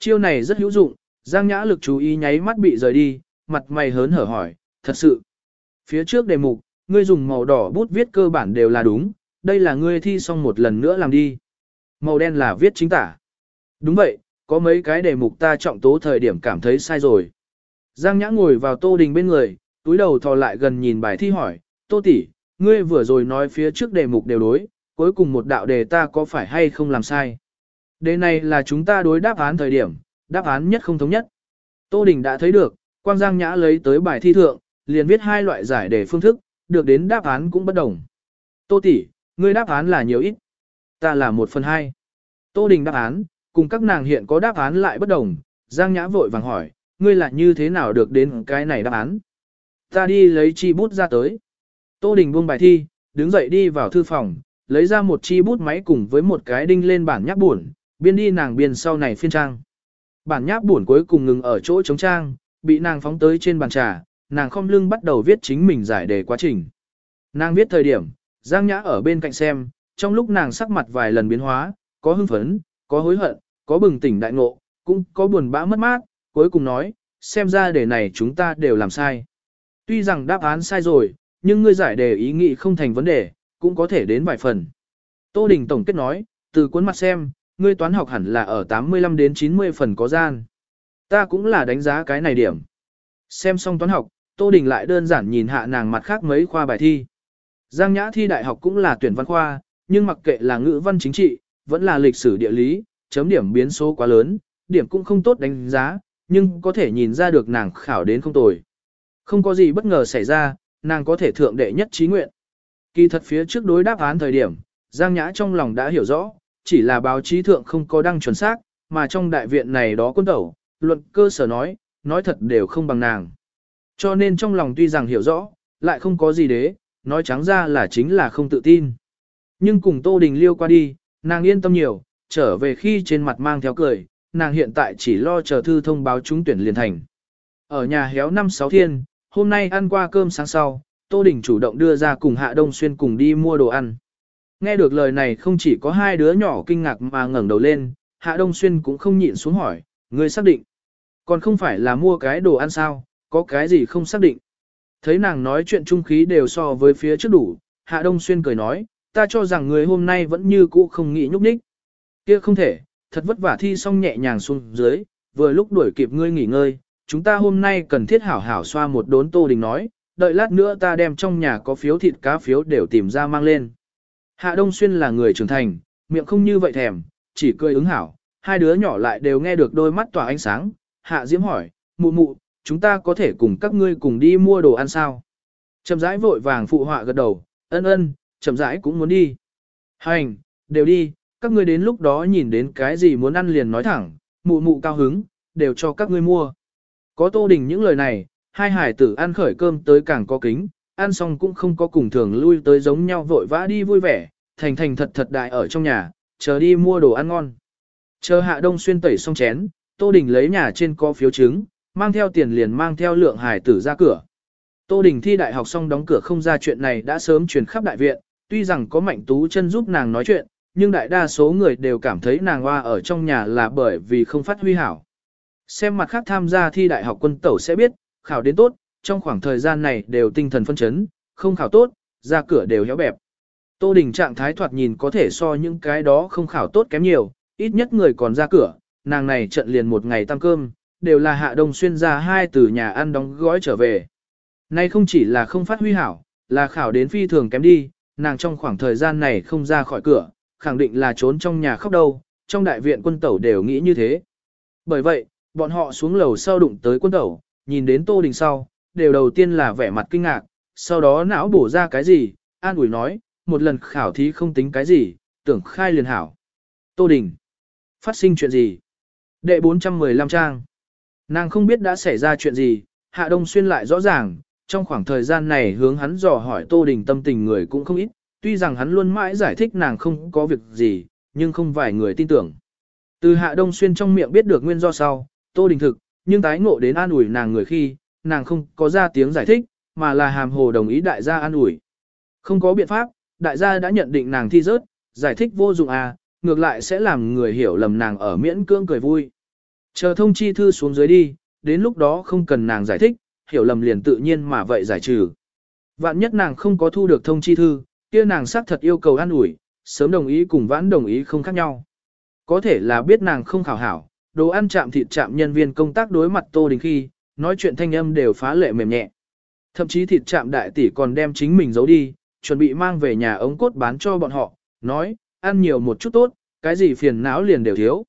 Chiêu này rất hữu dụng, Giang Nhã lực chú ý nháy mắt bị rời đi, mặt mày hớn hở hỏi, thật sự. Phía trước đề mục, ngươi dùng màu đỏ bút viết cơ bản đều là đúng, đây là ngươi thi xong một lần nữa làm đi. Màu đen là viết chính tả. Đúng vậy, có mấy cái đề mục ta trọng tố thời điểm cảm thấy sai rồi. Giang Nhã ngồi vào Tô Đình bên người, túi đầu thò lại gần nhìn bài thi hỏi, Tô tỷ, ngươi vừa rồi nói phía trước đề mục đều đối, cuối cùng một đạo đề ta có phải hay không làm sai. Đề này là chúng ta đối đáp án thời điểm, đáp án nhất không thống nhất. Tô Đình đã thấy được, Quang Giang Nhã lấy tới bài thi thượng, liền viết hai loại giải đề phương thức, được đến đáp án cũng bất đồng. Tô tỷ, ngươi đáp án là nhiều ít. Ta là một phần hai. Tô Đình đáp án, cùng các nàng hiện có đáp án lại bất đồng. Giang Nhã vội vàng hỏi, ngươi là như thế nào được đến cái này đáp án? Ta đi lấy chi bút ra tới. Tô Đình buông bài thi, đứng dậy đi vào thư phòng, lấy ra một chi bút máy cùng với một cái đinh lên bản nháp buồn, biên đi nàng biên sau này phiên trang. Bản nháp buồn cuối cùng ngừng ở chỗ chống trang, bị nàng phóng tới trên bàn trà, nàng không lưng bắt đầu viết chính mình giải đề quá trình. Nàng viết thời điểm, Giang Nhã ở bên cạnh xem, trong lúc nàng sắc mặt vài lần biến hóa, có hưng phấn, có hối hận, có bừng tỉnh đại ngộ, cũng có buồn bã mất mát, cuối cùng nói, xem ra đề này chúng ta đều làm sai. Tuy rằng đáp án sai rồi, nhưng ngươi giải đề ý nghĩ không thành vấn đề, cũng có thể đến vài phần. Tô Đình tổng kết nói, từ cuốn mặt xem, ngươi toán học hẳn là ở 85 đến 90 phần có gian. Ta cũng là đánh giá cái này điểm. Xem xong toán học, Tô Đình lại đơn giản nhìn hạ nàng mặt khác mấy khoa bài thi. Giang Nhã thi đại học cũng là tuyển văn khoa, nhưng mặc kệ là ngữ văn chính trị, vẫn là lịch sử địa lý, chấm điểm biến số quá lớn, điểm cũng không tốt đánh giá, nhưng có thể nhìn ra được nàng khảo đến không tồi. Không có gì bất ngờ xảy ra, nàng có thể thượng đệ nhất trí nguyện. Kỳ thật phía trước đối đáp án thời điểm, Giang Nhã trong lòng đã hiểu rõ, chỉ là báo chí thượng không có đăng chuẩn xác, mà trong đại viện này đó quân tẩu, luận cơ sở nói, nói thật đều không bằng nàng. Cho nên trong lòng tuy rằng hiểu rõ, lại không có gì đế, nói trắng ra là chính là không tự tin. Nhưng cùng Tô Đình liêu qua đi, nàng yên tâm nhiều, trở về khi trên mặt mang theo cười, nàng hiện tại chỉ lo chờ thư thông báo trúng tuyển liền thành. Ở nhà héo năm sáu thiên, hôm nay ăn qua cơm sáng sau, Tô Đình chủ động đưa ra cùng Hạ Đông Xuyên cùng đi mua đồ ăn. Nghe được lời này không chỉ có hai đứa nhỏ kinh ngạc mà ngẩng đầu lên, Hạ Đông Xuyên cũng không nhịn xuống hỏi, người xác định. Còn không phải là mua cái đồ ăn sao, có cái gì không xác định. Thấy nàng nói chuyện trung khí đều so với phía trước đủ, Hạ Đông Xuyên cười nói, ta cho rằng người hôm nay vẫn như cũ không nghĩ nhúc nhích. Kia không thể, thật vất vả thi xong nhẹ nhàng xuống dưới, vừa lúc đuổi kịp ngươi nghỉ ngơi, chúng ta hôm nay cần thiết hảo hảo xoa một đốn Tô Đình nói, đợi lát nữa ta đem trong nhà có phiếu thịt cá phiếu đều tìm ra mang lên. Hạ Đông Xuyên là người trưởng thành, miệng không như vậy thèm, chỉ cười ứng hảo, hai đứa nhỏ lại đều nghe được đôi mắt tỏa ánh sáng. Hạ Diễm hỏi, mụ mụ, chúng ta có thể cùng các ngươi cùng đi mua đồ ăn sao? Chậm rãi vội vàng phụ họa gật đầu, ân ân, chậm rãi cũng muốn đi. Hành, đều đi, các ngươi đến lúc đó nhìn đến cái gì muốn ăn liền nói thẳng, mụ mụ cao hứng, đều cho các ngươi mua. Có tô đình những lời này, hai hải tử ăn khởi cơm tới càng có kính, ăn xong cũng không có cùng thường lui tới giống nhau vội vã đi vui vẻ, thành thành thật thật đại ở trong nhà, chờ đi mua đồ ăn ngon. Chờ hạ đông xuyên tẩy xong chén, Tô Đình lấy nhà trên có phiếu chứng, mang theo tiền liền mang theo lượng hải tử ra cửa. Tô Đình thi đại học xong đóng cửa không ra chuyện này đã sớm truyền khắp đại viện, tuy rằng có mạnh tú chân giúp nàng nói chuyện, nhưng đại đa số người đều cảm thấy nàng hoa ở trong nhà là bởi vì không phát huy hảo. Xem mặt khác tham gia thi đại học quân tẩu sẽ biết, khảo đến tốt, trong khoảng thời gian này đều tinh thần phân chấn, không khảo tốt, ra cửa đều héo bẹp. Tô Đình trạng thái thoạt nhìn có thể so những cái đó không khảo tốt kém nhiều, ít nhất người còn ra cửa, nàng này trận liền một ngày tăng cơm, đều là hạ đông xuyên ra hai từ nhà ăn đóng gói trở về. Nay không chỉ là không phát huy hảo, là khảo đến phi thường kém đi, nàng trong khoảng thời gian này không ra khỏi cửa, khẳng định là trốn trong nhà khóc đâu, trong đại viện quân tẩu đều nghĩ như thế. Bởi vậy, bọn họ xuống lầu sau đụng tới quân tẩu, nhìn đến Tô Đình sau, đều đầu tiên là vẻ mặt kinh ngạc, sau đó não bổ ra cái gì, an ủi nói, một lần khảo thí không tính cái gì, tưởng khai liền hảo. Tô Đình, phát sinh chuyện gì? Đệ 415 trang. Nàng không biết đã xảy ra chuyện gì, Hạ Đông Xuyên lại rõ ràng, trong khoảng thời gian này hướng hắn dò hỏi Tô Đình tâm tình người cũng không ít, tuy rằng hắn luôn mãi giải thích nàng không có việc gì, nhưng không vài người tin tưởng. Từ Hạ Đông Xuyên trong miệng biết được nguyên do sau, Tô Đình thực, nhưng tái ngộ đến an ủi nàng người khi, nàng không có ra tiếng giải thích, mà là hàm hồ đồng ý đại gia an ủi. Không có biện pháp, đại gia đã nhận định nàng thi rớt, giải thích vô dụng à, ngược lại sẽ làm người hiểu lầm nàng ở miễn cưỡng cười vui. Chờ thông chi thư xuống dưới đi, đến lúc đó không cần nàng giải thích, hiểu lầm liền tự nhiên mà vậy giải trừ. Vạn nhất nàng không có thu được thông chi thư, kia nàng xác thật yêu cầu an ủi, sớm đồng ý cùng vãn đồng ý không khác nhau. Có thể là biết nàng không khảo hảo, đồ ăn chạm thịt chạm nhân viên công tác đối mặt Tô Đình khi, nói chuyện thanh âm đều phá lệ mềm nhẹ. Thậm chí thịt chạm đại tỷ còn đem chính mình giấu đi, chuẩn bị mang về nhà ống cốt bán cho bọn họ, nói, ăn nhiều một chút tốt, cái gì phiền não liền đều thiếu.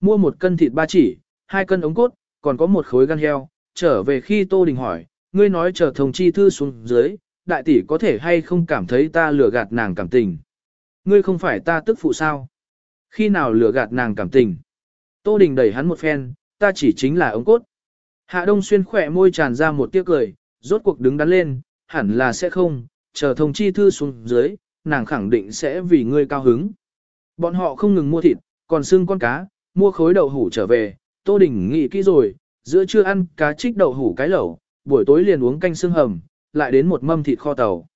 Mua một cân thịt ba chỉ, hai cân ống cốt, còn có một khối gan heo, trở về khi Tô Đình hỏi, ngươi nói chờ thông chi thư xuống dưới, đại tỷ có thể hay không cảm thấy ta lừa gạt nàng cảm tình. Ngươi không phải ta tức phụ sao? Khi nào lừa gạt nàng cảm tình? Tô Đình đẩy hắn một phen, ta chỉ chính là ống cốt. Hạ Đông Xuyên khỏe môi tràn ra một tiếc cười, rốt cuộc đứng đắn lên, hẳn là sẽ không, chờ thông chi thư xuống dưới, nàng khẳng định sẽ vì ngươi cao hứng. Bọn họ không ngừng mua thịt, còn xương con cá, mua khối đậu hủ trở về, Tô Đình nghĩ kỹ rồi, giữa trưa ăn cá trích đậu hủ cái lẩu, buổi tối liền uống canh xương hầm, lại đến một mâm thịt kho tàu.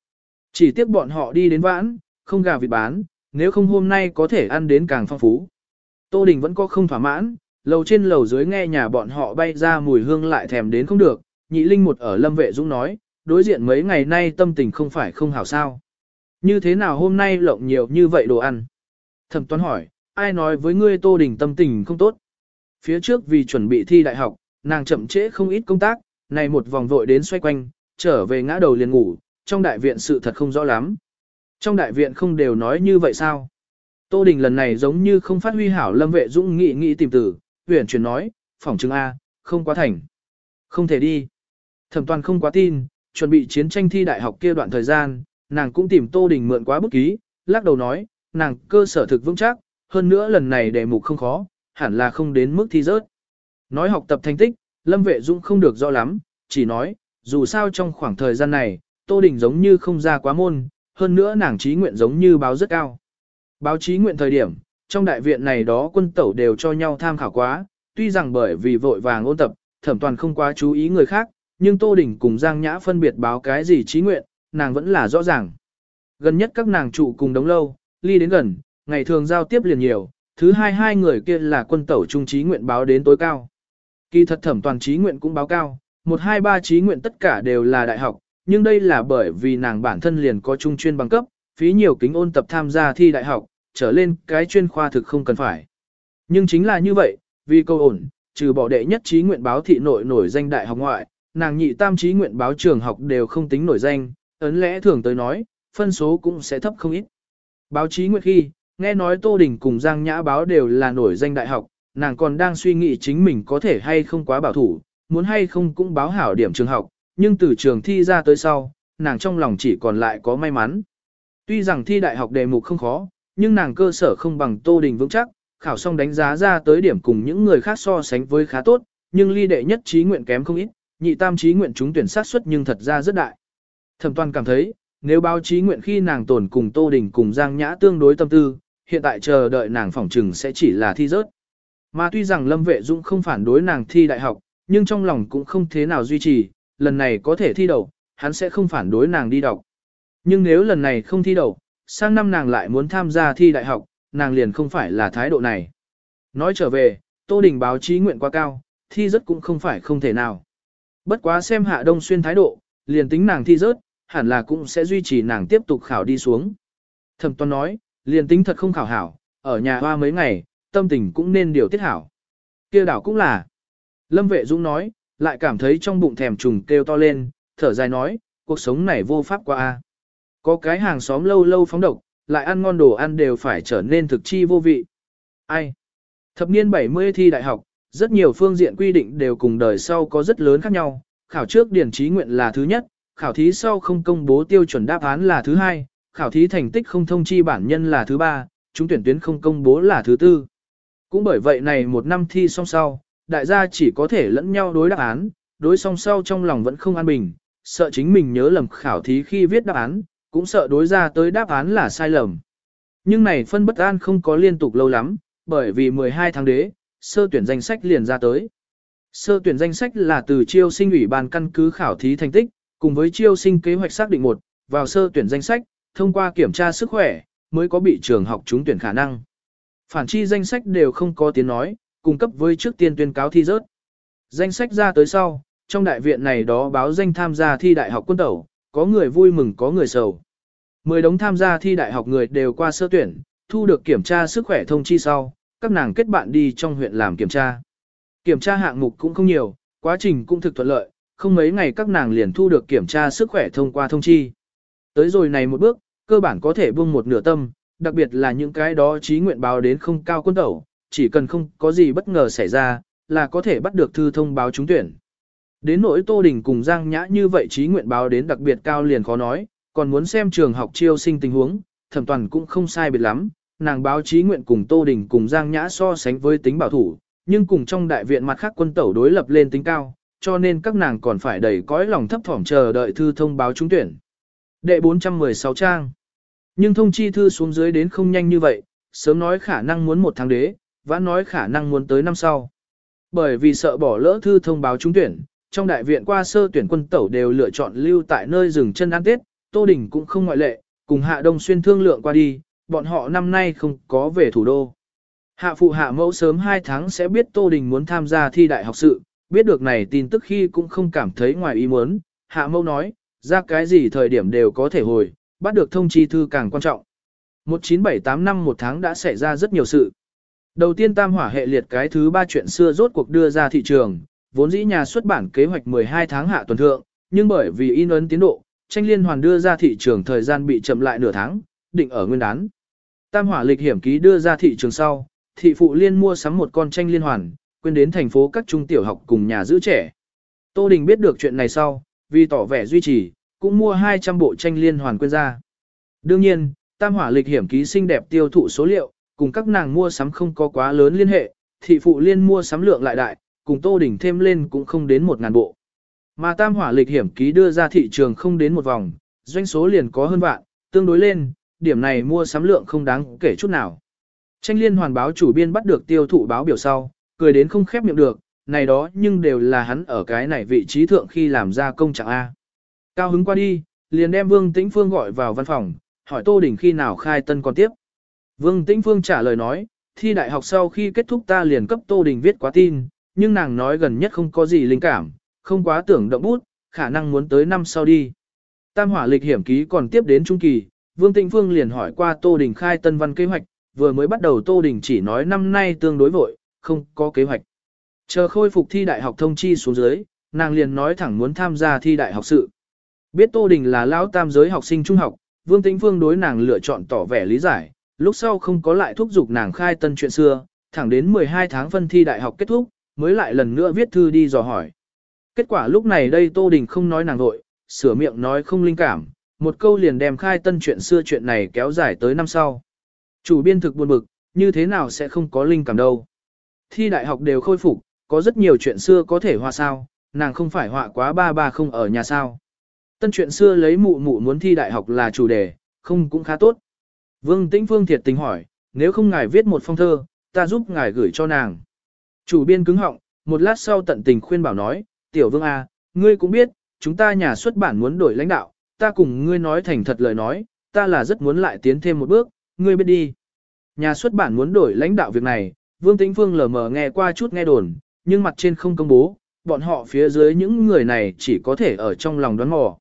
Chỉ tiếc bọn họ đi đến vãn, không gà vịt bán, nếu không hôm nay có thể ăn đến càng phong phú. Tô Đình vẫn có không thỏa mãn, lầu trên lầu dưới nghe nhà bọn họ bay ra mùi hương lại thèm đến không được, nhị linh một ở lâm vệ dũng nói, đối diện mấy ngày nay tâm tình không phải không hảo sao. Như thế nào hôm nay lộng nhiều như vậy đồ ăn? Thẩm toán hỏi, ai nói với ngươi Tô Đình tâm tình không tốt? Phía trước vì chuẩn bị thi đại học, nàng chậm trễ không ít công tác, này một vòng vội đến xoay quanh, trở về ngã đầu liền ngủ, trong đại viện sự thật không rõ lắm. Trong đại viện không đều nói như vậy sao? Tô Đình lần này giống như không phát huy hảo lâm vệ dũng nghị nghị tìm tử, Uyển chuyển nói, phỏng chứng A, không quá thành. Không thể đi. Thẩm toàn không quá tin, chuẩn bị chiến tranh thi đại học kia đoạn thời gian, nàng cũng tìm Tô Đình mượn quá bút ký, lắc đầu nói, nàng cơ sở thực vững chắc, hơn nữa lần này đề mục không khó, hẳn là không đến mức thi rớt. Nói học tập thành tích, Lâm Vệ Dũng không được rõ lắm, chỉ nói, dù sao trong khoảng thời gian này, Tô Đình giống như không ra quá môn, hơn nữa nàng trí nguyện giống như báo rất cao. Báo chí nguyện thời điểm, trong đại viện này đó quân tẩu đều cho nhau tham khảo quá, tuy rằng bởi vì vội vàng ôn tập, thẩm toàn không quá chú ý người khác, nhưng Tô Đình cùng Giang Nhã phân biệt báo cái gì trí nguyện, nàng vẫn là rõ ràng. Gần nhất các nàng trụ cùng đống lâu, ly đến gần, ngày thường giao tiếp liền nhiều, thứ hai hai người kia là quân tẩu trung trí nguyện báo đến tối cao. Kỳ thật thẩm toàn trí nguyện cũng báo cao, một hai ba trí nguyện tất cả đều là đại học, nhưng đây là bởi vì nàng bản thân liền có trung chuyên bằng cấp, phí nhiều kính ôn tập tham gia thi đại học, trở lên cái chuyên khoa thực không cần phải. Nhưng chính là như vậy, vì câu ổn, trừ bỏ đệ nhất trí nguyện báo thị nội nổi danh đại học ngoại, nàng nhị tam trí nguyện báo trường học đều không tính nổi danh, ấn lẽ thường tới nói, phân số cũng sẽ thấp không ít. Báo chí nguyện khi, nghe nói Tô Đình cùng Giang Nhã báo đều là nổi danh đại học, nàng còn đang suy nghĩ chính mình có thể hay không quá bảo thủ, muốn hay không cũng báo hảo điểm trường học, nhưng từ trường thi ra tới sau, nàng trong lòng chỉ còn lại có may mắn. Tuy rằng thi đại học đề mục không khó, nhưng nàng cơ sở không bằng Tô Đình vững chắc, khảo xong đánh giá ra tới điểm cùng những người khác so sánh với khá tốt, nhưng ly đệ nhất trí nguyện kém không ít, nhị tam trí nguyện chúng tuyển sát suất nhưng thật ra rất đại. Thẩm toàn cảm thấy, nếu báo chí nguyện khi nàng tổn cùng Tô Đình cùng Giang Nhã tương đối tâm tư, hiện tại chờ đợi nàng phỏng trừng sẽ chỉ là thi rớt. Mà tuy rằng Lâm Vệ Dũng không phản đối nàng thi đại học, nhưng trong lòng cũng không thế nào duy trì, lần này có thể thi đậu, hắn sẽ không phản đối nàng đi đọc. Nhưng nếu lần này không thi đậu, sang năm nàng lại muốn tham gia thi đại học, nàng liền không phải là thái độ này. Nói trở về, Tô Đình báo chí nguyện quá cao, thi rất cũng không phải không thể nào. Bất quá xem Hạ Đông Xuyên thái độ, liền tính nàng thi rớt, hẳn là cũng sẽ duy trì nàng tiếp tục khảo đi xuống. Thẩm Toàn nói, liền tính thật không khảo hảo, ở nhà hoa mấy ngày, tâm tình cũng nên điều tiết hảo. kia đảo cũng là. Lâm Vệ Dũng nói, lại cảm thấy trong bụng thèm trùng kêu to lên, thở dài nói, cuộc sống này vô pháp qua a. Có cái hàng xóm lâu lâu phóng độc, lại ăn ngon đồ ăn đều phải trở nên thực chi vô vị. Ai? Thập niên 70 thi đại học, rất nhiều phương diện quy định đều cùng đời sau có rất lớn khác nhau, khảo trước điển trí nguyện là thứ nhất, khảo thí sau không công bố tiêu chuẩn đáp án là thứ hai, khảo thí thành tích không thông chi bản nhân là thứ ba, chúng tuyển tuyến không công bố là thứ tư. Cũng bởi vậy này một năm thi song sau, đại gia chỉ có thể lẫn nhau đối đáp án, đối song sau trong lòng vẫn không an bình, sợ chính mình nhớ lầm khảo thí khi viết đáp án, cũng sợ đối ra tới đáp án là sai lầm. Nhưng này phân bất an không có liên tục lâu lắm, bởi vì 12 tháng đế, sơ tuyển danh sách liền ra tới. Sơ tuyển danh sách là từ chiêu sinh ủy ban căn cứ khảo thí thành tích, cùng với chiêu sinh kế hoạch xác định một, vào sơ tuyển danh sách, thông qua kiểm tra sức khỏe, mới có bị trường học trúng tuyển khả năng. Phản chi danh sách đều không có tiếng nói, cung cấp với trước tiên tuyên cáo thi rớt. Danh sách ra tới sau, trong đại viện này đó báo danh tham gia thi đại học quân tẩu, có người vui mừng có người sầu. Mười đống tham gia thi đại học người đều qua sơ tuyển, thu được kiểm tra sức khỏe thông chi sau, các nàng kết bạn đi trong huyện làm kiểm tra. Kiểm tra hạng mục cũng không nhiều, quá trình cũng thực thuận lợi, không mấy ngày các nàng liền thu được kiểm tra sức khỏe thông qua thông chi. Tới rồi này một bước, cơ bản có thể buông một nửa tâm, đặc biệt là những cái đó trí nguyện báo đến không cao quân tẩu, chỉ cần không có gì bất ngờ xảy ra, là có thể bắt được thư thông báo trúng tuyển. Đến nỗi Tô Đình cùng Giang Nhã như vậy trí nguyện báo đến đặc biệt cao liền khó nói, còn muốn xem trường học chiêu sinh tình huống, thẩm toàn cũng không sai biệt lắm, nàng báo chí nguyện cùng Tô Đình cùng Giang Nhã so sánh với tính bảo thủ, nhưng cùng trong đại viện mặt khác quân tẩu đối lập lên tính cao, cho nên các nàng còn phải đầy cõi lòng thấp thỏm chờ đợi thư thông báo trúng tuyển. Đệ 416 trang Nhưng thông chi thư xuống dưới đến không nhanh như vậy, sớm nói khả năng muốn một tháng đế, vãn nói khả năng muốn tới năm sau. Bởi vì sợ bỏ lỡ thư thông báo trúng tuyển, trong đại viện qua sơ tuyển quân tẩu đều lựa chọn lưu tại nơi rừng chân ăn tết, Tô Đình cũng không ngoại lệ, cùng Hạ Đông Xuyên thương lượng qua đi, bọn họ năm nay không có về thủ đô. Hạ phụ hạ mẫu sớm 2 tháng sẽ biết Tô Đình muốn tham gia thi đại học sự, biết được này tin tức khi cũng không cảm thấy ngoài ý muốn. Hạ mẫu nói, ra cái gì thời điểm đều có thể hồi, bắt được thông chi thư càng quan trọng. 1978 năm một tháng đã xảy ra rất nhiều sự. Đầu tiên tam hỏa hệ liệt cái thứ ba chuyện xưa rốt cuộc đưa ra thị trường, vốn dĩ nhà xuất bản kế hoạch 12 tháng hạ tuần thượng, nhưng bởi vì in ấn tiến độ, tranh liên hoàn đưa ra thị trường thời gian bị chậm lại nửa tháng, định ở nguyên đán. Tam hỏa lịch hiểm ký đưa ra thị trường sau, thị phụ liên mua sắm một con tranh liên hoàn, quên đến thành phố các trung tiểu học cùng nhà giữ trẻ. Tô Đình biết được chuyện này sau, vì tỏ vẻ duy trì, cũng mua 200 bộ tranh liên hoàn quên ra. Đương nhiên, tam hỏa lịch hiểm ký xinh đẹp tiêu thụ số liệu, cùng các nàng mua sắm không có quá lớn liên hệ, thị phụ liên mua sắm lượng lại đại, cùng Tô Đình thêm lên cũng không đến 1.000 bộ. Mà tam hỏa lịch hiểm ký đưa ra thị trường không đến một vòng, doanh số liền có hơn vạn, tương đối lên, điểm này mua sắm lượng không đáng kể chút nào. Tranh liên hoàn báo chủ biên bắt được tiêu thụ báo biểu sau, cười đến không khép miệng được, này đó nhưng đều là hắn ở cái này vị trí thượng khi làm ra công trạng A. Cao hứng qua đi, liền đem Vương Tĩnh Phương gọi vào văn phòng, hỏi Tô Đình khi nào khai tân còn tiếp. Vương Tĩnh Phương trả lời nói, thi đại học sau khi kết thúc ta liền cấp Tô Đình viết quá tin, nhưng nàng nói gần nhất không có gì linh cảm, không quá tưởng động bút, khả năng muốn tới năm sau đi. Tam hỏa lịch hiểm ký còn tiếp đến trung kỳ, Vương Tịnh Phương liền hỏi qua Tô Đình khai tân văn kế hoạch, vừa mới bắt đầu Tô Đình chỉ nói năm nay tương đối vội, không có kế hoạch. Chờ khôi phục thi đại học thông chi xuống dưới, nàng liền nói thẳng muốn tham gia thi đại học sự. Biết Tô Đình là lão tam giới học sinh trung học, Vương Tĩnh Phương đối nàng lựa chọn tỏ vẻ lý giải, lúc sau không có lại thúc giục nàng khai tân chuyện xưa, thẳng đến 12 tháng phân thi đại học kết thúc, mới lại lần nữa viết thư đi dò hỏi. Kết quả lúc này đây Tô Đình không nói nàng nội, sửa miệng nói không linh cảm, một câu liền đem khai tân chuyện xưa chuyện này kéo dài tới năm sau. Chủ biên thực buồn bực, như thế nào sẽ không có linh cảm đâu. Thi đại học đều khôi phục, có rất nhiều chuyện xưa có thể họa sao, nàng không phải họa quá ba ba không ở nhà sao. Tân chuyện xưa lấy mụ mụ muốn thi đại học là chủ đề, không cũng khá tốt. Vương Tĩnh Phương thiệt tình hỏi, nếu không ngài viết một phong thơ, ta giúp ngài gửi cho nàng. Chủ biên cứng họng, một lát sau tận tình khuyên bảo nói, tiểu vương A, ngươi cũng biết, chúng ta nhà xuất bản muốn đổi lãnh đạo, ta cùng ngươi nói thành thật lời nói, ta là rất muốn lại tiến thêm một bước, ngươi biết đi. Nhà xuất bản muốn đổi lãnh đạo việc này, Vương Tĩnh Phương lờ mờ nghe qua chút nghe đồn, nhưng mặt trên không công bố, bọn họ phía dưới những người này chỉ có thể ở trong lòng đoán mò.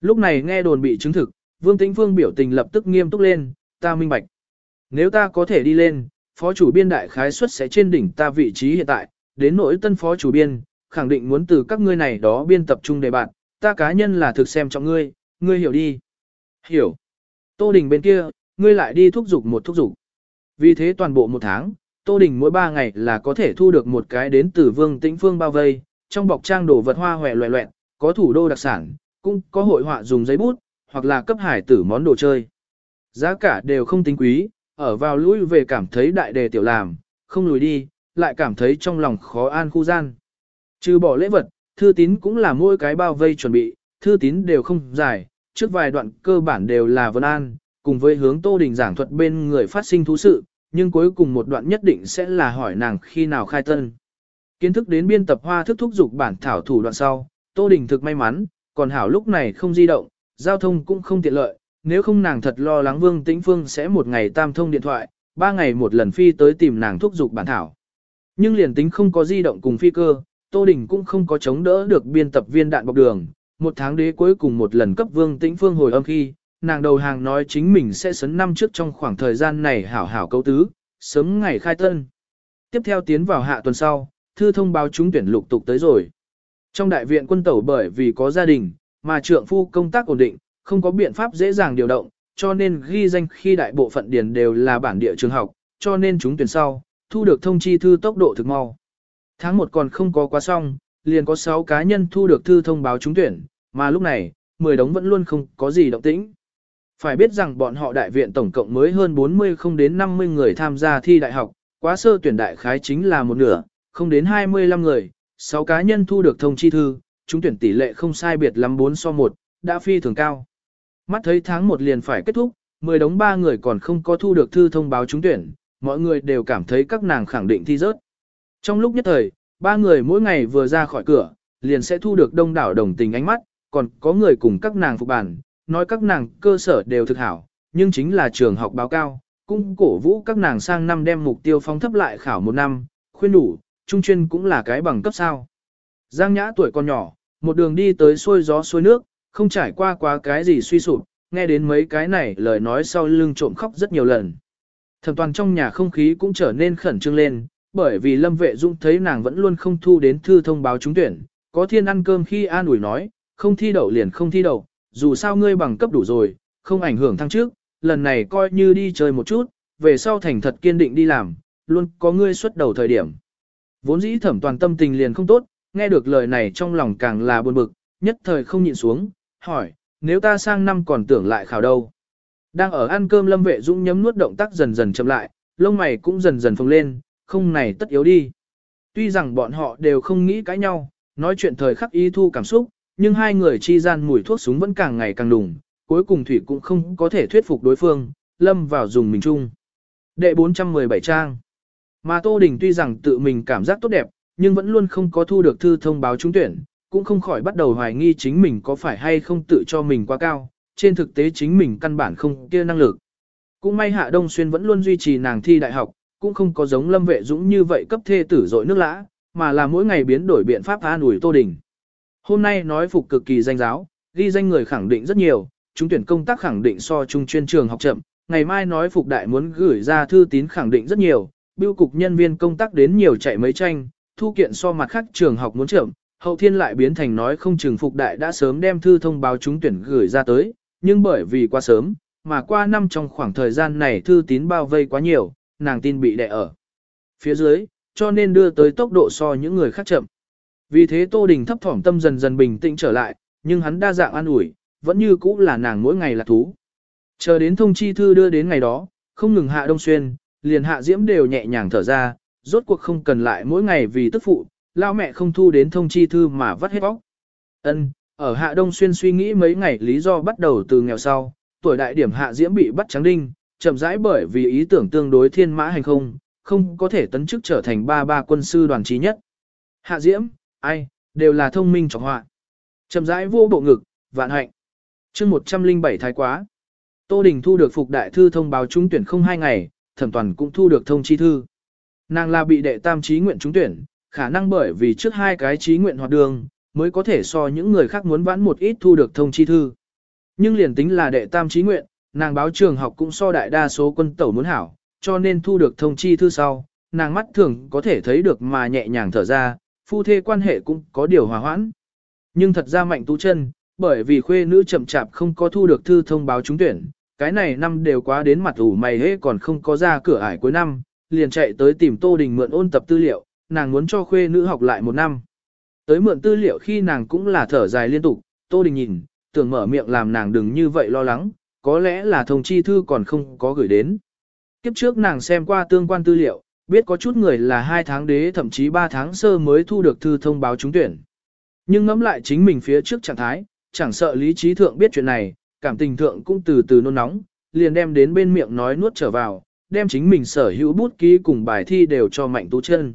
Lúc này nghe đồn bị chứng thực, Vương Tĩnh Phương biểu tình lập tức nghiêm túc lên, ta minh bạch. Nếu ta có thể đi lên, phó chủ biên đại khái suất sẽ trên đỉnh ta vị trí hiện tại, đến nỗi tân phó chủ biên, khẳng định muốn từ các ngươi này đó biên tập trung đề bạn, ta cá nhân là thực xem trọng ngươi, ngươi hiểu đi. Hiểu. Tô Đình bên kia, ngươi lại đi thúc giục một thúc giục. Vì thế toàn bộ một tháng, Tô Đình mỗi ba ngày là có thể thu được một cái đến từ Vương Tĩnh Phương bao vây, trong bọc trang đồ vật hoa hòe loẹ loẹn, có thủ đô đặc sản, cũng có hội họa dùng giấy bút, hoặc là cấp hải tử món đồ chơi. Giá cả đều không tính quý, ở vào lũi về cảm thấy đại đề tiểu làm, không lùi đi, lại cảm thấy trong lòng khó an khu gian. Trừ bỏ lễ vật, thư tín cũng là mỗi cái bao vây chuẩn bị, thư tín đều không dài, trước vài đoạn cơ bản đều là vân an, cùng với hướng Tô Đình giảng thuật bên người phát sinh thú sự, nhưng cuối cùng một đoạn nhất định sẽ là hỏi nàng khi nào khai tân. Kiến thức đến biên tập hoa thức thúc dục bản thảo thủ đoạn sau, Tô Đình thực may mắn, còn hảo lúc này không di động, giao thông cũng không tiện lợi, nếu không nàng thật lo lắng Vương Tĩnh Phương sẽ một ngày tam thông điện thoại, ba ngày một lần phi tới tìm nàng thúc dục bản thảo. Nhưng liền tính không có di động cùng phi cơ, Tô Đình cũng không có chống đỡ được biên tập viên đạn bọc đường. Một tháng đế cuối cùng một lần cấp vương tĩnh phương hồi âm khi, nàng đầu hàng nói chính mình sẽ sấn năm trước trong khoảng thời gian này hảo hảo câu tứ, sớm ngày khai tân. Tiếp theo tiến vào hạ tuần sau, thư thông báo chúng tuyển lục tục tới rồi. Trong đại viện quân tẩu bởi vì có gia đình, mà trượng phu công tác ổn định, không có biện pháp dễ dàng điều động, cho nên ghi danh khi đại bộ phận điền đều là bản địa trường học, cho nên chúng tuyển sau, thu được thông chi thư tốc độ thực mau. Tháng 1 còn không có quá xong, liền có 6 cá nhân thu được thư thông báo trúng tuyển, mà lúc này, 10 đống vẫn luôn không có gì động tĩnh. Phải biết rằng bọn họ đại viện tổng cộng mới hơn 40 không đến 50 người tham gia thi đại học, quá sơ tuyển đại khái chính là một nửa, không đến 25 người, 6 cá nhân thu được thông chi thư, trúng tuyển tỷ lệ không sai biệt lắm 4 so 1, đã phi thường cao. Mắt thấy tháng 1 liền phải kết thúc, 10 đống 3 người còn không có thu được thư thông báo trúng tuyển, mọi người đều cảm thấy các nàng khẳng định thi rớt. Trong lúc nhất thời, ba người mỗi ngày vừa ra khỏi cửa, liền sẽ thu được đông đảo đồng tình ánh mắt, còn có người cùng các nàng phục bản, nói các nàng cơ sở đều thực hảo, nhưng chính là trường học báo cao, cũng cổ vũ các nàng sang năm đem mục tiêu phóng thấp lại khảo một năm, khuyên đủ, trung chuyên cũng là cái bằng cấp sao. Giang Nhã tuổi còn nhỏ, một đường đi tới xuôi gió xuôi nước, không trải qua quá cái gì suy sụp, nghe đến mấy cái này lời nói sau lưng trộm khóc rất nhiều lần. Thẩm toàn trong nhà không khí cũng trở nên khẩn trương lên, bởi vì Lâm Vệ Dung thấy nàng vẫn luôn không thu đến thư thông báo trúng tuyển, có thiên ăn cơm khi an ủi nói, không thi đậu liền không thi đậu, dù sao ngươi bằng cấp đủ rồi, không ảnh hưởng thăng trước, lần này coi như đi chơi một chút, về sau thành thật kiên định đi làm, luôn có ngươi xuất đầu thời điểm. Vốn dĩ thẩm toàn tâm tình liền không tốt, nghe được lời này trong lòng càng là buồn bực, nhất thời không nhịn xuống, hỏi, nếu ta sang năm còn tưởng lại khảo đâu. Đang ở ăn cơm Lâm Vệ Dũng nhấm nuốt động tác dần dần chậm lại, lông mày cũng dần dần phồng lên, không này tất yếu đi. Tuy rằng bọn họ đều không nghĩ cãi nhau, nói chuyện thời khắc y thu cảm xúc, nhưng hai người chi gian mùi thuốc súng vẫn càng ngày càng đùng, cuối cùng Thủy cũng không có thể thuyết phục đối phương, lâm vào dùng mình chung. Đệ 417 trang Mà Tô Đình tuy rằng tự mình cảm giác tốt đẹp, nhưng vẫn luôn không có thu được thư thông báo trúng tuyển, cũng không khỏi bắt đầu hoài nghi chính mình có phải hay không tự cho mình quá cao, trên thực tế chính mình căn bản không kia năng lực. Cũng may Hạ Đông Xuyên vẫn luôn duy trì nàng thi đại học, cũng không có giống Lâm Vệ Dũng như vậy cấp thê tử dội nước lã, mà là mỗi ngày biến đổi biện pháp an ủi Tô Đình. Hôm nay nói phục cực kỳ danh giáo, ghi danh người khẳng định rất nhiều, chúng tuyển công tác khẳng định so trung chuyên trường học chậm, ngày mai nói phục đại muốn gửi ra thư tín khẳng định rất nhiều, biêu cục nhân viên công tác đến nhiều chạy mấy tranh, thu kiện so mặt khác trường học muốn chậm, hậu thiên lại biến thành nói không chừng phục đại đã sớm đem thư thông báo chúng tuyển gửi ra tới, nhưng bởi vì quá sớm, mà qua năm trong khoảng thời gian này thư tín bao vây quá nhiều, nàng tin bị đè ở phía dưới, cho nên đưa tới tốc độ so những người khác chậm. Vì thế Tô Đình thấp thỏm tâm dần dần bình tĩnh trở lại, nhưng hắn đa dạng an ủi, vẫn như cũ là nàng mỗi ngày là thú. Chờ đến thông chi thư đưa đến ngày đó, không ngừng hạ đông xuyên, liền hạ diễm đều nhẹ nhàng thở ra, rốt cuộc không cần lại mỗi ngày vì tức phụ, lao mẹ không thu đến thông chi thư mà vắt hết bóc. Ân, ở hạ đông xuyên suy nghĩ mấy ngày lý do bắt đầu từ nghèo sau, tuổi đại điểm hạ diễm bị bắt trắng đinh, chậm rãi bởi vì ý tưởng tương đối thiên mã hành không, không có thể tấn chức trở thành ba ba quân sư đoàn trí nhất. Hạ diễm, ai, đều là thông minh trọng họa. Chậm rãi vô bộ ngực, vạn hạnh. chương 107 thái quá. Tô Đình thu được phục đại thư thông báo trúng tuyển không hai ngày, thẩm toàn cũng thu được thông chi thư. Nàng là bị đệ tam trí nguyện trúng tuyển, khả năng bởi vì trước hai cái trí nguyện hoạt đường, mới có thể so những người khác muốn vãn một ít thu được thông chi thư. Nhưng liền tính là đệ tam trí nguyện, nàng báo trường học cũng so đại đa số quân tẩu muốn hảo, cho nên thu được thông chi thư sau, nàng mắt thường có thể thấy được mà nhẹ nhàng thở ra, phu thê quan hệ cũng có điều hòa hoãn. Nhưng thật ra mạnh tú chân, bởi vì khuê nữ chậm chạp không có thu được thư thông báo trúng tuyển, cái này năm đều quá đến mặt ủ mày hế còn không có ra cửa ải cuối năm, liền chạy tới tìm Tô Đình mượn ôn tập tư liệu, nàng muốn cho khuê nữ học lại một năm. Tới mượn tư liệu khi nàng cũng là thở dài liên tục, Tô Đình nhìn, tưởng mở miệng làm nàng đừng như vậy lo lắng, có lẽ là thông chi thư còn không có gửi đến. Kiếp trước nàng xem qua tương quan tư liệu, biết có chút người là 2 tháng đế thậm chí 3 tháng sơ mới thu được thư thông báo trúng tuyển. Nhưng ngẫm lại chính mình phía trước trạng thái, chẳng sợ lý trí thượng biết chuyện này, cảm tình thượng cũng từ từ nôn nóng, liền đem đến bên miệng nói nuốt trở vào, đem chính mình sở hữu bút ký cùng bài thi đều cho Mạnh Tú Chân.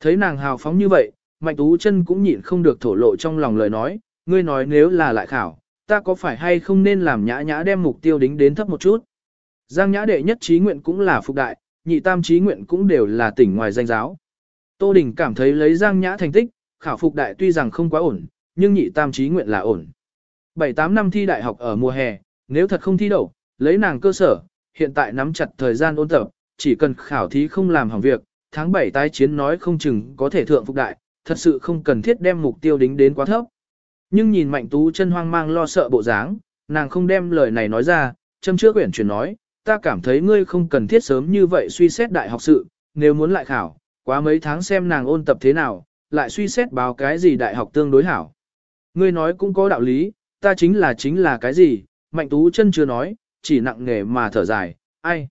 Thấy nàng hào phóng như vậy, Mạnh Tú Chân cũng nhịn không được thổ lộ trong lòng lời nói, ngươi nói nếu là lại khảo, ta có phải hay không nên làm nhã nhã đem mục tiêu đính đến thấp một chút. Giang nhã đệ nhất trí nguyện cũng là phục đại, nhị tam trí nguyện cũng đều là tỉnh ngoài danh giáo. Tô Đình cảm thấy lấy Giang Nhã thành tích, khảo phục đại tuy rằng không quá ổn, nhưng nhị tam trí nguyện là ổn. 7-8 năm thi đại học ở mùa hè, nếu thật không thi đậu, lấy nàng cơ sở, hiện tại nắm chặt thời gian ôn tập, chỉ cần khảo thí không làm hỏng việc, tháng 7 tái chiến nói không chừng có thể thượng phục đại, thật sự không cần thiết đem mục tiêu đính đến quá thấp. Nhưng nhìn Mạnh Tú chân hoang mang lo sợ bộ dáng, nàng không đem lời này nói ra, châm trước quyển chuyển nói, ta cảm thấy ngươi không cần thiết sớm như vậy suy xét đại học sự, nếu muốn lại khảo, quá mấy tháng xem nàng ôn tập thế nào, lại suy xét báo cái gì đại học tương đối hảo. Ngươi nói cũng có đạo lý, ta chính là chính là cái gì, Mạnh Tú chân chưa nói, chỉ nặng nề mà thở dài, ai.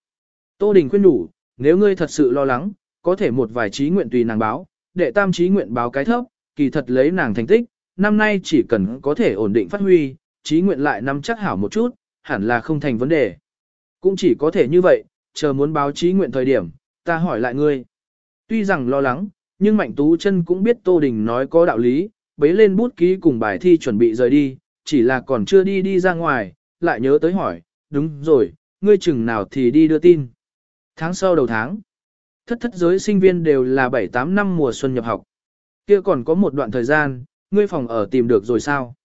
Tô Đình khuyên đủ, nếu ngươi thật sự lo lắng, có thể một vài trí nguyện tùy nàng báo, đệ tam trí nguyện báo cái thấp, kỳ thật lấy nàng thành tích, năm nay chỉ cần có thể ổn định phát huy, trí nguyện lại nắm chắc hảo một chút, hẳn là không thành vấn đề. Cũng chỉ có thể như vậy, chờ muốn báo trí nguyện thời điểm, ta hỏi lại ngươi. Tuy rằng lo lắng, nhưng Mạnh Tú chân cũng biết Tô Đình nói có đạo lý, bấy lên bút ký cùng bài thi chuẩn bị rời đi, chỉ là còn chưa đi đi ra ngoài, lại nhớ tới hỏi, đúng rồi, ngươi chừng nào thì đi đưa tin. Tháng sau đầu tháng, thất thất giới sinh viên đều là 7-8 năm mùa xuân nhập học. Kia còn có một đoạn thời gian, ngươi phòng ở tìm được rồi sao?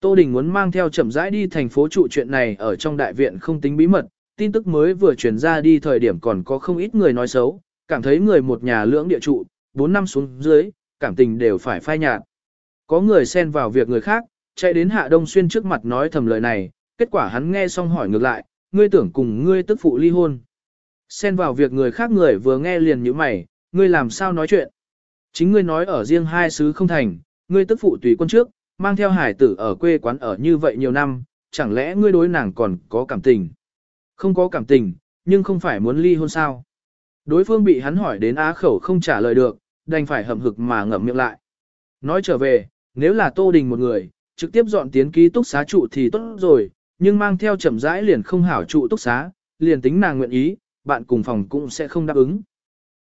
Tô Đình muốn mang theo chậm rãi đi thành phố trụ chuyện này ở trong đại viện không tính bí mật, tin tức mới vừa truyền ra đi thời điểm còn có không ít người nói xấu, cảm thấy người một nhà lưỡng địa trụ, 4 năm xuống dưới, cảm tình đều phải phai nhạt. Có người xen vào việc người khác, chạy đến Hạ Đông Xuyên trước mặt nói thầm lời này, kết quả hắn nghe xong hỏi ngược lại, ngươi tưởng cùng ngươi tức phụ ly hôn. Xen vào việc người khác người vừa nghe liền như mày, ngươi làm sao nói chuyện. Chính ngươi nói ở riêng hai xứ không thành, ngươi tức phụ tùy quân trước, mang theo hải tử ở quê quán ở như vậy nhiều năm, chẳng lẽ ngươi đối nàng còn có cảm tình? Không có cảm tình, nhưng không phải muốn ly hôn sao? Đối phương bị hắn hỏi đến á khẩu không trả lời được, đành phải hậm hực mà ngậm miệng lại. Nói trở về, nếu là Tô Đình một người, trực tiếp dọn tiến ký túc xá trụ thì tốt rồi, nhưng mang theo chậm rãi liền không hảo trụ túc xá, liền tính nàng nguyện ý, bạn cùng phòng cũng sẽ không đáp ứng.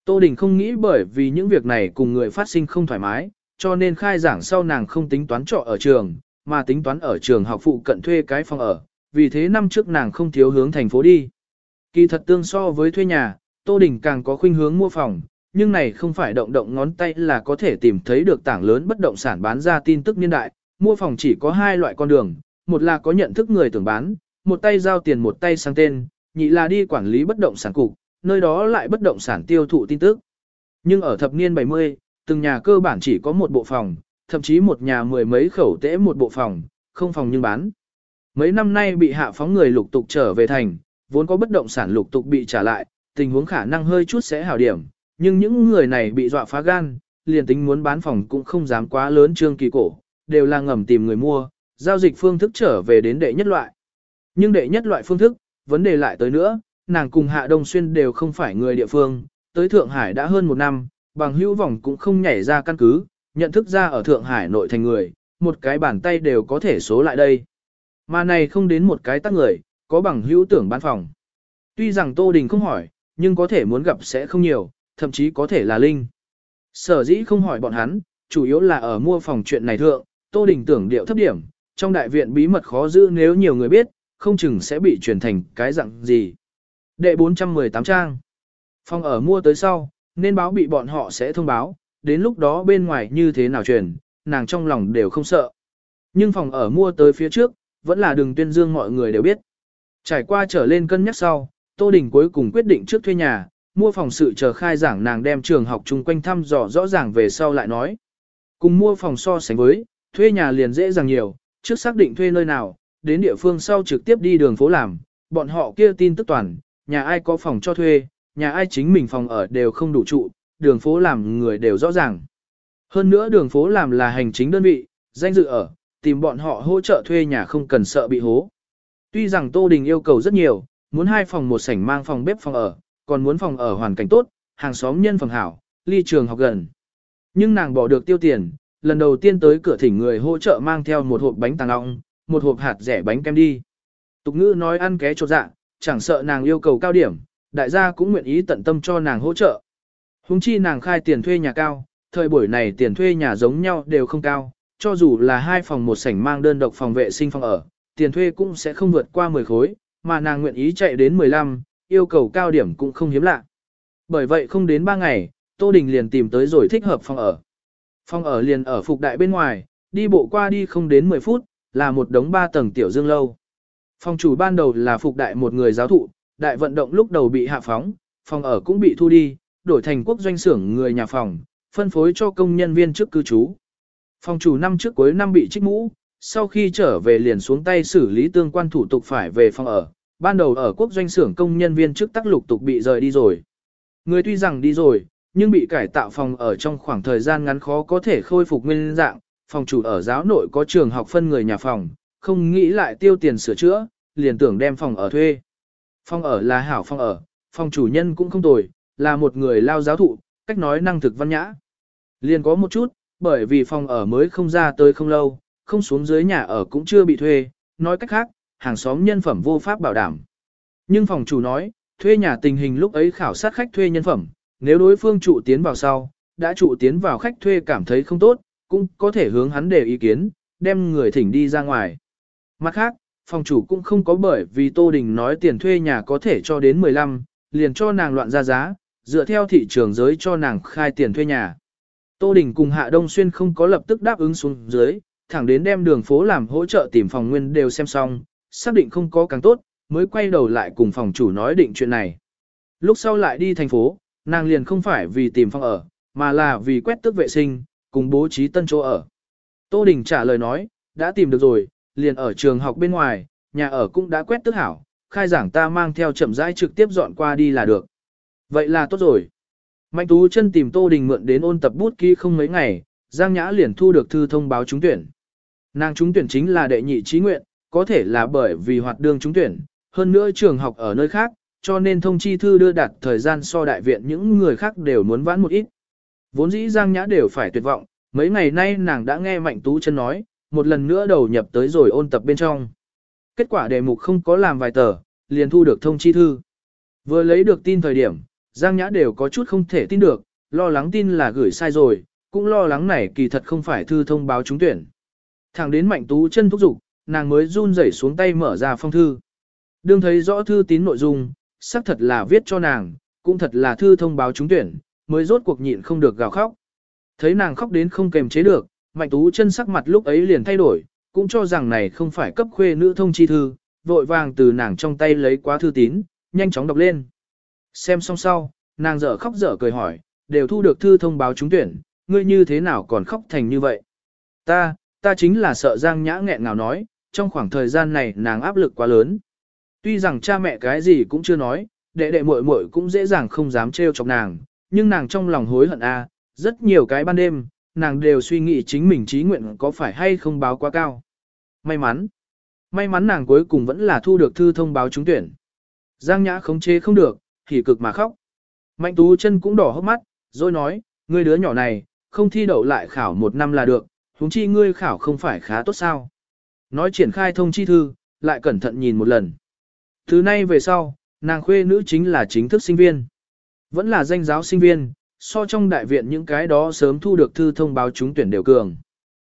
Tô Đình không nghĩ bởi vì những việc này cùng người phát sinh không thoải mái, cho nên khai giảng sau nàng không tính toán trọ ở trường, mà tính toán ở trường học phụ cận thuê cái phòng ở, vì thế năm trước nàng không thiếu hướng thành phố đi. Kỳ thật tương so với thuê nhà, Tô Đình càng có khuynh hướng mua phòng, nhưng này không phải động động ngón tay là có thể tìm thấy được tảng lớn bất động sản bán ra tin tức niên đại, mua phòng chỉ có hai loại con đường, một là có nhận thức người tưởng bán, một tay giao tiền một tay sang tên, nhị là đi quản lý bất động sản cục, nơi đó lại bất động sản tiêu thụ tin tức. Nhưng ở thập niên 70, từng nhà cơ bản chỉ có một bộ phòng, thậm chí một nhà mười mấy khẩu tễ một bộ phòng, không phòng nhưng bán. Mấy năm nay bị hạ phóng người lục tục trở về thành, vốn có bất động sản lục tục bị trả lại, tình huống khả năng hơi chút sẽ hảo điểm, nhưng những người này bị dọa phá gan, liền tính muốn bán phòng cũng không dám quá lớn trương kỳ cổ, đều là ngầm tìm người mua, giao dịch phương thức trở về đến đệ nhất loại. Nhưng đệ nhất loại phương thức, vấn đề lại tới nữa, nàng cùng Hạ Đông Xuyên đều không phải người địa phương, tới Thượng Hải đã hơn một năm, bằng hữu vòng cũng không nhảy ra căn cứ, nhận thức ra ở Thượng Hải nội thành người, một cái bàn tay đều có thể số lại đây. Mà này không đến một cái tắc người, có bằng hữu tưởng bán phòng. Tuy rằng Tô Đình không hỏi, nhưng có thể muốn gặp sẽ không nhiều, thậm chí có thể là Linh. Sở dĩ không hỏi bọn hắn, chủ yếu là ở mua phòng chuyện này thượng, Tô Đình tưởng điệu thấp điểm, trong đại viện bí mật khó giữ nếu nhiều người biết, không chừng sẽ bị truyền thành cái dạng gì. Đệ 418 trang. Phòng ở mua tới sau, nên báo bị bọn họ sẽ thông báo, đến lúc đó bên ngoài như thế nào truyền, nàng trong lòng đều không sợ. Nhưng phòng ở mua tới phía trước, vẫn là đường tuyên dương mọi người đều biết. Trải qua trở lên cân nhắc sau, Tô Đình cuối cùng quyết định trước thuê nhà, mua phòng sự chờ khai giảng nàng đem trường học chung quanh thăm dò rõ ràng về sau lại nói. Cùng mua phòng so sánh với, thuê nhà liền dễ dàng nhiều, trước xác định thuê nơi nào, đến địa phương sau trực tiếp đi đường phố làm, bọn họ kia tin tức toàn, nhà ai có phòng cho thuê, nhà ai chính mình phòng ở đều không đủ trụ, đường phố làm người đều rõ ràng. Hơn nữa đường phố làm là hành chính đơn vị, danh dự ở, tìm bọn họ hỗ trợ thuê nhà không cần sợ bị hố. Tuy rằng Tô Đình yêu cầu rất nhiều, muốn hai phòng một sảnh mang phòng bếp phòng ở, còn muốn phòng ở hoàn cảnh tốt, hàng xóm nhân phòng hảo, ly trường học gần. Nhưng nàng bỏ được tiêu tiền, lần đầu tiên tới cửa thỉnh người hỗ trợ mang theo một hộp bánh tàng ong, một hộp hạt rẻ bánh kem đi. Tục ngữ nói ăn ké chột dạ, chẳng sợ nàng yêu cầu cao điểm, đại gia cũng nguyện ý tận tâm cho nàng hỗ trợ. Hùng chi nàng khai tiền thuê nhà cao, thời buổi này tiền thuê nhà giống nhau đều không cao, cho dù là hai phòng một sảnh mang đơn độc phòng vệ sinh phòng ở, tiền thuê cũng sẽ không vượt qua 10 khối, mà nàng nguyện ý chạy đến 15, yêu cầu cao điểm cũng không hiếm lạ. Bởi vậy không đến 3 ngày, Tô Đình liền tìm tới rồi thích hợp phòng ở. Phòng ở liền ở phục đại bên ngoài, đi bộ qua đi không đến 10 phút, là một đống ba tầng tiểu dương lâu. Phòng chủ ban đầu là phục đại một người giáo thụ, đại vận động lúc đầu bị hạ phóng, phòng ở cũng bị thu đi, đổi thành quốc doanh xưởng người nhà phòng, phân phối cho công nhân viên trước cư trú. Phòng chủ năm trước cuối năm bị trích mũ, sau khi trở về liền xuống tay xử lý tương quan thủ tục phải về phòng ở, ban đầu ở quốc doanh xưởng công nhân viên trước tác lục tục bị rời đi rồi. Người tuy rằng đi rồi, nhưng bị cải tạo phòng ở trong khoảng thời gian ngắn khó có thể khôi phục nguyên dạng, phòng chủ ở giáo nội có trường học phân người nhà phòng, không nghĩ lại tiêu tiền sửa chữa, liền tưởng đem phòng ở thuê. Phòng ở là hảo phòng ở, phòng chủ nhân cũng không tồi, là một người lao giáo thụ, cách nói năng thực văn nhã. Liền có một chút, bởi vì phòng ở mới không ra tới không lâu, không xuống dưới nhà ở cũng chưa bị thuê, nói cách khác, hàng xóm nhân phẩm vô pháp bảo đảm. Nhưng phòng chủ nói, thuê nhà tình hình lúc ấy khảo sát khách thuê nhân phẩm, nếu đối phương trụ tiến vào sau, đã trụ tiến vào khách thuê cảm thấy không tốt, cũng có thể hướng hắn để ý kiến, đem người thỉnh đi ra ngoài. Mặt khác, phòng chủ cũng không có bởi vì Tô Đình nói tiền thuê nhà có thể cho đến 15, liền cho nàng loạn ra giá, dựa theo thị trường giới cho nàng khai tiền thuê nhà. Tô Đình cùng Hạ Đông Xuyên không có lập tức đáp ứng xuống dưới, thẳng đến đem đường phố làm hỗ trợ tìm phòng nguyên đều xem xong, xác định không có càng tốt, mới quay đầu lại cùng phòng chủ nói định chuyện này. Lúc sau lại đi thành phố, nàng liền không phải vì tìm phòng ở, mà là vì quét tước vệ sinh, cùng bố trí tân chỗ ở. Tô Đình trả lời nói, đã tìm được rồi, liền ở trường học bên ngoài, nhà ở cũng đã quét tước hảo, khai giảng ta mang theo chậm rãi trực tiếp dọn qua đi là được. Vậy là tốt rồi. Mạnh Tú chân tìm Tô Đình mượn đến ôn tập bút ký không mấy ngày, Giang Nhã liền thu được thư thông báo trúng tuyển. Nàng trúng tuyển chính là đệ nhị trí nguyện, có thể là bởi vì hoạt đương trúng tuyển, hơn nữa trường học ở nơi khác, cho nên thông chi thư đưa đặt thời gian so đại viện những người khác đều muốn vãn một ít. Vốn dĩ Giang Nhã đều phải tuyệt vọng, mấy ngày nay nàng đã nghe Mạnh Tú chân nói, một lần nữa đầu nhập tới rồi ôn tập bên trong. Kết quả đề mục không có làm vài tờ, liền thu được thông chi thư. Vừa lấy được tin thời điểm, Giang Nhã đều có chút không thể tin được, lo lắng tin là gửi sai rồi, cũng lo lắng này kỳ thật không phải thư thông báo trúng tuyển. Thẳng đến Mạnh Tú chân thúc giục, nàng mới run rẩy xuống tay mở ra phong thư. Đương thấy rõ thư tín nội dung, xác thật là viết cho nàng, cũng thật là thư thông báo trúng tuyển, mới rốt cuộc nhịn không được gào khóc. Thấy nàng khóc đến không kềm chế được, Mạnh Tú chân sắc mặt lúc ấy liền thay đổi, cũng cho rằng này không phải cấp khuê nữ thông chi thư, vội vàng từ nàng trong tay lấy quá thư tín, nhanh chóng đọc lên. Xem xong sau, nàng dở khóc dở cười hỏi, đều thu được thư thông báo trúng tuyển, ngươi như thế nào còn khóc thành như vậy? Ta, ta chính là sợ Giang Nhã nghẹn ngào nói, trong khoảng thời gian này nàng áp lực quá lớn. Tuy rằng cha mẹ cái gì cũng chưa nói, đệ đệ muội muội cũng dễ dàng không dám trêu chọc nàng, nhưng nàng trong lòng hối hận a, rất nhiều cái ban đêm, nàng đều suy nghĩ chính mình trí nguyện có phải hay không báo quá cao. May mắn, may mắn nàng cuối cùng vẫn là thu được thư thông báo trúng tuyển. Giang Nhã khống chế không được, thì cực mà khóc. Mạnh Tú chân cũng đỏ hốc mắt, rồi nói, ngươi đứa nhỏ này, không thi đậu lại khảo một năm là được, huống chi ngươi khảo không phải khá tốt sao. Nói triển khai thông chi thư, lại cẩn thận nhìn một lần. Thứ nay về sau, nàng khuê nữ chính là chính thức sinh viên. Vẫn là danh giáo sinh viên, so trong đại viện những cái đó sớm thu được thư thông báo trúng tuyển đều cường.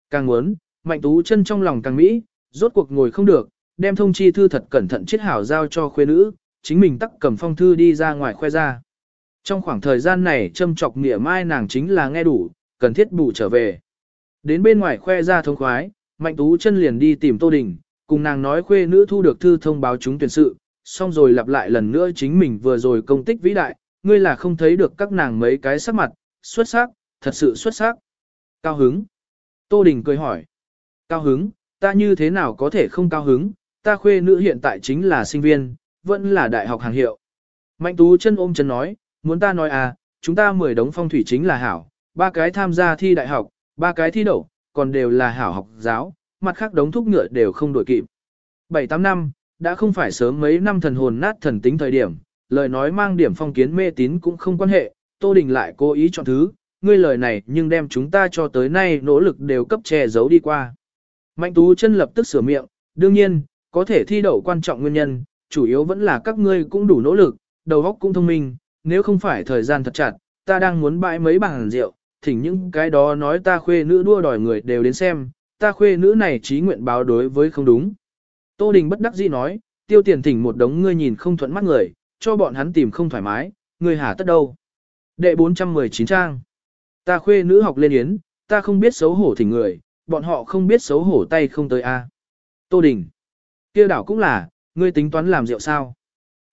Càng muốn, Mạnh Tú chân trong lòng càng mỹ, rốt cuộc ngồi không được, đem thông chi thư thật cẩn thận chiết hảo giao cho khuê nữ, chính mình tắc cầm phong thư đi ra ngoài khoe ra. Trong khoảng thời gian này châm chọc nghĩa mai nàng chính là nghe đủ, cần thiết bù trở về. Đến bên ngoài khoe ra thông khoái, Mạnh Tú chân liền đi tìm Tô Đình, cùng nàng nói khuê nữ thu được thư thông báo chúng tuyển sự, xong rồi lặp lại lần nữa chính mình vừa rồi công tích vĩ đại, ngươi là không thấy được các nàng mấy cái sắc mặt, xuất sắc, thật sự xuất sắc. Cao hứng. Tô Đình cười hỏi. Cao hứng, ta như thế nào có thể không cao hứng, ta khuê nữ hiện tại chính là sinh viên, vẫn là đại học hàng hiệu. Mạnh Tú chân ôm chân nói, muốn ta nói à, chúng ta mười đống phong thủy chính là hảo, ba cái tham gia thi đại học, ba cái thi đậu, còn đều là hảo học giáo, mặt khác đống thúc ngựa đều không đổi kịp. 7-8 năm, đã không phải sớm mấy năm thần hồn nát thần tính thời điểm, lời nói mang điểm phong kiến mê tín cũng không quan hệ, Tô Đình lại cố ý chọn thứ, ngươi lời này nhưng đem chúng ta cho tới nay nỗ lực đều cấp che giấu đi qua. Mạnh Tú chân lập tức sửa miệng, đương nhiên, có thể thi đậu quan trọng nguyên nhân, chủ yếu vẫn là các ngươi cũng đủ nỗ lực, đầu óc cũng thông minh, nếu không phải thời gian thật chặt, ta đang muốn bãi mấy bảng rượu, thỉnh những cái đó nói ta khuê nữ đua đòi người đều đến xem, ta khuê nữ này trí nguyện báo đối với không đúng. Tô Đình bất đắc dĩ nói, tiêu tiền thỉnh một đống ngươi nhìn không thuận mắt người, cho bọn hắn tìm không thoải mái, ngươi hả tất đâu. Đệ 419 trang. Ta khuê nữ học lên yến, ta không biết xấu hổ thỉnh người, bọn họ không biết xấu hổ tay không tới a. À. Tô Đình. kia đảo cũng là, ngươi tính toán làm rượu sao?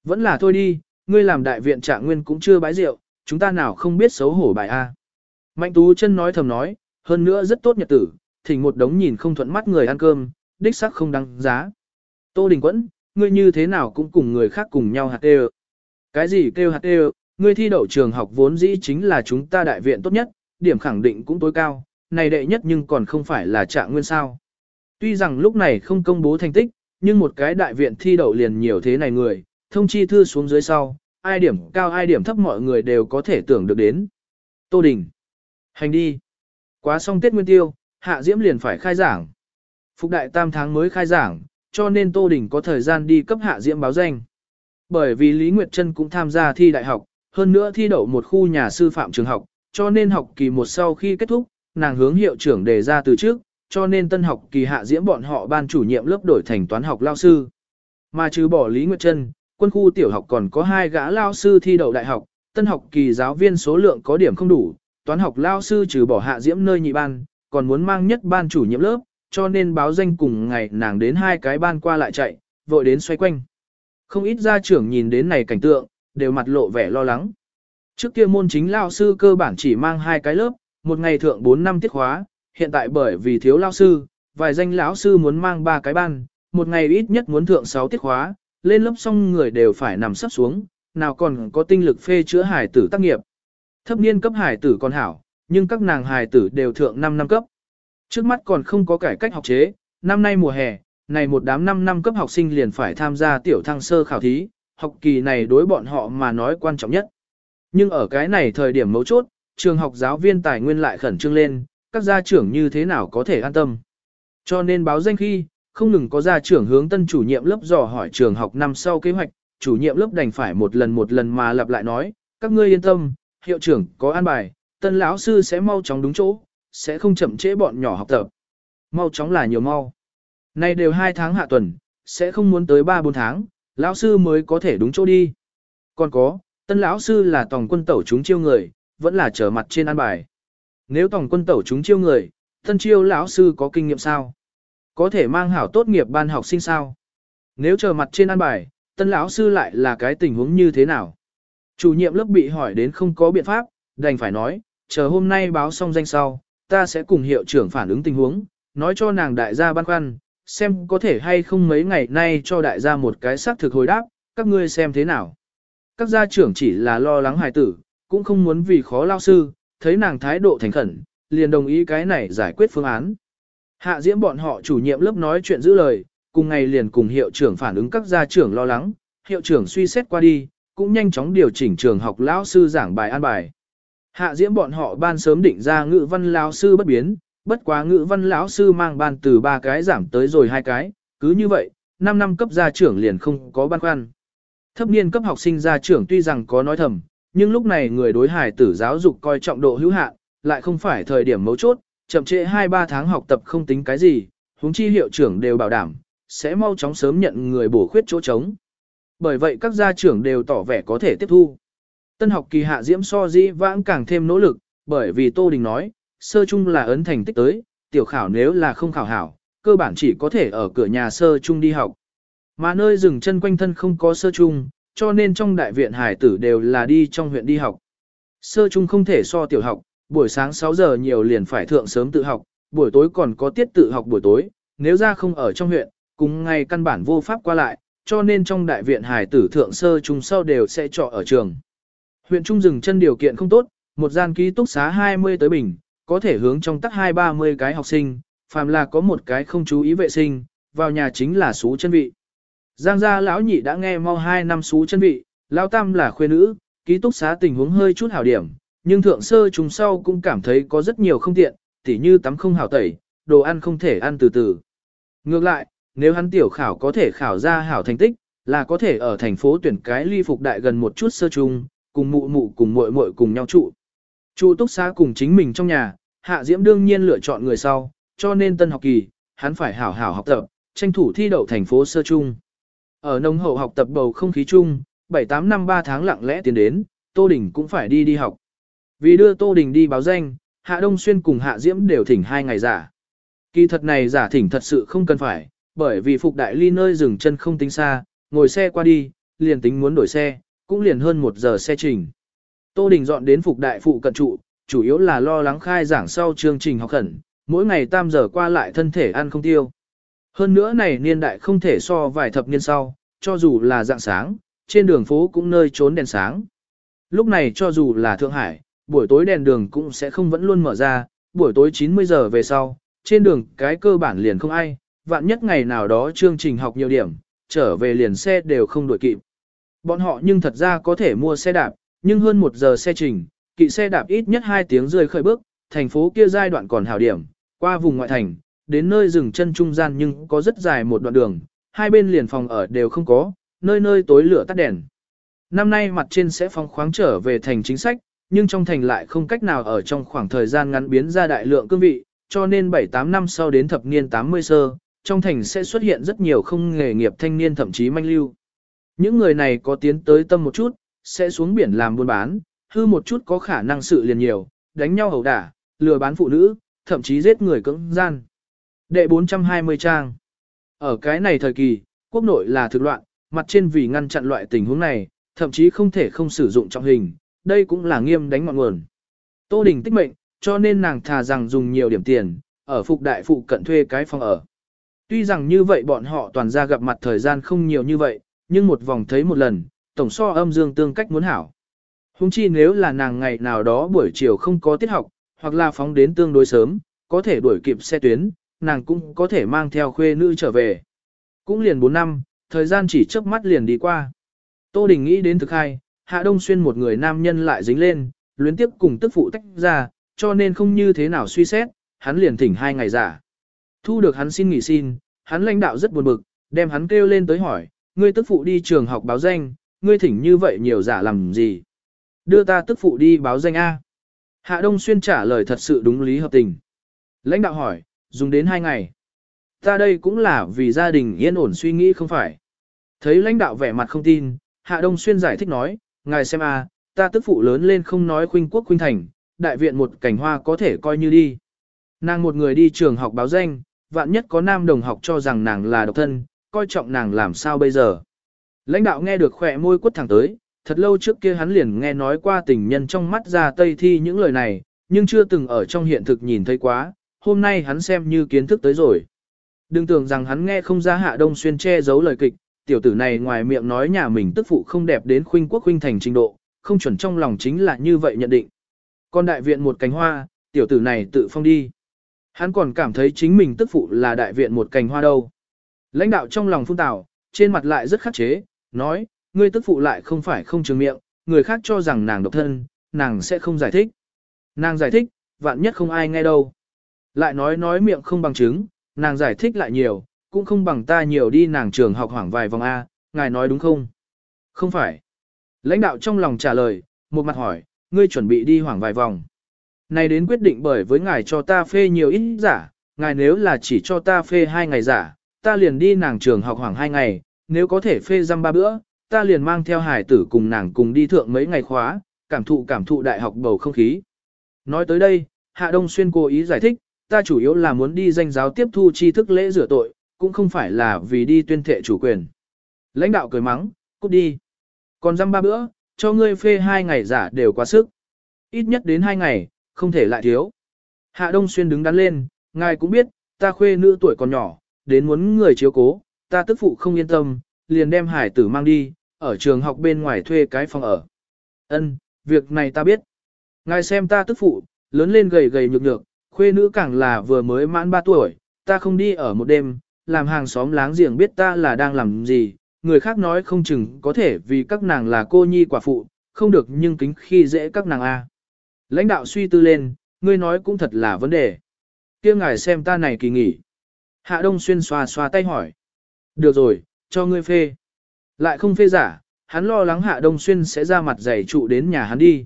Vẫn là thôi đi, ngươi làm đại viện trạng nguyên cũng chưa bái rượu, chúng ta nào không biết xấu hổ bài a. À. Mạnh Tú chân nói thầm nói, hơn nữa rất tốt nhật tử, thỉnh một đống nhìn không thuận mắt người ăn cơm, đích sắc không đáng giá. Tô Đình Quẫn, ngươi như thế nào cũng cùng người khác cùng nhau hạt đều. Cái gì kêu hạt đều, ngươi thi đậu trường học vốn dĩ chính là chúng ta đại viện tốt nhất, điểm khẳng định cũng tối cao, này đệ nhất nhưng còn không phải là trạng nguyên sao. Tuy rằng lúc này không công bố thành tích, nhưng một cái đại viện thi đậu liền nhiều thế này người, thông chi thư xuống dưới sau, ai điểm cao ai điểm thấp mọi người đều có thể tưởng được đến. Tô Đình. Hành đi. Quá xong Tết Nguyên Tiêu, Hạ Diễm liền phải khai giảng. Phục đại tam tháng mới khai giảng, cho nên Tô Đình có thời gian đi cấp Hạ Diễm báo danh. Bởi vì Lý Nguyệt Trân cũng tham gia thi đại học, hơn nữa thi đậu một khu nhà sư phạm trường học, cho nên học kỳ một sau khi kết thúc, nàng hướng hiệu trưởng đề ra từ trước, cho nên tân học kỳ Hạ Diễm bọn họ ban chủ nhiệm lớp đổi thành toán học lao sư. Mà trừ bỏ Lý Nguyệt Trân, quân khu tiểu học còn có hai gã lao sư thi đậu đại học, tân học kỳ giáo viên số lượng có điểm không đủ, toán học lao sư trừ bỏ hạ diễm nơi nhị ban, còn muốn mang nhất ban chủ nhiệm lớp, cho nên báo danh cùng ngày nàng đến hai cái ban qua lại chạy, vội đến xoay quanh. Không ít gia trưởng nhìn đến này cảnh tượng, đều mặt lộ vẻ lo lắng. Trước kia môn chính lao sư cơ bản chỉ mang hai cái lớp, một ngày thượng 4 năm tiết khóa, hiện tại bởi vì thiếu lao sư, vài danh lão sư muốn mang ba cái ban, một ngày ít nhất muốn thượng 6 tiết khóa, lên lớp xong người đều phải nằm sắp xuống, nào còn có tinh lực phê chữa hải tử tác nghiệp. Thấp niên cấp hải tử còn hảo, nhưng các nàng hải tử đều thượng 5 năm cấp. Trước mắt còn không có cải cách học chế, năm nay mùa hè, này một đám 5 năm cấp học sinh liền phải tham gia tiểu thăng sơ khảo thí, học kỳ này đối bọn họ mà nói quan trọng nhất. Nhưng ở cái này thời điểm mấu chốt, trường học giáo viên tài nguyên lại khẩn trương lên, các gia trưởng như thế nào có thể an tâm. Cho nên báo danh khi, không ngừng có gia trưởng hướng tân chủ nhiệm lớp dò hỏi trường học năm sau kế hoạch, chủ nhiệm lớp đành phải một lần một lần mà lặp lại nói, các ngươi yên tâm, hiệu trưởng có an bài, tân lão sư sẽ mau chóng đúng chỗ, sẽ không chậm trễ bọn nhỏ học tập. Mau chóng là nhiều mau. Nay đều 2 tháng hạ tuần, sẽ không muốn tới 3-4 tháng, lão sư mới có thể đúng chỗ đi. Còn có, tân lão sư là tổng quân tẩu chúng chiêu người, vẫn là trở mặt trên an bài. Nếu tổng quân tẩu chúng chiêu người, tân chiêu lão sư có kinh nghiệm sao? Có thể mang hảo tốt nghiệp ban học sinh sao? Nếu chờ mặt trên an bài, tân lão sư lại là cái tình huống như thế nào? Chủ nhiệm lớp bị hỏi đến không có biện pháp, đành phải nói, chờ hôm nay báo xong danh sau, ta sẽ cùng hiệu trưởng phản ứng tình huống, nói cho nàng đại gia băn khoăn, xem có thể hay không mấy ngày nay cho đại gia một cái xác thực hồi đáp, các ngươi xem thế nào. Các gia trưởng chỉ là lo lắng hài tử, cũng không muốn vì khó lao sư, thấy nàng thái độ thành khẩn, liền đồng ý cái này giải quyết phương án. Hạ diễm bọn họ chủ nhiệm lớp nói chuyện giữ lời, cùng ngày liền cùng hiệu trưởng phản ứng các gia trưởng lo lắng, hiệu trưởng suy xét qua đi, cũng nhanh chóng điều chỉnh trường học lão sư giảng bài an bài. Hạ diễm bọn họ ban sớm định ra ngữ văn lão sư bất biến, bất quá ngữ văn lão sư mang ban từ ba cái giảm tới rồi hai cái, cứ như vậy, 5 năm cấp gia trưởng liền không có ban khoăn. Thấp niên cấp học sinh gia trưởng tuy rằng có nói thầm, nhưng lúc này người đối hải tử giáo dục coi trọng độ hữu hạn, lại không phải thời điểm mấu chốt, chậm trễ 2-3 tháng học tập không tính cái gì, huống chi hiệu trưởng đều bảo đảm, sẽ mau chóng sớm nhận người bổ khuyết chỗ trống. Bởi vậy các gia trưởng đều tỏ vẻ có thể tiếp thu. Tân học kỳ hạ diễm so dĩ vãng càng thêm nỗ lực, bởi vì Tô Đình nói, sơ chung là ấn thành tích tới, tiểu khảo nếu là không khảo hảo, cơ bản chỉ có thể ở cửa nhà sơ chung đi học. Mà nơi dừng chân quanh thân không có sơ chung, cho nên trong đại viện hải tử đều là đi trong huyện đi học. Sơ chung không thể so tiểu học, buổi sáng 6 giờ nhiều liền phải thượng sớm tự học, buổi tối còn có tiết tự học buổi tối, nếu ra không ở trong huyện, cùng ngay căn bản vô pháp qua lại, cho nên trong đại viện hải tử thượng sơ trung sau đều sẽ trọ ở trường. Huyện Trung dừng chân điều kiện không tốt, một gian ký túc xá 20 tới bình, có thể hướng trong tắc 2-30 cái học sinh, phàm là có một cái không chú ý vệ sinh, vào nhà chính là xú chân vị. Giang gia lão nhị đã nghe mau hai năm xú chân vị, lão tam là khuê nữ, ký túc xá tình huống hơi chút hảo điểm, nhưng thượng sơ chúng sau cũng cảm thấy có rất nhiều không tiện, tỉ như tắm không hảo tẩy, đồ ăn không thể ăn từ từ. Ngược lại, nếu hắn tiểu khảo có thể khảo ra hảo thành tích, là có thể ở thành phố tuyển cái ly phục đại gần một chút sơ chung, cùng mụ mụ cùng muội muội cùng nhau trụ. Trụ túc xá cùng chính mình trong nhà, Hạ Diễm đương nhiên lựa chọn người sau, cho nên tân học kỳ, hắn phải hảo hảo học tập, tranh thủ thi đậu thành phố sơ trung. Ở nông hậu học tập bầu không khí chung, 7-8 năm 3 tháng lặng lẽ tiến đến, Tô Đình cũng phải đi đi học. Vì đưa Tô Đình đi báo danh, Hạ Đông Xuyên cùng Hạ Diễm đều thỉnh hai ngày giả. Kỳ thật này giả thỉnh thật sự không cần phải, bởi vì Phục Đại Ly nơi dừng chân không tính xa, ngồi xe qua đi, liền tính muốn đổi xe, cũng liền hơn một giờ xe trình. Tô Đình dọn đến Phục Đại Phụ cận trụ, chủ yếu là lo lắng khai giảng sau chương trình học khẩn, mỗi ngày tam giờ qua lại thân thể ăn không tiêu. Hơn nữa này niên đại không thể so vài thập niên sau, cho dù là dạng sáng, trên đường phố cũng nơi trốn đèn sáng. Lúc này cho dù là Thượng Hải, buổi tối đèn đường cũng sẽ không vẫn luôn mở ra, buổi tối 90 giờ về sau, trên đường cái cơ bản liền không ai, vạn nhất ngày nào đó chương trình học nhiều điểm, trở về liền xe đều không đuổi kịp. Bọn họ nhưng thật ra có thể mua xe đạp, nhưng hơn một giờ xe trình, kỵ xe đạp ít nhất 2 tiếng rơi khởi bước, thành phố kia giai đoạn còn hảo điểm, qua vùng ngoại thành, đến nơi dừng chân trung gian nhưng có rất dài một đoạn đường, hai bên liền phòng ở đều không có, nơi nơi tối lửa tắt đèn. Năm nay mặt trên sẽ phong khoáng trở về thành chính sách, nhưng trong thành lại không cách nào ở trong khoảng thời gian ngắn biến ra đại lượng cương vị, cho nên 7-8 năm sau đến thập niên 80 sơ, trong thành sẽ xuất hiện rất nhiều không nghề nghiệp thanh niên thậm chí manh lưu. Những người này có tiến tới tâm một chút, sẽ xuống biển làm buôn bán, hư một chút có khả năng sự liền nhiều, đánh nhau ẩu đả, lừa bán phụ nữ, thậm chí giết người cưỡng gian. Đệ 420 trang Ở cái này thời kỳ, quốc nội là thực loạn, mặt trên vì ngăn chặn loại tình huống này, thậm chí không thể không sử dụng trọng hình, đây cũng là nghiêm đánh ngọn nguồn. Tô Đình tích mệnh, cho nên nàng thà rằng dùng nhiều điểm tiền, ở phục đại phụ cận thuê cái phòng ở. Tuy rằng như vậy bọn họ toàn ra gặp mặt thời gian không nhiều như vậy, nhưng một vòng thấy một lần, tổng so âm dương tương cách muốn hảo. Hùng chi nếu là nàng ngày nào đó buổi chiều không có tiết học, hoặc là phóng đến tương đối sớm, có thể đuổi kịp xe tuyến, nàng cũng có thể mang theo khuê nữ trở về. Cũng liền 4 năm, thời gian chỉ chớp mắt liền đi qua. Tô Đình nghĩ đến thực hai, Hạ Đông Xuyên một người nam nhân lại dính lên, luyến tiếp cùng tức phụ tách ra, cho nên không như thế nào suy xét, hắn liền thỉnh hai ngày giả. Thu được hắn xin nghỉ xin, hắn lãnh đạo rất buồn bực, đem hắn kêu lên tới hỏi, ngươi tức phụ đi trường học báo danh, ngươi thỉnh như vậy nhiều giả làm gì? Đưa ta tức phụ đi báo danh A. Hạ Đông Xuyên trả lời thật sự đúng lý hợp tình. Lãnh đạo hỏi, dùng đến hai ngày. Ta đây cũng là vì gia đình yên ổn suy nghĩ không phải. Thấy lãnh đạo vẻ mặt không tin, Hạ Đông Xuyên giải thích nói, ngài xem a, ta tức phụ lớn lên không nói khuynh quốc khuynh thành, đại viện một cảnh hoa có thể coi như đi. Nàng một người đi trường học báo danh, vạn nhất có nam đồng học cho rằng nàng là độc thân, coi trọng nàng làm sao bây giờ. Lãnh đạo nghe được khỏe môi quất thẳng tới, thật lâu trước kia hắn liền nghe nói qua tình nhân trong mắt ra tây thi những lời này, nhưng chưa từng ở trong hiện thực nhìn thấy quá, hôm nay hắn xem như kiến thức tới rồi. Đừng tưởng rằng hắn nghe không ra hạ đông xuyên che giấu lời kịch, tiểu tử này ngoài miệng nói nhà mình tức phụ không đẹp đến khuynh quốc khuynh thành trình độ, không chuẩn trong lòng chính là như vậy nhận định. Còn đại viện một cánh hoa, tiểu tử này tự phong đi. Hắn còn cảm thấy chính mình tức phụ là đại viện một cành hoa đâu. Lãnh đạo trong lòng phun tảo, trên mặt lại rất khắc chế, nói, ngươi tức phụ lại không phải không trường miệng, người khác cho rằng nàng độc thân, nàng sẽ không giải thích. Nàng giải thích, vạn nhất không ai nghe đâu. Lại nói nói miệng không bằng chứng, nàng giải thích lại nhiều, cũng không bằng ta nhiều đi nàng trường học hoảng vài vòng A, ngài nói đúng không? Không phải. Lãnh đạo trong lòng trả lời, một mặt hỏi, ngươi chuẩn bị đi hoảng vài vòng. Này đến quyết định bởi với ngài cho ta phê nhiều ít giả, ngài nếu là chỉ cho ta phê hai ngày giả, ta liền đi nàng trường học hoảng hai ngày, nếu có thể phê răm ba bữa, ta liền mang theo hải tử cùng nàng cùng đi thượng mấy ngày khóa, cảm thụ cảm thụ đại học bầu không khí. Nói tới đây, Hạ Đông Xuyên cố ý giải thích, ta chủ yếu là muốn đi danh giáo tiếp thu tri thức lễ rửa tội, cũng không phải là vì đi tuyên thệ chủ quyền. Lãnh đạo cười mắng, cút đi. Còn dăm ba bữa, cho ngươi phê hai ngày giả đều quá sức. Ít nhất đến hai ngày, không thể lại thiếu. Hạ Đông Xuyên đứng đắn lên, ngài cũng biết, ta khuê nữ tuổi còn nhỏ, đến muốn người chiếu cố, ta tức phụ không yên tâm, liền đem hải tử mang đi, ở trường học bên ngoài thuê cái phòng ở. Ân, việc này ta biết. Ngài xem ta tức phụ, lớn lên gầy gầy nhược nhược, khuê nữ càng là vừa mới mãn 3 tuổi, ta không đi ở một đêm, làm hàng xóm láng giềng biết ta là đang làm gì, người khác nói không chừng có thể vì các nàng là cô nhi quả phụ, không được nhưng kính khi dễ các nàng a. Lãnh đạo suy tư lên, ngươi nói cũng thật là vấn đề. kia ngài xem ta này kỳ nghỉ. Hạ Đông Xuyên xoa xoa tay hỏi. Được rồi, cho ngươi phê. Lại không phê giả, hắn lo lắng Hạ Đông Xuyên sẽ ra mặt giày trụ đến nhà hắn đi.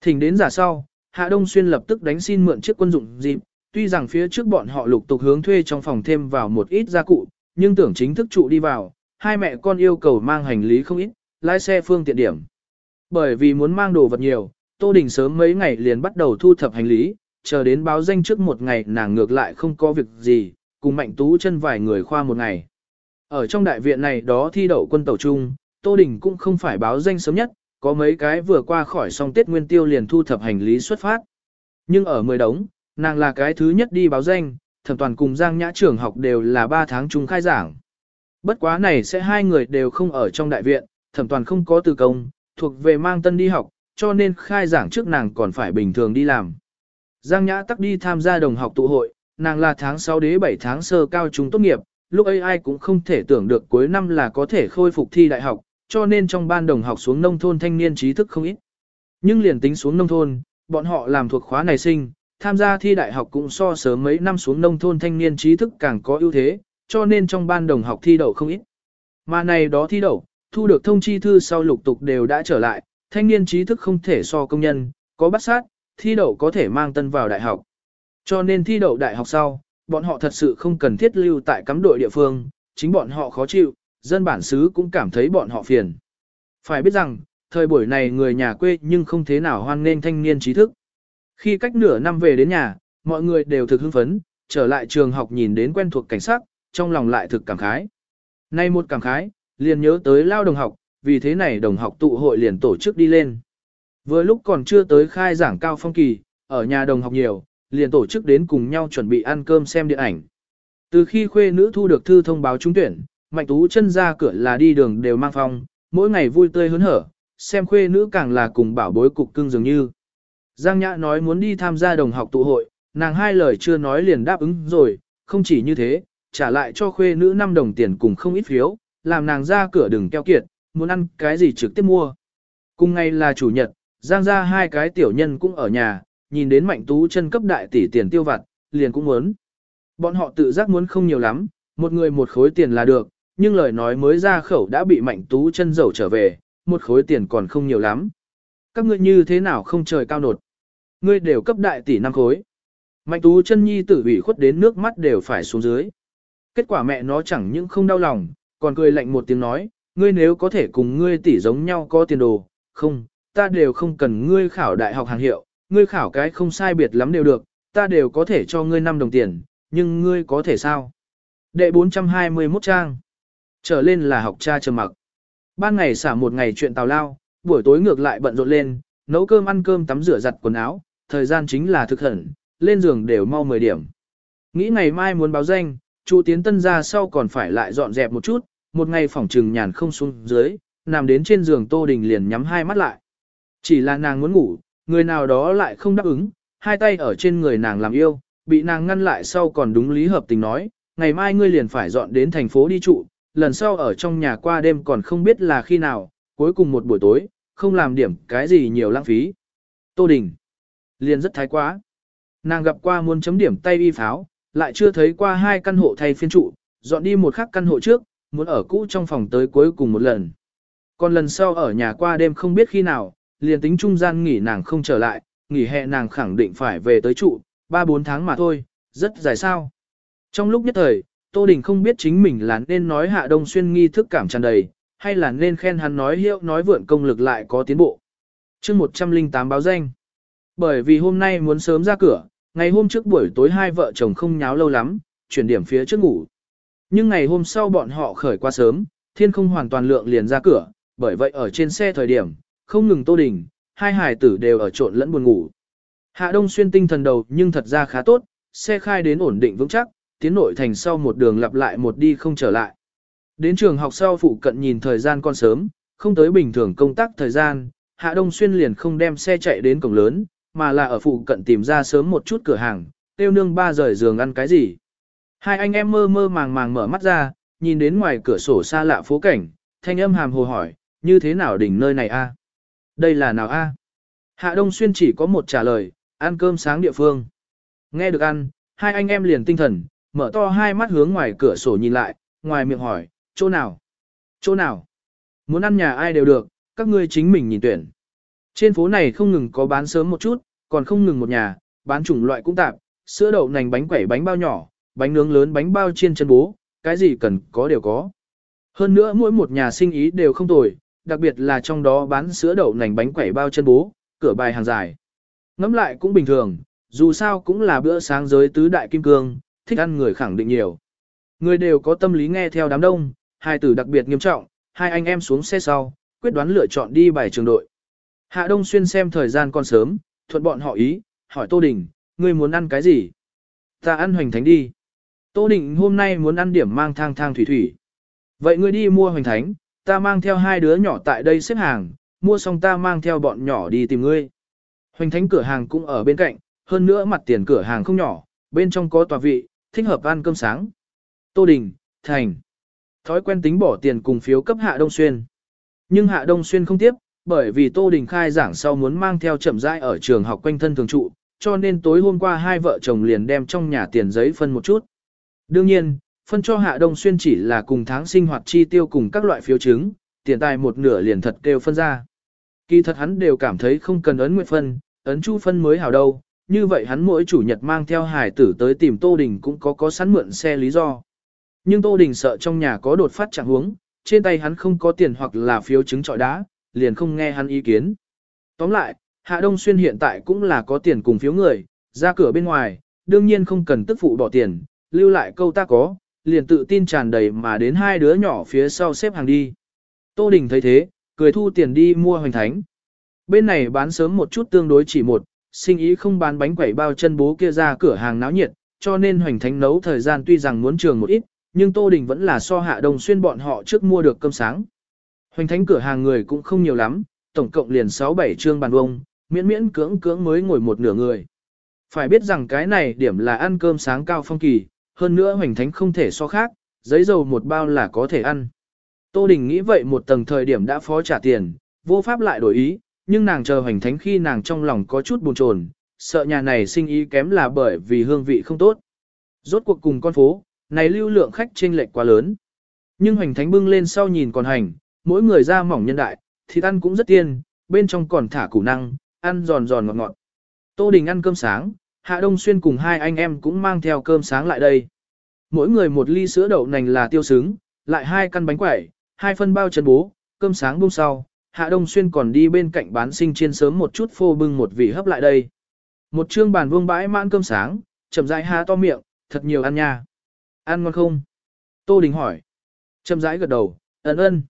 Thỉnh đến giả sau, Hạ Đông Xuyên lập tức đánh xin mượn chiếc quân dụng dịp, tuy rằng phía trước bọn họ lục tục hướng thuê trong phòng thêm vào một ít gia cụ, nhưng tưởng chính thức trụ đi vào, hai mẹ con yêu cầu mang hành lý không ít, lái xe phương tiện điểm. Bởi vì muốn mang đồ vật nhiều, Tô Đình sớm mấy ngày liền bắt đầu thu thập hành lý, chờ đến báo danh trước một ngày nàng ngược lại không có việc gì, cùng Mạnh Tú chân vài người khoa một ngày. Ở trong đại viện này đó thi đậu quân tàu trung, Tô Đình cũng không phải báo danh sớm nhất, có mấy cái vừa qua khỏi xong Tết Nguyên Tiêu liền thu thập hành lý xuất phát. Nhưng ở mười đống, nàng là cái thứ nhất đi báo danh, thẩm toàn cùng Giang Nhã trưởng học đều là 3 tháng chung khai giảng. Bất quá này sẽ hai người đều không ở trong đại viện, thẩm toàn không có từ công, thuộc về mang tân đi học, cho nên khai giảng trước nàng còn phải bình thường đi làm. Giang Nhã tắc đi tham gia đồng học tụ hội, nàng là tháng 6 đế 7 tháng sơ cao trung tốt nghiệp, lúc ấy ai cũng không thể tưởng được cuối năm là có thể khôi phục thi đại học, cho nên trong ban đồng học xuống nông thôn thanh niên trí thức không ít. Nhưng liền tính xuống nông thôn, bọn họ làm thuộc khóa này sinh, tham gia thi đại học cũng so sớm mấy năm xuống nông thôn thanh niên trí thức càng có ưu thế, cho nên trong ban đồng học thi đậu không ít. Mà này đó thi đậu, thu được thông chi thư sau lục tục đều đã trở lại, thanh niên trí thức không thể so công nhân, có bắt sát, thi đậu có thể mang tân vào đại học. Cho nên thi đậu đại học sau, bọn họ thật sự không cần thiết lưu tại cắm đội địa phương, chính bọn họ khó chịu, dân bản xứ cũng cảm thấy bọn họ phiền. Phải biết rằng, thời buổi này người nhà quê nhưng không thế nào hoan nên thanh niên trí thức. Khi cách nửa năm về đến nhà, mọi người đều thực hưng phấn, trở lại trường học nhìn đến quen thuộc cảnh sát, trong lòng lại thực cảm khái. Nay một cảm khái, liền nhớ tới lao đồng học, vì thế này đồng học tụ hội liền tổ chức đi lên. Vừa lúc còn chưa tới khai giảng cao phong kỳ, ở nhà đồng học nhiều, liền tổ chức đến cùng nhau chuẩn bị ăn cơm xem điện ảnh. Từ khi khuê nữ thu được thư thông báo trúng tuyển, Mạnh Tú chân ra cửa là đi đường đều mang phong, mỗi ngày vui tươi hớn hở, xem khuê nữ càng là cùng bảo bối cục cưng dường như. Giang Nhã nói muốn đi tham gia đồng học tụ hội, nàng hai lời chưa nói liền đáp ứng rồi, không chỉ như thế, trả lại cho khuê nữ 5 đồng tiền cùng không ít phiếu, làm nàng ra cửa đừng keo kiệt, muốn ăn cái gì trực tiếp mua. Cùng ngày là chủ nhật, Giang ra hai cái tiểu nhân cũng ở nhà, nhìn đến Mạnh Tú chân cấp đại tỷ tiền tiêu vặt, liền cũng muốn. Bọn họ tự giác muốn không nhiều lắm, một người một khối tiền là được, nhưng lời nói mới ra khẩu đã bị Mạnh Tú chân dầu trở về, một khối tiền còn không nhiều lắm. Các ngươi như thế nào không trời cao nột. Ngươi đều cấp đại tỷ năm khối. Mạnh Tú chân nhi tử ủy khuất đến nước mắt đều phải xuống dưới. Kết quả mẹ nó chẳng những không đau lòng, còn cười lạnh một tiếng nói, ngươi nếu có thể cùng ngươi tỷ giống nhau có tiền đồ, không, ta đều không cần ngươi khảo đại học hàng hiệu, ngươi khảo cái không sai biệt lắm đều được, ta đều có thể cho ngươi 5 đồng tiền, nhưng ngươi có thể sao? Đệ 421 trang. Trở lên là học cha trầm mặc. Ban ngày xả một ngày chuyện tào lao, buổi tối ngược lại bận rộn lên, nấu cơm ăn cơm tắm rửa giặt quần áo, thời gian chính là thực hẩn, lên giường đều mau 10 điểm. Nghĩ ngày mai muốn báo danh, Chu Tiến Tân ra sau còn phải lại dọn dẹp một chút, một ngày phỏng trừng nhàn không xuống dưới, nằm đến trên giường Tô Đình liền nhắm hai mắt lại. Chỉ là nàng muốn ngủ, người nào đó lại không đáp ứng, hai tay ở trên người nàng làm yêu, bị nàng ngăn lại sau còn đúng lý hợp tình nói, ngày mai ngươi liền phải dọn đến thành phố đi trụ, lần sau ở trong nhà qua đêm còn không biết là khi nào, cuối cùng một buổi tối, không làm điểm cái gì nhiều lãng phí. Tô Đình, liền rất thái quá. Nàng gặp qua muốn chấm điểm tay y pháo, lại chưa thấy qua hai căn hộ thay phiên trụ, dọn đi một khắc căn hộ trước, muốn ở cũ trong phòng tới cuối cùng một lần. Còn lần sau ở nhà qua đêm không biết khi nào, liền tính trung gian nghỉ nàng không trở lại, nghỉ hè nàng khẳng định phải về tới trụ, 3-4 tháng mà thôi, rất dài sao. Trong lúc nhất thời, Tô Đình không biết chính mình là nên nói Hạ Đông Xuyên nghi thức cảm tràn đầy, hay là nên khen hắn nói hiệu nói vượn công lực lại có tiến bộ. chương 108 báo danh. Bởi vì hôm nay muốn sớm ra cửa, ngày hôm trước buổi tối hai vợ chồng không nháo lâu lắm, chuyển điểm phía trước ngủ. Nhưng ngày hôm sau bọn họ khởi qua sớm, thiên không hoàn toàn lượng liền ra cửa, bởi vậy ở trên xe thời điểm, không ngừng Tô Đình, hai hải tử đều ở trộn lẫn buồn ngủ. Hạ Đông Xuyên tinh thần đầu nhưng thật ra khá tốt, xe khai đến ổn định vững chắc, tiến nội thành sau một đường lặp lại một đi không trở lại. Đến trường học sau phụ cận nhìn thời gian con sớm, không tới bình thường công tác thời gian, Hạ Đông Xuyên liền không đem xe chạy đến cổng lớn, mà là ở phụ cận tìm ra sớm một chút cửa hàng, tiêu nương ba rời giường ăn cái gì. Hai anh em mơ mơ màng màng mở mắt ra, nhìn đến ngoài cửa sổ xa lạ phố cảnh, thanh âm hàm hồ hỏi, như thế nào đỉnh nơi này a? Đây là nào a? Hạ Đông Xuyên chỉ có một trả lời, ăn cơm sáng địa phương. Nghe được ăn, hai anh em liền tinh thần, mở to hai mắt hướng ngoài cửa sổ nhìn lại, ngoài miệng hỏi, chỗ nào? Chỗ nào? Muốn ăn nhà ai đều được, các ngươi chính mình nhìn tuyển. Trên phố này không ngừng có bán sớm một chút, còn không ngừng một nhà, bán chủng loại cũng tạp, sữa đậu nành bánh quẩy bánh bao nhỏ, bánh nướng lớn bánh bao chiên chân bố, cái gì cần có đều có. Hơn nữa mỗi một nhà sinh ý đều không tồi, đặc biệt là trong đó bán sữa đậu nành bánh quẩy bao chân bố, cửa bài hàng dài. Ngắm lại cũng bình thường, dù sao cũng là bữa sáng giới tứ đại kim cương, thích ăn người khẳng định nhiều. Người đều có tâm lý nghe theo đám đông, hai tử đặc biệt nghiêm trọng, hai anh em xuống xe sau, quyết đoán lựa chọn đi bài trường đội. Hạ Đông Xuyên xem thời gian còn sớm, thuận bọn họ ý, hỏi Tô Đình, ngươi muốn ăn cái gì? Ta ăn hoành thánh đi. Tô Đình hôm nay muốn ăn điểm mang thang thang thủy thủy. Vậy ngươi đi mua hoành thánh, ta mang theo hai đứa nhỏ tại đây xếp hàng, mua xong ta mang theo bọn nhỏ đi tìm ngươi. Hoành thánh cửa hàng cũng ở bên cạnh, hơn nữa mặt tiền cửa hàng không nhỏ, bên trong có tòa vị, thích hợp ăn cơm sáng. Tô Đình, Thành. Thói quen tính bỏ tiền cùng phiếu cấp Hạ Đông Xuyên. Nhưng Hạ Đông Xuyên không tiếp, bởi vì Tô Đình khai giảng sau muốn mang theo chậm rãi ở trường học quanh thân thường trụ, cho nên tối hôm qua hai vợ chồng liền đem trong nhà tiền giấy phân một chút. Đương nhiên, phân cho Hạ Đông Xuyên chỉ là cùng tháng sinh hoạt chi tiêu cùng các loại phiếu chứng, tiền tài một nửa liền thật kêu phân ra. Kỳ thật hắn đều cảm thấy không cần ấn nguyện phân, ấn chu phân mới hảo đâu, như vậy hắn mỗi chủ nhật mang theo hải tử tới tìm Tô Đình cũng có có sẵn mượn xe lý do. Nhưng Tô Đình sợ trong nhà có đột phát trạng huống, trên tay hắn không có tiền hoặc là phiếu chứng trọi đá, liền không nghe hắn ý kiến. Tóm lại, Hạ Đông Xuyên hiện tại cũng là có tiền cùng phiếu người, ra cửa bên ngoài, đương nhiên không cần tức phụ bỏ tiền, lưu lại câu ta có, liền tự tin tràn đầy mà đến hai đứa nhỏ phía sau xếp hàng đi. Tô Đình thấy thế, cười thu tiền đi mua hoành thánh. Bên này bán sớm một chút tương đối chỉ một, sinh ý không bán bánh quẩy bao chân bố kia ra cửa hàng náo nhiệt, cho nên hoành thánh nấu thời gian tuy rằng muốn trường một ít, nhưng Tô Đình vẫn là so hạ đồng xuyên bọn họ trước mua được cơm sáng. Hoành thánh cửa hàng người cũng không nhiều lắm, tổng cộng liền 6-7 trương bàn vông, miễn miễn cưỡng cưỡng mới ngồi một nửa người. Phải biết rằng cái này điểm là ăn cơm sáng cao phong kỳ, hơn nữa hoành thánh không thể so khác, giấy dầu một bao là có thể ăn. Tô Đình nghĩ vậy một tầng thời điểm đã phó trả tiền, vô pháp lại đổi ý, nhưng nàng chờ hoành thánh khi nàng trong lòng có chút buồn chồn, sợ nhà này sinh ý kém là bởi vì hương vị không tốt. Rốt cuộc cùng con phố, này lưu lượng khách chênh lệch quá lớn. Nhưng hoành thánh bưng lên sau nhìn còn hành, mỗi người ra mỏng nhân đại, thịt ăn cũng rất tiên, bên trong còn thả củ năng, ăn giòn giòn ngọt ngọt. Tô Đình ăn cơm sáng, Hạ Đông Xuyên cùng hai anh em cũng mang theo cơm sáng lại đây. Mỗi người một ly sữa đậu nành là tiêu sướng, lại hai căn bánh quẩy, hai phân bao chân bố, cơm sáng buông sau. Hạ Đông Xuyên còn đi bên cạnh bán sinh chiên sớm một chút phô bưng một vị hấp lại đây. Một trương bàn vương bãi mãn cơm sáng, chậm rãi há to miệng, thật nhiều ăn nha. Ăn ngon không? Tô Đình hỏi. Chậm rãi gật đầu, ấn ơn.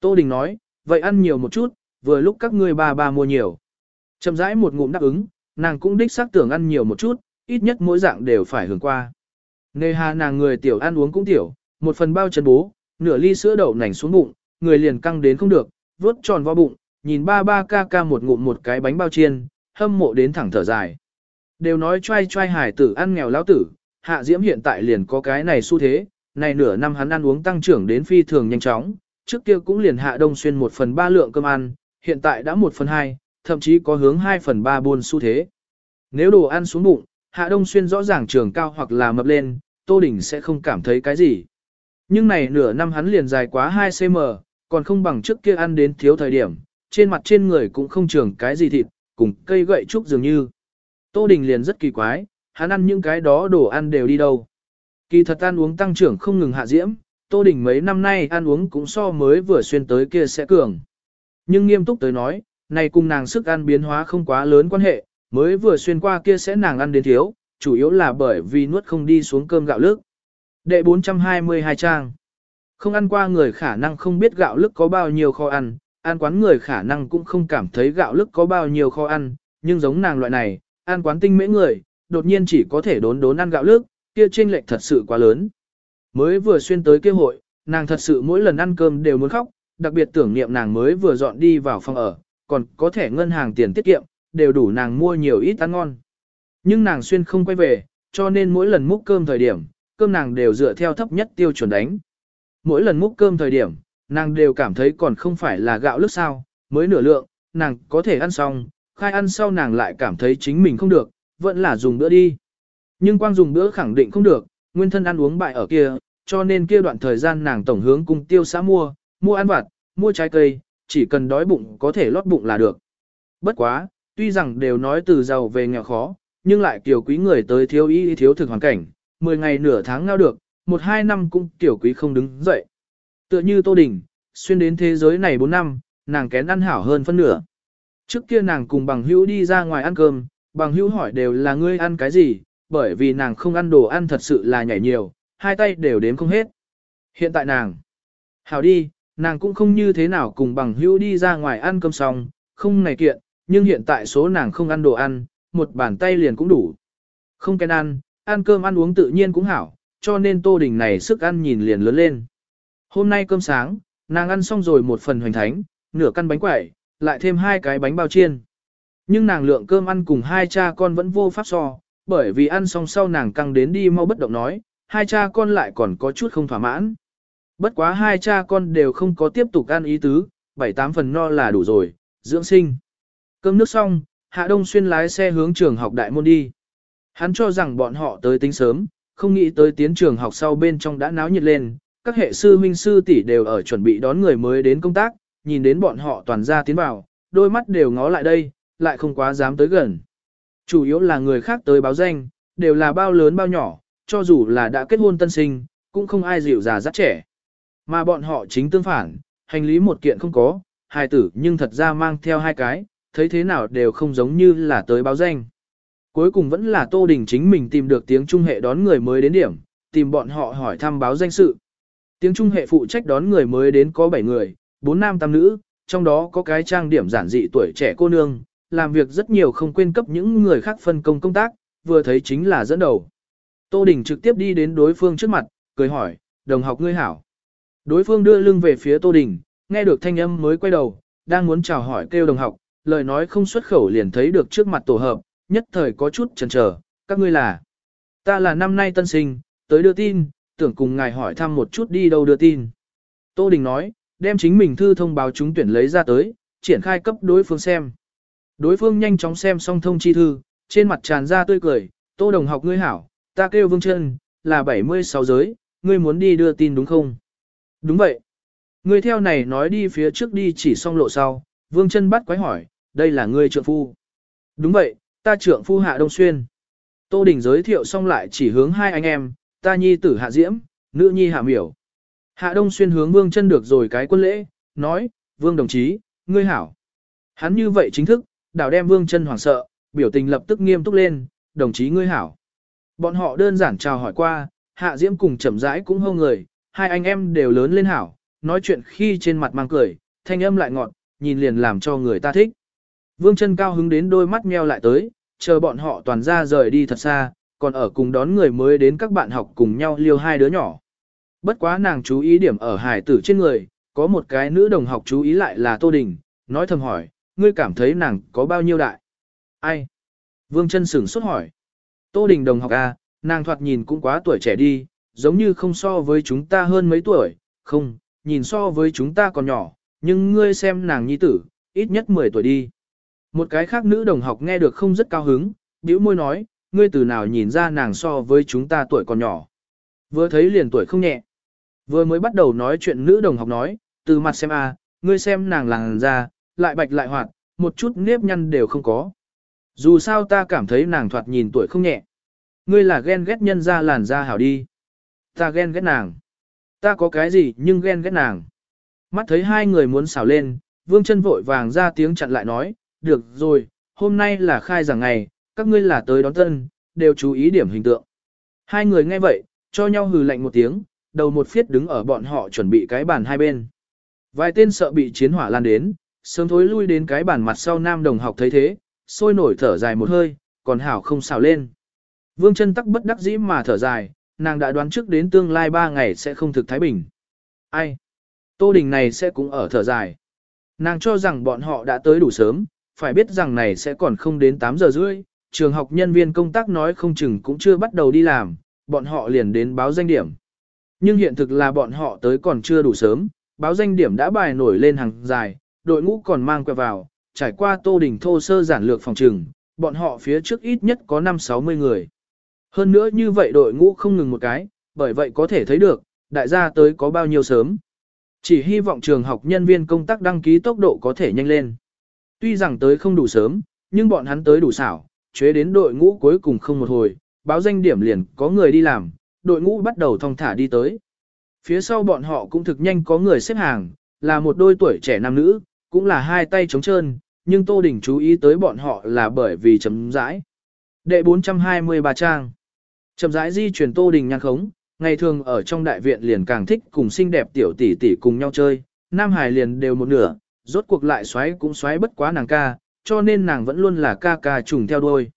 Tô Đình nói, vậy ăn nhiều một chút, vừa lúc các ngươi bà bà mua nhiều. Chậm rãi một ngụm đáp ứng, nàng cũng đích xác tưởng ăn nhiều một chút, ít nhất mỗi dạng đều phải hưởng qua. Nề hà nàng người tiểu ăn uống cũng tiểu, một phần bao chân bố, nửa ly sữa đậu nành xuống bụng, người liền căng đến không được, vớt tròn vào bụng, nhìn ba ba ca ca một ngụm một cái bánh bao chiên, hâm mộ đến thẳng thở dài. Đều nói trai trai hải tử ăn nghèo lão tử, hạ diễm hiện tại liền có cái này xu thế, này nửa năm hắn ăn uống tăng trưởng đến phi thường nhanh chóng, trước kia cũng liền hạ đông xuyên một phần ba lượng cơm ăn, hiện tại đã một phần hai, thậm chí có hướng 2 phần 3 buôn xu thế. Nếu đồ ăn xuống bụng, Hạ Đông Xuyên rõ ràng trường cao hoặc là mập lên, Tô Đình sẽ không cảm thấy cái gì. Nhưng này nửa năm hắn liền dài quá 2cm, còn không bằng trước kia ăn đến thiếu thời điểm, trên mặt trên người cũng không trường cái gì thịt, cùng cây gậy trúc dường như. Tô Đình liền rất kỳ quái, hắn ăn những cái đó đồ ăn đều đi đâu. Kỳ thật ăn uống tăng trưởng không ngừng hạ diễm, Tô Đình mấy năm nay ăn uống cũng so mới vừa xuyên tới kia sẽ cường. Nhưng nghiêm túc tới nói, này cùng nàng sức ăn biến hóa không quá lớn quan hệ, mới vừa xuyên qua kia sẽ nàng ăn đến thiếu, chủ yếu là bởi vì nuốt không đi xuống cơm gạo lức. Đệ 422 trang. Không ăn qua người khả năng không biết gạo lức có bao nhiêu kho ăn, ăn quán người khả năng cũng không cảm thấy gạo lức có bao nhiêu kho ăn, nhưng giống nàng loại này, ăn quán tinh mễ người, đột nhiên chỉ có thể đốn đốn ăn gạo lức, kia chênh lệch thật sự quá lớn. Mới vừa xuyên tới kia hội, nàng thật sự mỗi lần ăn cơm đều muốn khóc, đặc biệt tưởng niệm nàng mới vừa dọn đi vào phòng ở, còn có thể ngân hàng tiền tiết kiệm, đều đủ nàng mua nhiều ít ăn ngon. Nhưng nàng xuyên không quay về, cho nên mỗi lần múc cơm thời điểm, cơm nàng đều dựa theo thấp nhất tiêu chuẩn đánh. Mỗi lần múc cơm thời điểm, nàng đều cảm thấy còn không phải là gạo lứt sao, mới nửa lượng, nàng có thể ăn xong, khai ăn sau nàng lại cảm thấy chính mình không được, vẫn là dùng bữa đi. Nhưng quang dùng bữa khẳng định không được, nguyên thân ăn uống bại ở kia, cho nên kia đoạn thời gian nàng tổng hướng cung tiêu xã mua, mua ăn vặt, mua trái cây, chỉ cần đói bụng có thể lót bụng là được. Bất quá, tuy rằng đều nói từ giàu về nghèo khó, nhưng lại kiểu quý người tới thiếu y thiếu thực hoàn cảnh, 10 ngày nửa tháng ngao được, một hai năm cũng tiểu quý không đứng dậy. Tựa như Tô Đình, xuyên đến thế giới này 4 năm, nàng kén ăn hảo hơn phân nửa. Trước kia nàng cùng bằng hữu đi ra ngoài ăn cơm, bằng hữu hỏi đều là ngươi ăn cái gì, bởi vì nàng không ăn đồ ăn thật sự là nhảy nhiều, hai tay đều đếm không hết. Hiện tại nàng, hảo đi, nàng cũng không như thế nào cùng bằng hữu đi ra ngoài ăn cơm xong, không này kiện, nhưng hiện tại số nàng không ăn đồ ăn, một bàn tay liền cũng đủ. Không kén ăn, ăn cơm ăn uống tự nhiên cũng hảo, cho nên tô đình này sức ăn nhìn liền lớn lên. Hôm nay cơm sáng, nàng ăn xong rồi một phần hoành thánh, nửa căn bánh quẩy, lại thêm hai cái bánh bao chiên. Nhưng nàng lượng cơm ăn cùng hai cha con vẫn vô pháp so, bởi vì ăn xong sau nàng căng đến đi mau bất động nói, hai cha con lại còn có chút không thỏa mãn. Bất quá hai cha con đều không có tiếp tục ăn ý tứ, bảy tám phần no là đủ rồi, dưỡng sinh. Cơm nước xong, Hạ Đông Xuyên lái xe hướng trường học đại môn đi. Hắn cho rằng bọn họ tới tính sớm, không nghĩ tới tiến trường học sau bên trong đã náo nhiệt lên, các hệ sư huynh sư tỷ đều ở chuẩn bị đón người mới đến công tác, nhìn đến bọn họ toàn ra tiến vào, đôi mắt đều ngó lại đây, lại không quá dám tới gần. Chủ yếu là người khác tới báo danh, đều là bao lớn bao nhỏ, cho dù là đã kết hôn tân sinh, cũng không ai dịu già dắt trẻ. Mà bọn họ chính tương phản, hành lý một kiện không có, hai tử nhưng thật ra mang theo hai cái, thấy thế nào đều không giống như là tới báo danh. Cuối cùng vẫn là Tô Đình chính mình tìm được tiếng trung hệ đón người mới đến điểm, tìm bọn họ hỏi thăm báo danh sự. Tiếng trung hệ phụ trách đón người mới đến có 7 người, 4 nam 8 nữ, trong đó có cái trang điểm giản dị tuổi trẻ cô nương, làm việc rất nhiều không quên cấp những người khác phân công công tác, vừa thấy chính là dẫn đầu. Tô Đình trực tiếp đi đến đối phương trước mặt, cười hỏi, đồng học ngươi hảo. Đối phương đưa lưng về phía Tô Đình, nghe được thanh âm mới quay đầu, đang muốn chào hỏi kêu đồng học, lời nói không xuất khẩu liền thấy được trước mặt tổ hợp, nhất thời có chút chần chờ, các ngươi là. Ta là năm nay tân sinh, tới đưa tin, tưởng cùng ngài hỏi thăm một chút đi đâu đưa tin. Tô Đình nói, đem chính mình thư thông báo chúng tuyển lấy ra tới, triển khai cấp đối phương xem. Đối phương nhanh chóng xem xong thông chi thư, trên mặt tràn ra tươi cười, Tô Đồng học ngươi hảo, ta kêu Vương Trân, là 76 giới, ngươi muốn đi đưa tin đúng không? Đúng vậy. người theo này nói đi phía trước đi chỉ xong lộ sau, Vương chân bắt quái hỏi, đây là ngươi trượng phu. Đúng vậy, ta trượng phu Hạ Đông Xuyên. Tô Đình giới thiệu xong lại chỉ hướng hai anh em, ta nhi tử Hạ Diễm, nữ nhi Hạ Miểu. Hạ Đông Xuyên hướng Vương chân được rồi cái quân lễ, nói, Vương đồng chí, ngươi hảo. Hắn như vậy chính thức, đảo đem Vương chân hoảng sợ, biểu tình lập tức nghiêm túc lên, đồng chí ngươi hảo. Bọn họ đơn giản chào hỏi qua, Hạ Diễm cùng chậm rãi cũng hâu người, hai anh em đều lớn lên hảo, nói chuyện khi trên mặt mang cười, thanh âm lại ngọt, nhìn liền làm cho người ta thích. Vương chân cao hứng đến đôi mắt meo lại tới, chờ bọn họ toàn ra rời đi thật xa, còn ở cùng đón người mới đến các bạn học cùng nhau liêu hai đứa nhỏ. Bất quá nàng chú ý điểm ở hải tử trên người, có một cái nữ đồng học chú ý lại là Tô Đình, nói thầm hỏi, ngươi cảm thấy nàng có bao nhiêu đại? Ai? Vương chân sửng sốt hỏi. Tô Đình đồng học à, nàng thoạt nhìn cũng quá tuổi trẻ đi, giống như không so với chúng ta hơn mấy tuổi, không, nhìn so với chúng ta còn nhỏ, nhưng ngươi xem nàng nhi tử, ít nhất 10 tuổi đi. Một cái khác nữ đồng học nghe được không rất cao hứng, bĩu môi nói, ngươi từ nào nhìn ra nàng so với chúng ta tuổi còn nhỏ. Vừa thấy liền tuổi không nhẹ. Vừa mới bắt đầu nói chuyện nữ đồng học nói, từ mặt xem a, ngươi xem nàng làng ra, lại bạch lại hoạt, một chút nếp nhăn đều không có. Dù sao ta cảm thấy nàng thoạt nhìn tuổi không nhẹ. Ngươi là ghen ghét nhân ra làn da hảo đi. Ta ghen ghét nàng. Ta có cái gì nhưng ghen ghét nàng. Mắt thấy hai người muốn xảo lên, vương chân vội vàng ra tiếng chặn lại nói, được rồi, hôm nay là khai giảng ngày, các ngươi là tới đón tân, đều chú ý điểm hình tượng. Hai người nghe vậy, cho nhau hừ lạnh một tiếng, đầu một phiết đứng ở bọn họ chuẩn bị cái bàn hai bên. Vài tên sợ bị chiến hỏa lan đến, sớm thối lui đến cái bàn mặt sau nam đồng học thấy thế, sôi nổi thở dài một hơi, còn hảo không xào lên. Vương chân tắc bất đắc dĩ mà thở dài, nàng đã đoán trước đến tương lai ba ngày sẽ không thực thái bình. Ai? Tô đình này sẽ cũng ở thở dài. Nàng cho rằng bọn họ đã tới đủ sớm, phải biết rằng này sẽ còn không đến 8 giờ rưỡi, trường học nhân viên công tác nói không chừng cũng chưa bắt đầu đi làm, bọn họ liền đến báo danh điểm. Nhưng hiện thực là bọn họ tới còn chưa đủ sớm, báo danh điểm đã bài nổi lên hàng dài, đội ngũ còn mang quẹo vào, trải qua tô đỉnh thô sơ giản lược phòng trừng, bọn họ phía trước ít nhất có 5-60 người. Hơn nữa như vậy đội ngũ không ngừng một cái, bởi vậy có thể thấy được, đại gia tới có bao nhiêu sớm. Chỉ hy vọng trường học nhân viên công tác đăng ký tốc độ có thể nhanh lên. Tuy rằng tới không đủ sớm, nhưng bọn hắn tới đủ xảo, chế đến đội ngũ cuối cùng không một hồi, báo danh điểm liền có người đi làm, đội ngũ bắt đầu thong thả đi tới. Phía sau bọn họ cũng thực nhanh có người xếp hàng, là một đôi tuổi trẻ nam nữ, cũng là hai tay trống trơn, nhưng Tô Đình chú ý tới bọn họ là bởi vì chấm rãi. Đệ 423 trang. Chậm rãi di chuyển Tô Đình nhan khống, ngày thường ở trong đại viện liền càng thích cùng xinh đẹp tiểu tỷ tỷ cùng nhau chơi, Nam Hải liền đều một nửa, rốt cuộc lại xoáy cũng xoáy bất quá nàng ca, cho nên nàng vẫn luôn là ca ca trùng theo đuôi.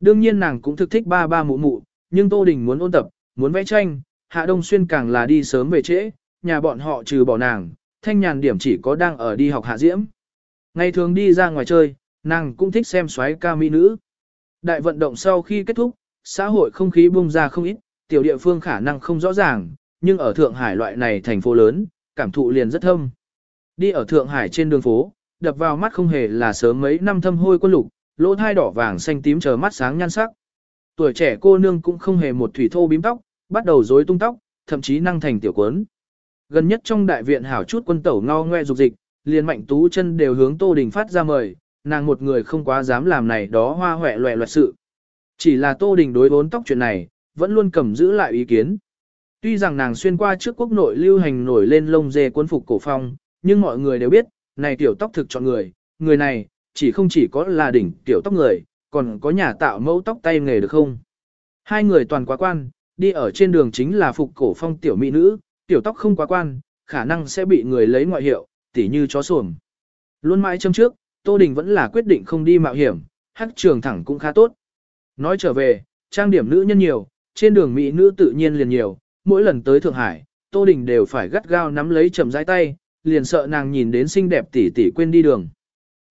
Đương nhiên nàng cũng thực thích ba ba mụ mụ, nhưng Tô Đình muốn ôn tập, muốn vẽ tranh, Hạ Đông Xuyên càng là đi sớm về trễ, nhà bọn họ trừ bỏ nàng, thanh nhàn điểm chỉ có đang ở đi học hạ diễm. Ngày thường đi ra ngoài chơi, nàng cũng thích xem xoáy ca mỹ nữ. Đại vận động sau khi kết thúc, xã hội không khí bung ra không ít, tiểu địa phương khả năng không rõ ràng, nhưng ở Thượng Hải loại này thành phố lớn, cảm thụ liền rất thâm. Đi ở Thượng Hải trên đường phố, đập vào mắt không hề là sớm mấy năm thâm hôi quân lục, lỗ thai đỏ vàng xanh tím chờ mắt sáng nhan sắc. Tuổi trẻ cô nương cũng không hề một thủy thô bím tóc, bắt đầu rối tung tóc, thậm chí năng thành tiểu quấn. Gần nhất trong đại viện hảo chút quân tẩu ngao ngoe dục dịch, liền mạnh tú chân đều hướng Tô Đình phát ra mời, nàng một người không quá dám làm này đó hoa hoẹ loẹ loẹt sự. Chỉ là Tô Đình đối vốn tóc chuyện này, vẫn luôn cầm giữ lại ý kiến. Tuy rằng nàng xuyên qua trước quốc nội lưu hành nổi lên lông dê quân phục cổ phong, nhưng mọi người đều biết, này tiểu tóc thực chọn người, người này, chỉ không chỉ có là đỉnh tiểu tóc người, còn có nhà tạo mẫu tóc tay nghề được không? Hai người toàn quá quan, đi ở trên đường chính là phục cổ phong tiểu mỹ nữ, tiểu tóc không quá quan, khả năng sẽ bị người lấy ngoại hiệu, tỉ như chó xuồng. Luôn mãi trong trước, Tô Đình vẫn là quyết định không đi mạo hiểm, hắc trường thẳng cũng khá tốt. Nói trở về, trang điểm nữ nhân nhiều, trên đường mỹ nữ tự nhiên liền nhiều, mỗi lần tới Thượng Hải, Tô Đình đều phải gắt gao nắm lấy chầm rãi tay, liền sợ nàng nhìn đến xinh đẹp tỉ tỉ quên đi đường.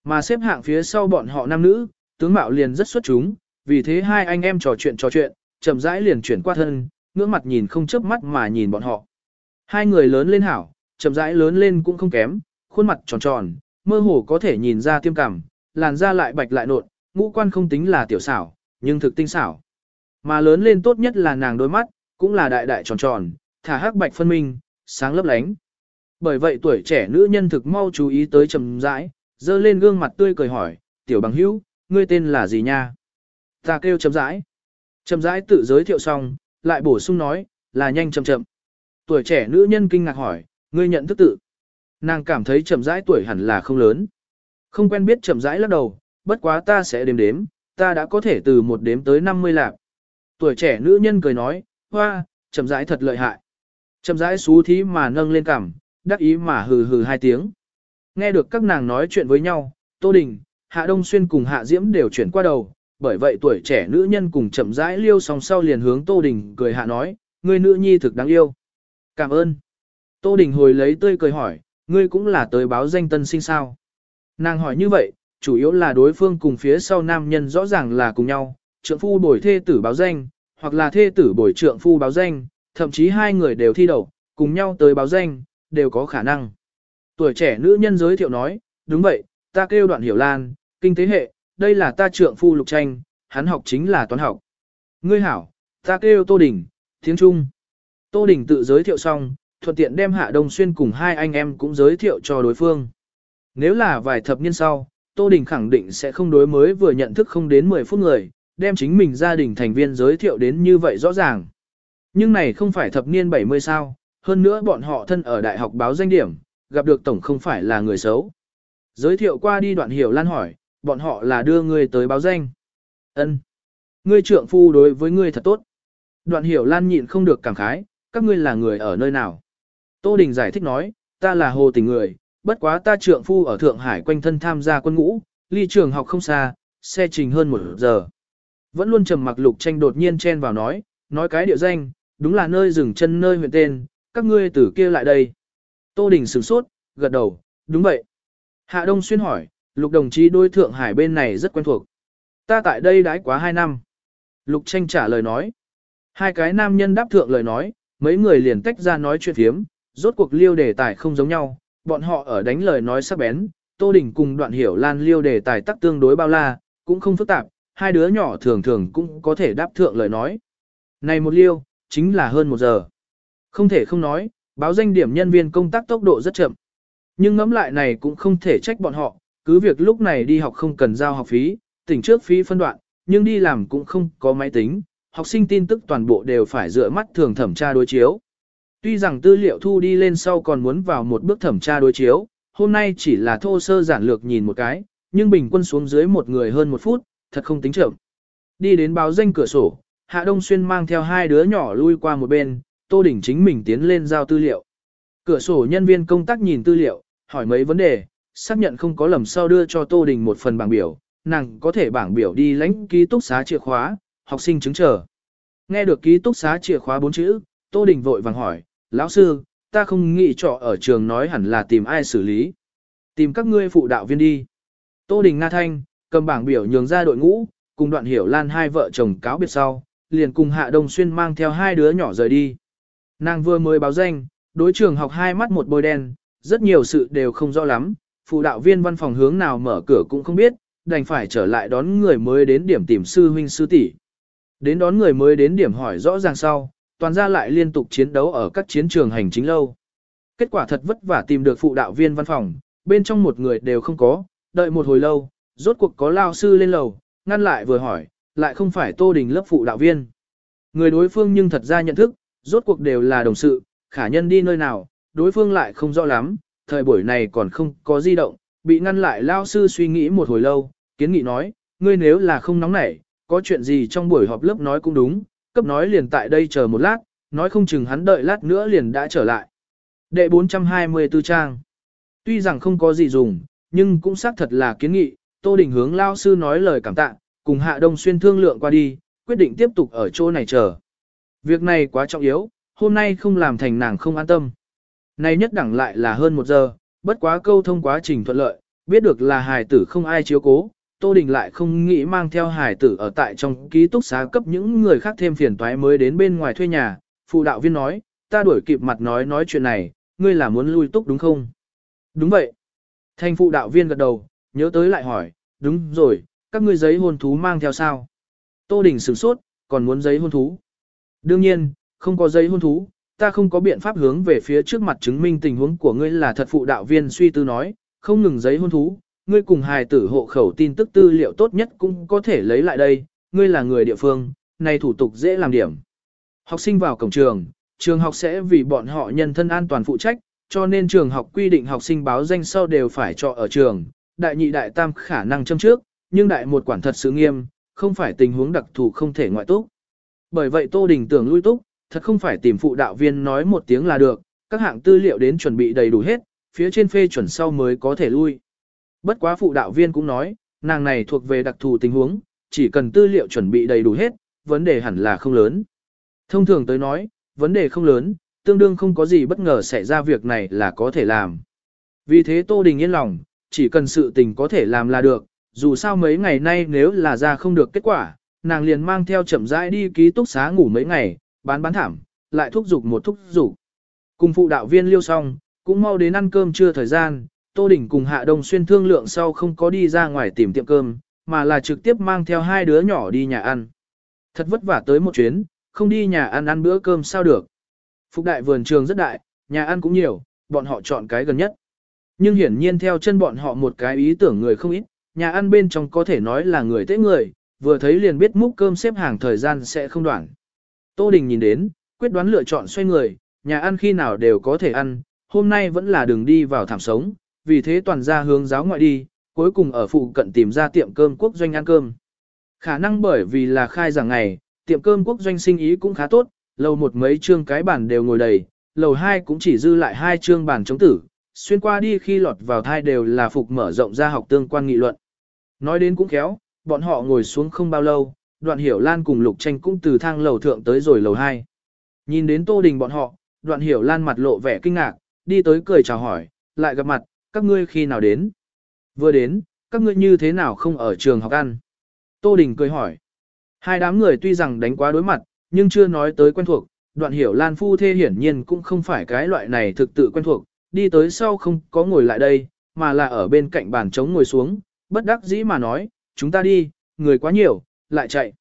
Mà xếp hạng phía sau bọn họ nam nữ, tướng mạo liền rất xuất chúng, vì thế hai anh em trò chuyện trò chuyện, chậm rãi liền chuyển qua thân, ngưỡng mặt nhìn không chớp mắt mà nhìn bọn họ. Hai người lớn lên hảo, chậm rãi lớn lên cũng không kém, khuôn mặt tròn tròn, mơ hồ có thể nhìn ra tiêm cảm, làn da lại bạch lại nộn, ngũ quan không tính là tiểu xảo, nhưng thực tinh xảo. Mà lớn lên tốt nhất là nàng đôi mắt, cũng là đại đại tròn tròn, thả hắc bạch phân minh, sáng lấp lánh. Bởi vậy tuổi trẻ nữ nhân thực mau chú ý tới trầm rãi, dơ lên gương mặt tươi cười hỏi, tiểu bằng hữu, ngươi tên là gì nha? Ta kêu trầm rãi. trầm rãi tự giới thiệu xong, lại bổ sung nói, là nhanh chậm chậm. Tuổi trẻ nữ nhân kinh ngạc hỏi, ngươi nhận thức tự. Nàng cảm thấy trầm rãi tuổi hẳn là không lớn. Không quen biết trầm rãi lắc đầu, bất quá ta sẽ đếm đếm, ta đã có thể từ một đếm tới 50 lạc. Tuổi trẻ nữ nhân cười nói, hoa, chậm rãi thật lợi hại. Chậm rãi xú thí mà nâng lên cằm, đắc ý mà hừ hừ hai tiếng. Nghe được các nàng nói chuyện với nhau, Tô Đình, Hạ Đông Xuyên cùng Hạ Diễm đều chuyển qua đầu, bởi vậy tuổi trẻ nữ nhân cùng chậm rãi liêu song sau liền hướng Tô Đình cười hạ nói, người nữ nhi thực đáng yêu. Cảm ơn. Tô Đình hồi lấy tươi cười hỏi, ngươi cũng là tới báo danh tân sinh sao. Nàng hỏi như vậy, chủ yếu là đối phương cùng phía sau nam nhân rõ ràng là cùng nhau, trượng phu bồi thê tử báo danh, hoặc là thê tử bồi trượng phu báo danh, thậm chí hai người đều thi đậu, cùng nhau tới báo danh, đều có khả năng. Tuổi trẻ nữ nhân giới thiệu nói, đúng vậy, ta kêu đoạn hiểu lan, kinh tế hệ, đây là ta trượng phu lục tranh, hắn học chính là toán học. Ngươi hảo, ta kêu Tô Đình, tiếng Trung. Tô Đình tự giới thiệu xong, thuận tiện đem Hạ Đông Xuyên cùng hai anh em cũng giới thiệu cho đối phương. Nếu là vài thập niên sau, Tô Đình khẳng định sẽ không đối mới vừa nhận thức không đến 10 phút người, đem chính mình gia đình thành viên giới thiệu đến như vậy rõ ràng. Nhưng này không phải thập niên 70 sao, hơn nữa bọn họ thân ở đại học báo danh điểm, gặp được tổng không phải là người xấu. Giới thiệu qua đi đoạn hiểu lan hỏi, bọn họ là đưa ngươi tới báo danh. ân Ngươi trượng phu đối với ngươi thật tốt. Đoạn hiểu lan nhịn không được cảm khái, các ngươi là người ở nơi nào. Tô Đình giải thích nói, ta là hồ tình người, bất quá ta trượng phu ở Thượng Hải quanh thân tham gia quân ngũ, ly trường học không xa, xe trình hơn một giờ. Vẫn luôn trầm mặc lục tranh đột nhiên chen vào nói, nói cái địa danh, đúng là nơi dừng chân nơi huyện tên, các ngươi từ kia lại đây. Tô Đình sửng sốt, gật đầu, đúng vậy. Hạ Đông Xuyên hỏi, lục đồng chí đôi Thượng Hải bên này rất quen thuộc. Ta tại đây đãi quá hai năm. Lục tranh trả lời nói. Hai cái nam nhân đáp thượng lời nói, mấy người liền tách ra nói chuyện thiếm, rốt cuộc liêu đề tài không giống nhau, bọn họ ở đánh lời nói sắc bén, Tô Đình cùng đoạn hiểu lan liêu đề tài tắc tương đối bao la, cũng không phức tạp, hai đứa nhỏ thường thường cũng có thể đáp thượng lời nói. Này một liêu, chính là hơn một giờ. Không thể không nói, báo danh điểm nhân viên công tác tốc độ rất chậm. Nhưng ngẫm lại này cũng không thể trách bọn họ, cứ việc lúc này đi học không cần giao học phí, tỉnh trước phí phân đoạn, nhưng đi làm cũng không có máy tính, học sinh tin tức toàn bộ đều phải dựa mắt thường thẩm tra đối chiếu. Tuy rằng tư liệu thu đi lên sau còn muốn vào một bước thẩm tra đối chiếu, hôm nay chỉ là thô sơ giản lược nhìn một cái, nhưng bình quân xuống dưới một người hơn một phút, thật không tính chậm. Đi đến báo danh cửa sổ, Hạ Đông Xuyên mang theo hai đứa nhỏ lui qua một bên, Tô Đình chính mình tiến lên giao tư liệu. Cửa sổ nhân viên công tác nhìn tư liệu, hỏi mấy vấn đề, xác nhận không có lầm sau đưa cho Tô Đình một phần bảng biểu, nàng có thể bảng biểu đi lãnh ký túc xá chìa khóa, học sinh chứng chờ. Nghe được ký túc xá chìa khóa bốn chữ, Tô Đình vội vàng hỏi, lão sư, ta không nghĩ trọ ở trường nói hẳn là tìm ai xử lý. Tìm các ngươi phụ đạo viên đi. Tô Đình Nga Thanh, cầm bảng biểu nhường ra đội ngũ, cùng đoạn hiểu lan hai vợ chồng cáo biệt sau, liền cùng Hạ Đông Xuyên mang theo hai đứa nhỏ rời đi. Nàng vừa mới báo danh, đối trường học hai mắt một bôi đen, rất nhiều sự đều không rõ lắm, phụ đạo viên văn phòng hướng nào mở cửa cũng không biết, đành phải trở lại đón người mới đến điểm tìm sư huynh sư tỷ. Đến đón người mới đến điểm hỏi rõ ràng sau, toàn ra lại liên tục chiến đấu ở các chiến trường hành chính lâu. Kết quả thật vất vả tìm được phụ đạo viên văn phòng, bên trong một người đều không có, đợi một hồi lâu, rốt cuộc có lao sư lên lầu, ngăn lại vừa hỏi, lại không phải Tô Đình lớp phụ đạo viên. Người đối phương nhưng thật ra nhận thức, rốt cuộc đều là đồng sự, khả nhân đi nơi nào, đối phương lại không rõ lắm, thời buổi này còn không có di động, bị ngăn lại lao sư suy nghĩ một hồi lâu, kiến nghị nói, ngươi nếu là không nóng nảy, có chuyện gì trong buổi họp lớp nói cũng đúng, cấp nói liền tại đây chờ một lát, nói không chừng hắn đợi lát nữa liền đã trở lại. Đệ 424 trang Tuy rằng không có gì dùng, nhưng cũng xác thật là kiến nghị, Tô Đình hướng lao sư nói lời cảm tạ, cùng Hạ Đông Xuyên thương lượng qua đi, quyết định tiếp tục ở chỗ này chờ. Việc này quá trọng yếu, hôm nay không làm thành nàng không an tâm. Nay nhất đẳng lại là hơn một giờ, bất quá câu thông quá trình thuận lợi, biết được là hài tử không ai chiếu cố, Tô Đình lại không nghĩ mang theo Hải tử ở tại trong ký túc xá cấp những người khác thêm phiền toái mới đến bên ngoài thuê nhà. Phụ đạo viên nói, ta đuổi kịp mặt nói nói chuyện này, ngươi là muốn lui túc đúng không? Đúng vậy. Thanh phụ đạo viên gật đầu, nhớ tới lại hỏi, đúng rồi, các ngươi giấy hôn thú mang theo sao? Tô Đình sửng sốt, còn muốn giấy hôn thú. Đương nhiên, không có giấy hôn thú, ta không có biện pháp hướng về phía trước mặt chứng minh tình huống của ngươi là thật phụ đạo viên suy tư nói, không ngừng giấy hôn thú, ngươi cùng hài tử hộ khẩu tin tức tư liệu tốt nhất cũng có thể lấy lại đây, ngươi là người địa phương, này thủ tục dễ làm điểm. Học sinh vào cổng trường, trường học sẽ vì bọn họ nhân thân an toàn phụ trách, cho nên trường học quy định học sinh báo danh sau đều phải trọ ở trường, đại nhị đại tam khả năng châm trước, nhưng đại một quản thật sự nghiêm, không phải tình huống đặc thù không thể ngoại túc. Bởi vậy Tô Đình tưởng lui túc, thật không phải tìm phụ đạo viên nói một tiếng là được, các hạng tư liệu đến chuẩn bị đầy đủ hết, phía trên phê chuẩn sau mới có thể lui. Bất quá phụ đạo viên cũng nói, nàng này thuộc về đặc thù tình huống, chỉ cần tư liệu chuẩn bị đầy đủ hết, vấn đề hẳn là không lớn. Thông thường tới nói, vấn đề không lớn, tương đương không có gì bất ngờ xảy ra việc này là có thể làm. Vì thế Tô Đình yên lòng, chỉ cần sự tình có thể làm là được, dù sao mấy ngày nay nếu là ra không được kết quả, nàng liền mang theo chậm rãi đi ký túc xá ngủ mấy ngày, bán bán thảm, lại thúc giục một thúc giục. Cùng phụ đạo viên liêu xong, cũng mau đến ăn cơm trưa thời gian, Tô Đình cùng Hạ Đông Xuyên thương lượng sau không có đi ra ngoài tìm tiệm cơm, mà là trực tiếp mang theo hai đứa nhỏ đi nhà ăn. Thật vất vả tới một chuyến, không đi nhà ăn ăn bữa cơm sao được. Phục đại vườn trường rất đại, nhà ăn cũng nhiều, bọn họ chọn cái gần nhất. Nhưng hiển nhiên theo chân bọn họ một cái ý tưởng người không ít, nhà ăn bên trong có thể nói là người tế người, vừa thấy liền biết múc cơm xếp hàng thời gian sẽ không đoạn. Tô Đình nhìn đến, quyết đoán lựa chọn xoay người, nhà ăn khi nào đều có thể ăn, hôm nay vẫn là đường đi vào thảm sống, vì thế toàn ra hướng giáo ngoại đi, cuối cùng ở phụ cận tìm ra tiệm cơm quốc doanh ăn cơm. Khả năng bởi vì là khai giảng ngày, tiệm cơm quốc doanh sinh ý cũng khá tốt, lầu một mấy trương cái bàn đều ngồi đầy, lầu hai cũng chỉ dư lại hai trương bàn chống tử, xuyên qua đi khi lọt vào thai đều là phục mở rộng ra học tương quan nghị luận. Nói đến cũng khéo, bọn họ ngồi xuống không bao lâu, đoạn hiểu lan cùng lục tranh cũng từ thang lầu thượng tới rồi lầu hai. Nhìn đến tô đình bọn họ, đoạn hiểu lan mặt lộ vẻ kinh ngạc, đi tới cười chào hỏi, lại gặp mặt, các ngươi khi nào đến? Vừa đến, các ngươi như thế nào không ở trường học ăn? Tô đình cười hỏi. Hai đám người tuy rằng đánh quá đối mặt, nhưng chưa nói tới quen thuộc, đoạn hiểu lan phu thê hiển nhiên cũng không phải cái loại này thực tự quen thuộc, đi tới sau không có ngồi lại đây, mà là ở bên cạnh bàn trống ngồi xuống, bất đắc dĩ mà nói, chúng ta đi, người quá nhiều, lại chạy.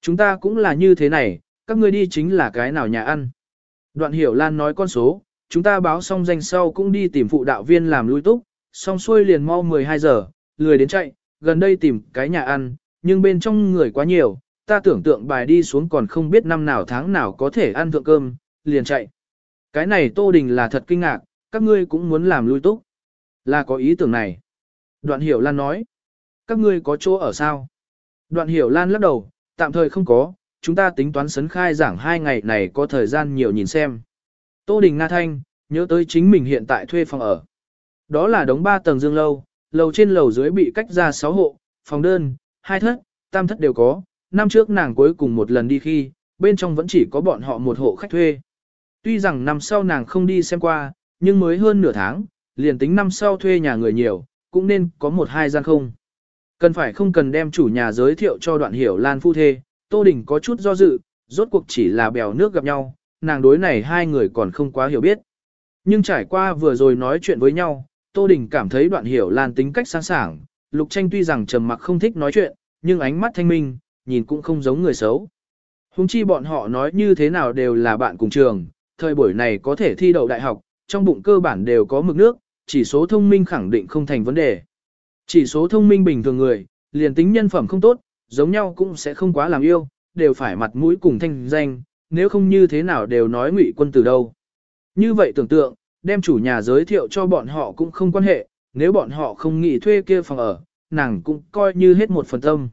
Chúng ta cũng là như thế này, các ngươi đi chính là cái nào nhà ăn. Đoạn hiểu Lan nói con số, chúng ta báo xong danh sau cũng đi tìm phụ đạo viên làm lui túc, xong xuôi liền mau 12 giờ, lười đến chạy, gần đây tìm cái nhà ăn, nhưng bên trong người quá nhiều, ta tưởng tượng bài đi xuống còn không biết năm nào tháng nào có thể ăn thượng cơm, liền chạy. Cái này Tô Đình là thật kinh ngạc, các ngươi cũng muốn làm lui túc. Là có ý tưởng này. Đoạn hiểu Lan nói. Các ngươi có chỗ ở sao? Đoạn hiểu lan lắc đầu, tạm thời không có, chúng ta tính toán sấn khai giảng hai ngày này có thời gian nhiều nhìn xem. Tô Đình Nga Thanh, nhớ tới chính mình hiện tại thuê phòng ở. Đó là đống ba tầng dương lâu, lầu trên lầu dưới bị cách ra 6 hộ, phòng đơn, hai thất, tam thất đều có. Năm trước nàng cuối cùng một lần đi khi, bên trong vẫn chỉ có bọn họ một hộ khách thuê. Tuy rằng năm sau nàng không đi xem qua, nhưng mới hơn nửa tháng, liền tính năm sau thuê nhà người nhiều, cũng nên có một hai gian không. Cần phải không cần đem chủ nhà giới thiệu cho đoạn hiểu Lan phu thê, Tô Đình có chút do dự, rốt cuộc chỉ là bèo nước gặp nhau, nàng đối này hai người còn không quá hiểu biết. Nhưng trải qua vừa rồi nói chuyện với nhau, Tô Đình cảm thấy đoạn hiểu Lan tính cách sáng sảng, Lục Tranh tuy rằng trầm mặc không thích nói chuyện, nhưng ánh mắt thanh minh, nhìn cũng không giống người xấu. Hùng chi bọn họ nói như thế nào đều là bạn cùng trường, thời buổi này có thể thi đậu đại học, trong bụng cơ bản đều có mực nước, chỉ số thông minh khẳng định không thành vấn đề. Chỉ số thông minh bình thường người, liền tính nhân phẩm không tốt, giống nhau cũng sẽ không quá làm yêu, đều phải mặt mũi cùng thanh danh, nếu không như thế nào đều nói ngụy quân từ đâu. Như vậy tưởng tượng, đem chủ nhà giới thiệu cho bọn họ cũng không quan hệ, nếu bọn họ không nghĩ thuê kia phòng ở, nàng cũng coi như hết một phần tâm.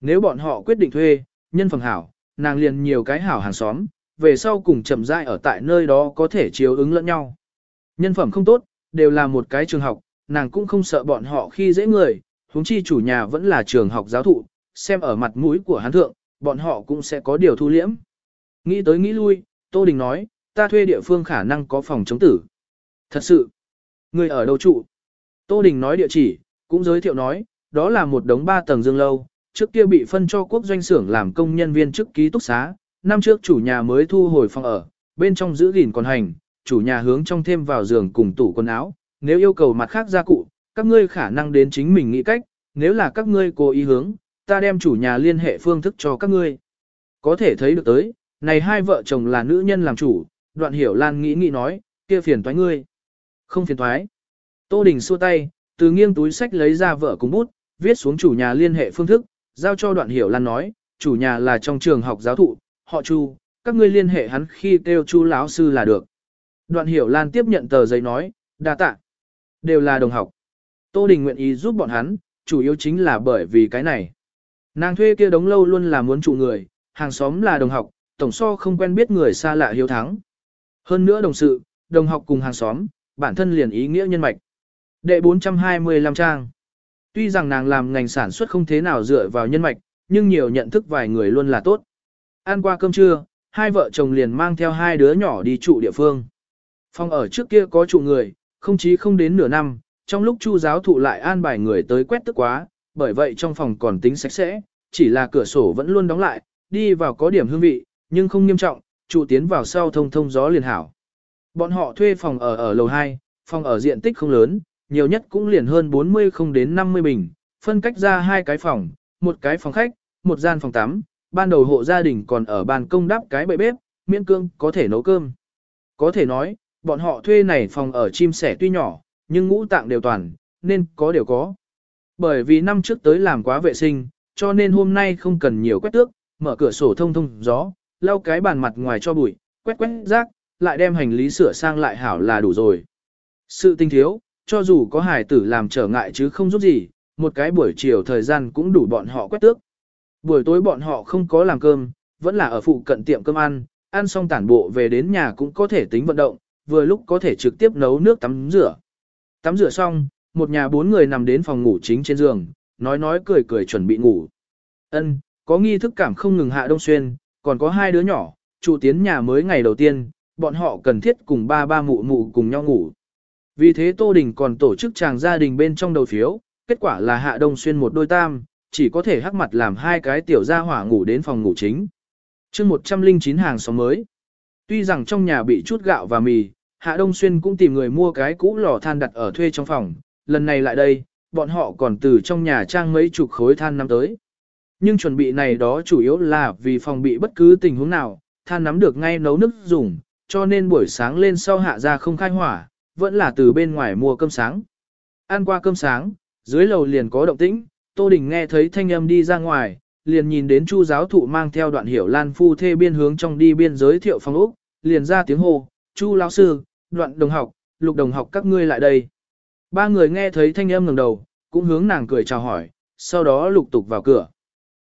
Nếu bọn họ quyết định thuê, nhân phẩm hảo, nàng liền nhiều cái hảo hàng xóm, về sau cùng chậm rãi ở tại nơi đó có thể chiếu ứng lẫn nhau. Nhân phẩm không tốt, đều là một cái trường học, nàng cũng không sợ bọn họ khi dễ người, huống chi chủ nhà vẫn là trường học giáo thụ, xem ở mặt mũi của hắn thượng, bọn họ cũng sẽ có điều thu liễm. Nghĩ tới nghĩ lui, Tô Đình nói, ta thuê địa phương khả năng có phòng chống tử. Thật sự, người ở đâu trụ? Tô Đình nói địa chỉ, cũng giới thiệu nói, đó là một đống ba tầng dương lâu, trước kia bị phân cho quốc doanh xưởng làm công nhân viên chức ký túc xá, năm trước chủ nhà mới thu hồi phòng ở, bên trong giữ gìn còn hành, chủ nhà hướng trong thêm vào giường cùng tủ quần áo, nếu yêu cầu mặt khác gia cụ, các ngươi khả năng đến chính mình nghĩ cách, nếu là các ngươi cố ý hướng, ta đem chủ nhà liên hệ phương thức cho các ngươi. Có thể thấy được tới, này hai vợ chồng là nữ nhân làm chủ, đoạn hiểu lan nghĩ nghĩ nói, kia phiền toái ngươi. Không phiền toái. Tô Đình xua tay, từ nghiêng túi sách lấy ra vợ cùng bút, viết xuống chủ nhà liên hệ phương thức, giao cho đoạn hiểu lan nói, chủ nhà là trong trường học giáo thụ, họ Chu, các ngươi liên hệ hắn khi kêu Chu lão sư là được. Đoạn hiểu lan tiếp nhận tờ giấy nói, đa tạ. Đều là đồng học. Tô Đình nguyện ý giúp bọn hắn, chủ yếu chính là bởi vì cái này. Nàng thuê kia đống lâu luôn là muốn trụ người, hàng xóm là đồng học, tổng so không quen biết người xa lạ hiếu thắng. Hơn nữa đồng sự, đồng học cùng hàng xóm, bản thân liền ý nghĩa nhân mạch. Đệ 425 trang. Tuy rằng nàng làm ngành sản xuất không thế nào dựa vào nhân mạch, nhưng nhiều nhận thức vài người luôn là tốt. Ăn qua cơm trưa, hai vợ chồng liền mang theo hai đứa nhỏ đi trụ địa phương. Phòng ở trước kia có trụ người, không chí không đến nửa năm, trong lúc chu giáo thụ lại an bài người tới quét tức quá, bởi vậy trong phòng còn tính sạch sẽ, chỉ là cửa sổ vẫn luôn đóng lại, đi vào có điểm hương vị, nhưng không nghiêm trọng, trụ tiến vào sau thông thông gió liền hảo. Bọn họ thuê phòng ở ở lầu 2, phòng ở diện tích không lớn, nhiều nhất cũng liền hơn 40 không đến 50 bình, phân cách ra hai cái phòng, một cái phòng khách, một gian phòng tắm, ban đầu hộ gia đình còn ở ban công đắp cái bệ bếp, miễn cương có thể nấu cơm. Có thể nói, bọn họ thuê này phòng ở chim sẻ tuy nhỏ, nhưng ngũ tạng đều toàn, nên có đều có. Bởi vì năm trước tới làm quá vệ sinh, cho nên hôm nay không cần nhiều quét tước, mở cửa sổ thông thông gió, lau cái bàn mặt ngoài cho bụi, quét quét rác, lại đem hành lý sửa sang lại hảo là đủ rồi. Sự tinh thiếu, cho dù có hải tử làm trở ngại chứ không giúp gì, một cái buổi chiều thời gian cũng đủ bọn họ quét tước. Buổi tối bọn họ không có làm cơm, vẫn là ở phụ cận tiệm cơm ăn, ăn xong tản bộ về đến nhà cũng có thể tính vận động, vừa lúc có thể trực tiếp nấu nước tắm rửa. Tắm rửa xong, một nhà bốn người nằm đến phòng ngủ chính trên giường, nói nói cười cười chuẩn bị ngủ. Ân, có nghi thức cảm không ngừng hạ đông xuyên, còn có hai đứa nhỏ, trụ tiến nhà mới ngày đầu tiên, bọn họ cần thiết cùng ba ba mụ mụ cùng nhau ngủ. Vì thế Tô Đình còn tổ chức chàng gia đình bên trong đầu phiếu, kết quả là hạ đông xuyên một đôi tam, chỉ có thể hắc mặt làm hai cái tiểu gia hỏa ngủ đến phòng ngủ chính. chương 109 hàng xóm mới. Tuy rằng trong nhà bị chút gạo và mì, Hạ Đông Xuyên cũng tìm người mua cái cũ lò than đặt ở thuê trong phòng, lần này lại đây, bọn họ còn từ trong nhà trang mấy chục khối than năm tới. Nhưng chuẩn bị này đó chủ yếu là vì phòng bị bất cứ tình huống nào, than nắm được ngay nấu nước dùng, cho nên buổi sáng lên sau hạ ra không khai hỏa, vẫn là từ bên ngoài mua cơm sáng. Ăn qua cơm sáng, dưới lầu liền có động tĩnh, Tô Đình nghe thấy thanh âm đi ra ngoài, liền nhìn đến Chu giáo thụ mang theo đoạn hiểu lan phu thê biên hướng trong đi biên giới thiệu phòng ốc, liền ra tiếng hô, Chu lão sư, đoạn đồng học, lục đồng học các ngươi lại đây. Ba người nghe thấy thanh âm ngẩng đầu, cũng hướng nàng cười chào hỏi, sau đó lục tục vào cửa.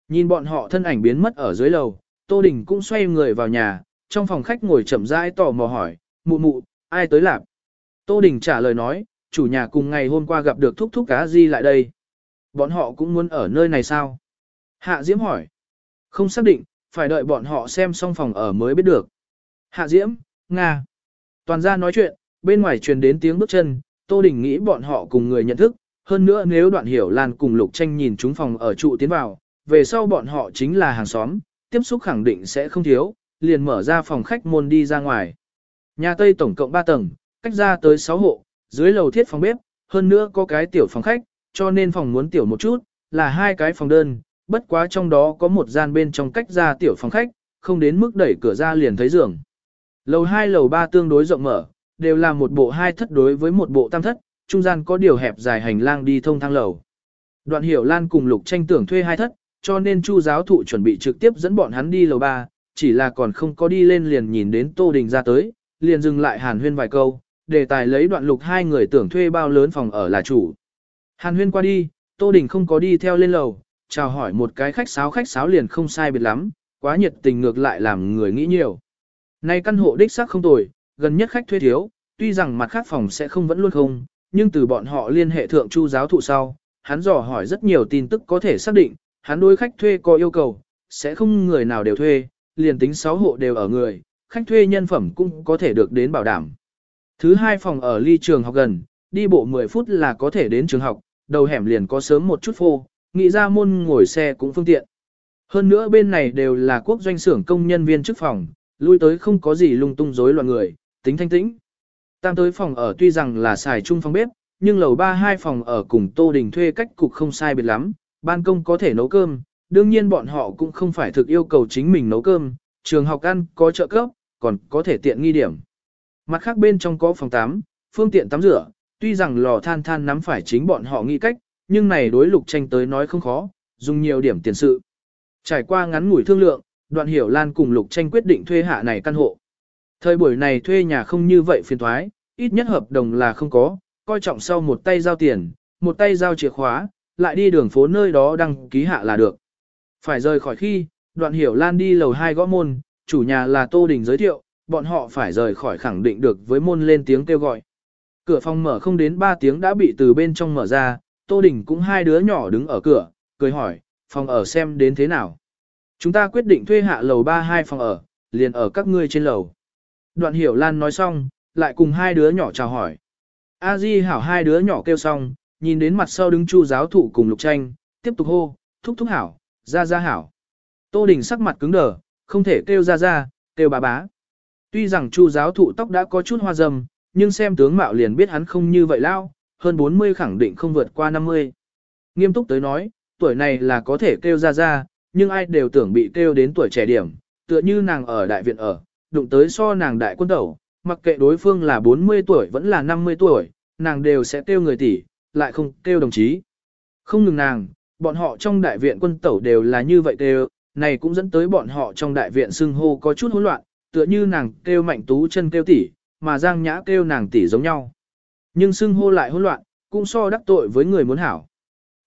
Nhìn bọn họ thân ảnh biến mất ở dưới lầu, Tô Đình cũng xoay người vào nhà, trong phòng khách ngồi chậm rãi tò mò hỏi, mụ mụ, ai tới lạp? Tô Đình trả lời nói, chủ nhà cùng ngày hôm qua gặp được thúc thúc cá gì lại đây. Bọn họ cũng muốn ở nơi này sao? Hạ Diễm hỏi. Không xác định, phải đợi bọn họ xem xong phòng ở mới biết được. Hạ Diễm, Nga. Toàn ra nói chuyện, bên ngoài truyền đến tiếng bước chân, Tô Đình nghĩ bọn họ cùng người nhận thức, hơn nữa nếu đoạn hiểu Lan cùng Lục Tranh nhìn chúng phòng ở trụ tiến vào, về sau bọn họ chính là hàng xóm, tiếp xúc khẳng định sẽ không thiếu, liền mở ra phòng khách môn đi ra ngoài. Nhà Tây tổng cộng 3 tầng, cách ra tới 6 hộ, dưới lầu thiết phòng bếp, hơn nữa có cái tiểu phòng khách, cho nên phòng muốn tiểu một chút, là hai cái phòng đơn, bất quá trong đó có một gian bên trong cách ra tiểu phòng khách, không đến mức đẩy cửa ra liền thấy giường. Lầu 2 lầu 3 tương đối rộng mở, đều là một bộ hai thất đối với một bộ tam thất, trung gian có điều hẹp dài hành lang đi thông thang lầu. Đoạn hiểu Lan cùng Lục tranh tưởng thuê hai thất, cho nên chu giáo thụ chuẩn bị trực tiếp dẫn bọn hắn đi lầu ba, chỉ là còn không có đi lên liền nhìn đến Tô Đình ra tới, liền dừng lại hàn huyên vài câu, đề tài lấy đoạn lục hai người tưởng thuê bao lớn phòng ở là chủ. Hàn huyên qua đi, Tô Đình không có đi theo lên lầu, chào hỏi một cái khách sáo khách sáo liền không sai biệt lắm, quá nhiệt tình ngược lại làm người nghĩ nhiều. Nay căn hộ đích xác không tồi, gần nhất khách thuê thiếu, tuy rằng mặt khác phòng sẽ không vẫn luôn không, nhưng từ bọn họ liên hệ thượng chu giáo thụ sau, hắn dò hỏi rất nhiều tin tức có thể xác định, hắn đối khách thuê có yêu cầu, sẽ không người nào đều thuê, liền tính 6 hộ đều ở người, khách thuê nhân phẩm cũng có thể được đến bảo đảm. Thứ hai phòng ở ly trường học gần, đi bộ 10 phút là có thể đến trường học, đầu hẻm liền có sớm một chút phô, nghĩ ra môn ngồi xe cũng phương tiện. Hơn nữa bên này đều là quốc doanh xưởng công nhân viên chức phòng, lui tới không có gì lung tung rối loạn người, tính thanh tĩnh. Tam tới phòng ở tuy rằng là xài chung phòng bếp, nhưng lầu ba hai phòng ở cùng Tô Đình thuê cách cục không sai biệt lắm, ban công có thể nấu cơm, đương nhiên bọn họ cũng không phải thực yêu cầu chính mình nấu cơm, trường học ăn có trợ cấp, còn có thể tiện nghi điểm. Mặt khác bên trong có phòng tắm, phương tiện tắm rửa, tuy rằng lò than than nắm phải chính bọn họ nghĩ cách, nhưng này đối lục tranh tới nói không khó, dùng nhiều điểm tiền sự. Trải qua ngắn ngủi thương lượng, đoạn hiểu Lan cùng lục tranh quyết định thuê hạ này căn hộ. Thời buổi này thuê nhà không như vậy phiền thoái, ít nhất hợp đồng là không có, coi trọng sau một tay giao tiền, một tay giao chìa khóa, lại đi đường phố nơi đó đăng ký hạ là được. Phải rời khỏi khi, đoạn hiểu Lan đi lầu hai gõ môn, chủ nhà là Tô Đình giới thiệu, bọn họ phải rời khỏi khẳng định được với môn lên tiếng kêu gọi. Cửa phòng mở không đến 3 tiếng đã bị từ bên trong mở ra, Tô Đình cũng hai đứa nhỏ đứng ở cửa, cười hỏi, phòng ở xem đến thế nào. Chúng ta quyết định thuê hạ lầu 3 hai phòng ở, liền ở các ngươi trên lầu. Đoạn hiểu Lan nói xong, lại cùng hai đứa nhỏ chào hỏi. A Di hảo hai đứa nhỏ kêu xong, nhìn đến mặt sau đứng chu giáo thụ cùng lục tranh, tiếp tục hô, thúc thúc hảo, ra ra hảo. Tô Đình sắc mặt cứng đờ, không thể kêu ra ra, kêu bà bá. Tuy rằng chu giáo thụ tóc đã có chút hoa râm, nhưng xem tướng mạo liền biết hắn không như vậy lao, hơn 40 khẳng định không vượt qua 50. Nghiêm túc tới nói, tuổi này là có thể kêu ra ra, nhưng ai đều tưởng bị kêu đến tuổi trẻ điểm, tựa như nàng ở đại viện ở, đụng tới so nàng đại quân tẩu, mặc kệ đối phương là 40 tuổi vẫn là 50 tuổi, nàng đều sẽ kêu người tỷ, lại không kêu đồng chí. Không ngừng nàng, bọn họ trong đại viện quân tẩu đều là như vậy kêu, này cũng dẫn tới bọn họ trong đại viện xưng hô có chút hỗn loạn, tựa như nàng kêu mạnh tú chân kêu tỷ, mà giang nhã kêu nàng tỷ giống nhau. Nhưng xưng hô lại hỗn loạn, cũng so đắc tội với người muốn hảo.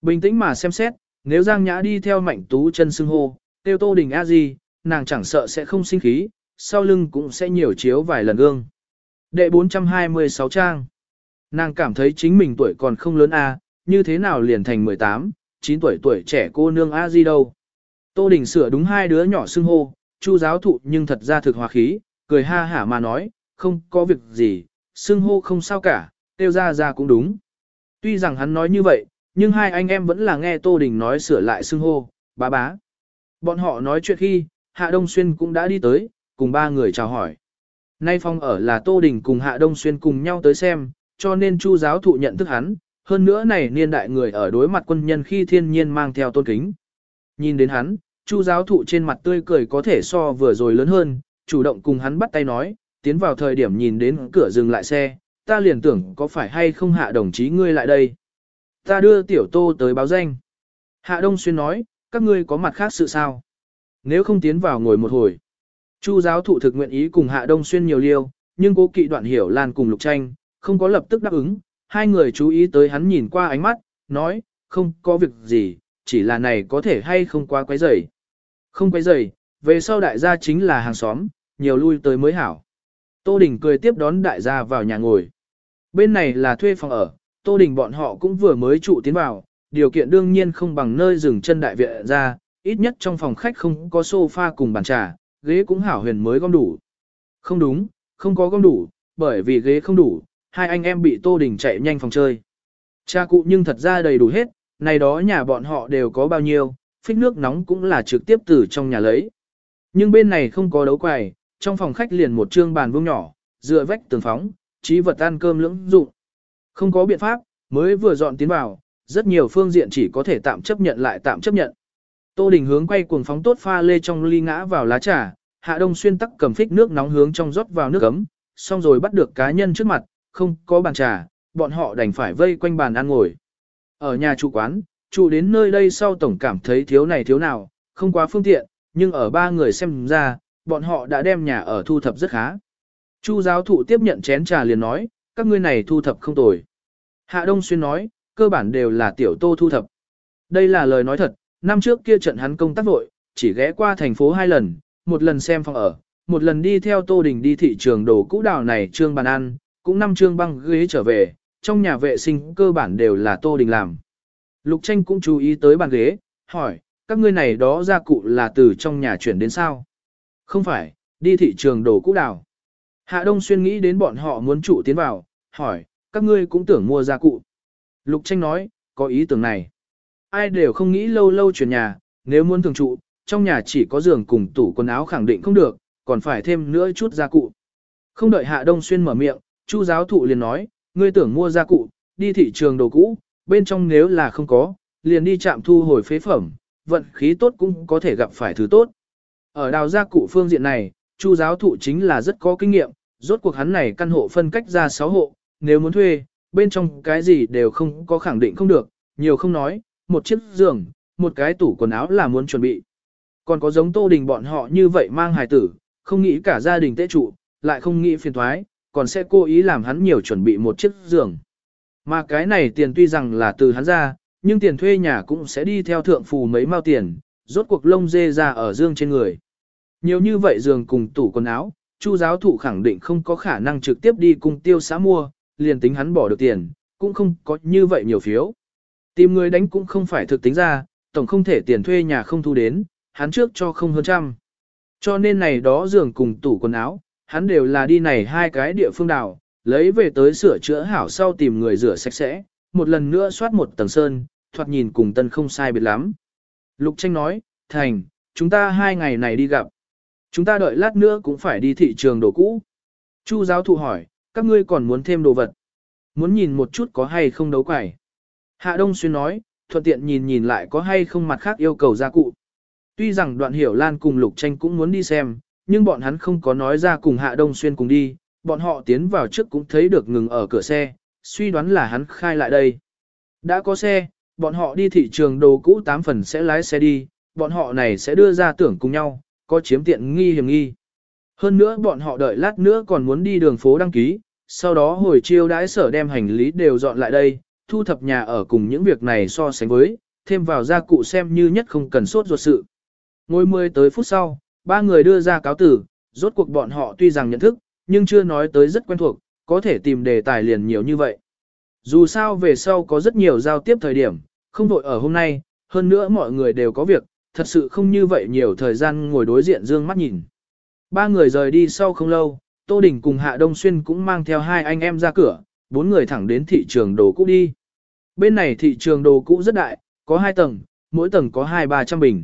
Bình tĩnh mà xem xét, nếu giang nhã đi theo mạnh tú chân xưng hô, kêu tô đình a gì, nàng chẳng sợ sẽ không sinh khí, sau lưng cũng sẽ nhiều chiếu vài lần gương. Đệ 426 trang. Nàng cảm thấy chính mình tuổi còn không lớn a, như thế nào liền thành 18, 9 tuổi tuổi trẻ cô nương a gì đâu. Tô Đình sửa đúng hai đứa nhỏ xưng hô, Chu giáo thụ nhưng thật ra thực hòa khí, cười ha hả mà nói, không có việc gì, xưng hô không sao cả, tiêu ra ra cũng đúng. Tuy rằng hắn nói như vậy, nhưng hai anh em vẫn là nghe Tô Đình nói sửa lại xưng hô, bá bá. Bọn họ nói chuyện khi, Hạ Đông Xuyên cũng đã đi tới, cùng ba người chào hỏi. Nay phong ở là Tô Đình cùng Hạ Đông Xuyên cùng nhau tới xem, cho nên Chu giáo thụ nhận thức hắn, hơn nữa này niên đại người ở đối mặt quân nhân khi thiên nhiên mang theo tôn kính. Nhìn đến hắn, Chu giáo thụ trên mặt tươi cười có thể so vừa rồi lớn hơn, chủ động cùng hắn bắt tay nói, tiến vào thời điểm nhìn đến cửa dừng lại xe, ta liền tưởng có phải hay không hạ đồng chí ngươi lại đây. Ta đưa tiểu tô tới báo danh. Hạ Đông Xuyên nói, các ngươi có mặt khác sự sao? Nếu không tiến vào ngồi một hồi. Chu giáo thụ thực nguyện ý cùng Hạ Đông Xuyên nhiều liêu, nhưng cố kỵ đoạn hiểu Lan cùng Lục Tranh, không có lập tức đáp ứng. Hai người chú ý tới hắn nhìn qua ánh mắt, nói, không có việc gì, chỉ là này có thể hay không quá quấy rầy. Không quấy rầy, về sau đại gia chính là hàng xóm, nhiều lui tới mới hảo. Tô Đình cười tiếp đón đại gia vào nhà ngồi. Bên này là thuê phòng ở, Tô Đình bọn họ cũng vừa mới trụ tiến vào, điều kiện đương nhiên không bằng nơi dừng chân đại viện ra, ít nhất trong phòng khách không có sofa cùng bàn trà, ghế cũng hảo huyền mới gom đủ. Không đúng, không có gom đủ, bởi vì ghế không đủ, hai anh em bị Tô Đình chạy nhanh phòng chơi. Cha cụ nhưng thật ra đầy đủ hết, này đó nhà bọn họ đều có bao nhiêu, phích nước nóng cũng là trực tiếp từ trong nhà lấy. Nhưng bên này không có đấu quầy, trong phòng khách liền một trương bàn vuông nhỏ, dựa vách tường phóng, trí vật ăn cơm lưỡng dụng. Không có biện pháp, mới vừa dọn tiến vào, rất nhiều phương diện chỉ có thể tạm chấp nhận lại tạm chấp nhận. Tô Đình hướng quay cuồng phóng tốt pha lê trong ly ngã vào lá trà, Hạ Đông xuyên tắc cầm phích nước nóng hướng trong rót vào nước ấm, xong rồi bắt được cá nhân trước mặt, không có bàn trà, bọn họ đành phải vây quanh bàn ăn ngồi. Ở nhà chủ quán, chủ đến nơi đây sau tổng cảm thấy thiếu này thiếu nào, không quá phương tiện, nhưng ở ba người xem ra, bọn họ đã đem nhà ở thu thập rất khá. Chu giáo thụ tiếp nhận chén trà liền nói, các ngươi này thu thập không tồi. Hạ Đông Xuyên nói, cơ bản đều là tiểu tô thu thập. Đây là lời nói thật, năm trước kia trận hắn công tác vội, chỉ ghé qua thành phố hai lần, một lần xem phòng ở, một lần đi theo Tô Đình đi thị trường đồ cũ đào này trương bàn ăn, cũng năm trương băng ghế trở về, trong nhà vệ sinh cơ bản đều là Tô Đình làm. Lục tranh cũng chú ý tới bàn ghế, hỏi, các ngươi này đó gia cụ là từ trong nhà chuyển đến sao? Không phải, đi thị trường đồ cũ đào. Hạ Đông Xuyên nghĩ đến bọn họ muốn trụ tiến vào, hỏi, các ngươi cũng tưởng mua gia cụ. Lục tranh nói, có ý tưởng này. Ai đều không nghĩ lâu lâu chuyển nhà, nếu muốn thường trụ, trong nhà chỉ có giường cùng tủ quần áo khẳng định không được, còn phải thêm nữa chút gia cụ. Không đợi Hạ Đông Xuyên mở miệng, Chu giáo thụ liền nói, ngươi tưởng mua gia cụ, đi thị trường đồ cũ, bên trong nếu là không có, liền đi chạm thu hồi phế phẩm, vận khí tốt cũng có thể gặp phải thứ tốt. Ở đào gia cụ phương diện này, Chu giáo thụ chính là rất có kinh nghiệm, rốt cuộc hắn này căn hộ phân cách ra 6 hộ, nếu muốn thuê, bên trong cái gì đều không có khẳng định không được, nhiều không nói, một chiếc giường, một cái tủ quần áo là muốn chuẩn bị. Còn có giống Tô Đình bọn họ như vậy mang hài tử, không nghĩ cả gia đình tế trụ, lại không nghĩ phiền thoái, còn sẽ cố ý làm hắn nhiều chuẩn bị một chiếc giường. Mà cái này tiền tuy rằng là từ hắn ra, nhưng tiền thuê nhà cũng sẽ đi theo thượng phù mấy mao tiền, rốt cuộc lông dê ra ở dương trên người. Nhiều như vậy giường cùng tủ quần áo, Chu giáo thụ khẳng định không có khả năng trực tiếp đi cùng tiêu xã mua, liền tính hắn bỏ được tiền, cũng không có như vậy nhiều phiếu. Tìm người đánh cũng không phải thực tính ra, tổng không thể tiền thuê nhà không thu đến, hắn trước cho không hơn trăm. Cho nên này đó giường cùng tủ quần áo, hắn đều là đi này hai cái địa phương đảo, lấy về tới sửa chữa hảo sau tìm người rửa sạch sẽ, một lần nữa soát một tầng sơn, thoạt nhìn cùng tân không sai biệt lắm. Lục tranh nói, thành, chúng ta hai ngày này đi gặp. Chúng ta đợi lát nữa cũng phải đi thị trường đồ cũ. Chu giáo thụ hỏi, các ngươi còn muốn thêm đồ vật. Muốn nhìn một chút có hay không đấu quải. Hạ Đông Xuyên nói, thuận tiện nhìn nhìn lại có hay không mặt khác yêu cầu gia cụ. Tuy rằng đoạn hiểu Lan cùng Lục Tranh cũng muốn đi xem, nhưng bọn hắn không có nói ra cùng Hạ Đông Xuyên cùng đi, bọn họ tiến vào trước cũng thấy được ngừng ở cửa xe, suy đoán là hắn khai lại đây. Đã có xe, bọn họ đi thị trường đồ cũ 8 phần sẽ lái xe đi, bọn họ này sẽ đưa ra tưởng cùng nhau, có chiếm tiện nghi hiểm nghi. Hơn nữa bọn họ đợi lát nữa còn muốn đi đường phố đăng ký, sau đó hồi chiêu đãi sở đem hành lý đều dọn lại đây, thu thập nhà ở cùng những việc này so sánh với, thêm vào gia cụ xem như nhất không cần sốt ruột sự. Ngồi mười tới phút sau, ba người đưa ra cáo tử, rốt cuộc bọn họ tuy rằng nhận thức, nhưng chưa nói tới rất quen thuộc, có thể tìm đề tài liền nhiều như vậy. Dù sao về sau có rất nhiều giao tiếp thời điểm, không vội ở hôm nay, hơn nữa mọi người đều có việc, thật sự không như vậy nhiều thời gian ngồi đối diện dương mắt nhìn. Ba người rời đi sau không lâu, Tô Đình cùng Hạ Đông Xuyên cũng mang theo hai anh em ra cửa, bốn người thẳng đến thị trường đồ cũ đi. Bên này thị trường đồ cũ rất đại, có hai tầng, mỗi tầng có hai ba trăm bình.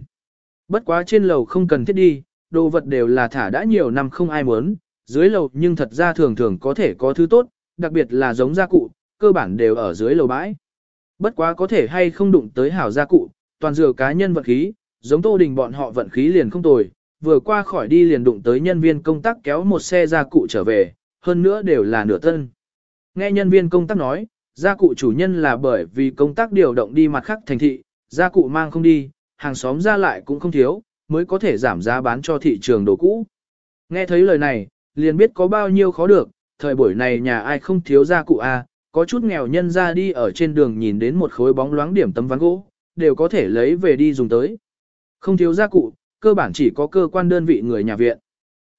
Bất quá trên lầu không cần thiết đi, đồ vật đều là thả đã nhiều năm không ai muốn, dưới lầu nhưng thật ra thường thường có thể có thứ tốt, đặc biệt là giống gia cụ, cơ bản đều ở dưới lầu bãi. Bất quá có thể hay không đụng tới hảo gia cụ, toàn dừa cá nhân vận khí, giống Tô Đình bọn họ vận khí liền không tồi, vừa qua khỏi đi liền đụng tới nhân viên công tác kéo một xe gia cụ trở về, hơn nữa đều là nửa thân Nghe nhân viên công tác nói, gia cụ chủ nhân là bởi vì công tác điều động đi mặt khác thành thị, gia cụ mang không đi, hàng xóm ra lại cũng không thiếu, mới có thể giảm giá bán cho thị trường đồ cũ. Nghe thấy lời này, liền biết có bao nhiêu khó được, thời buổi này nhà ai không thiếu gia cụ a, à, có chút nghèo nhân ra đi ở trên đường nhìn đến một khối bóng loáng điểm tấm ván gỗ, đều có thể lấy về đi dùng tới. Không thiếu gia cụ, cơ bản chỉ có cơ quan đơn vị người nhà viện.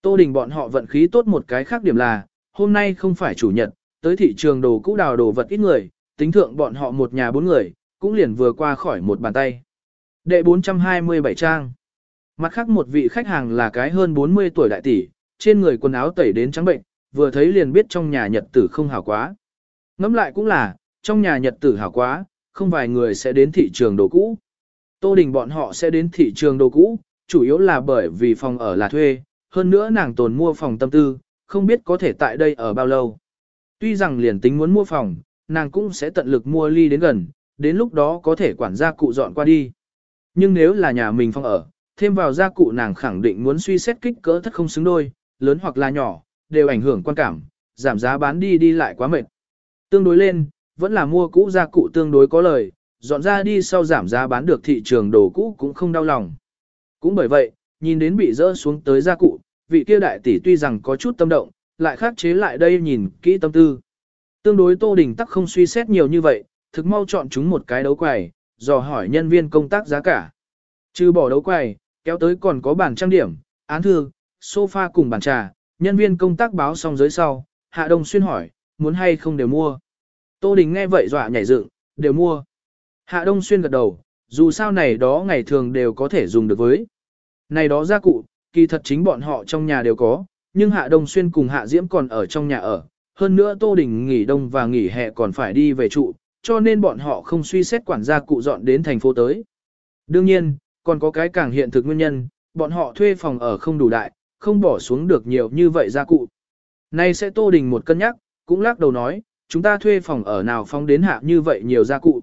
Tô Đình bọn họ vận khí tốt một cái khác điểm là, hôm nay không phải chủ nhật, tới thị trường đồ cũ đào đồ vật ít người, tính thượng bọn họ một nhà bốn người, cũng liền vừa qua khỏi một bàn tay. Đệ 427 trang. Mặt khác một vị khách hàng là cái hơn 40 tuổi đại tỷ, trên người quần áo tẩy đến trắng bệnh, vừa thấy liền biết trong nhà nhật tử không hảo quá. Ngắm lại cũng là, trong nhà nhật tử hảo quá, không vài người sẽ đến thị trường đồ cũ. Tô Đình bọn họ sẽ đến thị trường đồ cũ, chủ yếu là bởi vì phòng ở là thuê, hơn nữa nàng tồn mua phòng tâm tư, không biết có thể tại đây ở bao lâu. Tuy rằng liền tính muốn mua phòng, nàng cũng sẽ tận lực mua ly đến gần, đến lúc đó có thể quản gia cụ dọn qua đi. Nhưng nếu là nhà mình phòng ở, thêm vào gia cụ nàng khẳng định muốn suy xét kích cỡ thất không xứng đôi, lớn hoặc là nhỏ, đều ảnh hưởng quan cảm, giảm giá bán đi đi lại quá mệt. Tương đối lên, vẫn là mua cũ gia cụ tương đối có lời, dọn ra đi sau giảm giá bán được thị trường đồ cũ cũng không đau lòng. Cũng bởi vậy, nhìn đến bị rỡ xuống tới gia cụ, vị kia đại tỷ tuy rằng có chút tâm động, lại khắc chế lại đây nhìn kỹ tâm tư. Tương đối Tô Đình tắc không suy xét nhiều như vậy, thực mau chọn chúng một cái đấu quầy, dò hỏi nhân viên công tác giá cả. Trừ bỏ đấu quầy, kéo tới còn có bàn trang điểm, án thư, sofa cùng bàn trà, nhân viên công tác báo xong dưới sau, Hạ Đông Xuyên hỏi, muốn hay không đều mua. Tô Đình nghe vậy dọa nhảy dựng, đều mua. Hạ Đông Xuyên gật đầu, dù sao này đó ngày thường đều có thể dùng được với. Này đó gia cụ, kỳ thật chính bọn họ trong nhà đều có, nhưng Hạ Đông Xuyên cùng Hạ Diễm còn ở trong nhà ở. Hơn nữa Tô Đình nghỉ đông và nghỉ hè còn phải đi về trụ, cho nên bọn họ không suy xét quản gia cụ dọn đến thành phố tới. Đương nhiên, còn có cái càng hiện thực nguyên nhân, bọn họ thuê phòng ở không đủ đại, không bỏ xuống được nhiều như vậy gia cụ. Nay sẽ Tô Đình một cân nhắc, cũng lắc đầu nói, chúng ta thuê phòng ở nào phong đến hạ như vậy nhiều gia cụ.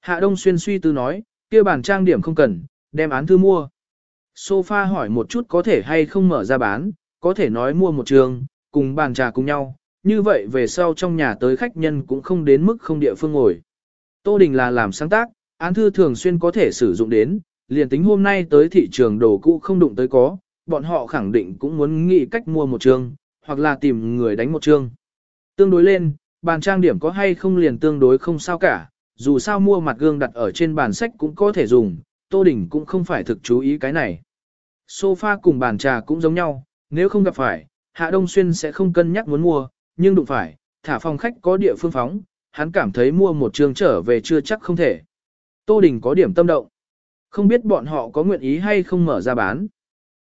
Hạ Đông Xuyên suy tư nói, kia bản trang điểm không cần, đem án thư mua. Sofa hỏi một chút có thể hay không mở ra bán, có thể nói mua một trường, cùng bàn trà cùng nhau, như vậy về sau trong nhà tới khách nhân cũng không đến mức không địa phương ngồi. Tô Đình là làm sáng tác, án thư thường xuyên có thể sử dụng đến, liền tính hôm nay tới thị trường đồ cũ không đụng tới có, bọn họ khẳng định cũng muốn nghĩ cách mua một trường, hoặc là tìm người đánh một trường. Tương đối lên, bàn trang điểm có hay không liền tương đối không sao cả, dù sao mua mặt gương đặt ở trên bàn sách cũng có thể dùng, Tô Đình cũng không phải thực chú ý cái này. Sofa cùng bàn trà cũng giống nhau, nếu không gặp phải, Hạ Đông Xuyên sẽ không cân nhắc muốn mua, nhưng đụng phải, thả phòng khách có địa phương phóng, hắn cảm thấy mua một trường trở về chưa chắc không thể. Tô Đình có điểm tâm động. Không biết bọn họ có nguyện ý hay không mở ra bán.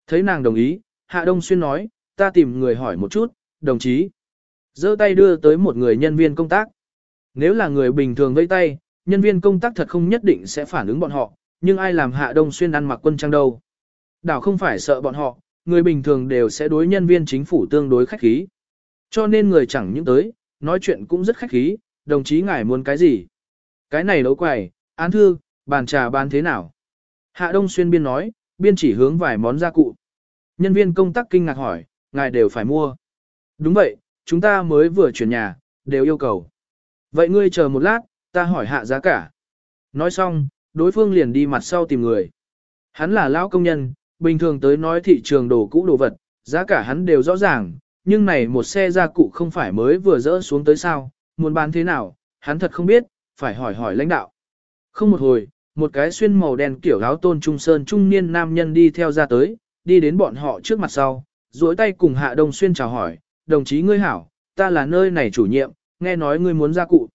Thấy nàng đồng ý, Hạ Đông Xuyên nói, ta tìm người hỏi một chút, đồng chí. giơ tay đưa tới một người nhân viên công tác. Nếu là người bình thường vây tay, nhân viên công tác thật không nhất định sẽ phản ứng bọn họ, nhưng ai làm Hạ Đông Xuyên ăn mặc quân trang đâu. Đảo không phải sợ bọn họ, người bình thường đều sẽ đối nhân viên chính phủ tương đối khách khí. Cho nên người chẳng những tới, nói chuyện cũng rất khách khí, đồng chí ngài muốn cái gì? Cái này đấu quầy, án thư, bàn trà bán thế nào? Hạ Đông Xuyên biên nói, biên chỉ hướng vài món gia cụ. Nhân viên công tác kinh ngạc hỏi, ngài đều phải mua. Đúng vậy, chúng ta mới vừa chuyển nhà, đều yêu cầu. Vậy ngươi chờ một lát, ta hỏi hạ giá cả. Nói xong, đối phương liền đi mặt sau tìm người. Hắn là lão công nhân, bình thường tới nói thị trường đồ cũ đồ vật, giá cả hắn đều rõ ràng, nhưng này một xe gia cụ không phải mới vừa dỡ xuống tới sao, muốn bán thế nào, hắn thật không biết, phải hỏi hỏi lãnh đạo. Không một hồi, một cái xuyên màu đen kiểu áo tôn trung sơn trung niên nam nhân đi theo ra tới, đi đến bọn họ trước mặt sau, duỗi tay cùng Hạ Đông Xuyên chào hỏi, đồng chí ngươi hảo, ta là nơi này chủ nhiệm, nghe nói ngươi muốn gia cụ.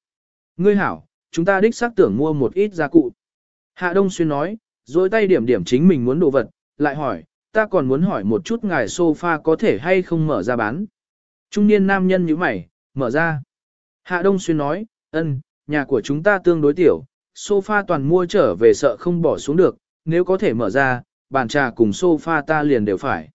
Ngươi hảo, chúng ta đích xác tưởng mua một ít gia cụ. Hạ Đông Xuyên nói, duỗi tay điểm điểm chính mình muốn đồ vật, lại hỏi, ta còn muốn hỏi một chút ngài sofa có thể hay không mở ra bán. Trung niên nam nhân như mày, mở ra. Hạ Đông Xuyên nói, ân, nhà của chúng ta tương đối tiểu, sofa toàn mua trở về sợ không bỏ xuống được, nếu có thể mở ra, bàn trà cùng sofa ta liền đều phải.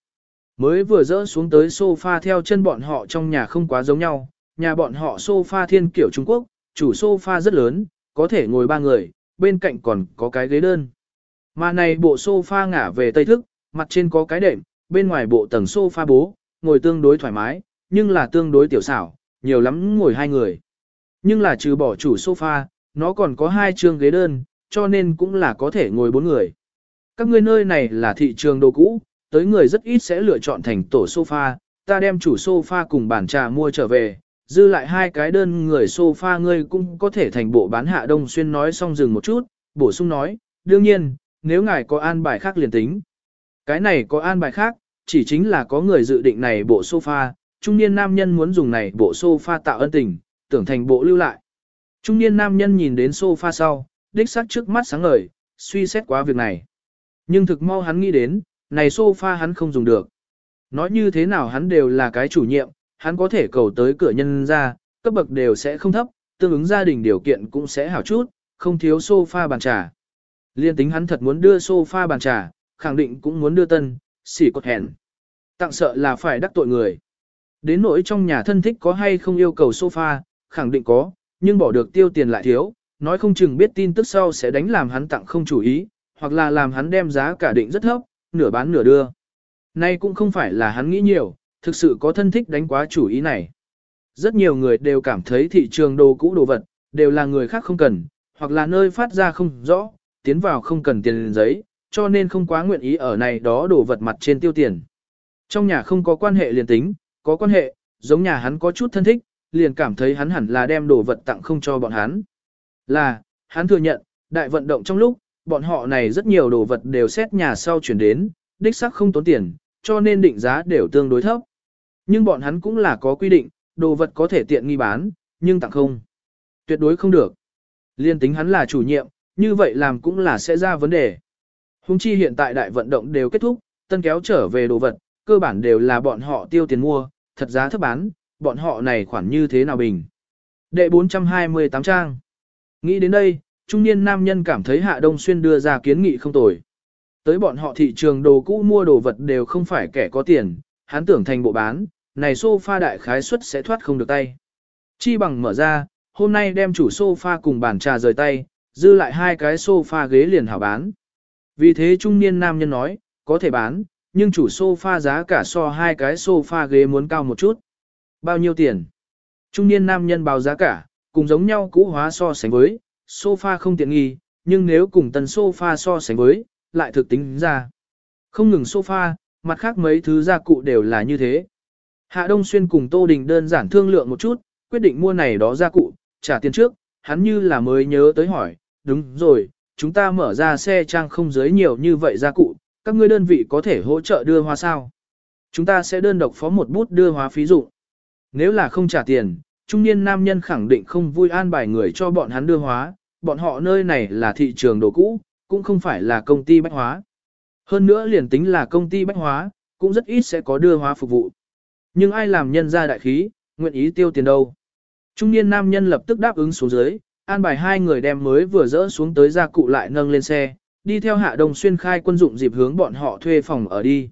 Mới vừa dỡ xuống tới sofa theo chân bọn họ trong nhà không quá giống nhau, nhà bọn họ sofa thiên kiểu Trung Quốc, chủ sofa rất lớn, có thể ngồi ba người, bên cạnh còn có cái ghế đơn. Mà này bộ sofa ngả về tây thức, mặt trên có cái đệm, bên ngoài bộ tầng sofa bố, ngồi tương đối thoải mái, nhưng là tương đối tiểu xảo, nhiều lắm ngồi hai người. Nhưng là trừ bỏ chủ sofa, nó còn có hai trường ghế đơn, cho nên cũng là có thể ngồi bốn người. Các ngươi nơi này là thị trường đồ cũ, tới người rất ít sẽ lựa chọn thành tổ sofa, ta đem chủ sofa cùng bàn trà mua trở về, dư lại hai cái đơn người sofa ngươi cũng có thể thành bộ bán hạ đông xuyên nói xong dừng một chút, bổ sung nói, đương nhiên, nếu ngài có an bài khác liền tính. Cái này có an bài khác, chỉ chính là có người dự định này bộ sofa, trung niên nam nhân muốn dùng này bộ sofa tạo ân tình, tưởng thành bộ lưu lại. Trung niên nam nhân nhìn đến sofa sau, đích xác trước mắt sáng ngời, suy xét quá việc này. Nhưng thực mau hắn nghĩ đến, này sofa hắn không dùng được. Nói như thế nào hắn đều là cái chủ nhiệm, hắn có thể cầu tới cửa nhân ra, cấp bậc đều sẽ không thấp, tương ứng gia đình điều kiện cũng sẽ hảo chút, không thiếu sofa bàn trà. Liên tính hắn thật muốn đưa sofa bàn trà, khẳng định cũng muốn đưa tân, xỉ cột hẹn. Tặng sợ là phải đắc tội người. Đến nỗi trong nhà thân thích có hay không yêu cầu sofa, khẳng định có, nhưng bỏ được tiêu tiền lại thiếu, nói không chừng biết tin tức sau sẽ đánh làm hắn tặng không chủ ý, hoặc là làm hắn đem giá cả định rất thấp, nửa bán nửa đưa. Nay cũng không phải là hắn nghĩ nhiều, thực sự có thân thích đánh quá chủ ý này. Rất nhiều người đều cảm thấy thị trường đồ cũ đồ vật, đều là người khác không cần, hoặc là nơi phát ra không rõ, tiến vào không cần tiền giấy, cho nên không quá nguyện ý ở này đó đồ vật mặt trên tiêu tiền. Trong nhà không có quan hệ liền tính, có quan hệ, giống nhà hắn có chút thân thích, liền cảm thấy hắn hẳn là đem đồ vật tặng không cho bọn hắn. Là, hắn thừa nhận, đại vận động trong lúc, bọn họ này rất nhiều đồ vật đều xét nhà sau chuyển đến, đích xác không tốn tiền, cho nên định giá đều tương đối thấp. Nhưng bọn hắn cũng là có quy định, đồ vật có thể tiện nghi bán, nhưng tặng không. Tuyệt đối không được. Liên tính hắn là chủ nhiệm, như vậy làm cũng là sẽ ra vấn đề. Hùng chi hiện tại đại vận động đều kết thúc, tân kéo trở về đồ vật, cơ bản đều là bọn họ tiêu tiền mua, thật giá thấp bán, bọn họ này khoản như thế nào bình. Đệ 428 trang. Nghĩ đến đây, trung niên nam nhân cảm thấy Hạ Đông Xuyên đưa ra kiến nghị không tồi. Tới bọn họ thị trường đồ cũ mua đồ vật đều không phải kẻ có tiền, hắn tưởng thành bộ bán, này sofa đại khái suất sẽ thoát không được tay. Chi bằng mở ra, hôm nay đem chủ sofa cùng bàn trà rời tay, dư lại hai cái sofa ghế liền hảo bán. Vì thế trung niên nam nhân nói, có thể bán, nhưng chủ sofa giá cả so hai cái sofa ghế muốn cao một chút. Bao nhiêu tiền? Trung niên nam nhân báo giá cả, cùng giống nhau cũ hóa so sánh với, sofa không tiện nghi, nhưng nếu cùng tần sofa so sánh với, lại thực tính ra. Không ngừng sofa, mặt khác mấy thứ gia cụ đều là như thế. Hạ Đông Xuyên cùng Tô Đình đơn giản thương lượng một chút, quyết định mua này đó gia cụ, trả tiền trước, hắn như là mới nhớ tới hỏi, đúng rồi, chúng ta mở ra xe trang không giới nhiều như vậy gia cụ, các ngươi đơn vị có thể hỗ trợ đưa hóa sao? Chúng ta sẽ đơn độc phó một bút đưa hóa phí dụng. Nếu là không trả tiền, trung niên nam nhân khẳng định không vui an bài người cho bọn hắn đưa hóa, bọn họ nơi này là thị trường đồ cũ, cũng không phải là công ty bách hóa. Hơn nữa liền tính là công ty bách hóa, cũng rất ít sẽ có đưa hóa phục vụ. Nhưng ai làm nhân ra đại khí, nguyện ý tiêu tiền đâu. Trung niên nam nhân lập tức đáp ứng xuống dưới, an bài hai người đem mới vừa dỡ xuống tới gia cụ lại nâng lên xe, đi theo hạ đồng xuyên khai quân dụng dịp hướng bọn họ thuê phòng ở đi.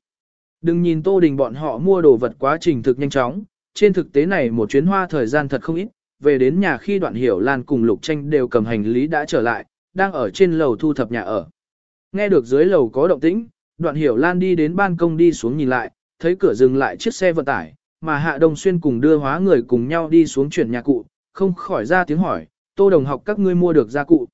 Đừng nhìn tô đình bọn họ mua đồ vật quá trình thực nhanh chóng, trên thực tế này một chuyến hoa thời gian thật không ít, về đến nhà khi đoạn hiểu Lan cùng Lục Tranh đều cầm hành lý đã trở lại, đang ở trên lầu thu thập nhà ở. Nghe được dưới lầu có động tĩnh, đoạn hiểu Lan đi đến ban công đi xuống nhìn lại, thấy cửa dừng lại chiếc xe vận tải, mà Hạ Đông Xuyên cùng đưa hóa người cùng nhau đi xuống chuyển nhà cụ, không khỏi ra tiếng hỏi, Tô Đồng học các ngươi mua được gia cụ.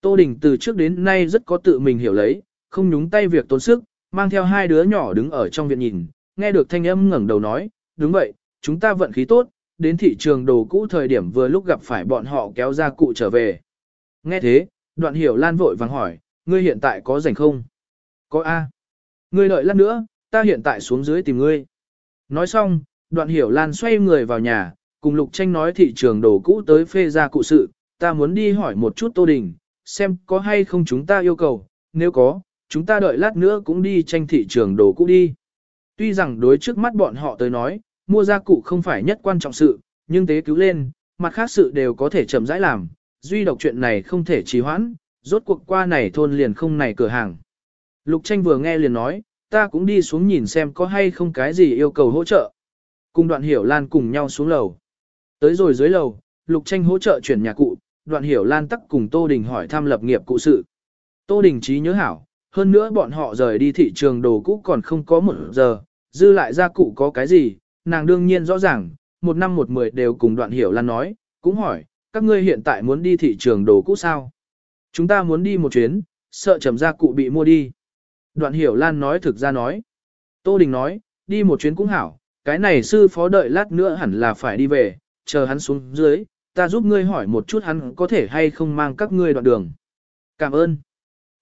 Tô Đình từ trước đến nay rất có tự mình hiểu lấy, không nhúng tay việc tốn sức, mang theo hai đứa nhỏ đứng ở trong viện nhìn, nghe được thanh âm ngẩng đầu nói, đúng vậy, chúng ta vận khí tốt, đến thị trường đồ cũ thời điểm vừa lúc gặp phải bọn họ kéo ra cụ trở về. Nghe thế, đoạn hiểu lan vội vàng hỏi, ngươi hiện tại có rảnh không? Có A. Ngươi đợi lát nữa, ta hiện tại xuống dưới tìm ngươi. Nói xong, đoạn hiểu lan xoay người vào nhà, cùng Lục Tranh nói thị trường đồ cũ tới phê ra cụ sự, ta muốn đi hỏi một chút Tô Đình, xem có hay không chúng ta yêu cầu, nếu có, chúng ta đợi lát nữa cũng đi tranh thị trường đồ cũ đi. Tuy rằng đối trước mắt bọn họ tới nói, mua gia cụ không phải nhất quan trọng sự, nhưng tế cứu lên, mặt khác sự đều có thể chậm rãi làm, duy độc chuyện này không thể trì hoãn, rốt cuộc qua này thôn liền không này cửa hàng. Lục tranh vừa nghe liền nói, ta cũng đi xuống nhìn xem có hay không cái gì yêu cầu hỗ trợ. Cùng đoạn hiểu lan cùng nhau xuống lầu. Tới rồi dưới lầu, lục tranh hỗ trợ chuyển nhà cụ, đoạn hiểu lan tắc cùng Tô Đình hỏi thăm lập nghiệp cụ sự. Tô Đình trí nhớ hảo, hơn nữa bọn họ rời đi thị trường đồ cũ còn không có một giờ, dư lại gia cụ có cái gì, nàng đương nhiên rõ ràng, một năm một mười đều cùng đoạn hiểu lan nói, cũng hỏi, các ngươi hiện tại muốn đi thị trường đồ cũ sao? Chúng ta muốn đi một chuyến, sợ trầm gia cụ bị mua đi. Đoạn hiểu lan nói thực ra nói. Tô Đình nói, đi một chuyến cũng hảo, cái này sư phó đợi lát nữa hẳn là phải đi về, chờ hắn xuống dưới, ta giúp ngươi hỏi một chút hắn có thể hay không mang các ngươi đoạn đường. Cảm ơn.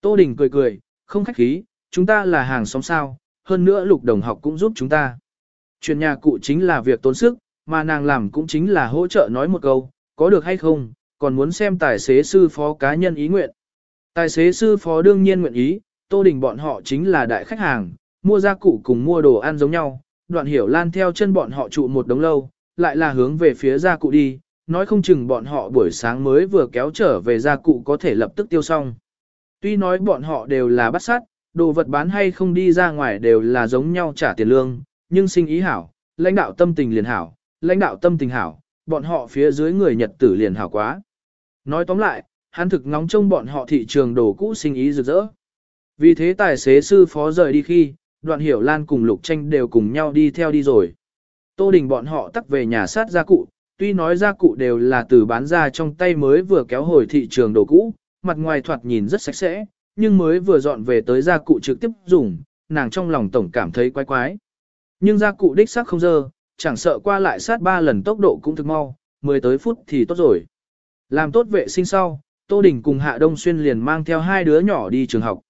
Tô Đình cười cười, không khách khí, chúng ta là hàng xóm sao, hơn nữa lục đồng học cũng giúp chúng ta. Chuyển nhà cụ chính là việc tốn sức, mà nàng làm cũng chính là hỗ trợ nói một câu, có được hay không, còn muốn xem tài xế sư phó cá nhân ý nguyện. Tài xế sư phó đương nhiên nguyện ý, Tô Đình bọn họ chính là đại khách hàng, mua gia cụ cùng mua đồ ăn giống nhau, đoạn hiểu lan theo chân bọn họ trụ một đống lâu, lại là hướng về phía gia cụ đi, nói không chừng bọn họ buổi sáng mới vừa kéo trở về gia cụ có thể lập tức tiêu xong. Tuy nói bọn họ đều là bắt sát, đồ vật bán hay không đi ra ngoài đều là giống nhau trả tiền lương, nhưng sinh ý hảo, lãnh đạo tâm tình liền hảo, lãnh đạo tâm tình hảo, bọn họ phía dưới người Nhật tử liền hảo quá. Nói tóm lại, hắn thực ngóng trông bọn họ thị trường đồ cũ sinh ý rực rỡ. Vì thế tài xế sư phó rời đi khi, đoạn hiểu lan cùng lục tranh đều cùng nhau đi theo đi rồi. Tô đình bọn họ tắt về nhà sát gia cụ, tuy nói gia cụ đều là từ bán ra trong tay mới vừa kéo hồi thị trường đồ cũ, mặt ngoài thoạt nhìn rất sạch sẽ, nhưng mới vừa dọn về tới gia cụ trực tiếp dùng, nàng trong lòng tổng cảm thấy quái quái. Nhưng gia cụ đích xác không dơ, chẳng sợ qua lại sát ba lần tốc độ cũng thực mau, 10 tới phút thì tốt rồi. Làm tốt vệ sinh sau, Tô Đình cùng Hạ Đông Xuyên liền mang theo hai đứa nhỏ đi trường học.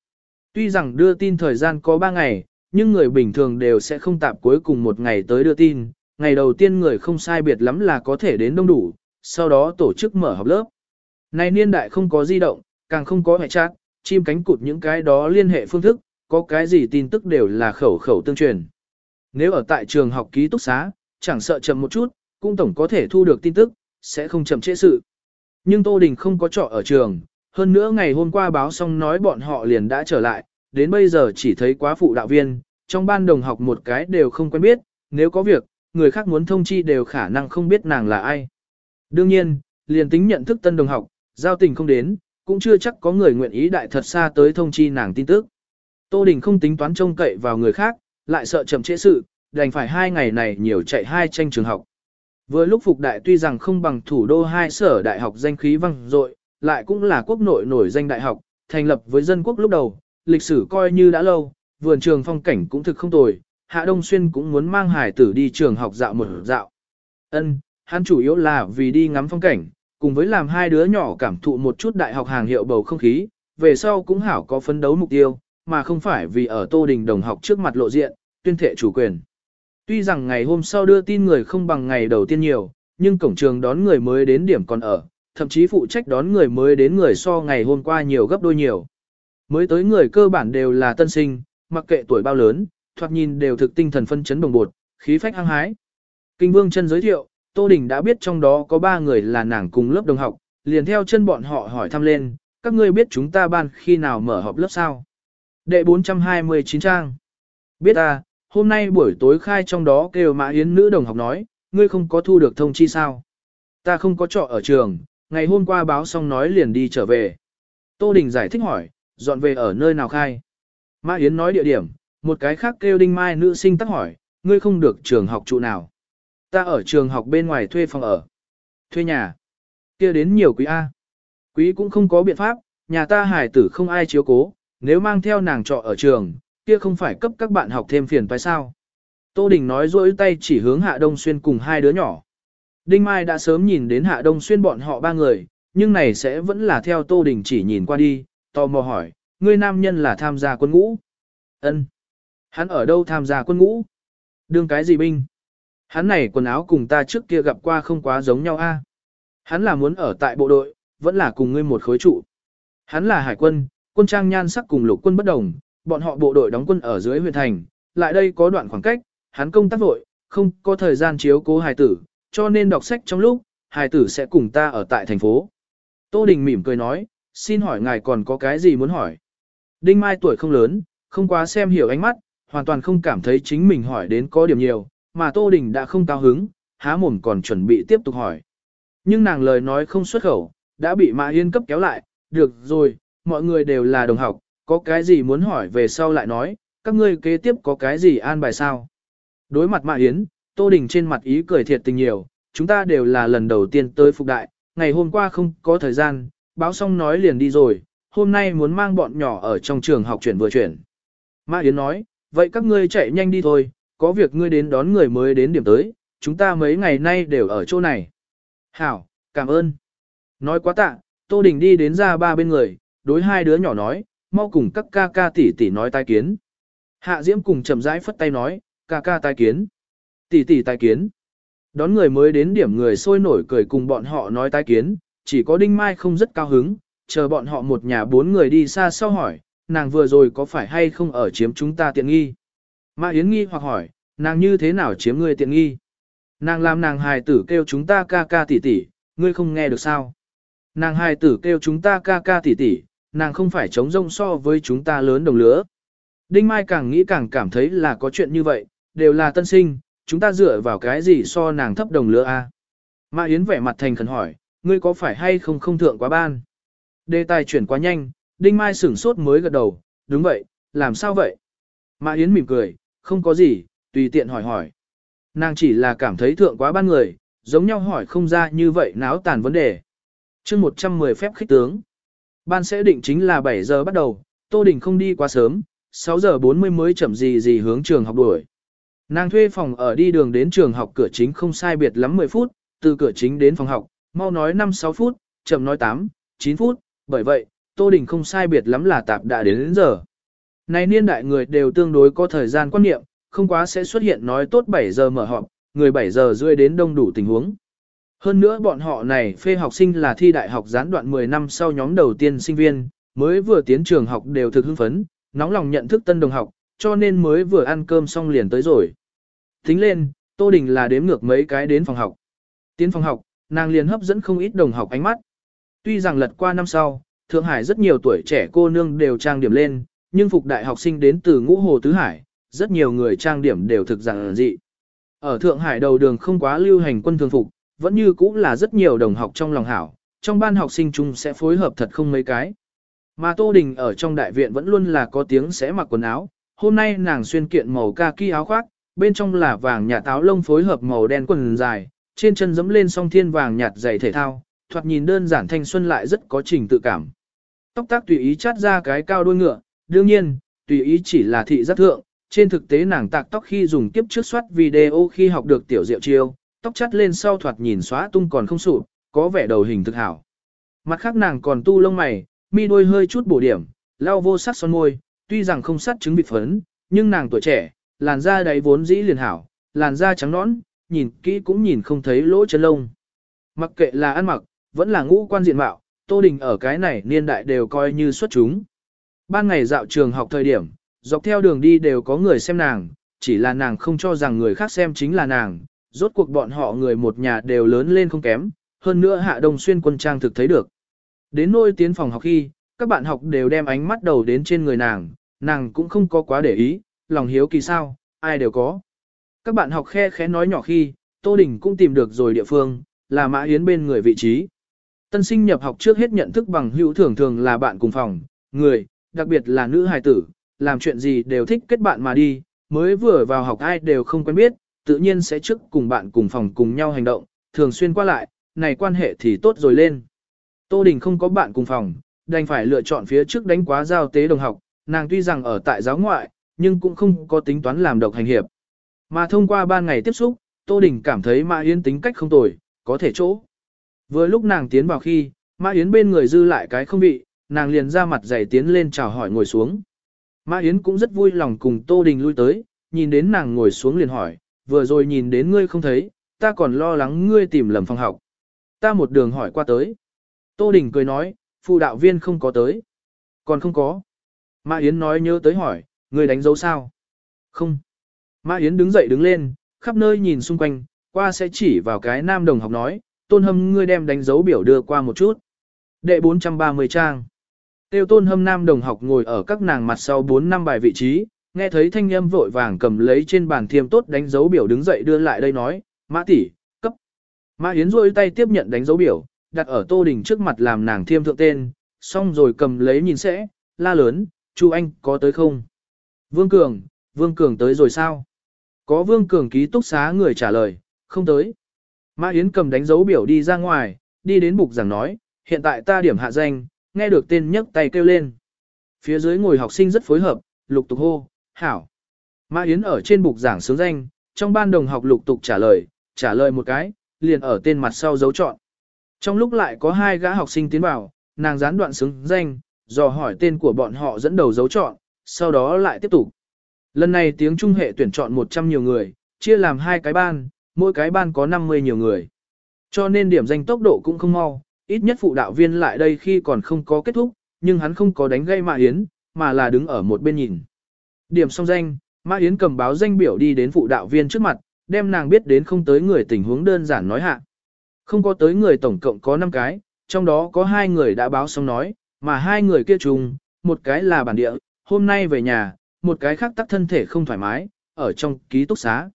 Tuy rằng đưa tin thời gian có 3 ngày, nhưng người bình thường đều sẽ không tạp cuối cùng một ngày tới đưa tin. Ngày đầu tiên người không sai biệt lắm là có thể đến đông đủ, sau đó tổ chức mở học lớp. Này niên đại không có di động, càng không có hệ chat, chim cánh cụt những cái đó liên hệ phương thức, có cái gì tin tức đều là khẩu khẩu tương truyền. Nếu ở tại trường học ký túc xá, chẳng sợ chậm một chút, cũng tổng có thể thu được tin tức, sẽ không chậm trễ sự. Nhưng Tô Đình không có trọ ở trường, hơn nữa ngày hôm qua báo xong nói bọn họ liền đã trở lại, đến bây giờ chỉ thấy quá phụ đạo viên, trong ban đồng học một cái đều không quen biết, nếu có việc, người khác muốn thông chi đều khả năng không biết nàng là ai. Đương nhiên, liền tính nhận thức tân đồng học, giao tình không đến, cũng chưa chắc có người nguyện ý đại thật xa tới thông chi nàng tin tức. Tô Đình không tính toán trông cậy vào người khác, lại sợ chậm trễ sự, đành phải hai ngày này nhiều chạy hai tranh trường học. Vừa lúc phục đại tuy rằng không bằng thủ đô hai sở đại học danh khí văng dội, lại cũng là quốc nội nổi danh đại học, thành lập với dân quốc lúc đầu, lịch sử coi như đã lâu, vườn trường phong cảnh cũng thực không tồi, Hạ Đông Xuyên cũng muốn mang hải tử đi trường học dạo một dạo. Ân, hắn chủ yếu là vì đi ngắm phong cảnh, cùng với làm hai đứa nhỏ cảm thụ một chút đại học hàng hiệu bầu không khí, về sau cũng hảo có phấn đấu mục tiêu, mà không phải vì ở Tô Đình đồng học trước mặt lộ diện, tuyên thệ chủ quyền. Tuy rằng ngày hôm sau đưa tin người không bằng ngày đầu tiên nhiều, nhưng cổng trường đón người mới đến điểm còn ở, thậm chí phụ trách đón người mới đến người so ngày hôm qua nhiều gấp đôi nhiều. Mới tới người cơ bản đều là tân sinh, mặc kệ tuổi bao lớn, thoạt nhìn đều thực tinh thần phân chấn bồng bột, khí phách hăng hái. Kinh Vương chân giới thiệu, Tô Đình đã biết trong đó có ba người là nàng cùng lớp đồng học, liền theo chân bọn họ hỏi thăm lên, các ngươi biết chúng ta ban khi nào mở họp lớp sao? Đệ 429 trang. Biết à, hôm nay buổi tối khai trong đó kêu Mã Yến nữ đồng học nói, ngươi không có thu được thông chi sao? Ta không có trọ ở trường, ngày hôm qua báo xong nói liền đi trở về. Tô Đình giải thích hỏi, dọn về ở nơi nào khai? Mã Yến nói địa điểm, một cái khác kêu Đinh Mai nữ sinh tắc hỏi, ngươi không được trường học trụ nào? Ta ở trường học bên ngoài thuê phòng ở. Thuê nhà. kia đến nhiều quý A. Quý cũng không có biện pháp, nhà ta hải tử không ai chiếu cố, nếu mang theo nàng trọ ở trường, kia không phải cấp các bạn học thêm phiền phải sao. Tô Đình nói dỗi tay chỉ hướng Hạ Đông Xuyên cùng hai đứa nhỏ. Đinh Mai đã sớm nhìn đến Hạ Đông Xuyên bọn họ ba người, nhưng này sẽ vẫn là theo Tô Đình chỉ nhìn qua đi, tò mò hỏi, ngươi nam nhân là tham gia quân ngũ. Ân, Hắn ở đâu tham gia quân ngũ? Đương cái gì binh? Hắn này quần áo cùng ta trước kia gặp qua không quá giống nhau a. Hắn là muốn ở tại bộ đội, vẫn là cùng ngươi một khối trụ. Hắn là hải quân, quân trang nhan sắc cùng lục quân bất đồng, bọn họ bộ đội đóng quân ở dưới huyện thành, lại đây có đoạn khoảng cách, hắn công tác vội, không có thời gian chiếu cố hài tử, cho nên đọc sách trong lúc, hài tử sẽ cùng ta ở tại thành phố. Tô Đình mỉm cười nói, xin hỏi ngài còn có cái gì muốn hỏi? Đinh Mai tuổi không lớn, không quá xem hiểu ánh mắt, hoàn toàn không cảm thấy chính mình hỏi đến có điểm nhiều, mà Tô Đình đã không cao hứng, há mồm còn chuẩn bị tiếp tục hỏi. Nhưng nàng lời nói không xuất khẩu, đã bị Mã Yên cấp kéo lại, được rồi, mọi người đều là đồng học, có cái gì muốn hỏi về sau lại nói, các ngươi kế tiếp có cái gì an bài sao? Đối mặt Mã Yến, Tô Đình trên mặt ý cười thiệt tình nhiều, chúng ta đều là lần đầu tiên tới phục đại, ngày hôm qua không có thời gian, báo xong nói liền đi rồi, hôm nay muốn mang bọn nhỏ ở trong trường học chuyển vừa chuyển. Mã Yến nói, vậy các ngươi chạy nhanh đi thôi, có việc ngươi đến đón người mới đến điểm tới, chúng ta mấy ngày nay đều ở chỗ này. Hảo, cảm ơn. Nói quá tạ, Tô Đình đi đến ra ba bên người, đối hai đứa nhỏ nói, mau cùng các ca ca tỷ tỷ nói tai kiến. Hạ Diễm cùng chậm rãi phất tay nói, ca ca tai kiến. Tỷ tỷ tai kiến. Đón người mới đến điểm người sôi nổi cười cùng bọn họ nói tai kiến, chỉ có Đinh Mai không rất cao hứng, chờ bọn họ một nhà bốn người đi xa sau hỏi, nàng vừa rồi có phải hay không ở chiếm chúng ta tiện nghi. Mã Yến nghi hoặc hỏi, nàng như thế nào chiếm người tiện nghi? Nàng làm nàng hài tử kêu chúng ta ca ca tỷ tỷ, ngươi không nghe được sao? Nàng hài tử kêu chúng ta ca ca tỷ tỷ, nàng không phải chống rông so với chúng ta lớn đồng lứa. Đinh Mai càng nghĩ càng cảm thấy là có chuyện như vậy, đều là tân sinh, chúng ta dựa vào cái gì so nàng thấp đồng lứa a? Mã Yến vẻ mặt thành khẩn hỏi, ngươi có phải hay không không thượng quá ban? Đề tài chuyển quá nhanh, Đinh Mai sửng sốt mới gật đầu, đúng vậy, làm sao vậy? Mã Yến mỉm cười, không có gì, tùy tiện hỏi hỏi. Nàng chỉ là cảm thấy thượng quá ban người, giống nhau hỏi không ra như vậy náo tàn vấn đề. chương 110 phép khích tướng. Ban sẽ định chính là 7 giờ bắt đầu, Tô Đình không đi quá sớm, 6 giờ 40 mới chậm gì gì hướng trường học đuổi. Nàng thuê phòng ở đi đường đến trường học cửa chính không sai biệt lắm 10 phút, từ cửa chính đến phòng học, mau nói 5-6 phút, chậm nói 8, 9 phút, bởi vậy, Tô Đình không sai biệt lắm là tạp đã đến đến giờ. Này niên đại người đều tương đối có thời gian quan niệm, không quá sẽ xuất hiện nói tốt 7 giờ mở họp, người 7 giờ rưỡi đến đông đủ tình huống. Hơn nữa bọn họ này phê học sinh là thi đại học gián đoạn 10 năm sau nhóm đầu tiên sinh viên, mới vừa tiến trường học đều thực hưng phấn, nóng lòng nhận thức tân đồng học, cho nên mới vừa ăn cơm xong liền tới rồi. Tính lên, Tô Đình là đếm ngược mấy cái đến phòng học. Tiến phòng học, nàng liền hấp dẫn không ít đồng học ánh mắt. Tuy rằng lật qua năm sau, Thượng Hải rất nhiều tuổi trẻ cô nương đều trang điểm lên, nhưng phục đại học sinh đến từ ngũ hồ tứ hải, rất nhiều người trang điểm đều thực rằng dị. Ở Thượng Hải đầu đường không quá lưu hành quân thường phục, vẫn như cũng là rất nhiều đồng học trong lòng hảo, trong ban học sinh chung sẽ phối hợp thật không mấy cái. Mà Tô Đình ở trong đại viện vẫn luôn là có tiếng sẽ mặc quần áo, hôm nay nàng xuyên kiện màu kaki áo khoác, bên trong là vàng nhạt áo lông phối hợp màu đen quần dài, trên chân dẫm lên song thiên vàng nhạt giày thể thao, thoạt nhìn đơn giản thanh xuân lại rất có trình tự cảm. Tóc tác tùy ý chát ra cái cao đuôi ngựa, đương nhiên, tùy ý chỉ là thị giác thượng, trên thực tế nàng tạc tóc khi dùng tiếp trước soát video khi học được tiểu diệu chiêu, tóc chắt lên sau thoạt nhìn xóa tung còn không sụp, có vẻ đầu hình thực hảo. Mặt khác nàng còn tu lông mày, mi đôi hơi chút bổ điểm, lau vô sắc son môi, tuy rằng không sắt trứng bị phấn, nhưng nàng tuổi trẻ, làn da đáy vốn dĩ liền hảo, làn da trắng nõn, nhìn kỹ cũng nhìn không thấy lỗ chân lông. Mặc kệ là ăn mặc, vẫn là ngũ quan diện mạo, Tô Đình ở cái này niên đại đều coi như xuất chúng. Ban ngày dạo trường học thời điểm, dọc theo đường đi đều có người xem nàng, chỉ là nàng không cho rằng người khác xem chính là nàng, rốt cuộc bọn họ người một nhà đều lớn lên không kém, hơn nữa hạ đông xuyên quân trang thực thấy được. Đến nôi tiến phòng học khi, các bạn học đều đem ánh mắt đầu đến trên người nàng, nàng cũng không có quá để ý, lòng hiếu kỳ sao, ai đều có. Các bạn học khe khẽ nói nhỏ khi, Tô Đình cũng tìm được rồi địa phương, là Mã Yến bên người vị trí. Tân sinh nhập học trước hết nhận thức bằng hữu thường thường là bạn cùng phòng, người, đặc biệt là nữ hài tử, làm chuyện gì đều thích kết bạn mà đi, mới vừa vào học ai đều không quen biết, tự nhiên sẽ trước cùng bạn cùng phòng cùng nhau hành động, thường xuyên qua lại, này quan hệ thì tốt rồi lên. Tô Đình không có bạn cùng phòng, đành phải lựa chọn phía trước đánh quá giao tế đồng học, nàng tuy rằng ở tại giáo ngoại, nhưng cũng không có tính toán làm độc hành hiệp. Mà thông qua ba ngày tiếp xúc, Tô Đình cảm thấy Mã Yến tính cách không tồi, có thể chỗ. Vừa lúc nàng tiến vào khi, Mã Yến bên người dư lại cái không bị, nàng liền ra mặt dày tiến lên chào hỏi ngồi xuống. Mã Yến cũng rất vui lòng cùng Tô Đình lui tới, nhìn đến nàng ngồi xuống liền hỏi, vừa rồi nhìn đến ngươi không thấy, ta còn lo lắng ngươi tìm lầm phòng học. Ta một đường hỏi qua tới. Tô Đình cười nói, phụ đạo viên không có tới. Còn không có. Mã Yến nói nhớ tới hỏi, ngươi đánh dấu sao? Không. Mã Yến đứng dậy đứng lên, khắp nơi nhìn xung quanh, qua sẽ chỉ vào cái nam đồng học nói, tôn hâm ngươi đem đánh dấu biểu đưa qua một chút. Đệ 430 trang. Tiêu tôn hâm nam đồng học ngồi ở các nàng mặt sau 4 năm bài vị trí, nghe thấy thanh âm vội vàng cầm lấy trên bàn thiêm tốt đánh dấu biểu đứng dậy đưa lại đây nói, mã tỷ, cấp. Mã Yến rôi tay tiếp nhận đánh dấu biểu, đặt ở tô đình trước mặt làm nàng thiêm thượng tên, xong rồi cầm lấy nhìn sẽ, la lớn, chu anh có tới không? Vương Cường, Vương Cường tới rồi sao? Có Vương Cường ký túc xá người trả lời, không tới. Mã Yến cầm đánh dấu biểu đi ra ngoài, đi đến bục giảng nói, hiện tại ta điểm hạ danh, nghe được tên nhấc tay kêu lên. Phía dưới ngồi học sinh rất phối hợp, lục tục hô, hảo. Mã Yến ở trên bục giảng sướng danh, trong ban đồng học lục tục trả lời, trả lời một cái, liền ở tên mặt sau dấu chọn. Trong lúc lại có hai gã học sinh tiến vào, nàng gián đoạn sướng danh, dò hỏi tên của bọn họ dẫn đầu dấu chọn, sau đó lại tiếp tục. Lần này tiếng trung hệ tuyển chọn 100 nhiều người, chia làm hai cái ban, mỗi cái ban có 50 nhiều người. Cho nên điểm danh tốc độ cũng không mau, ít nhất phụ đạo viên lại đây khi còn không có kết thúc, nhưng hắn không có đánh gây Mã Yến, mà là đứng ở một bên nhìn. Điểm xong danh, Mã Yến cầm báo danh biểu đi đến phụ đạo viên trước mặt, đem nàng biết đến không tới người tình huống đơn giản nói hạ. Không có tới người tổng cộng có 5 cái, trong đó có hai người đã báo xong nói, mà hai người kia trùng, một cái là bản địa, hôm nay về nhà, một cái khác tắc thân thể không thoải mái, ở trong ký túc xá.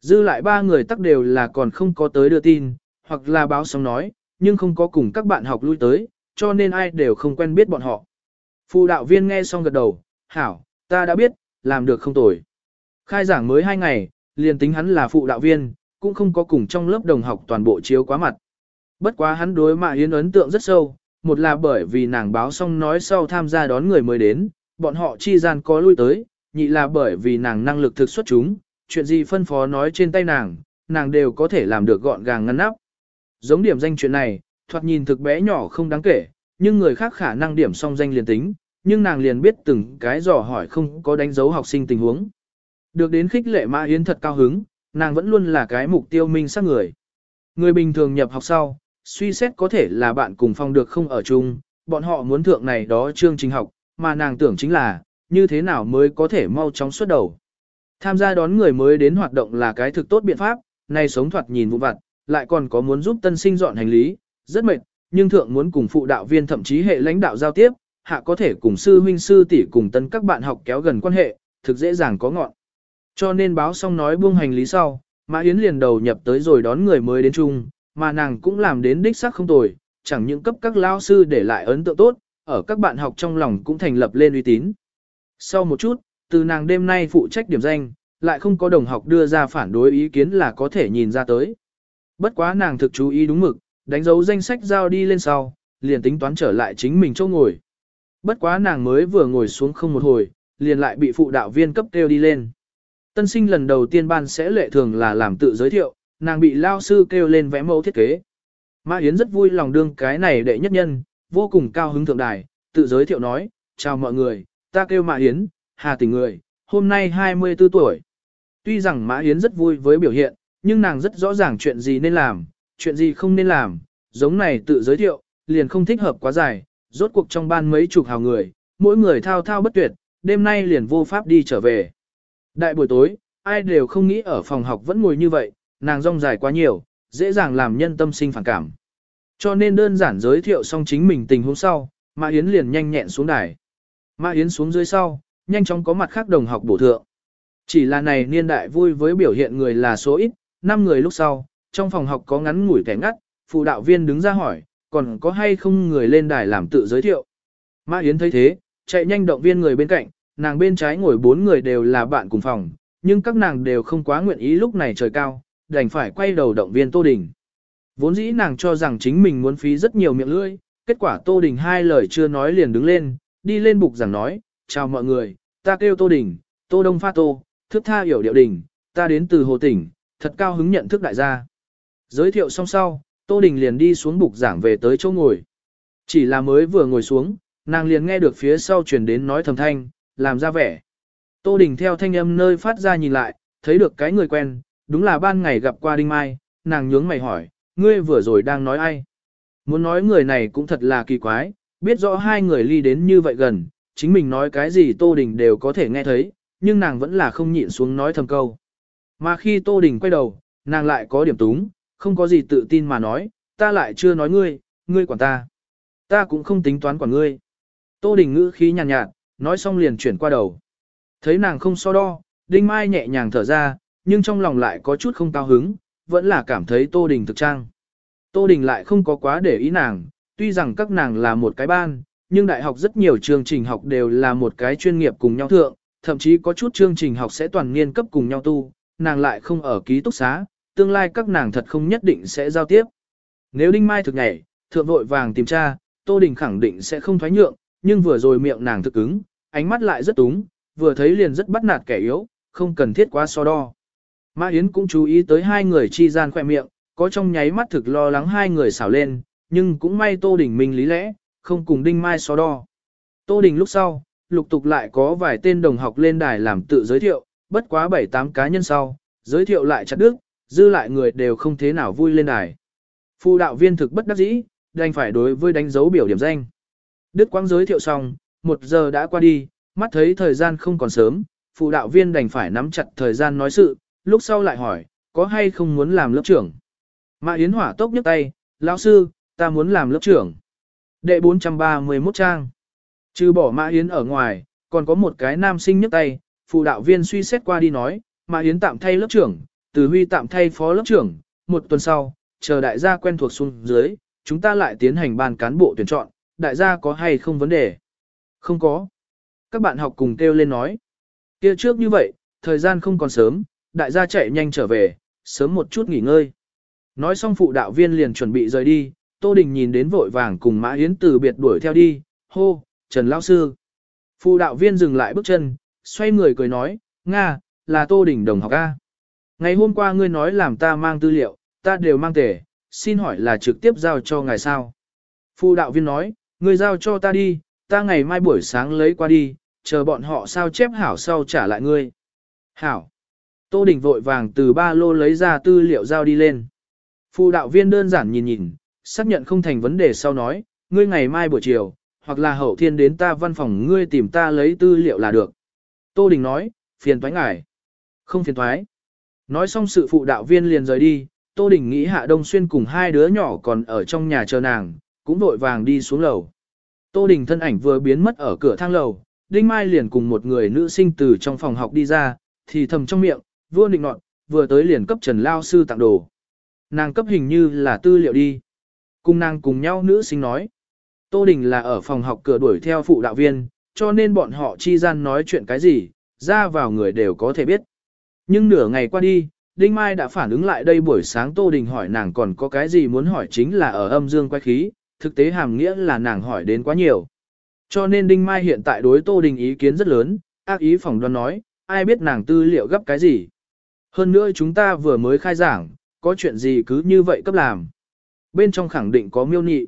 Dư lại ba người tắc đều là còn không có tới đưa tin, hoặc là báo xong nói, nhưng không có cùng các bạn học lui tới, cho nên ai đều không quen biết bọn họ. Phụ đạo viên nghe xong gật đầu, hảo, ta đã biết, làm được không tồi. Khai giảng mới hai ngày, liền tính hắn là phụ đạo viên, cũng không có cùng trong lớp đồng học toàn bộ chiếu quá mặt. Bất quá hắn đối Mạ Yến ấn tượng rất sâu, một là bởi vì nàng báo xong nói sau tham gia đón người mới đến, bọn họ chi gian có lui tới, nhị là bởi vì nàng năng lực thực xuất chúng, chuyện gì phân phó nói trên tay nàng, nàng đều có thể làm được gọn gàng ngăn nắp. Giống điểm danh chuyện này, thoạt nhìn thực bé nhỏ không đáng kể, nhưng người khác khả năng điểm xong danh liền tính, nhưng nàng liền biết từng cái dò hỏi không có đánh dấu học sinh tình huống. Được đến khích lệ Mã Yến thật cao hứng, nàng vẫn luôn là cái mục tiêu minh xác người. Người bình thường nhập học sau, suy xét có thể là bạn cùng phòng được không ở chung, bọn họ muốn thượng này đó chương trình học, mà nàng tưởng chính là, như thế nào mới có thể mau chóng xuất đầu. Tham gia đón người mới đến hoạt động là cái thực tốt biện pháp, nay sống thoạt nhìn vụ vặt, lại còn có muốn giúp tân sinh dọn hành lý, rất mệt, nhưng thượng muốn cùng phụ đạo viên thậm chí hệ lãnh đạo giao tiếp, hạ có thể cùng sư huynh sư tỷ cùng tân các bạn học kéo gần quan hệ, thực dễ dàng có ngọn. Cho nên báo xong nói buông hành lý sau, Mã Yến liền đầu nhập tới rồi đón người mới đến chung, mà nàng cũng làm đến đích xác không tồi, chẳng những cấp các lao sư để lại ấn tượng tốt, ở các bạn học trong lòng cũng thành lập lên uy tín. Sau một chút, từ nàng đêm nay phụ trách điểm danh, lại không có đồng học đưa ra phản đối ý kiến là có thể nhìn ra tới. Bất quá nàng thực chú ý đúng mực, đánh dấu danh sách giao đi lên sau, liền tính toán trở lại chính mình chỗ ngồi. Bất quá nàng mới vừa ngồi xuống không một hồi, liền lại bị phụ đạo viên cấp kêu đi lên. Tân sinh lần đầu tiên ban sẽ lệ thường là làm tự giới thiệu, nàng bị lao sư kêu lên vẽ mẫu thiết kế. Mã Yến rất vui lòng đương cái này đệ nhất nhân, vô cùng cao hứng thượng đài, tự giới thiệu nói, chào mọi người, ta kêu Mã Yến, hà tình người, hôm nay 24 tuổi. Tuy rằng Mã Yến rất vui với biểu hiện, nhưng nàng rất rõ ràng chuyện gì nên làm, chuyện gì không nên làm, giống này tự giới thiệu, liền không thích hợp quá dài, rốt cuộc trong ban mấy chục hào người, mỗi người thao thao bất tuyệt, đêm nay liền vô pháp đi trở về. Đại buổi tối, ai đều không nghĩ ở phòng học vẫn ngồi như vậy, nàng rong dài quá nhiều, dễ dàng làm nhân tâm sinh phản cảm. Cho nên đơn giản giới thiệu xong chính mình tình huống sau, Mã Yến liền nhanh nhẹn xuống đài. Mã Yến xuống dưới sau, nhanh chóng có mặt khác đồng học bổ thượng. Chỉ là này niên đại vui với biểu hiện người là số ít, 5 người lúc sau, trong phòng học có ngắn ngủi kẻ ngắt, phụ đạo viên đứng ra hỏi, còn có hay không người lên đài làm tự giới thiệu. Mã Yến thấy thế, chạy nhanh động viên người bên cạnh, nàng bên trái ngồi bốn người đều là bạn cùng phòng, nhưng các nàng đều không quá nguyện ý lúc này trời cao, đành phải quay đầu động viên Tô Đình. Vốn dĩ nàng cho rằng chính mình muốn phí rất nhiều miệng lưỡi, kết quả Tô Đình hai lời chưa nói liền đứng lên, đi lên bục giảng nói, chào mọi người, ta kêu Tô Đình, Tô Đông Pha Tô, thức tha hiểu điệu đình, ta đến từ Hồ Tỉnh, thật cao hứng nhận thức đại gia. Giới thiệu xong sau, Tô Đình liền đi xuống bục giảng về tới chỗ ngồi. Chỉ là mới vừa ngồi xuống, nàng liền nghe được phía sau truyền đến nói thầm thanh, làm ra vẻ. Tô Đình theo thanh âm nơi phát ra nhìn lại, thấy được cái người quen, đúng là ban ngày gặp qua Đinh Mai, nàng nhướng mày hỏi, ngươi vừa rồi đang nói ai? Muốn nói người này cũng thật là kỳ quái, biết rõ hai người ly đến như vậy gần, chính mình nói cái gì Tô Đình đều có thể nghe thấy, nhưng nàng vẫn là không nhịn xuống nói thầm câu. Mà khi Tô Đình quay đầu, nàng lại có điểm túng, không có gì tự tin mà nói, ta lại chưa nói ngươi, ngươi quản ta. Ta cũng không tính toán quản ngươi. Tô Đình ngữ khí nhàn nhạt, nhạt, nói xong liền chuyển qua đầu. Thấy nàng không so đo, Đinh Mai nhẹ nhàng thở ra, nhưng trong lòng lại có chút không cao hứng, vẫn là cảm thấy Tô Đình thực trang. Tô Đình lại không có quá để ý nàng, tuy rằng các nàng là một cái ban, nhưng đại học rất nhiều chương trình học đều là một cái chuyên nghiệp cùng nhau thượng, thậm chí có chút chương trình học sẽ toàn niên cấp cùng nhau tu, nàng lại không ở ký túc xá, tương lai các nàng thật không nhất định sẽ giao tiếp. Nếu Đinh Mai thực nhảy, thượng vội vàng tìm tra, Tô Đình khẳng định sẽ không thoái nhượng, nhưng vừa rồi miệng nàng thực cứng, ánh mắt lại rất túng, vừa thấy liền rất bắt nạt kẻ yếu, không cần thiết quá so đo. Mã Yến cũng chú ý tới hai người chi gian khoe miệng, có trong nháy mắt thực lo lắng hai người xảo lên, nhưng cũng may Tô Đình Minh lý lẽ, không cùng Đinh Mai so đo. Tô Đình lúc sau, lục tục lại có vài tên đồng học lên đài làm tự giới thiệu, bất quá 7-8 cá nhân sau, giới thiệu lại chặt đức, dư lại người đều không thế nào vui lên đài. Phụ đạo viên thực bất đắc dĩ, đành phải đối với đánh dấu biểu điểm danh. Đức quang giới thiệu xong, một giờ đã qua đi, mắt thấy thời gian không còn sớm, phụ đạo viên đành phải nắm chặt thời gian nói sự, lúc sau lại hỏi, có hay không muốn làm lớp trưởng. Mã Yến hỏa tốc nhấc tay, lão sư, ta muốn làm lớp trưởng. Đệ 431 trang. Trừ bỏ Mã Yến ở ngoài, còn có một cái nam sinh nhấc tay, phụ đạo viên suy xét qua đi nói, Mã Yến tạm thay lớp trưởng, từ Huy tạm thay phó lớp trưởng, một tuần sau, chờ đại gia quen thuộc xuống dưới, chúng ta lại tiến hành ban cán bộ tuyển chọn, đại gia có hay không vấn đề? Không có. Các bạn học cùng kêu lên nói. kia trước như vậy, thời gian không còn sớm, đại gia chạy nhanh trở về, sớm một chút nghỉ ngơi. Nói xong phụ đạo viên liền chuẩn bị rời đi, Tô Đình nhìn đến vội vàng cùng Mã Yến từ biệt đuổi theo đi, hô, Trần Lão Sư. Phụ đạo viên dừng lại bước chân, xoay người cười nói, Nga, là Tô Đình đồng học A. Ngày hôm qua ngươi nói làm ta mang tư liệu, ta đều mang tể, xin hỏi là trực tiếp giao cho ngài sao. Phụ đạo viên nói, ngươi giao cho ta đi, ta ngày mai buổi sáng lấy qua đi, chờ bọn họ sao chép hảo sau trả lại ngươi. Hảo. Tô Đình vội vàng từ ba lô lấy ra tư liệu giao đi lên. Phụ đạo viên đơn giản nhìn nhìn, xác nhận không thành vấn đề sau nói, ngươi ngày mai buổi chiều, hoặc là hậu thiên đến ta văn phòng ngươi tìm ta lấy tư liệu là được. Tô Đình nói, phiền thoái ngài. Không phiền thoái. Nói xong sự phụ đạo viên liền rời đi, Tô Đình nghĩ Hạ Đông Xuyên cùng hai đứa nhỏ còn ở trong nhà chờ nàng, cũng vội vàng đi xuống lầu. Tô Đình thân ảnh vừa biến mất ở cửa thang lầu, Đinh Mai liền cùng một người nữ sinh từ trong phòng học đi ra, thì thầm trong miệng, vua định nọt, vừa tới liền cấp Trần Lao Sư tặng đồ. Nàng cấp hình như là tư liệu đi. Cùng nàng cùng nhau nữ sinh nói. Tô Đình là ở phòng học cửa đuổi theo phụ đạo viên, cho nên bọn họ chi gian nói chuyện cái gì, ra vào người đều có thể biết. Nhưng nửa ngày qua đi, Đinh Mai đã phản ứng lại đây buổi sáng Tô Đình hỏi nàng còn có cái gì muốn hỏi chính là ở âm dương quay khí, thực tế hàm nghĩa là nàng hỏi đến quá nhiều. Cho nên Đinh Mai hiện tại đối Tô Đình ý kiến rất lớn, ác ý phỏng đoán nói, ai biết nàng tư liệu gấp cái gì. Hơn nữa chúng ta vừa mới khai giảng, có chuyện gì cứ như vậy cấp làm. Bên trong khẳng định có miêu nị.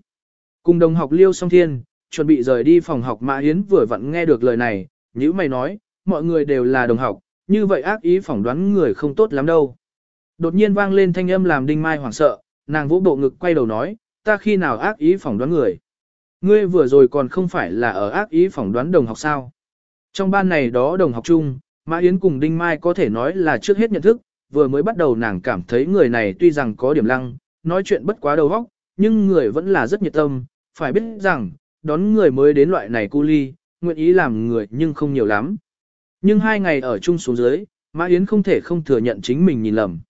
Cùng đồng học Liêu Song Thiên, chuẩn bị rời đi phòng học Mã Hiến vừa vặn nghe được lời này, như mày nói, mọi người đều là đồng học, như vậy ác ý phỏng đoán người không tốt lắm đâu. Đột nhiên vang lên thanh âm làm Đinh Mai hoảng sợ, nàng vỗ bộ ngực quay đầu nói, ta khi nào ác ý phỏng đoán người. Ngươi vừa rồi còn không phải là ở ác ý phỏng đoán đồng học sao. Trong ban này đó đồng học chung, Mã Yến cùng Đinh Mai có thể nói là trước hết nhận thức, vừa mới bắt đầu nàng cảm thấy người này tuy rằng có điểm lăng, nói chuyện bất quá đầu óc, nhưng người vẫn là rất nhiệt tâm, phải biết rằng, đón người mới đến loại này cu ly, nguyện ý làm người nhưng không nhiều lắm. Nhưng hai ngày ở chung xuống dưới, Mã Yến không thể không thừa nhận chính mình nhìn lầm.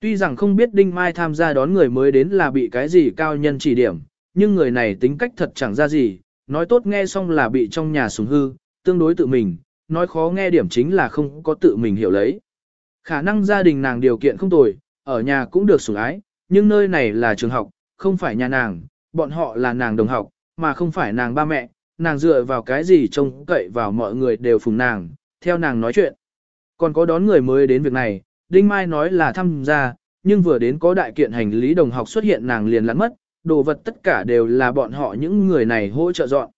Tuy rằng không biết Đinh Mai tham gia đón người mới đến là bị cái gì cao nhân chỉ điểm, nhưng người này tính cách thật chẳng ra gì, nói tốt nghe xong là bị trong nhà sùng hư, tương đối tự mình, nói khó nghe điểm chính là không có tự mình hiểu lấy. Khả năng gia đình nàng điều kiện không tồi, ở nhà cũng được sủng ái, nhưng nơi này là trường học, không phải nhà nàng, bọn họ là nàng đồng học, mà không phải nàng ba mẹ, nàng dựa vào cái gì trông cậy vào mọi người đều phùng nàng, theo nàng nói chuyện. Còn có đón người mới đến việc này, Đinh Mai nói là thăm gia, nhưng vừa đến có đại kiện hành lý đồng học xuất hiện nàng liền lắn mất, đồ vật tất cả đều là bọn họ những người này hỗ trợ dọn.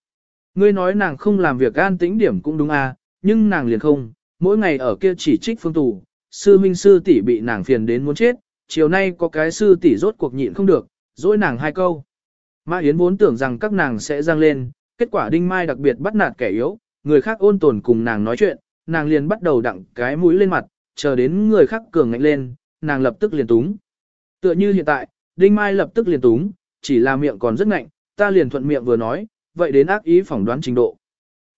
Ngươi nói nàng không làm việc an tĩnh điểm cũng đúng à, nhưng nàng liền không, mỗi ngày ở kia chỉ trích phương tù, sư minh sư tỷ bị nàng phiền đến muốn chết, chiều nay có cái sư tỷ rốt cuộc nhịn không được, dỗi nàng hai câu. Mã Yến vốn tưởng rằng các nàng sẽ giang lên, kết quả Đinh Mai đặc biệt bắt nạt kẻ yếu, người khác ôn tồn cùng nàng nói chuyện, nàng liền bắt đầu đặng cái mũi lên mặt, chờ đến người khác cường ngạnh lên, nàng lập tức liền túng. Tựa như hiện tại, Đinh Mai lập tức liền túng, chỉ là miệng còn rất ngạnh, ta liền thuận miệng vừa nói, vậy đến ác ý phỏng đoán trình độ.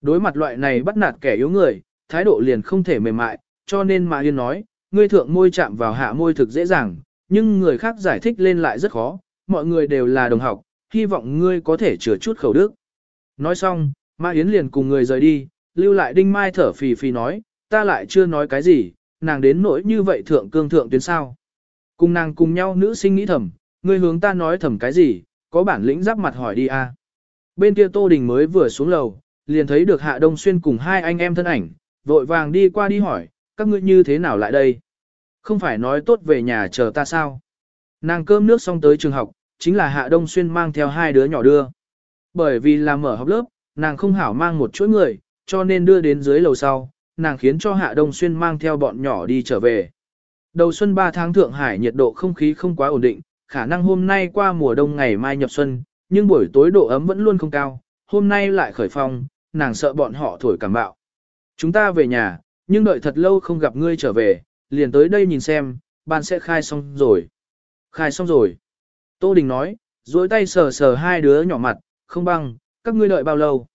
Đối mặt loại này bắt nạt kẻ yếu người, thái độ liền không thể mềm mại, cho nên Mã Yên nói, ngươi thượng môi chạm vào hạ môi thực dễ dàng, nhưng người khác giải thích lên lại rất khó, mọi người đều là đồng học, hy vọng ngươi có thể chừa chút khẩu đức. Nói xong, Mã Yến liền cùng người rời đi, lưu lại Đinh Mai thở phì phì nói, ta lại chưa nói cái gì, nàng đến nỗi như vậy thượng cương thượng tuyến sao. Cùng nàng cùng nhau nữ sinh nghĩ thầm, ngươi hướng ta nói thầm cái gì, có bản lĩnh giáp mặt hỏi đi a. Bên kia Tô Đình mới vừa xuống lầu, liền thấy được Hạ Đông Xuyên cùng hai anh em thân ảnh, vội vàng đi qua đi hỏi, các ngươi như thế nào lại đây? Không phải nói tốt về nhà chờ ta sao? Nàng cơm nước xong tới trường học, chính là Hạ Đông Xuyên mang theo hai đứa nhỏ đưa. Bởi vì là mở học lớp, nàng không hảo mang một chuỗi người, cho nên đưa đến dưới lầu sau, nàng khiến cho Hạ Đông Xuyên mang theo bọn nhỏ đi trở về. Đầu xuân 3 tháng Thượng Hải nhiệt độ không khí không quá ổn định, khả năng hôm nay qua mùa đông ngày mai nhập xuân, nhưng buổi tối độ ấm vẫn luôn không cao, hôm nay lại khởi phong, nàng sợ bọn họ thổi cảm bạo. Chúng ta về nhà, nhưng đợi thật lâu không gặp ngươi trở về, liền tới đây nhìn xem, ban sẽ khai xong rồi. Khai xong rồi. Tô Đình nói, duỗi tay sờ sờ hai đứa nhỏ mặt, không băng, các ngươi đợi bao lâu.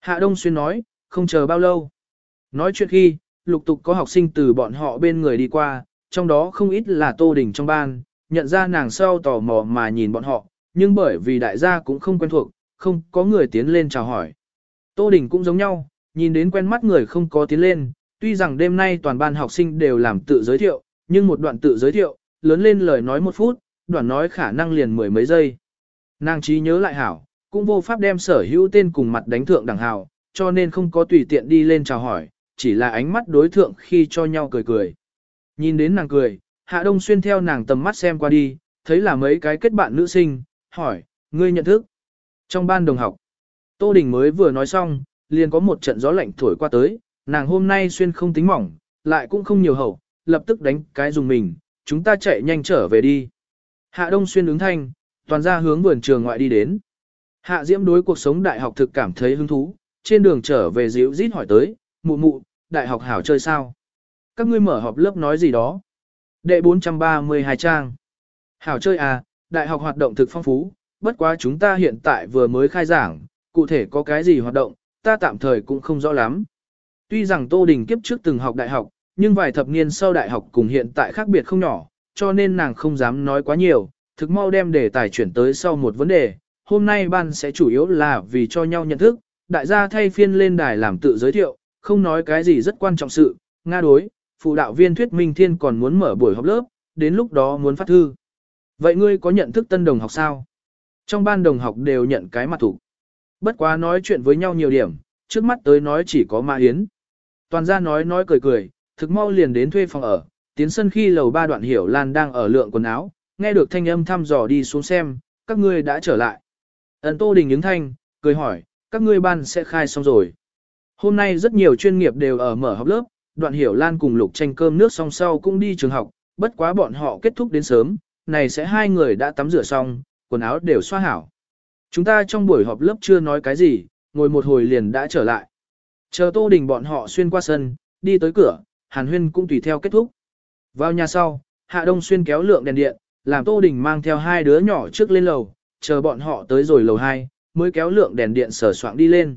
Hạ Đông Xuyên nói, không chờ bao lâu. Nói chuyện khi, lục tục có học sinh từ bọn họ bên người đi qua, trong đó không ít là Tô Đình trong ban, nhận ra nàng sau tò mò mà nhìn bọn họ, nhưng bởi vì đại gia cũng không quen thuộc, không có người tiến lên chào hỏi. Tô Đình cũng giống nhau, nhìn đến quen mắt người không có tiến lên, tuy rằng đêm nay toàn ban học sinh đều làm tự giới thiệu, nhưng một đoạn tự giới thiệu, lớn lên lời nói một phút, đoạn nói khả năng liền mười mấy giây. Nàng trí nhớ lại hảo, cũng vô pháp đem sở hữu tên cùng mặt đánh thượng đẳng hảo cho nên không có tùy tiện đi lên chào hỏi, chỉ là ánh mắt đối thượng khi cho nhau cười cười. Nhìn đến nàng cười, Hạ Đông Xuyên theo nàng tầm mắt xem qua đi, thấy là mấy cái kết bạn nữ sinh, hỏi, ngươi nhận thức. Trong ban đồng học, Tô Đình mới vừa nói xong, liền có một trận gió lạnh thổi qua tới, nàng hôm nay xuyên không tính mỏng, lại cũng không nhiều hậu, lập tức đánh cái dùng mình, chúng ta chạy nhanh trở về đi. Hạ Đông Xuyên ứng thanh, toàn ra hướng vườn trường ngoại đi đến. Hạ Diễm đối cuộc sống đại học thực cảm thấy hứng thú, trên đường trở về dịu rít hỏi tới, mụ mụ, đại học hảo chơi sao? Các ngươi mở họp lớp nói gì đó? Đệ 432 trang. Hảo chơi à, đại học hoạt động thực phong phú, bất quá chúng ta hiện tại vừa mới khai giảng, cụ thể có cái gì hoạt động, ta tạm thời cũng không rõ lắm. Tuy rằng Tô Đình kiếp trước từng học đại học, nhưng vài thập niên sau đại học cùng hiện tại khác biệt không nhỏ, cho nên nàng không dám nói quá nhiều, thực mau đem đề tài chuyển tới sau một vấn đề. Hôm nay ban sẽ chủ yếu là vì cho nhau nhận thức, đại gia thay phiên lên đài làm tự giới thiệu, không nói cái gì rất quan trọng sự, Nga đối, phụ đạo viên thuyết minh thiên còn muốn mở buổi học lớp, đến lúc đó muốn phát thư. Vậy ngươi có nhận thức tân đồng học sao? Trong ban đồng học đều nhận cái mặt thủ. Bất quá nói chuyện với nhau nhiều điểm, trước mắt tới nói chỉ có Ma Yến. Toàn gia nói nói cười cười, thực mau liền đến thuê phòng ở, tiến sân khi lầu ba đoạn hiểu Lan đang ở lượng quần áo, nghe được thanh âm thăm dò đi xuống xem, các ngươi đã trở lại. Ấn Tô Đình ứng thanh, cười hỏi, các ngươi ban sẽ khai xong rồi. Hôm nay rất nhiều chuyên nghiệp đều ở mở học lớp, đoạn hiểu Lan cùng Lục tranh cơm nước xong sau cũng đi trường học, bất quá bọn họ kết thúc đến sớm, này sẽ hai người đã tắm rửa xong, quần áo đều xoa hảo. Chúng ta trong buổi họp lớp chưa nói cái gì, ngồi một hồi liền đã trở lại. Chờ Tô Đình bọn họ xuyên qua sân, đi tới cửa, Hàn Huyên cũng tùy theo kết thúc. Vào nhà sau, Hạ Đông xuyên kéo lượng đèn điện, làm Tô Đình mang theo hai đứa nhỏ trước lên lầu, chờ bọn họ tới rồi lầu 2, mới kéo lượng đèn điện sở soạn đi lên.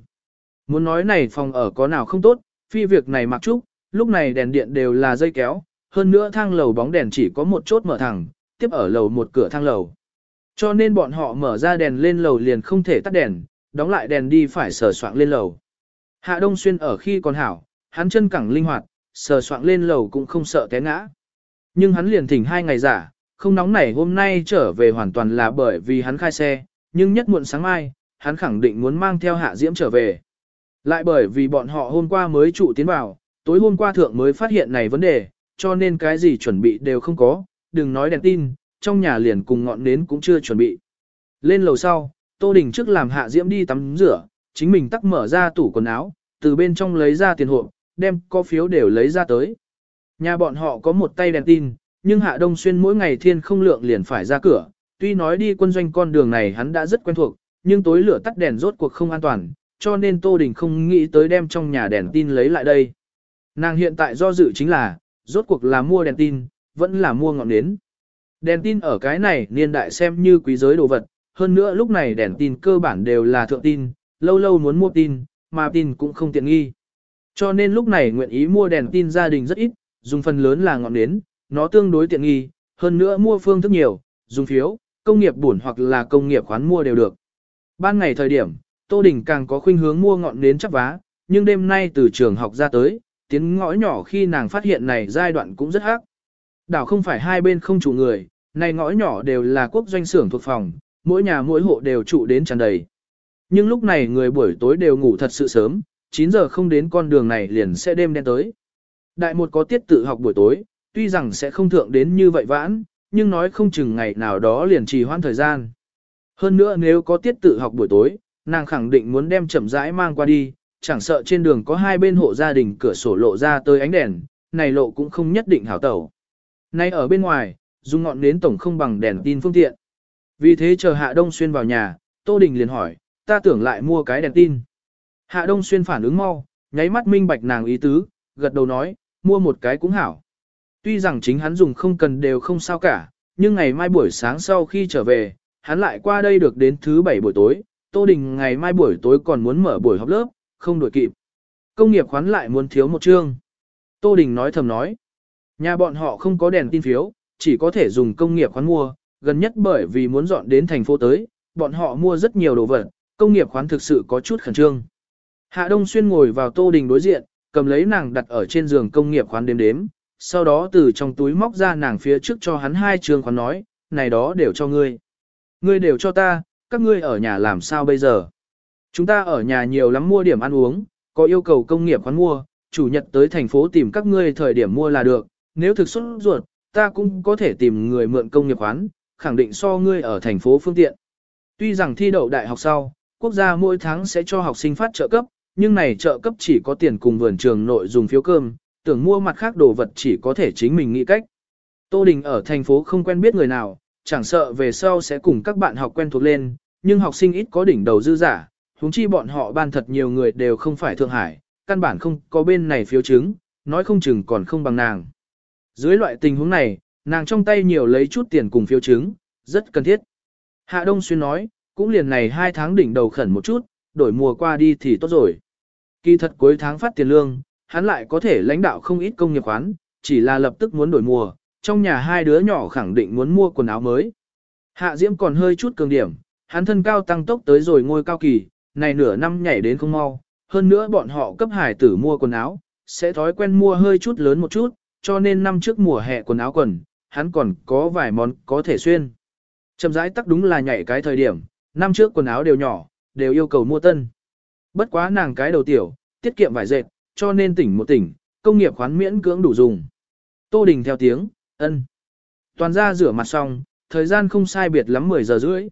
Muốn nói này phòng ở có nào không tốt, phi việc này mặc trúc, lúc này đèn điện đều là dây kéo, hơn nữa thang lầu bóng đèn chỉ có một chốt mở thẳng, tiếp ở lầu một cửa thang lầu. Cho nên bọn họ mở ra đèn lên lầu liền không thể tắt đèn, đóng lại đèn đi phải sờ soạn lên lầu. Hạ Đông Xuyên ở khi còn hảo, hắn chân cẳng linh hoạt, sờ soạn lên lầu cũng không sợ té ngã. Nhưng hắn liền thỉnh hai ngày giả, không nóng nảy hôm nay trở về hoàn toàn là bởi vì hắn khai xe, nhưng nhất muộn sáng mai, hắn khẳng định muốn mang theo Hạ Diễm trở về. Lại bởi vì bọn họ hôm qua mới trụ tiến vào, tối hôm qua thượng mới phát hiện này vấn đề, cho nên cái gì chuẩn bị đều không có, đừng nói đèn tin, trong nhà liền cùng ngọn nến cũng chưa chuẩn bị. Lên lầu sau, Tô Đình trước làm Hạ Diễm đi tắm rửa, chính mình tắt mở ra tủ quần áo, từ bên trong lấy ra tiền hộp, đem có phiếu đều lấy ra tới. Nhà bọn họ có một tay đèn tin, nhưng Hạ Đông Xuyên mỗi ngày thiên không lượng liền phải ra cửa, tuy nói đi quân doanh con đường này hắn đã rất quen thuộc, nhưng tối lửa tắt đèn rốt cuộc không an toàn, cho nên Tô Đình không nghĩ tới đem trong nhà đèn tin lấy lại đây. Nàng hiện tại do dự chính là, rốt cuộc là mua đèn tin, vẫn là mua ngọn nến. Đèn tin ở cái này niên đại xem như quý giới đồ vật, hơn nữa lúc này đèn tin cơ bản đều là thượng tin, lâu lâu muốn mua tin, mà tin cũng không tiện nghi. Cho nên lúc này nguyện ý mua đèn tin gia đình rất ít, dùng phần lớn là ngọn nến, nó tương đối tiện nghi, hơn nữa mua phương thức nhiều, dùng phiếu, công nghiệp bổn hoặc là công nghiệp khoán mua đều được. Ban ngày thời điểm, Tô Đình càng có khuynh hướng mua ngọn nến chắp vá, nhưng đêm nay từ trường học ra tới, tiếng ngõ nhỏ khi nàng phát hiện này giai đoạn cũng rất hắc. Đảo không phải hai bên không chủ người, này ngõ nhỏ đều là quốc doanh xưởng thuộc phòng, mỗi nhà mỗi hộ đều trụ đến tràn đầy. Nhưng lúc này người buổi tối đều ngủ thật sự sớm, 9 giờ không đến con đường này liền sẽ đêm đen tới. Đại một có tiết tự học buổi tối, tuy rằng sẽ không thượng đến như vậy vãn, nhưng nói không chừng ngày nào đó liền trì hoãn thời gian. Hơn nữa nếu có tiết tự học buổi tối, nàng khẳng định muốn đem chậm rãi mang qua đi, chẳng sợ trên đường có hai bên hộ gia đình cửa sổ lộ ra tới ánh đèn, này lộ cũng không nhất định hảo tẩu. Nay ở bên ngoài, dùng ngọn nến tổng không bằng đèn tin phương tiện. Vì thế chờ Hạ Đông Xuyên vào nhà, Tô Đình liền hỏi, ta tưởng lại mua cái đèn tin. Hạ Đông Xuyên phản ứng mau, nháy mắt minh bạch nàng ý tứ, gật đầu nói, mua một cái cũng hảo. Tuy rằng chính hắn dùng không cần đều không sao cả, nhưng ngày mai buổi sáng sau khi trở về, hắn lại qua đây được đến thứ bảy buổi tối, Tô Đình ngày mai buổi tối còn muốn mở buổi học lớp, không đổi kịp. Công nghiệp khoán lại muốn thiếu một chương. Tô Đình nói thầm nói, nhà bọn họ không có đèn tin phiếu, chỉ có thể dùng công nghiệp khoán mua, gần nhất bởi vì muốn dọn đến thành phố tới, bọn họ mua rất nhiều đồ vật, công nghiệp khoán thực sự có chút khẩn trương. Hạ Đông Xuyên ngồi vào Tô Đình đối diện, cầm lấy nàng đặt ở trên giường công nghiệp khoán đếm đếm, sau đó từ trong túi móc ra nàng phía trước cho hắn hai trường khoán nói, này đó đều cho ngươi. Ngươi đều cho ta, các ngươi ở nhà làm sao bây giờ? Chúng ta ở nhà nhiều lắm mua điểm ăn uống, có yêu cầu công nghiệp quán mua, chủ nhật tới thành phố tìm các ngươi thời điểm mua là được, nếu thực xuất ruột, ta cũng có thể tìm người mượn công nghiệp quán. khẳng định so ngươi ở thành phố phương tiện. Tuy rằng thi đậu đại học sau, quốc gia mỗi tháng sẽ cho học sinh phát trợ cấp, nhưng này trợ cấp chỉ có tiền cùng vườn trường nội dùng phiếu cơm, tưởng mua mặt khác đồ vật chỉ có thể chính mình nghĩ cách. Tô Đình ở thành phố không quen biết người nào, chẳng sợ về sau sẽ cùng các bạn học quen thuộc lên, nhưng học sinh ít có đỉnh đầu dư giả, huống chi bọn họ ban thật nhiều người đều không phải Thượng Hải, căn bản không có bên này phiếu chứng, nói không chừng còn không bằng nàng. Dưới loại tình huống này, nàng trong tay nhiều lấy chút tiền cùng phiếu chứng, rất cần thiết. Hạ Đông Xuyên nói, cũng liền này hai tháng đỉnh đầu khẩn một chút, đổi mùa qua đi thì tốt rồi. Kỳ thật cuối tháng phát tiền lương, hắn lại có thể lãnh đạo không ít công nghiệp khoán, chỉ là lập tức muốn đổi mùa, trong nhà hai đứa nhỏ khẳng định muốn mua quần áo mới. Hạ Diễm còn hơi chút cường điểm, hắn thân cao tăng tốc tới rồi ngôi cao kỳ, này nửa năm nhảy đến không mau, hơn nữa bọn họ cấp hải tử mua quần áo, sẽ thói quen mua hơi chút lớn một chút, cho nên năm trước mùa hè quần áo quần, hắn còn có vài món có thể xuyên. Chậm rãi tắc đúng là nhảy cái thời điểm, năm trước quần áo đều nhỏ, đều yêu cầu mua tân. Bất quá nàng cái đầu tiểu, tiết kiệm vải dệt, cho nên tỉnh một tỉnh, công nghiệp khoán miễn cưỡng đủ dùng. Tô Đình theo tiếng, ân. Toàn ra rửa mặt xong, thời gian không sai biệt lắm 10 giờ rưỡi.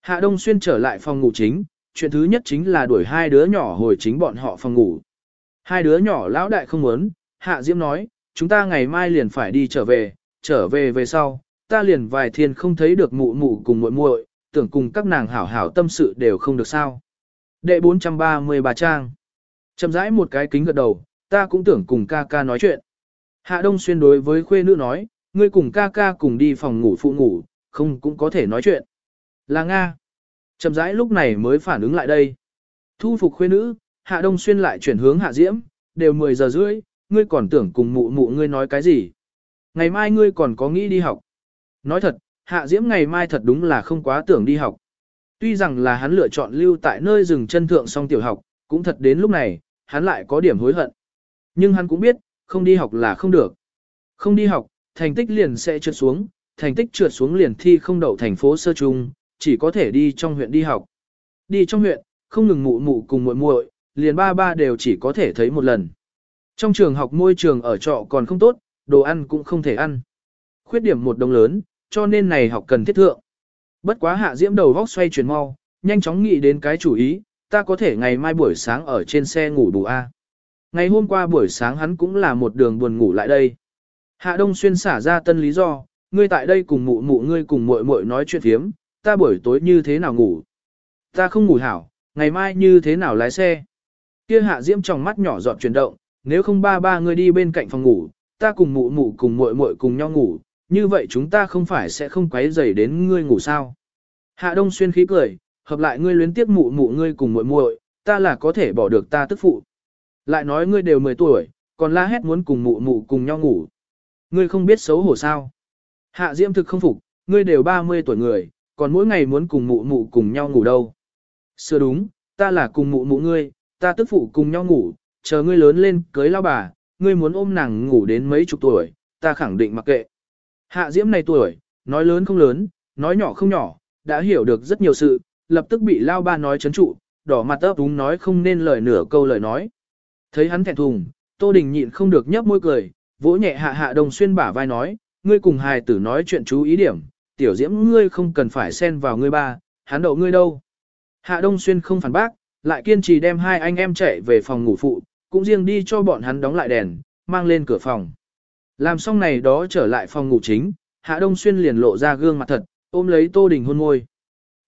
Hạ Đông Xuyên trở lại phòng ngủ chính, chuyện thứ nhất chính là đuổi hai đứa nhỏ hồi chính bọn họ phòng ngủ. Hai đứa nhỏ lão đại không muốn, Hạ Diễm nói, chúng ta ngày mai liền phải đi trở về, trở về về sau, ta liền vài thiên không thấy được mụ mụ cùng muội muội, tưởng cùng các nàng hảo hảo tâm sự đều không được sao. Đệ 433 trang. Chậm rãi một cái kính gật đầu, ta cũng tưởng cùng ca ca nói chuyện. Hạ Đông Xuyên đối với khuê nữ nói, ngươi cùng ca ca cùng đi phòng ngủ phụ ngủ, không cũng có thể nói chuyện. Là Nga. Chậm rãi lúc này mới phản ứng lại đây. Thu phục khuê nữ, Hạ Đông Xuyên lại chuyển hướng Hạ Diễm, đều 10 giờ rưỡi, ngươi còn tưởng cùng mụ mụ ngươi nói cái gì. Ngày mai ngươi còn có nghĩ đi học. Nói thật, Hạ Diễm ngày mai thật đúng là không quá tưởng đi học. Tuy rằng là hắn lựa chọn lưu tại nơi rừng chân thượng song tiểu học, cũng thật đến lúc này, hắn lại có điểm hối hận. Nhưng hắn cũng biết, không đi học là không được. Không đi học, thành tích liền sẽ trượt xuống, thành tích trượt xuống liền thi không đậu thành phố sơ trung, chỉ có thể đi trong huyện đi học. Đi trong huyện, không ngừng mụ mụ cùng muội muội, liền ba ba đều chỉ có thể thấy một lần. Trong trường học môi trường ở trọ còn không tốt, đồ ăn cũng không thể ăn. Khuyết điểm một đồng lớn, cho nên này học cần thiết thượng. Bất quá hạ diễm đầu vóc xoay chuyển mau, nhanh chóng nghĩ đến cái chủ ý, ta có thể ngày mai buổi sáng ở trên xe ngủ bù A. Ngày hôm qua buổi sáng hắn cũng là một đường buồn ngủ lại đây. Hạ Đông Xuyên xả ra tân lý do, ngươi tại đây cùng mụ mụ ngươi cùng muội muội nói chuyện phiếm, ta buổi tối như thế nào ngủ. Ta không ngủ hảo, ngày mai như thế nào lái xe. Kia hạ diễm trong mắt nhỏ giọt chuyển động, nếu không ba ba ngươi đi bên cạnh phòng ngủ, ta cùng mụ mụ cùng muội muội cùng nhau ngủ, như vậy chúng ta không phải sẽ không quấy rầy đến ngươi ngủ sao. Hạ Đông Xuyên khí cười, hợp lại ngươi luyến tiếp mụ mụ ngươi cùng muội muội, ta là có thể bỏ được ta tức phụ. Lại nói ngươi đều 10 tuổi, còn la hét muốn cùng mụ mụ cùng nhau ngủ. Ngươi không biết xấu hổ sao. Hạ Diễm thực không phục, ngươi đều 30 tuổi người, còn mỗi ngày muốn cùng mụ mụ cùng nhau ngủ đâu. Sửa đúng, ta là cùng mụ mụ ngươi, ta tức phụ cùng nhau ngủ, chờ ngươi lớn lên cưới lao bà, ngươi muốn ôm nàng ngủ đến mấy chục tuổi, ta khẳng định mặc kệ. Hạ Diễm này tuổi, nói lớn không lớn, nói nhỏ không nhỏ, đã hiểu được rất nhiều sự, lập tức bị lao ba nói chấn trụ, đỏ mặt ấp đúng nói không nên lời nửa câu lời nói. Thấy hắn thẹn thùng, Tô Đình nhịn không được nhấp môi cười, vỗ nhẹ hạ hạ đồng xuyên bả vai nói, ngươi cùng hài tử nói chuyện chú ý điểm, tiểu diễm ngươi không cần phải xen vào ngươi ba, hắn đậu ngươi đâu. Hạ Đông Xuyên không phản bác, lại kiên trì đem hai anh em chạy về phòng ngủ phụ, cũng riêng đi cho bọn hắn đóng lại đèn, mang lên cửa phòng. Làm xong này đó trở lại phòng ngủ chính, Hạ Đông Xuyên liền lộ ra gương mặt thật, ôm lấy Tô Đình hôn môi.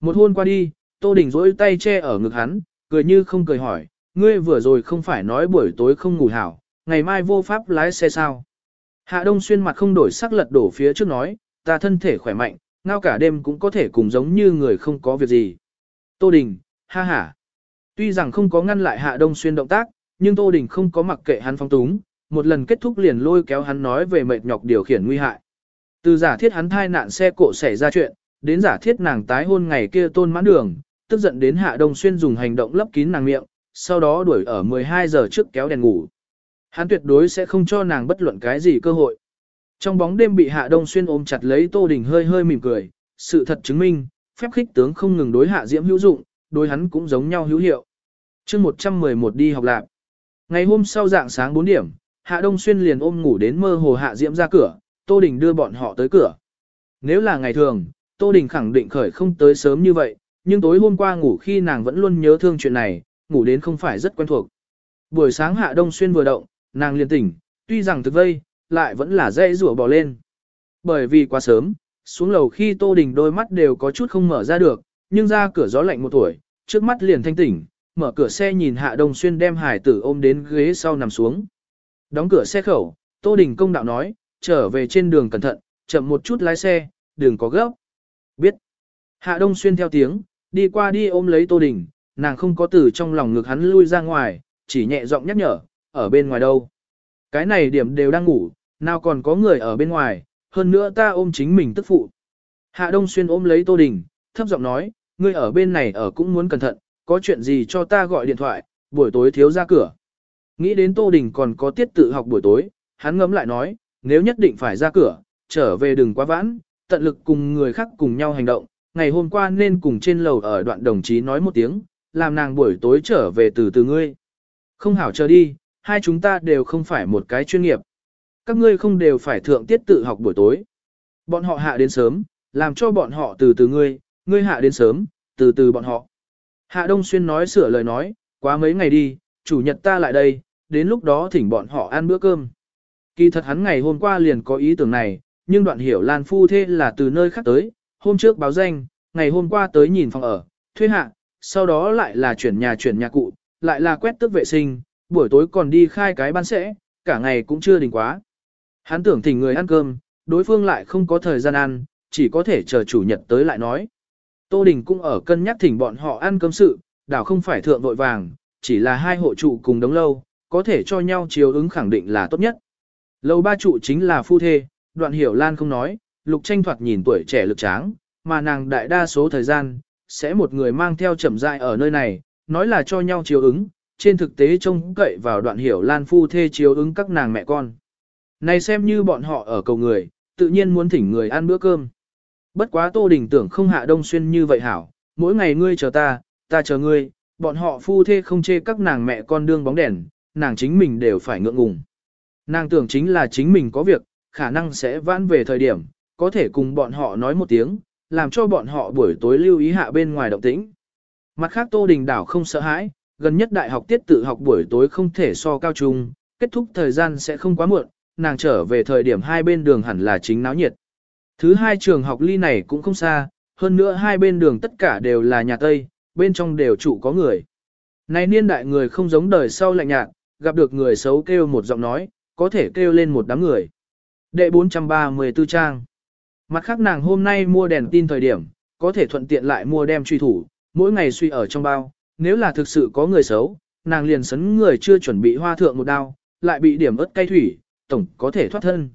Một hôn qua đi, Tô Đình rỗi tay che ở ngực hắn, cười như không cười hỏi, ngươi vừa rồi không phải nói buổi tối không ngủ hảo, ngày mai vô pháp lái xe sao. Hạ Đông Xuyên mặt không đổi sắc lật đổ phía trước nói, ta thân thể khỏe mạnh, ngao cả đêm cũng có thể cùng giống như người không có việc gì. Tô Đình, ha ha. Tuy rằng không có ngăn lại Hạ Đông Xuyên động tác, nhưng Tô Đình không có mặc kệ hắn phong túng, một lần kết thúc liền lôi kéo hắn nói về mệt nhọc điều khiển nguy hại. Từ giả thiết hắn thai nạn xe cộ xảy ra chuyện, đến giả thiết nàng tái hôn ngày kia tôn mãn đường, tức giận đến Hạ Đông Xuyên dùng hành động lấp kín nàng miệng, sau đó đuổi ở 12 giờ trước kéo đèn ngủ. Hắn tuyệt đối sẽ không cho nàng bất luận cái gì cơ hội. Trong bóng đêm bị Hạ Đông Xuyên ôm chặt lấy Tô Đình hơi hơi mỉm cười, sự thật chứng minh, phép khích tướng không ngừng đối Hạ Diễm hữu dụng, đối hắn cũng giống nhau hữu hiệu. chương 111 đi học lạc. Ngày hôm sau dạng sáng 4 điểm, Hạ Đông Xuyên liền ôm ngủ đến mơ hồ Hạ Diễm ra cửa, Tô Đình đưa bọn họ tới cửa. Nếu là ngày thường, Tô Đình khẳng định khởi không tới sớm như vậy, nhưng tối hôm qua ngủ khi nàng vẫn luôn nhớ thương chuyện này, ngủ đến không phải rất quen thuộc. Buổi sáng Hạ Đông Xuyên vừa động, nàng liền tỉnh, tuy rằng thực vây, lại vẫn là dây rủa bò lên. Bởi vì quá sớm, xuống lầu khi Tô Đình đôi mắt đều có chút không mở ra được, nhưng ra cửa gió lạnh một tuổi, trước mắt liền thanh tỉnh, mở cửa xe nhìn Hạ Đông Xuyên đem hải tử ôm đến ghế sau nằm xuống. Đóng cửa xe khẩu, Tô Đình công đạo nói, trở về trên đường cẩn thận, chậm một chút lái xe, đừng có gấp. Biết. Hạ Đông Xuyên theo tiếng, đi qua đi ôm lấy Tô Đình, nàng không có từ trong lòng ngực hắn lui ra ngoài, chỉ nhẹ giọng nhắc nhở, ở bên ngoài đâu. Cái này điểm đều đang ngủ, nào còn có người ở bên ngoài, hơn nữa ta ôm chính mình tức phụ. Hạ Đông Xuyên ôm lấy Tô Đình, thấp giọng nói, ngươi ở bên này ở cũng muốn cẩn thận, có chuyện gì cho ta gọi điện thoại, buổi tối thiếu ra cửa. Nghĩ đến Tô Đình còn có tiết tự học buổi tối, hắn ngấm lại nói, nếu nhất định phải ra cửa, trở về đừng quá vãn, tận lực cùng người khác cùng nhau hành động. Ngày hôm qua nên cùng trên lầu ở đoạn đồng chí nói một tiếng, làm nàng buổi tối trở về từ từ ngươi. Không hảo chờ đi, hai chúng ta đều không phải một cái chuyên nghiệp. Các ngươi không đều phải thượng tiết tự học buổi tối. Bọn họ hạ đến sớm, làm cho bọn họ từ từ ngươi, ngươi hạ đến sớm, từ từ bọn họ. Hạ Đông Xuyên nói sửa lời nói, quá mấy ngày đi, chủ nhật ta lại đây, đến lúc đó thỉnh bọn họ ăn bữa cơm. Kỳ thật hắn ngày hôm qua liền có ý tưởng này, nhưng đoạn hiểu Lan Phu thế là từ nơi khác tới, hôm trước báo danh, ngày hôm qua tới nhìn phòng ở, thuê hạ, sau đó lại là chuyển nhà chuyển nhà cụ, lại là quét tước vệ sinh, buổi tối còn đi khai cái ban sẽ, cả ngày cũng chưa đình quá. Hắn tưởng thỉnh người ăn cơm, đối phương lại không có thời gian ăn, chỉ có thể chờ chủ nhật tới lại nói. Tô Đình cũng ở cân nhắc thỉnh bọn họ ăn cơm sự, đảo không phải thượng vội vàng, chỉ là hai hộ trụ cùng đống lâu, có thể cho nhau chiều ứng khẳng định là tốt nhất. Lầu ba trụ chính là phu thê, đoạn hiểu Lan không nói, lục tranh thoạt nhìn tuổi trẻ lực tráng, mà nàng đại đa số thời gian, sẽ một người mang theo chậm dại ở nơi này, nói là cho nhau chiều ứng, trên thực tế trông cậy vào đoạn hiểu Lan phu thê chiếu ứng các nàng mẹ con. Này xem như bọn họ ở cầu người, tự nhiên muốn thỉnh người ăn bữa cơm. Bất quá Tô Đình tưởng không hạ đông xuyên như vậy hảo, mỗi ngày ngươi chờ ta, ta chờ ngươi, bọn họ phu thê không chê các nàng mẹ con đương bóng đèn, nàng chính mình đều phải ngượng ngùng. Nàng tưởng chính là chính mình có việc, khả năng sẽ vãn về thời điểm, có thể cùng bọn họ nói một tiếng, làm cho bọn họ buổi tối lưu ý hạ bên ngoài động tĩnh. Mặt khác Tô Đình Đảo không sợ hãi, gần nhất đại học tiết tự học buổi tối không thể so cao trung, kết thúc thời gian sẽ không quá muộn, nàng trở về thời điểm hai bên đường hẳn là chính náo nhiệt. Thứ hai trường học ly này cũng không xa, hơn nữa hai bên đường tất cả đều là nhà Tây, bên trong đều trụ có người. Này niên đại người không giống đời sau lạnh nhạt, gặp được người xấu kêu một giọng nói, có thể kêu lên một đám người. Đệ 434 trang. Mặt khác nàng hôm nay mua đèn tin thời điểm, có thể thuận tiện lại mua đem truy thủ, mỗi ngày suy ở trong bao, nếu là thực sự có người xấu, nàng liền sấn người chưa chuẩn bị hoa thượng một đao, lại bị điểm ớt cay thủy, tổng có thể thoát thân.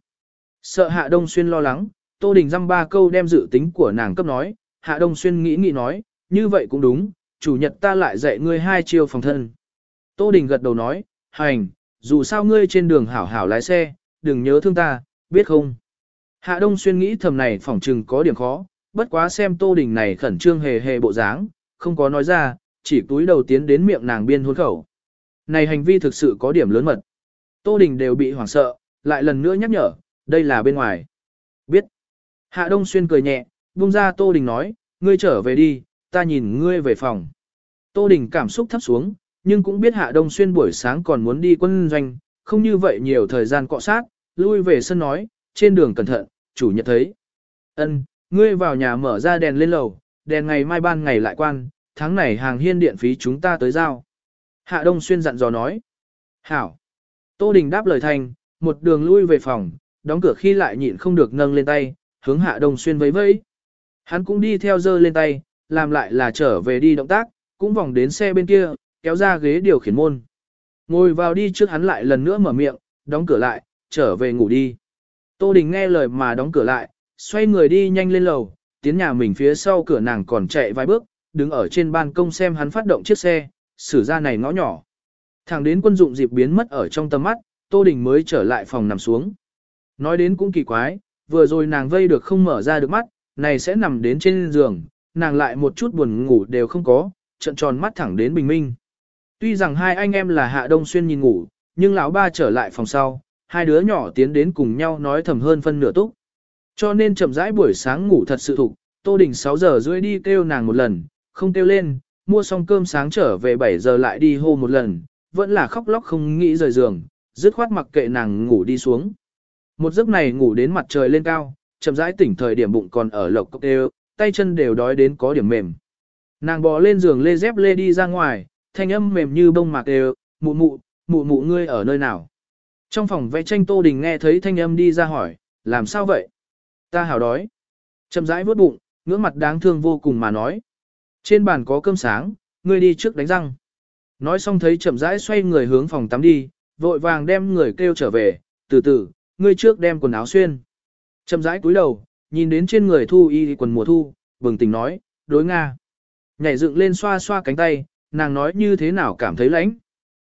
Sợ Hạ Đông Xuyên lo lắng, Tô Đình dăm ba câu đem dự tính của nàng cấp nói, Hạ Đông Xuyên nghĩ nghĩ nói, như vậy cũng đúng, chủ nhật ta lại dạy ngươi hai chiêu phòng thân. Tô Đình gật đầu nói, hành, dù sao ngươi trên đường hảo hảo lái xe, đừng nhớ thương ta, biết không? Hạ Đông Xuyên nghĩ thầm này phỏng trừng có điểm khó, bất quá xem Tô Đình này khẩn trương hề hề bộ dáng, không có nói ra, chỉ túi đầu tiến đến miệng nàng biên hôn khẩu. Này hành vi thực sự có điểm lớn mật. Tô Đình đều bị hoảng sợ, lại lần nữa nhắc nhở, đây là bên ngoài. Biết. Hạ Đông Xuyên cười nhẹ, buông ra Tô Đình nói, ngươi trở về đi, ta nhìn ngươi về phòng. Tô Đình cảm xúc thấp xuống, nhưng cũng biết Hạ Đông Xuyên buổi sáng còn muốn đi quân doanh, không như vậy nhiều thời gian cọ sát, lui về sân nói, trên đường cẩn thận, chủ nhật thấy. ân ngươi vào nhà mở ra đèn lên lầu, đèn ngày mai ban ngày lại quan, tháng này hàng hiên điện phí chúng ta tới giao. Hạ Đông Xuyên dặn dò nói. Hảo. Tô Đình đáp lời thành, một đường lui về phòng, đóng cửa khi lại nhịn không được nâng lên tay, hướng Hạ Đông Xuyên vẫy vẫy. Hắn cũng đi theo dơ lên tay, làm lại là trở về đi động tác, cũng vòng đến xe bên kia, kéo ra ghế điều khiển môn. Ngồi vào đi trước hắn lại lần nữa mở miệng, đóng cửa lại, trở về ngủ đi. Tô Đình nghe lời mà đóng cửa lại, xoay người đi nhanh lên lầu, tiến nhà mình phía sau cửa nàng còn chạy vài bước, đứng ở trên ban công xem hắn phát động chiếc xe, xử ra này ngõ nhỏ. Thẳng đến quân dụng dịp biến mất ở trong tầm mắt, Tô Đình mới trở lại phòng nằm xuống. Nói đến cũng kỳ quái, vừa rồi nàng vây được không mở ra được mắt, này sẽ nằm đến trên giường, nàng lại một chút buồn ngủ đều không có, trận tròn mắt thẳng đến bình minh. Tuy rằng hai anh em là Hạ Đông Xuyên nhìn ngủ, nhưng lão ba trở lại phòng sau, hai đứa nhỏ tiến đến cùng nhau nói thầm hơn phân nửa túc. Cho nên chậm rãi buổi sáng ngủ thật sự thục, Tô Đình 6 giờ rưỡi đi kêu nàng một lần, không kêu lên, mua xong cơm sáng trở về 7 giờ lại đi hô một lần, vẫn là khóc lóc không nghĩ rời giường, dứt khoát mặc kệ nàng ngủ đi xuống. Một giấc này ngủ đến mặt trời lên cao, chậm rãi tỉnh thời điểm bụng còn ở lộc cốc đều, tay chân đều đói đến có điểm mềm. Nàng bò lên giường lê dép lê đi ra ngoài, thanh âm mềm như bông mạc đều, mụ mụ, mụ mụ ngươi ở nơi nào. Trong phòng vẽ tranh Tô Đình nghe thấy thanh âm đi ra hỏi, làm sao vậy? Ta hào đói. Chậm rãi vớt bụng, ngưỡng mặt đáng thương vô cùng mà nói. Trên bàn có cơm sáng, ngươi đi trước đánh răng. Nói xong thấy chậm rãi xoay người hướng phòng tắm đi, vội vàng đem người kêu trở về, từ từ, ngươi trước đem quần áo xuyên. Chậm rãi cúi đầu, nhìn đến trên người thu y quần mùa thu, bừng tỉnh nói, đối Nga. Nhảy dựng lên xoa xoa cánh tay, nàng nói như thế nào cảm thấy lãnh.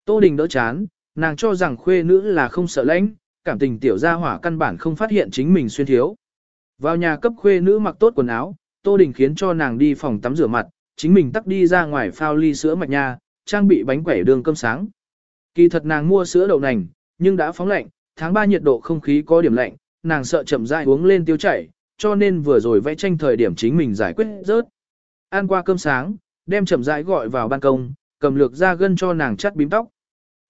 Tô Đình đỡ chán, nàng cho rằng khuê nữ là không sợ lãnh, cảm tình tiểu gia hỏa căn bản không phát hiện chính mình xuyên thiếu. Vào nhà cấp khuê nữ mặc tốt quần áo, Tô Đình khiến cho nàng đi phòng tắm rửa mặt, chính mình tắt đi ra ngoài phao ly sữa mạch nha, trang bị bánh quẩy đường cơm sáng. Kỳ thật nàng mua sữa đậu nành, nhưng đã phóng lạnh, tháng 3 nhiệt độ không khí có điểm lạnh, nàng sợ chậm rãi uống lên tiêu chảy, cho nên vừa rồi vẽ tranh thời điểm chính mình giải quyết rớt. Ăn qua cơm sáng, đem chậm rãi gọi vào ban công, cầm lược ra gân cho nàng chắt bím tóc.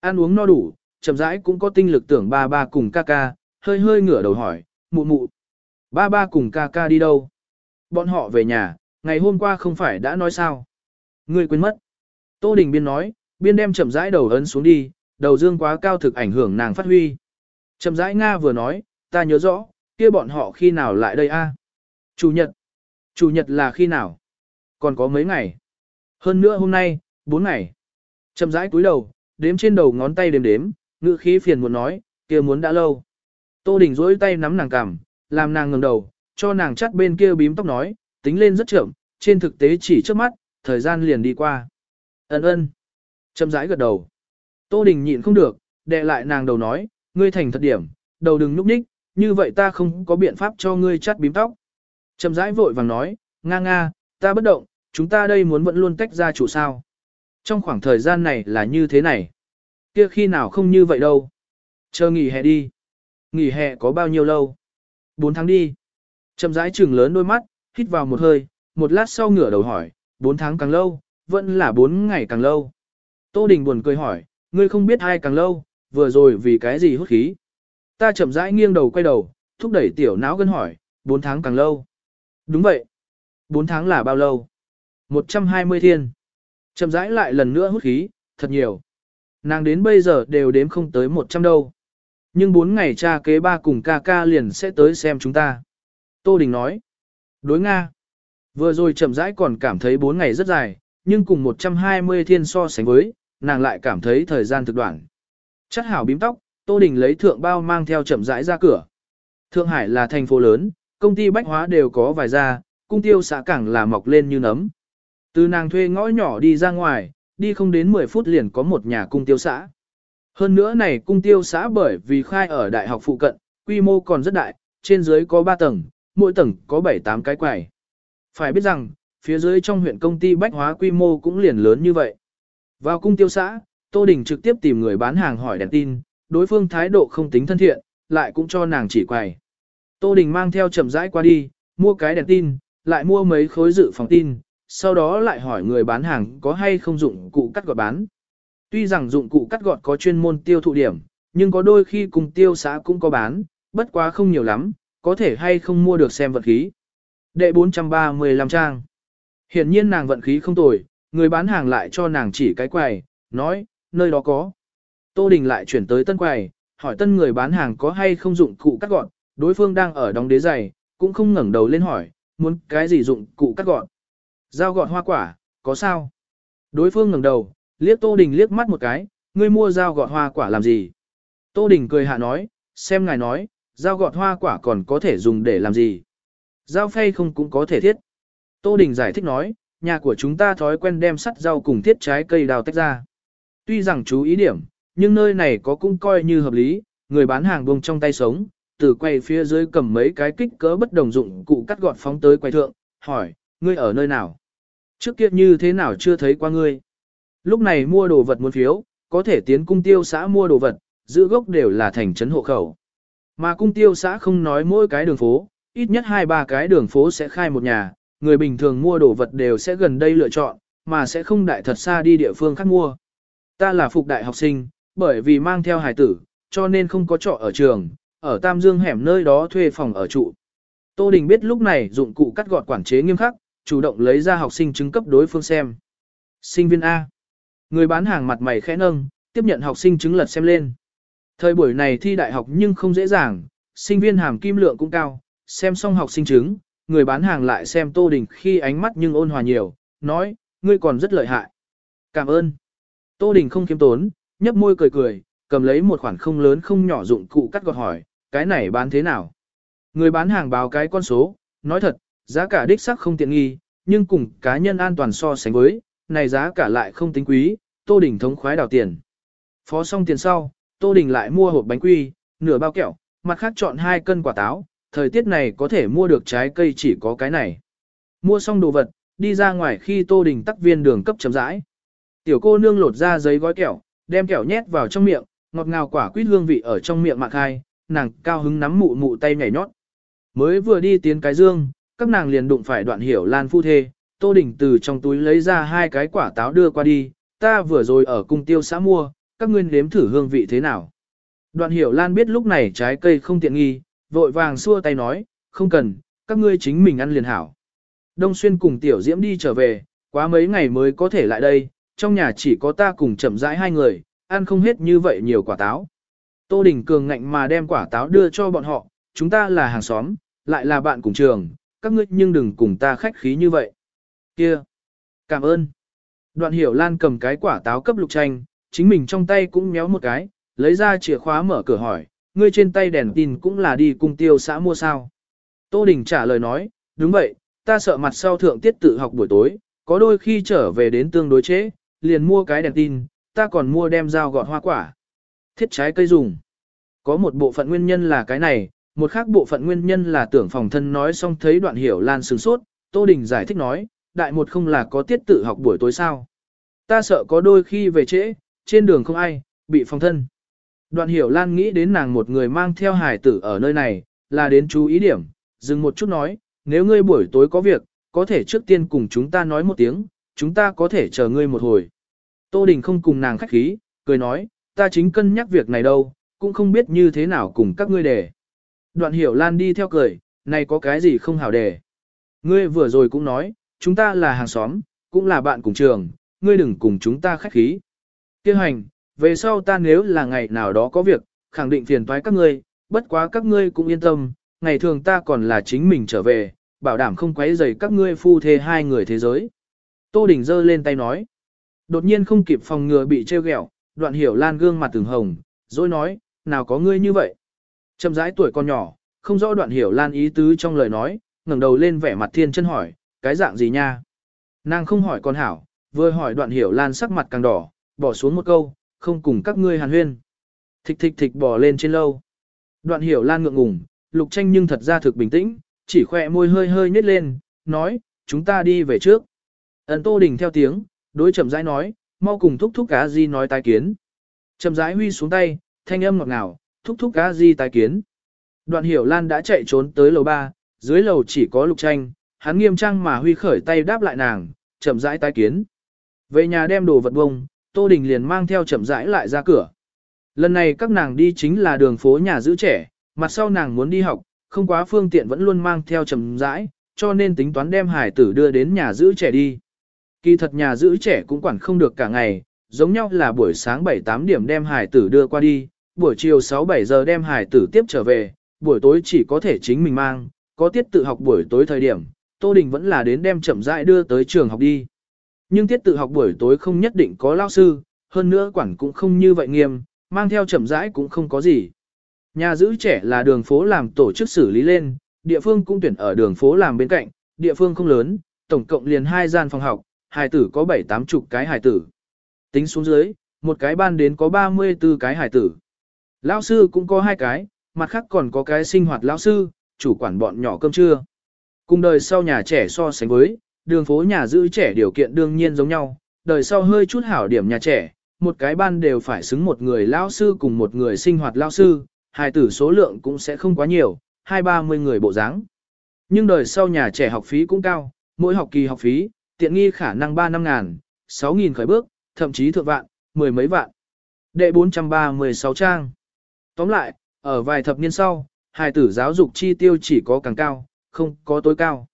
Ăn uống no đủ, chậm rãi cũng có tinh lực tưởng ba ba cùng ca ca, hơi hơi ngửa đầu hỏi, mụ mụ. Ba ba cùng ca ca đi đâu? Bọn họ về nhà, ngày hôm qua không phải đã nói sao? Ngươi quên mất. Tô Đình Biên nói, biên đem chậm rãi đầu ấn xuống đi, đầu dương quá cao thực ảnh hưởng nàng phát huy. Chậm rãi Nga vừa nói, ta nhớ rõ, kia bọn họ khi nào lại đây a? Chủ nhật. Chủ nhật là khi nào? Còn có mấy ngày. Hơn nữa hôm nay, bốn ngày. Chậm rãi cúi đầu, đếm trên đầu ngón tay đếm đếm, ngữ khí phiền muốn nói, kia muốn đã lâu. Tô Đình duỗi tay nắm nàng cằm, làm nàng ngẩng đầu, cho nàng chắt bên kia bím tóc nói, tính lên rất chậm, trên thực tế chỉ trước mắt, thời gian liền đi qua. Ân ân. Chậm rãi gật đầu. Tô Đình nhịn không được, đè lại nàng đầu nói, ngươi thành thật điểm, đầu đừng núp ních, như vậy ta không có biện pháp cho ngươi chắt bím tóc. Chậm rãi vội vàng nói, nga nga, ta bất động, chúng ta đây muốn vẫn luôn tách ra chủ sao. Trong khoảng thời gian này là như thế này. Kia khi nào không như vậy đâu. Chờ nghỉ hè đi. Nghỉ hè có bao nhiêu lâu? 4 tháng đi. Chậm rãi trừng lớn đôi mắt, hít vào một hơi, một lát sau ngửa đầu hỏi, 4 tháng càng lâu, vẫn là 4 ngày càng lâu. Tô Đình buồn cười hỏi, ngươi không biết ai càng lâu, vừa rồi vì cái gì hút khí. Ta chậm rãi nghiêng đầu quay đầu, thúc đẩy tiểu não gân hỏi, 4 tháng càng lâu. Đúng vậy. 4 tháng là bao lâu? 120 thiên. Chậm rãi lại lần nữa hút khí, thật nhiều. Nàng đến bây giờ đều đếm không tới 100 đâu. Nhưng 4 ngày cha kế ba cùng ca ca liền sẽ tới xem chúng ta. Tô Đình nói. Đối Nga. Vừa rồi chậm rãi còn cảm thấy 4 ngày rất dài, nhưng cùng 120 thiên so sánh với, nàng lại cảm thấy thời gian thực đoạn. Chắc hảo bím tóc, Tô Đình lấy thượng bao mang theo chậm rãi ra cửa. Thượng Hải là thành phố lớn, công ty bách hóa đều có vài gia, cung tiêu xã cảng là mọc lên như nấm. Từ nàng thuê ngõ nhỏ đi ra ngoài, đi không đến 10 phút liền có một nhà cung tiêu xã. Hơn nữa này cung tiêu xã bởi vì khai ở đại học phụ cận, quy mô còn rất đại, trên dưới có 3 tầng, mỗi tầng có 7-8 cái quầy. Phải biết rằng, phía dưới trong huyện công ty bách hóa quy mô cũng liền lớn như vậy. Vào cung tiêu xã, Tô Đình trực tiếp tìm người bán hàng hỏi đèn tin, đối phương thái độ không tính thân thiện, lại cũng cho nàng chỉ quầy. Tô Đình mang theo chậm rãi qua đi, mua cái đèn tin, lại mua mấy khối dự phòng tin, sau đó lại hỏi người bán hàng có hay không dụng cụ cắt gọt bán. Tuy rằng dụng cụ cắt gọt có chuyên môn tiêu thụ điểm, nhưng có đôi khi cùng tiêu xã cũng có bán, bất quá không nhiều lắm, có thể hay không mua được xem vận khí. Đệ 435 trang. Hiển nhiên nàng vận khí không tồi, người bán hàng lại cho nàng chỉ cái quầy, nói, nơi đó có. Tô Đình lại chuyển tới tân quầy, hỏi tân người bán hàng có hay không dụng cụ cắt gọn, đối phương đang ở đóng đế giày, cũng không ngẩng đầu lên hỏi, muốn cái gì dụng cụ cắt gọn. Dao gọt hoa quả, có sao? Đối phương ngẩng đầu, liếc Tô Đình liếc mắt một cái, ngươi mua dao gọt hoa quả làm gì? Tô Đình cười hạ nói, xem ngài nói, dao gọt hoa quả còn có thể dùng để làm gì? Dao phay không cũng có thể thiết. Tô Đình giải thích nói, nhà của chúng ta thói quen đem sắt rau cùng thiết trái cây đào tách ra. Tuy rằng chú ý điểm, nhưng nơi này có cũng coi như hợp lý, người bán hàng buông trong tay sống, từ quay phía dưới cầm mấy cái kích cỡ bất đồng dụng cụ cắt gọt phóng tới quay thượng, hỏi, ngươi ở nơi nào? Trước kia như thế nào chưa thấy qua ngươi? Lúc này mua đồ vật muốn phiếu, có thể tiến cung tiêu xã mua đồ vật, giữ gốc đều là thành trấn hộ khẩu. Mà cung tiêu xã không nói mỗi cái đường phố, ít nhất hai ba cái đường phố sẽ khai một nhà, người bình thường mua đồ vật đều sẽ gần đây lựa chọn, mà sẽ không đại thật xa đi địa phương khác mua. Ta là phục đại học sinh, bởi vì mang theo hài tử, cho nên không có trọ ở trường, ở Tam Dương hẻm nơi đó thuê phòng ở trụ. Tô Đình biết lúc này dụng cụ cắt gọt quản chế nghiêm khắc, chủ động lấy ra học sinh chứng cấp đối phương xem. Sinh viên A. Người bán hàng mặt mày khẽ nâng, tiếp nhận học sinh chứng lật xem lên. Thời buổi này thi đại học nhưng không dễ dàng, sinh viên hàm kim lượng cũng cao, xem xong học sinh chứng, người bán hàng lại xem Tô Đình khi ánh mắt nhưng ôn hòa nhiều, nói, ngươi còn rất lợi hại. Cảm ơn. Tô Đình không kiếm tốn, nhấp môi cười cười, cầm lấy một khoản không lớn không nhỏ dụng cụ cắt gọt hỏi, cái này bán thế nào? Người bán hàng báo cái con số, nói thật, giá cả đích sắc không tiện nghi, nhưng cùng cá nhân an toàn so sánh với, này giá cả lại không tính quý, Tô Đình thống khoái đào tiền. Phó xong tiền sau, Tô Đình lại mua hộp bánh quy, nửa bao kẹo, mặt khác chọn hai cân quả táo, thời tiết này có thể mua được trái cây chỉ có cái này. Mua xong đồ vật, đi ra ngoài khi Tô Đình tắc viên đường cấp chấm rãi. Tiểu cô nương lột ra giấy gói kẹo, đem kẹo nhét vào trong miệng, ngọt ngào quả quýt hương vị ở trong miệng mạc hai, nàng cao hứng nắm mụ mụ tay nhảy nhót. Mới vừa đi tiến cái dương, các nàng liền đụng phải đoạn hiểu lan phu thê, Tô Đình từ trong túi lấy ra hai cái quả táo đưa qua đi, ta vừa rồi ở cung tiêu xã mua, các ngươi nếm thử hương vị thế nào. Đoạn hiểu lan biết lúc này trái cây không tiện nghi, vội vàng xua tay nói, không cần, các ngươi chính mình ăn liền hảo. Đông Xuyên cùng Tiểu Diễm đi trở về, quá mấy ngày mới có thể lại đây, trong nhà chỉ có ta cùng chậm rãi hai người, ăn không hết như vậy nhiều quả táo. Tô Đình cường ngạnh mà đem quả táo đưa cho bọn họ, chúng ta là hàng xóm, lại là bạn cùng trường, các ngươi nhưng đừng cùng ta khách khí như vậy. Kia, cảm ơn. Đoạn hiểu Lan cầm cái quả táo cấp lục tranh, chính mình trong tay cũng méo một cái, lấy ra chìa khóa mở cửa hỏi, ngươi trên tay đèn tin cũng là đi cung tiêu xã mua sao. Tô Đình trả lời nói, đúng vậy, ta sợ mặt sau thượng tiết tự học buổi tối, có đôi khi trở về đến tương đối chế, liền mua cái đèn tin, ta còn mua đem dao gọt hoa quả. Thiết trái cây dùng. Có một bộ phận nguyên nhân là cái này, một khác bộ phận nguyên nhân là tưởng phòng thân nói xong thấy đoạn hiểu lan sướng sốt, Tô Đình giải thích nói, đại một không là có tiết tự học buổi tối sao. Ta sợ có đôi khi về trễ, trên đường không ai, bị phòng thân. Đoạn hiểu lan nghĩ đến nàng một người mang theo Hải tử ở nơi này, là đến chú ý điểm, dừng một chút nói, nếu ngươi buổi tối có việc, có thể trước tiên cùng chúng ta nói một tiếng, chúng ta có thể chờ ngươi một hồi. Tô Đình không cùng nàng khách khí, cười nói, ta chính cân nhắc việc này đâu, cũng không biết như thế nào cùng các ngươi để. Đoạn hiểu lan đi theo cười, này có cái gì không hảo để. Ngươi vừa rồi cũng nói, chúng ta là hàng xóm, cũng là bạn cùng trường, ngươi đừng cùng chúng ta khách khí. Kêu hành, về sau ta nếu là ngày nào đó có việc, khẳng định phiền toái các ngươi, bất quá các ngươi cũng yên tâm, ngày thường ta còn là chính mình trở về, bảo đảm không quấy rầy các ngươi phu thê hai người thế giới. Tô Đình giơ lên tay nói. Đột nhiên không kịp phòng ngừa bị trêu ghẹo, đoạn hiểu lan gương mặt từng hồng, rồi nói, nào có ngươi như vậy. Chậm rãi tuổi con nhỏ, không rõ đoạn hiểu lan ý tứ trong lời nói, ngẩng đầu lên vẻ mặt thiên chân hỏi, cái dạng gì nha. Nàng không hỏi con hảo, vừa hỏi đoạn hiểu lan sắc mặt càng đỏ, bỏ xuống một câu, không cùng các ngươi hàn huyên. Thịch thịch thịch bỏ lên trên lâu. Đoạn hiểu lan ngượng ngùng, lục tranh nhưng thật ra thực bình tĩnh, chỉ khỏe môi hơi hơi nhếch lên, nói, chúng ta đi về trước. Ấn tô đình theo tiếng, đối chậm rãi nói, mau cùng thúc thúc cá di nói tái kiến. Chậm rãi huy xuống tay, thanh âm ngọt ngào, thúc thúc cá di tái kiến. Đoạn hiểu lan đã chạy trốn tới lầu ba, dưới lầu chỉ có lục tranh, hắn nghiêm trang mà huy khởi tay đáp lại nàng, chậm rãi tái kiến. Về nhà đem đồ vật bông, Tô Đình liền mang theo chậm rãi lại ra cửa. Lần này các nàng đi chính là đường phố nhà giữ trẻ, mặt sau nàng muốn đi học, không quá phương tiện vẫn luôn mang theo chậm rãi, cho nên tính toán đem hải tử đưa đến nhà giữ trẻ đi. Kỳ thật nhà giữ trẻ cũng quản không được cả ngày, giống nhau là buổi sáng 7-8 điểm đem hải tử đưa qua đi, buổi chiều 6-7 giờ đem hải tử tiếp trở về, buổi tối chỉ có thể chính mình mang, có tiết tự học buổi tối thời điểm, Tô Đình vẫn là đến đem chậm rãi đưa tới trường học đi. Nhưng tiết tự học buổi tối không nhất định có lao sư, hơn nữa quản cũng không như vậy nghiêm, mang theo chậm rãi cũng không có gì. Nhà giữ trẻ là đường phố làm tổ chức xử lý lên, địa phương cũng tuyển ở đường phố làm bên cạnh, địa phương không lớn, tổng cộng liền hai gian phòng học, hài tử có 7-8 chục cái hài tử. Tính xuống dưới, một cái ban đến có 34 cái hài tử. Lão sư cũng có hai cái, mặt khác còn có cái sinh hoạt lão sư, chủ quản bọn nhỏ cơm trưa. Cùng đời sau nhà trẻ so sánh với, đường phố nhà giữ trẻ điều kiện đương nhiên giống nhau, đời sau hơi chút hảo điểm nhà trẻ, một cái ban đều phải xứng một người lao sư cùng một người sinh hoạt lao sư, hài tử số lượng cũng sẽ không quá nhiều, hai ba mươi người bộ dáng. Nhưng đời sau nhà trẻ học phí cũng cao, mỗi học kỳ học phí, tiện nghi khả năng 3 năm ngàn, 6 nghìn khởi bước, thậm chí thượng vạn, mười mấy vạn. Đệ 436 trang. Tóm lại, ở vài thập niên sau, hài tử giáo dục chi tiêu chỉ có càng cao, không có tối cao.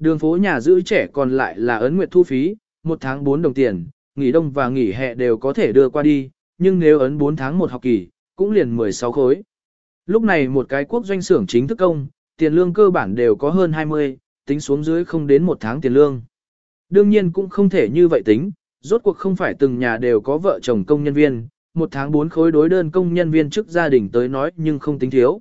Đường phố nhà giữ trẻ còn lại là ấn nguyệt thu phí, một tháng 4 đồng tiền, nghỉ đông và nghỉ hè đều có thể đưa qua đi, nhưng nếu ấn 4 tháng một học kỳ, cũng liền 16 khối. Lúc này một cái quốc doanh xưởng chính thức công, tiền lương cơ bản đều có hơn 20, tính xuống dưới không đến một tháng tiền lương. Đương nhiên cũng không thể như vậy tính, rốt cuộc không phải từng nhà đều có vợ chồng công nhân viên, một tháng 4 khối đối đơn công nhân viên trước gia đình tới nói nhưng không tính thiếu.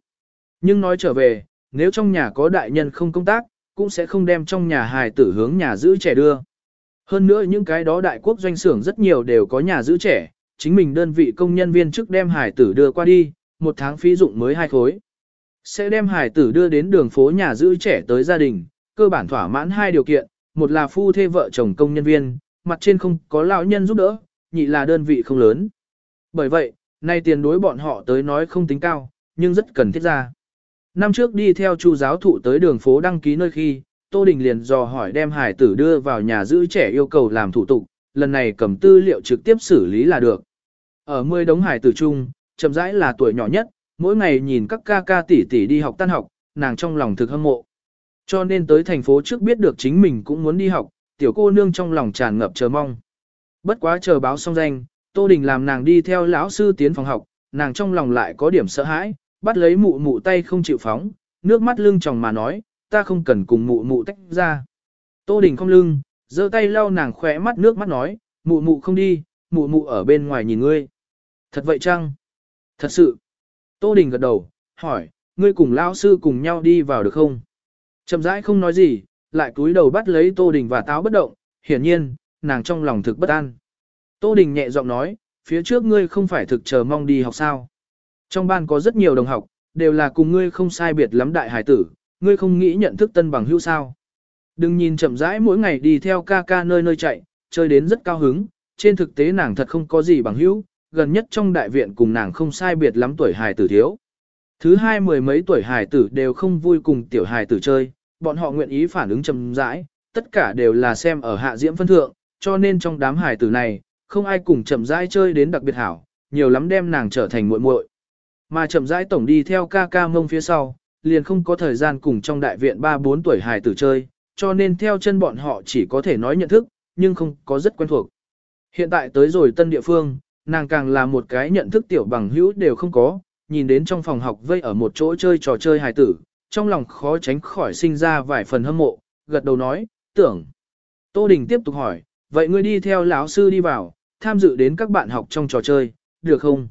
Nhưng nói trở về, nếu trong nhà có đại nhân không công tác, cũng sẽ không đem trong nhà hài tử hướng nhà giữ trẻ đưa. Hơn nữa những cái đó đại quốc doanh xưởng rất nhiều đều có nhà giữ trẻ, chính mình đơn vị công nhân viên trước đem hài tử đưa qua đi, một tháng phí dụng mới hai khối. Sẽ đem hài tử đưa đến đường phố nhà giữ trẻ tới gia đình, cơ bản thỏa mãn hai điều kiện, một là phu thê vợ chồng công nhân viên, mặt trên không có lão nhân giúp đỡ, nhị là đơn vị không lớn. Bởi vậy, nay tiền đối bọn họ tới nói không tính cao, nhưng rất cần thiết ra. Năm trước đi theo chu giáo thụ tới đường phố đăng ký nơi khi, Tô Đình liền dò hỏi đem hải tử đưa vào nhà giữ trẻ yêu cầu làm thủ tục, lần này cầm tư liệu trực tiếp xử lý là được. Ở 10 đống hải tử chung, chậm rãi là tuổi nhỏ nhất, mỗi ngày nhìn các ca ca tỷ tỷ đi học tan học, nàng trong lòng thực hâm mộ. Cho nên tới thành phố trước biết được chính mình cũng muốn đi học, tiểu cô nương trong lòng tràn ngập chờ mong. Bất quá chờ báo xong danh, Tô Đình làm nàng đi theo lão sư tiến phòng học, nàng trong lòng lại có điểm sợ hãi, bắt lấy mụ mụ tay không chịu phóng, nước mắt lưng tròng mà nói, ta không cần cùng mụ mụ tách ra. Tô Đình không lưng, giơ tay lau nàng khỏe mắt nước mắt nói, mụ mụ không đi, mụ mụ ở bên ngoài nhìn ngươi. Thật vậy chăng? Thật sự. Tô Đình gật đầu, hỏi, ngươi cùng lão sư cùng nhau đi vào được không? Chậm rãi không nói gì, lại cúi đầu bắt lấy Tô Đình và táo bất động, hiển nhiên, nàng trong lòng thực bất an. Tô Đình nhẹ giọng nói, phía trước ngươi không phải thực chờ mong đi học sao. Trong ban có rất nhiều đồng học, đều là cùng ngươi không sai biệt lắm đại hải tử, ngươi không nghĩ nhận thức tân bằng hữu sao. Đừng nhìn chậm rãi mỗi ngày đi theo ca ca nơi nơi chạy, chơi đến rất cao hứng, trên thực tế nàng thật không có gì bằng hữu, gần nhất trong đại viện cùng nàng không sai biệt lắm tuổi hài tử thiếu. Thứ hai mười mấy tuổi hài tử đều không vui cùng tiểu hài tử chơi, bọn họ nguyện ý phản ứng chậm rãi, tất cả đều là xem ở hạ diễm phân thượng, cho nên trong đám hài tử này, không ai cùng chậm rãi chơi đến đặc biệt hảo, nhiều lắm đem nàng trở thành muội muội. Mà chậm rãi tổng đi theo ca ca mông phía sau, liền không có thời gian cùng trong đại viện 3-4 tuổi hài tử chơi, cho nên theo chân bọn họ chỉ có thể nói nhận thức, nhưng không có rất quen thuộc. Hiện tại tới rồi tân địa phương, nàng càng là một cái nhận thức tiểu bằng hữu đều không có, nhìn đến trong phòng học vây ở một chỗ chơi trò chơi hài tử, trong lòng khó tránh khỏi sinh ra vài phần hâm mộ, gật đầu nói, tưởng. Tô Đình tiếp tục hỏi, vậy ngươi đi theo lão sư đi vào, tham dự đến các bạn học trong trò chơi, được không?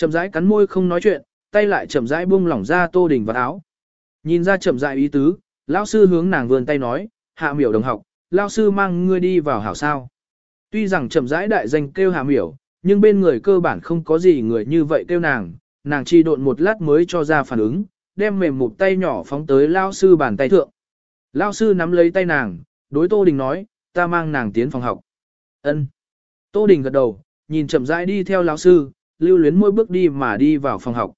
Chậm rãi cắn môi không nói chuyện, tay lại chậm rãi buông lỏng ra Tô Đình vào áo. Nhìn ra chậm rãi ý tứ, lão sư hướng nàng vươn tay nói, hạ miểu đồng học, lão sư mang ngươi đi vào hảo sao. Tuy rằng chậm rãi đại danh kêu hạ miểu, nhưng bên người cơ bản không có gì người như vậy kêu nàng, nàng chi độn một lát mới cho ra phản ứng, đem mềm một tay nhỏ phóng tới lão sư bàn tay thượng. Lão sư nắm lấy tay nàng, đối Tô Đình nói, ta mang nàng tiến phòng học. Ân. Tô Đình gật đầu, nhìn chậm rãi đi theo lão sư, lưu luyến mỗi bước đi mà đi vào phòng học.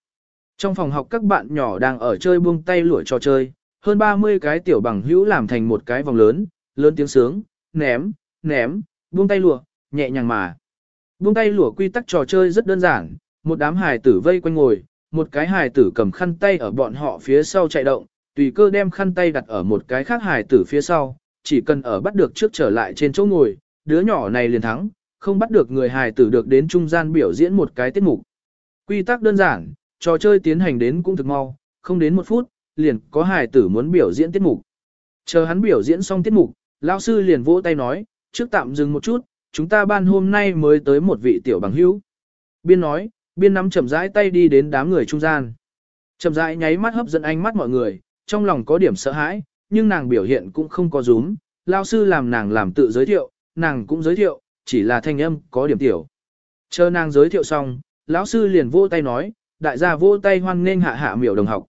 Trong phòng học các bạn nhỏ đang ở chơi buông tay lũa trò chơi, hơn 30 cái tiểu bằng hữu làm thành một cái vòng lớn, lớn tiếng sướng, ném, ném, buông tay lụa, nhẹ nhàng mà. Buông tay lụa quy tắc trò chơi rất đơn giản, một đám hài tử vây quanh ngồi, một cái hài tử cầm khăn tay ở bọn họ phía sau chạy động, tùy cơ đem khăn tay đặt ở một cái khác hài tử phía sau, chỉ cần ở bắt được trước trở lại trên chỗ ngồi, đứa nhỏ này liền thắng, không bắt được người hài tử được đến trung gian biểu diễn một cái tiết mục. Quy tắc đơn giản, trò chơi tiến hành đến cũng thực mau, không đến một phút, liền có hài tử muốn biểu diễn tiết mục. Chờ hắn biểu diễn xong tiết mục, lão sư liền vỗ tay nói, trước tạm dừng một chút, chúng ta ban hôm nay mới tới một vị tiểu bằng hữu. Biên nói, biên nắm chậm rãi tay đi đến đám người trung gian. Chậm rãi nháy mắt hấp dẫn ánh mắt mọi người, trong lòng có điểm sợ hãi, nhưng nàng biểu hiện cũng không có rúm. Lão sư làm nàng làm tự giới thiệu, nàng cũng giới thiệu, chỉ là thanh âm có điểm tiểu. Chờ nàng giới thiệu xong, lão sư liền vỗ tay nói, đại gia vỗ tay hoan nghênh hạ hạ miểu đồng học.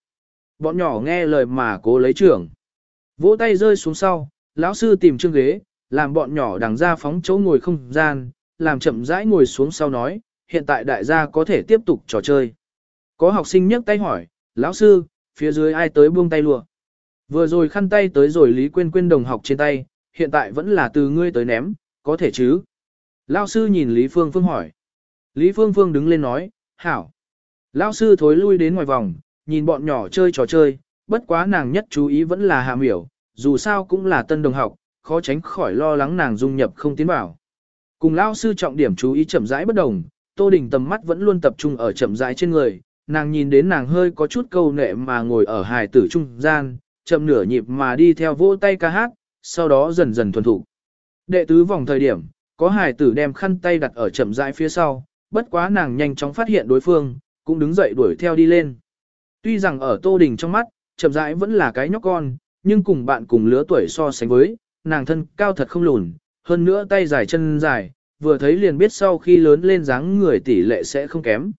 Bọn nhỏ nghe lời mà cố lấy trưởng. Vỗ tay rơi xuống sau, lão sư tìm chương ghế, làm bọn nhỏ đằng ra phóng chỗ ngồi không gian, làm chậm rãi ngồi xuống sau nói, hiện tại đại gia có thể tiếp tục trò chơi. Có học sinh nhấc tay hỏi, lão sư, phía dưới ai tới buông tay lùa. Vừa rồi khăn tay tới rồi Lý Quyên Quyên đồng học trên tay, hiện tại vẫn là từ ngươi tới ném, có thể chứ? Lão sư nhìn Lý Phương Phương hỏi. Lý Phương Phương đứng lên nói, hảo. Lão sư thối lui đến ngoài vòng, nhìn bọn nhỏ chơi trò chơi, bất quá nàng nhất chú ý vẫn là hạ miểu, dù sao cũng là tân đồng học, khó tránh khỏi lo lắng nàng dung nhập không tiến vào. Cùng lão sư trọng điểm chú ý chậm rãi bất đồng, Tô Đình tầm mắt vẫn luôn tập trung ở chậm rãi trên người, nàng nhìn đến nàng hơi có chút câu nệ mà ngồi ở hài tử trung gian, chậm nửa nhịp mà đi theo vỗ tay ca hát, sau đó dần dần thuần thủ. Đệ tứ vòng thời điểm, có hài tử đem khăn tay đặt ở chậm rãi phía sau, bất quá nàng nhanh chóng phát hiện đối phương, cũng đứng dậy đuổi theo đi lên. Tuy rằng ở Tô Đình trong mắt, chậm rãi vẫn là cái nhóc con, nhưng cùng bạn cùng lứa tuổi so sánh với, nàng thân cao thật không lùn, hơn nữa tay dài chân dài, vừa thấy liền biết sau khi lớn lên dáng người tỷ lệ sẽ không kém.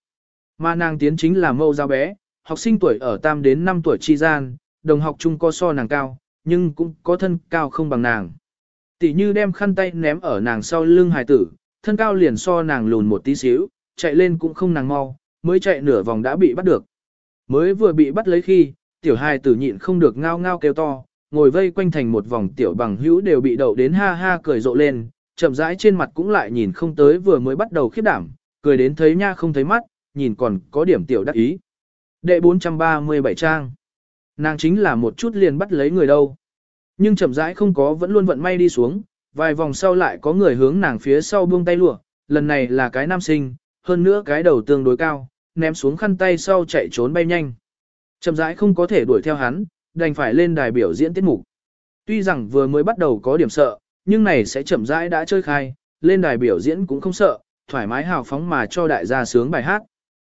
Mà nàng tiến chính là mâu giáo bé, học sinh tuổi ở tam đến 5 tuổi chi gian, đồng học chung có so nàng cao, nhưng cũng có thân cao không bằng nàng. Tỷ như đem khăn tay ném ở nàng sau lưng hài tử, thân cao liền so nàng lùn một tí xíu, chạy lên cũng không nàng mau, mới chạy nửa vòng đã bị bắt được. Mới vừa bị bắt lấy khi, tiểu hài tử nhịn không được ngao ngao kêu to, ngồi vây quanh thành một vòng tiểu bằng hữu đều bị đậu đến ha ha cười rộ lên, chậm rãi trên mặt cũng lại nhìn không tới vừa mới bắt đầu khiếp đảm, cười đến thấy nha không thấy mắt, nhìn còn có điểm tiểu đắc ý. Đệ 437 trang. Nàng chính là một chút liền bắt lấy người đâu. Nhưng chậm rãi không có vẫn luôn vận may đi xuống, vài vòng sau lại có người hướng nàng phía sau buông tay lụa, lần này là cái nam sinh, hơn nữa cái đầu tương đối cao, ném xuống khăn tay sau chạy trốn bay nhanh. Chậm rãi không có thể đuổi theo hắn, đành phải lên đài biểu diễn tiết mục. Tuy rằng vừa mới bắt đầu có điểm sợ, nhưng này sẽ chậm rãi đã chơi khai, lên đài biểu diễn cũng không sợ, thoải mái hào phóng mà cho đại gia sướng bài hát.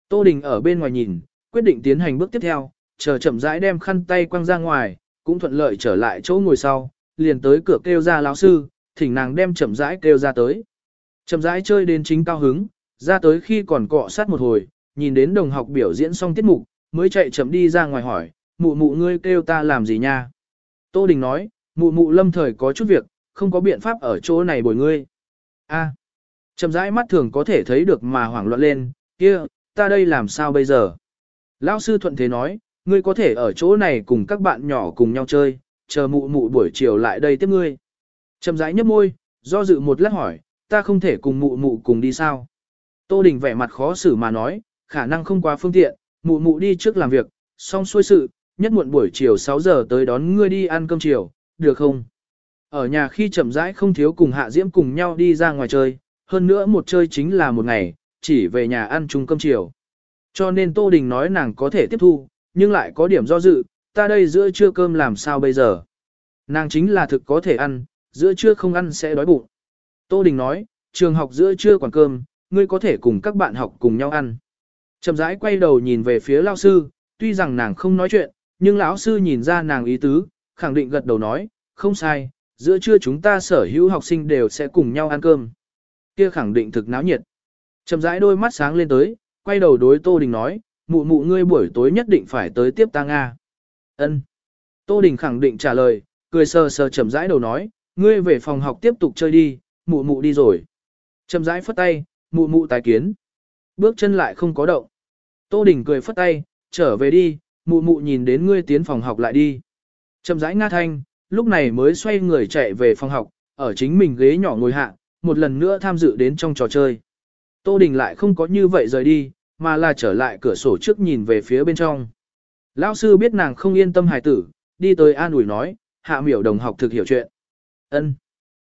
Tô Đình ở bên ngoài nhìn, quyết định tiến hành bước tiếp theo, chờ chậm rãi đem khăn tay quăng ra ngoài, cũng thuận lợi trở lại chỗ ngồi sau, liền tới cửa kêu ra lão sư, thỉnh nàng đem chậm rãi kêu ra tới. Chậm rãi chơi đến chính cao hứng, ra tới khi còn cọ sát một hồi, nhìn đến đồng học biểu diễn xong tiết mục, mới chạy chậm đi ra ngoài hỏi, mụ mụ ngươi kêu ta làm gì nha? Tô Đình nói, mụ mụ lâm thời có chút việc, không có biện pháp ở chỗ này bồi ngươi. A, chậm rãi mắt thường có thể thấy được mà hoảng loạn lên, kia, ta đây làm sao bây giờ? Lão sư thuận thế nói, ngươi có thể ở chỗ này cùng các bạn nhỏ cùng nhau chơi, chờ mụ mụ buổi chiều lại đây tiếp ngươi. Trầm rãi nhấp môi, do dự một lát hỏi, ta không thể cùng mụ mụ cùng đi sao? Tô Đình vẻ mặt khó xử mà nói, khả năng không quá phương tiện, mụ mụ đi trước làm việc, xong xuôi sự, nhất muộn buổi chiều 6 giờ tới đón ngươi đi ăn cơm chiều, được không? Ở nhà khi chậm rãi không thiếu cùng Hạ Diễm cùng nhau đi ra ngoài chơi, hơn nữa một chơi chính là một ngày, chỉ về nhà ăn chung cơm chiều. Cho nên Tô Đình nói nàng có thể tiếp thu, nhưng lại có điểm do dự, ta đây giữa trưa cơm làm sao bây giờ? Nàng chính là thực có thể ăn, giữa trưa không ăn sẽ đói bụng. Tô Đình nói, trường học giữa trưa quản cơm, ngươi có thể cùng các bạn học cùng nhau ăn. Chậm rãi quay đầu nhìn về phía lao sư, tuy rằng nàng không nói chuyện, nhưng lão sư nhìn ra nàng ý tứ, khẳng định gật đầu nói, không sai, giữa trưa chúng ta sở hữu học sinh đều sẽ cùng nhau ăn cơm. Kia khẳng định thực náo nhiệt. Chậm rãi đôi mắt sáng lên tới, quay đầu đối Tô Đình nói, mụ mụ ngươi buổi tối nhất định phải tới tiếp ta Nga. Ân. Tô Đình khẳng định trả lời, cười sờ sờ chậm rãi đầu nói, ngươi về phòng học tiếp tục chơi đi, mụ mụ đi rồi. Chậm rãi phất tay, mụ mụ tái kiến. Bước chân lại không có động. Tô Đình cười phất tay, trở về đi, mụ mụ nhìn đến ngươi tiến phòng học lại đi. Chậm rãi nga thanh, lúc này mới xoay người chạy về phòng học, ở chính mình ghế nhỏ ngồi hạ, một lần nữa tham dự đến trong trò chơi. Tô Đình lại không có như vậy rời đi, mà là trở lại cửa sổ trước nhìn về phía bên trong. Lão sư biết nàng không yên tâm hài tử, đi tới an ủi nói, hạ miểu đồng học thực hiểu chuyện. ân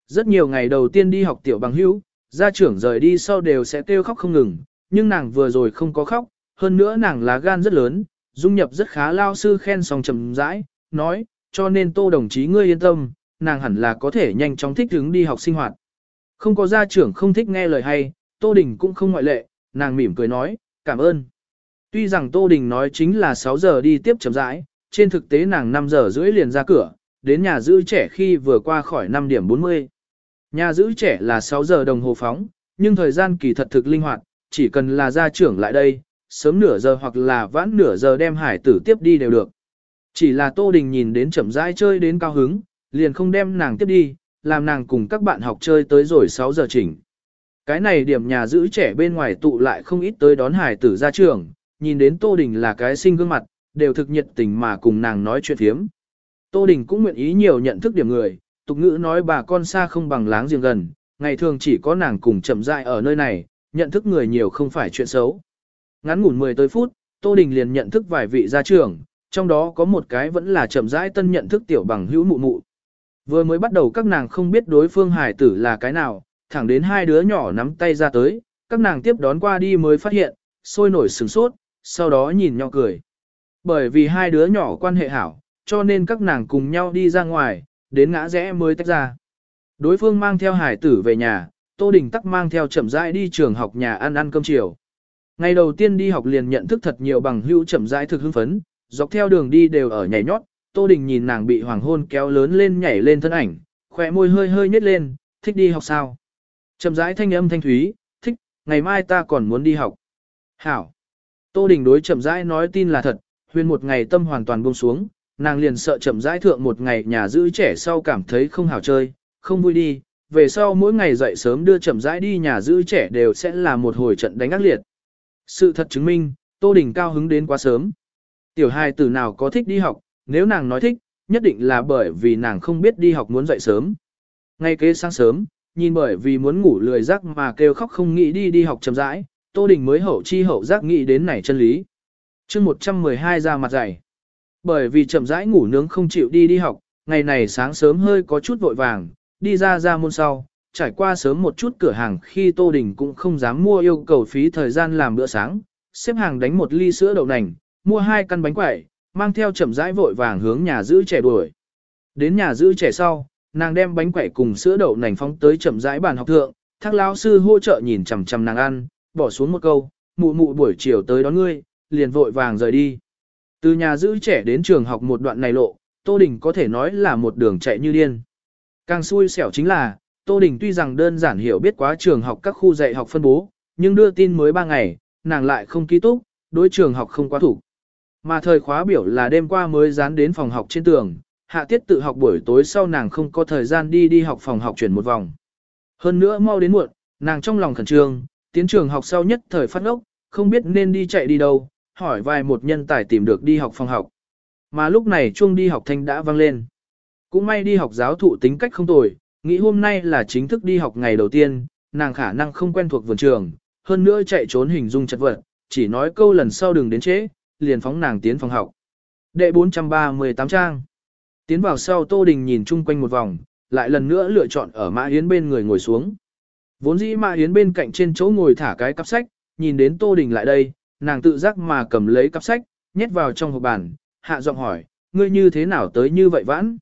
Rất nhiều ngày đầu tiên đi học tiểu bằng hữu, gia trưởng rời đi sau đều sẽ kêu khóc không ngừng, nhưng nàng vừa rồi không có khóc, hơn nữa nàng lá gan rất lớn, dung nhập rất khá lao sư khen xong trầm rãi, nói, cho nên tô đồng chí ngươi yên tâm, nàng hẳn là có thể nhanh chóng thích ứng đi học sinh hoạt. Không có gia trưởng không thích nghe lời hay, Tô Đình cũng không ngoại lệ, nàng mỉm cười nói, cảm ơn. Tuy rằng Tô Đình nói chính là 6 giờ đi tiếp chậm rãi, trên thực tế nàng 5 giờ rưỡi liền ra cửa, đến nhà giữ trẻ khi vừa qua khỏi 5 điểm 40. Nhà giữ trẻ là 6 giờ đồng hồ phóng, nhưng thời gian kỳ thật thực linh hoạt, chỉ cần là gia trưởng lại đây, sớm nửa giờ hoặc là vãn nửa giờ đem hải tử tiếp đi đều được. Chỉ là Tô Đình nhìn đến chậm rãi chơi đến cao hứng, liền không đem nàng tiếp đi, làm nàng cùng các bạn học chơi tới rồi 6 giờ chỉnh. Cái này điểm nhà giữ trẻ bên ngoài tụ lại không ít tới đón hải tử ra trường, nhìn đến Tô Đình là cái sinh gương mặt, đều thực nhiệt tình mà cùng nàng nói chuyện thiếm. Tô Đình cũng nguyện ý nhiều nhận thức điểm người, tục ngữ nói bà con xa không bằng láng giềng gần, ngày thường chỉ có nàng cùng chậm rãi ở nơi này, nhận thức người nhiều không phải chuyện xấu. Ngắn ngủn 10 tới phút, Tô Đình liền nhận thức vài vị gia trưởng, trong đó có một cái vẫn là chậm rãi tân nhận thức tiểu bằng hữu mụ mụ. Vừa mới bắt đầu các nàng không biết đối phương hải tử là cái nào, thẳng đến hai đứa nhỏ nắm tay ra tới, các nàng tiếp đón qua đi mới phát hiện, sôi nổi sừng sốt, sau đó nhìn nhau cười. Bởi vì hai đứa nhỏ quan hệ hảo, cho nên các nàng cùng nhau đi ra ngoài, đến ngã rẽ mới tách ra. Đối phương mang theo hải tử về nhà, Tô Đình tắc mang theo chậm rãi đi trường học nhà ăn ăn cơm chiều. Ngày đầu tiên đi học liền nhận thức thật nhiều bằng hữu chậm rãi thực hưng phấn, dọc theo đường đi đều ở nhảy nhót, Tô Đình nhìn nàng bị hoàng hôn kéo lớn lên nhảy lên thân ảnh, khỏe môi hơi hơi nhếch lên, thích đi học sao? Chậm rãi thanh âm thanh thúy, thích, ngày mai ta còn muốn đi học. Hảo. Tô Đình đối chậm rãi nói tin là thật, huyền một ngày tâm hoàn toàn buông xuống, nàng liền sợ chậm rãi thượng một ngày nhà giữ trẻ sau cảm thấy không hảo chơi, không vui đi, về sau mỗi ngày dậy sớm đưa chậm rãi đi nhà giữ trẻ đều sẽ là một hồi trận đánh ác liệt. Sự thật chứng minh, Tô Đình cao hứng đến quá sớm. Tiểu hài tử nào có thích đi học, nếu nàng nói thích, nhất định là bởi vì nàng không biết đi học muốn dậy sớm. Ngay kế sáng sớm, nhìn bởi vì muốn ngủ lười giác mà kêu khóc không nghĩ đi đi học chậm rãi, Tô Đình mới hậu chi hậu giác nghĩ đến này chân lý. chương 112 ra mặt dày. Bởi vì chậm rãi ngủ nướng không chịu đi đi học, ngày này sáng sớm hơi có chút vội vàng, đi ra ra môn sau, trải qua sớm một chút cửa hàng khi Tô Đình cũng không dám mua yêu cầu phí thời gian làm bữa sáng, xếp hàng đánh một ly sữa đậu nành, mua hai căn bánh quẩy, mang theo chậm rãi vội vàng hướng nhà giữ trẻ đuổi. Đến nhà giữ trẻ sau, nàng đem bánh quẩy cùng sữa đậu nành phóng tới chậm rãi bàn học thượng, thác lão sư hỗ trợ nhìn chằm chằm nàng ăn, bỏ xuống một câu, mụ mụ buổi chiều tới đón ngươi, liền vội vàng rời đi. Từ nhà giữ trẻ đến trường học một đoạn này lộ, Tô Đình có thể nói là một đường chạy như điên. Càng xui xẻo chính là, Tô Đình tuy rằng đơn giản hiểu biết quá trường học các khu dạy học phân bố, nhưng đưa tin mới 3 ngày, nàng lại không ký túc, đối trường học không quá thủ. Mà thời khóa biểu là đêm qua mới dán đến phòng học trên tường, hạ tiết tự học buổi tối sau nàng không có thời gian đi đi học phòng học chuyển một vòng. Hơn nữa mau đến muộn, nàng trong lòng khẩn trương, tiến trường học sau nhất thời phát ngốc, không biết nên đi chạy đi đâu, hỏi vài một nhân tài tìm được đi học phòng học. Mà lúc này chuông đi học thanh đã vang lên. Cũng may đi học giáo thụ tính cách không tồi, nghĩ hôm nay là chính thức đi học ngày đầu tiên, nàng khả năng không quen thuộc vườn trường, hơn nữa chạy trốn hình dung chật vật, chỉ nói câu lần sau đừng đến trễ, liền phóng nàng tiến phòng học. Đệ 438 trang. Tiến vào sau Tô Đình nhìn chung quanh một vòng, lại lần nữa lựa chọn ở Mã Yến bên người ngồi xuống. Vốn dĩ Mã Yến bên cạnh trên chỗ ngồi thả cái cặp sách, nhìn đến Tô Đình lại đây, nàng tự giác mà cầm lấy cặp sách, nhét vào trong hộp bàn, hạ giọng hỏi, ngươi như thế nào tới như vậy vãn?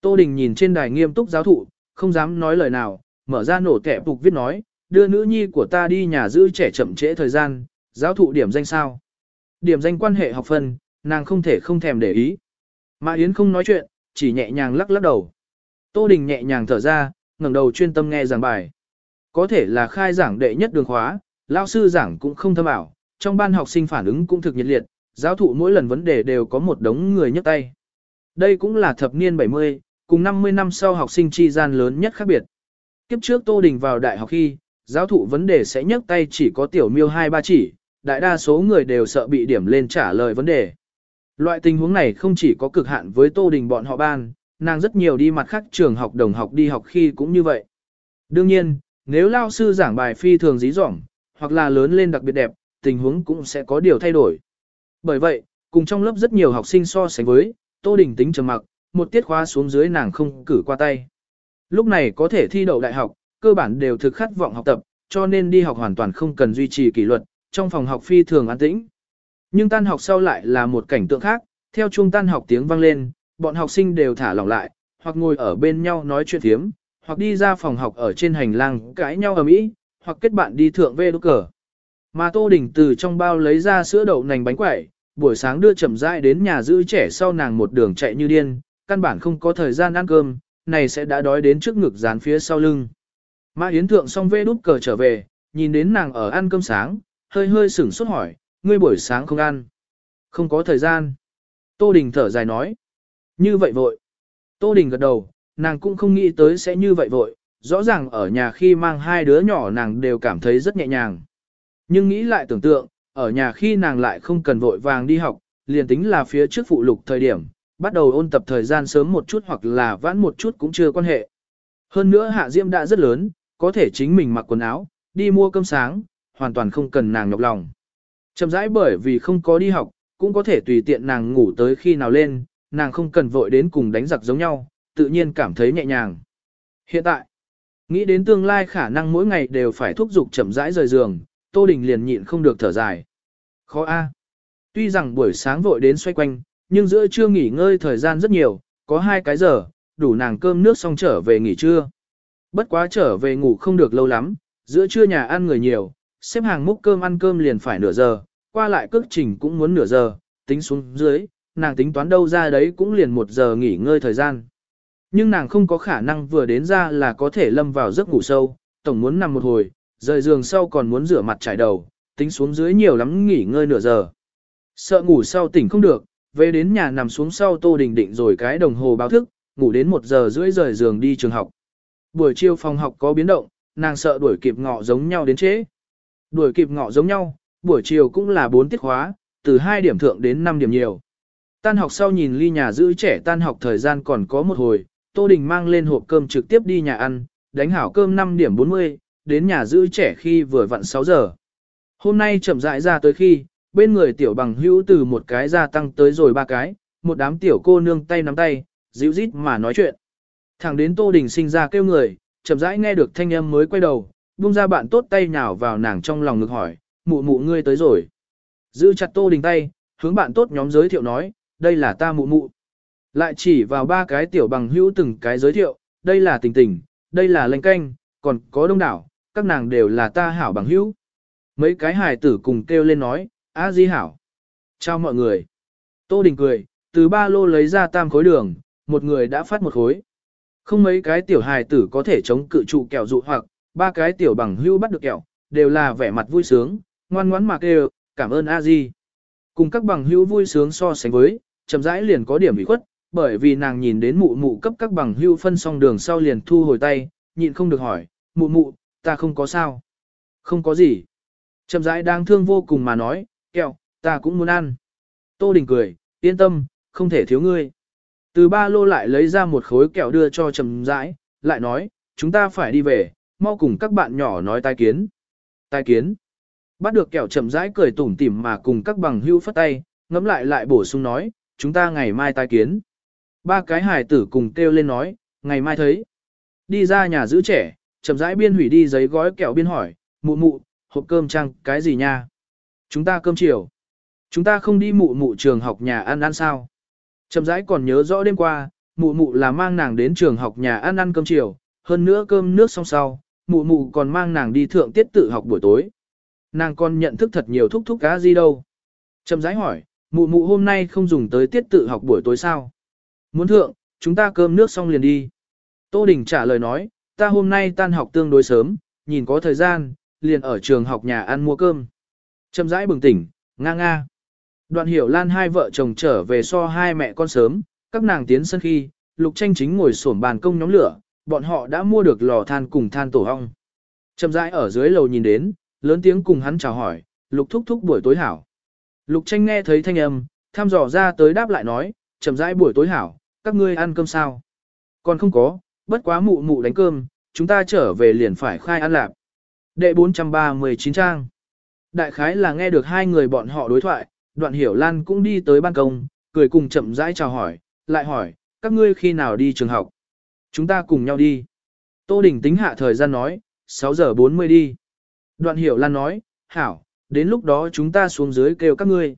Tô Đình nhìn trên đài nghiêm túc giáo thụ, không dám nói lời nào, mở ra nổ kẹp phục viết nói, đưa nữ nhi của ta đi nhà giữ trẻ chậm trễ thời gian, giáo thụ điểm danh sao. Điểm danh quan hệ học phần nàng không thể không thèm để ý. Mã Yến không nói chuyện, chỉ nhẹ nhàng lắc lắc đầu. Tô Đình nhẹ nhàng thở ra, ngẩng đầu chuyên tâm nghe giảng bài. Có thể là khai giảng đệ nhất đường khóa, lao sư giảng cũng không thâm ảo, trong ban học sinh phản ứng cũng thực nhiệt liệt, giáo thụ mỗi lần vấn đề đều có một đống người nhấc tay. Đây cũng là thập niên 70, cùng 50 năm sau học sinh chi gian lớn nhất khác biệt. Kiếp trước Tô Đình vào đại học khi, giáo thụ vấn đề sẽ nhấc tay chỉ có tiểu miêu hai ba chỉ, đại đa số người đều sợ bị điểm lên trả lời vấn đề. Loại tình huống này không chỉ có cực hạn với Tô Đình bọn họ ban, nàng rất nhiều đi mặt khác trường học đồng học đi học khi cũng như vậy. Đương nhiên, nếu lao sư giảng bài phi thường dí dỏm, hoặc là lớn lên đặc biệt đẹp, tình huống cũng sẽ có điều thay đổi. Bởi vậy, cùng trong lớp rất nhiều học sinh so sánh với, Tô Đình tính trầm mặc, một tiết khóa xuống dưới nàng không cử qua tay. Lúc này có thể thi đậu đại học, cơ bản đều thực khát vọng học tập, cho nên đi học hoàn toàn không cần duy trì kỷ luật, trong phòng học phi thường an tĩnh. Nhưng tan học sau lại là một cảnh tượng khác, theo chuông tan học tiếng vang lên, bọn học sinh đều thả lỏng lại, hoặc ngồi ở bên nhau nói chuyện thiếm, hoặc đi ra phòng học ở trên hành lang cãi nhau ở mỹ, hoặc kết bạn đi thượng về đốt cờ. Mà Tô Đình từ trong bao lấy ra sữa đậu nành bánh quẩy, buổi sáng đưa chậm rãi đến nhà giữ trẻ sau nàng một đường chạy như điên, căn bản không có thời gian ăn cơm, này sẽ đã đói đến trước ngực dán phía sau lưng. Mã Yến Thượng xong vê đút cờ trở về, nhìn đến nàng ở ăn cơm sáng, hơi hơi sửng sốt hỏi, ngươi buổi sáng không ăn. Không có thời gian. Tô Đình thở dài nói. Như vậy vội. Tô Đình gật đầu, nàng cũng không nghĩ tới sẽ như vậy vội, rõ ràng ở nhà khi mang hai đứa nhỏ nàng đều cảm thấy rất nhẹ nhàng. Nhưng nghĩ lại tưởng tượng, ở nhà khi nàng lại không cần vội vàng đi học, liền tính là phía trước phụ lục thời điểm, bắt đầu ôn tập thời gian sớm một chút hoặc là vãn một chút cũng chưa quan hệ. Hơn nữa Hạ Diễm đã rất lớn, có thể chính mình mặc quần áo, đi mua cơm sáng, hoàn toàn không cần nàng nhọc lòng. Chậm rãi bởi vì không có đi học, cũng có thể tùy tiện nàng ngủ tới khi nào lên, nàng không cần vội đến cùng đánh giặc giống nhau, tự nhiên cảm thấy nhẹ nhàng. Hiện tại, nghĩ đến tương lai khả năng mỗi ngày đều phải thúc giục chậm rãi rời giường, Tô Đình liền nhịn không được thở dài. Khó a. Tuy rằng buổi sáng vội đến xoay quanh, nhưng giữa trưa nghỉ ngơi thời gian rất nhiều, có hai cái giờ, đủ nàng cơm nước xong trở về nghỉ trưa. Bất quá trở về ngủ không được lâu lắm, giữa trưa nhà ăn người nhiều, xếp hàng múc cơm ăn cơm liền phải nửa giờ, qua lại cước trình cũng muốn nửa giờ, tính xuống dưới, nàng tính toán đâu ra đấy cũng liền một giờ nghỉ ngơi thời gian. Nhưng nàng không có khả năng vừa đến ra là có thể lâm vào giấc ngủ sâu, tổng muốn nằm một hồi, rời giường sau còn muốn rửa mặt trải đầu, tính xuống dưới nhiều lắm nghỉ ngơi nửa giờ. Sợ ngủ sau tỉnh không được, về đến nhà nằm xuống sau tô đình định rồi cái đồng hồ báo thức, ngủ đến một giờ rưỡi rời giường đi trường học. Buổi chiều phòng học có biến động, nàng sợ đuổi kịp ngọ giống nhau đến trễ. Đuổi kịp ngọ giống nhau, buổi chiều cũng là 4 tiết khóa, từ 2 điểm thượng đến 5 điểm nhiều. Tan học sau nhìn ly nhà giữ trẻ tan học thời gian còn có một hồi, Tô Đình mang lên hộp cơm trực tiếp đi nhà ăn, đánh hảo cơm 5 điểm 40, đến nhà giữ trẻ khi vừa vặn 6 giờ. Hôm nay chậm rãi ra tới khi, bên người tiểu bằng hữu từ một cái gia tăng tới rồi ba cái, một đám tiểu cô nương tay nắm tay, dịu rít mà nói chuyện. Thẳng đến Tô Đình sinh ra kêu người, chậm rãi nghe được thanh âm mới quay đầu, buông ra bạn tốt tay nhào vào nàng trong lòng ngực hỏi, mụ mụ ngươi tới rồi. Giữ chặt Tô Đình tay, hướng bạn tốt nhóm giới thiệu nói, đây là ta mụ mụ. Lại chỉ vào ba cái tiểu bằng hữu từng cái giới thiệu, đây là tình tình, đây là lệnh canh, còn có đông đảo, các nàng đều là ta hảo bằng hữu. Mấy cái hài tử cùng kêu lên nói, a di hảo. Chào mọi người. Tô Đình cười, từ ba lô lấy ra tam khối đường, một người đã phát một khối. Không mấy cái tiểu hài tử có thể chống cự trụ kẹo dụ hoặc, ba cái tiểu bằng hưu bắt được kẹo, đều là vẻ mặt vui sướng, ngoan ngoãn mà kêu, cảm ơn a di. Cùng các bằng hưu vui sướng so sánh với, chậm rãi liền có điểm bị khuất, bởi vì nàng nhìn đến mụ mụ cấp các bằng hưu phân xong đường sau liền thu hồi tay, nhịn không được hỏi, mụ mụ, ta không có sao. Không có gì. Chậm rãi đang thương vô cùng mà nói, kẹo, ta cũng muốn ăn. Tô Đình cười, yên tâm, không thể thiếu ngươi. Từ ba lô lại lấy ra một khối kẹo đưa cho chậm rãi, lại nói, chúng ta phải đi về, mau cùng các bạn nhỏ nói tai kiến. Tai kiến. Bắt được kẹo chậm rãi cười tủm tỉm mà cùng các bằng hưu phất tay, ngẫm lại lại bổ sung nói, chúng ta ngày mai tai kiến. Ba cái hài tử cùng kêu lên nói, ngày mai thấy. Đi ra nhà giữ trẻ, chậm rãi biên hủy đi giấy gói kẹo biên hỏi, mụ mụ, hộp cơm trăng, cái gì nha? Chúng ta cơm chiều. Chúng ta không đi mụ mụ trường học nhà ăn ăn sao? Chậm rãi còn nhớ rõ đêm qua, mụ mụ là mang nàng đến trường học nhà ăn ăn cơm chiều, hơn nữa cơm nước xong sau, mụ mụ còn mang nàng đi thượng tiết tự học buổi tối. Nàng còn nhận thức thật nhiều thúc thúc cá gì đâu. Trầm rãi hỏi, mụ mụ hôm nay không dùng tới tiết tự học buổi tối sao? Muốn thượng, chúng ta cơm nước xong liền đi. Tô Đình trả lời nói, ta hôm nay tan học tương đối sớm, nhìn có thời gian, liền ở trường học nhà ăn mua cơm. Trầm rãi bừng tỉnh, nga nga. Đoạn hiểu lan hai vợ chồng trở về so hai mẹ con sớm, các nàng tiến sân khi, lục tranh chính ngồi sổm bàn công nhóm lửa, bọn họ đã mua được lò than cùng than tổ ong. Chậm rãi ở dưới lầu nhìn đến, lớn tiếng cùng hắn chào hỏi, lục thúc thúc buổi tối hảo. Lục tranh nghe thấy thanh âm, thăm dò ra tới đáp lại nói, chậm rãi buổi tối hảo, các ngươi ăn cơm sao? Còn không có, bất quá mụ mụ đánh cơm, chúng ta trở về liền phải khai ăn lạp. Đệ 439 trang. Đại khái là nghe được hai người bọn họ đối thoại, đoạn hiểu lan cũng đi tới ban công, cười cùng chậm rãi chào hỏi, lại hỏi, các ngươi khi nào đi trường học? Chúng ta cùng nhau đi. Tô Đình tính hạ thời gian nói, 6 giờ 40 đi. Đoạn hiểu lan nói, hảo, đến lúc đó chúng ta xuống dưới kêu các ngươi.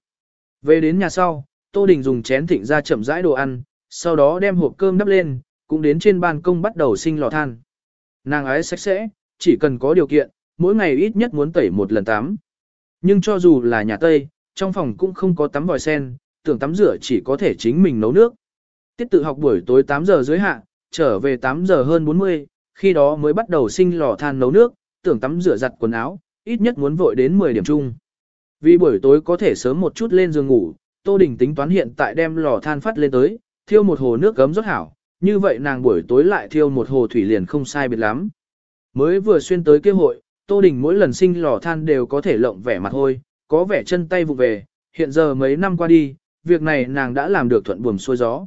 Về đến nhà sau, Tô Đình dùng chén thịnh ra chậm rãi đồ ăn, sau đó đem hộp cơm đắp lên, cũng đến trên ban công bắt đầu sinh lò than. Nàng ái sạch sẽ, chỉ cần có điều kiện, mỗi ngày ít nhất muốn tẩy một lần tắm. Nhưng cho dù là nhà Tây, trong phòng cũng không có tắm vòi sen, tưởng tắm rửa chỉ có thể chính mình nấu nước. Tiết tự học buổi tối 8 giờ dưới hạ, trở về 8 giờ hơn 40, khi đó mới bắt đầu sinh lò than nấu nước, tưởng tắm rửa giặt quần áo, ít nhất muốn vội đến 10 điểm chung. Vì buổi tối có thể sớm một chút lên giường ngủ, Tô Đình tính toán hiện tại đem lò than phát lên tới, thiêu một hồ nước gấm rất hảo, như vậy nàng buổi tối lại thiêu một hồ thủy liền không sai biệt lắm. Mới vừa xuyên tới kế hội, Tô Đình mỗi lần sinh lò than đều có thể lộng vẻ mặt hôi, có vẻ chân tay vụ về, hiện giờ mấy năm qua đi, việc này nàng đã làm được thuận buồm xuôi gió.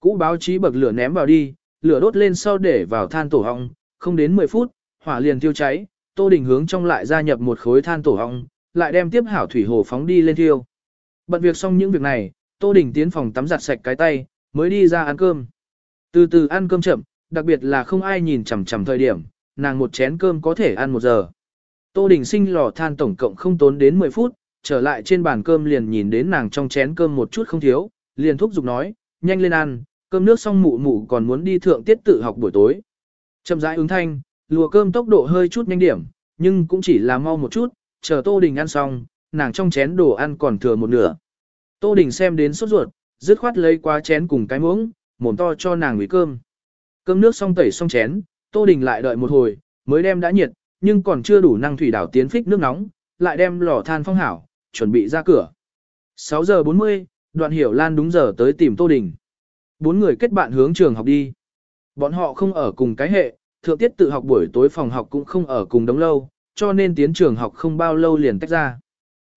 Cũ báo chí bậc lửa ném vào đi, lửa đốt lên sau để vào than tổ hong, không đến 10 phút, hỏa liền tiêu cháy, Tô Đình hướng trong lại gia nhập một khối than tổ hong, lại đem tiếp hảo thủy hồ phóng đi lên thiêu. Bận việc xong những việc này, Tô Đình tiến phòng tắm giặt sạch cái tay, mới đi ra ăn cơm. Từ từ ăn cơm chậm, đặc biệt là không ai nhìn chằm chằm thời điểm, nàng một chén cơm có thể ăn một giờ. Tô Đình sinh lò than tổng cộng không tốn đến 10 phút, trở lại trên bàn cơm liền nhìn đến nàng trong chén cơm một chút không thiếu, liền thúc giục nói, nhanh lên ăn, cơm nước xong mụ mụ còn muốn đi thượng tiết tự học buổi tối. Chậm rãi ứng thanh, lùa cơm tốc độ hơi chút nhanh điểm, nhưng cũng chỉ là mau một chút, chờ Tô Đình ăn xong, nàng trong chén đồ ăn còn thừa một nửa. Tô Đình xem đến sốt ruột, dứt khoát lấy qua chén cùng cái muỗng, mồm to cho nàng ngửi cơm. Cơm nước xong tẩy xong chén, Tô Đình lại đợi một hồi, mới đem đã nhiệt, nhưng còn chưa đủ năng thủy đảo tiến phích nước nóng, lại đem lò than phong hảo, chuẩn bị ra cửa. 6 giờ 40, đoạn hiểu Lan đúng giờ tới tìm Tô Đình. Bốn người kết bạn hướng trường học đi. Bọn họ không ở cùng cái hệ, thượng tiết tự học buổi tối phòng học cũng không ở cùng đống lâu, cho nên tiến trường học không bao lâu liền tách ra.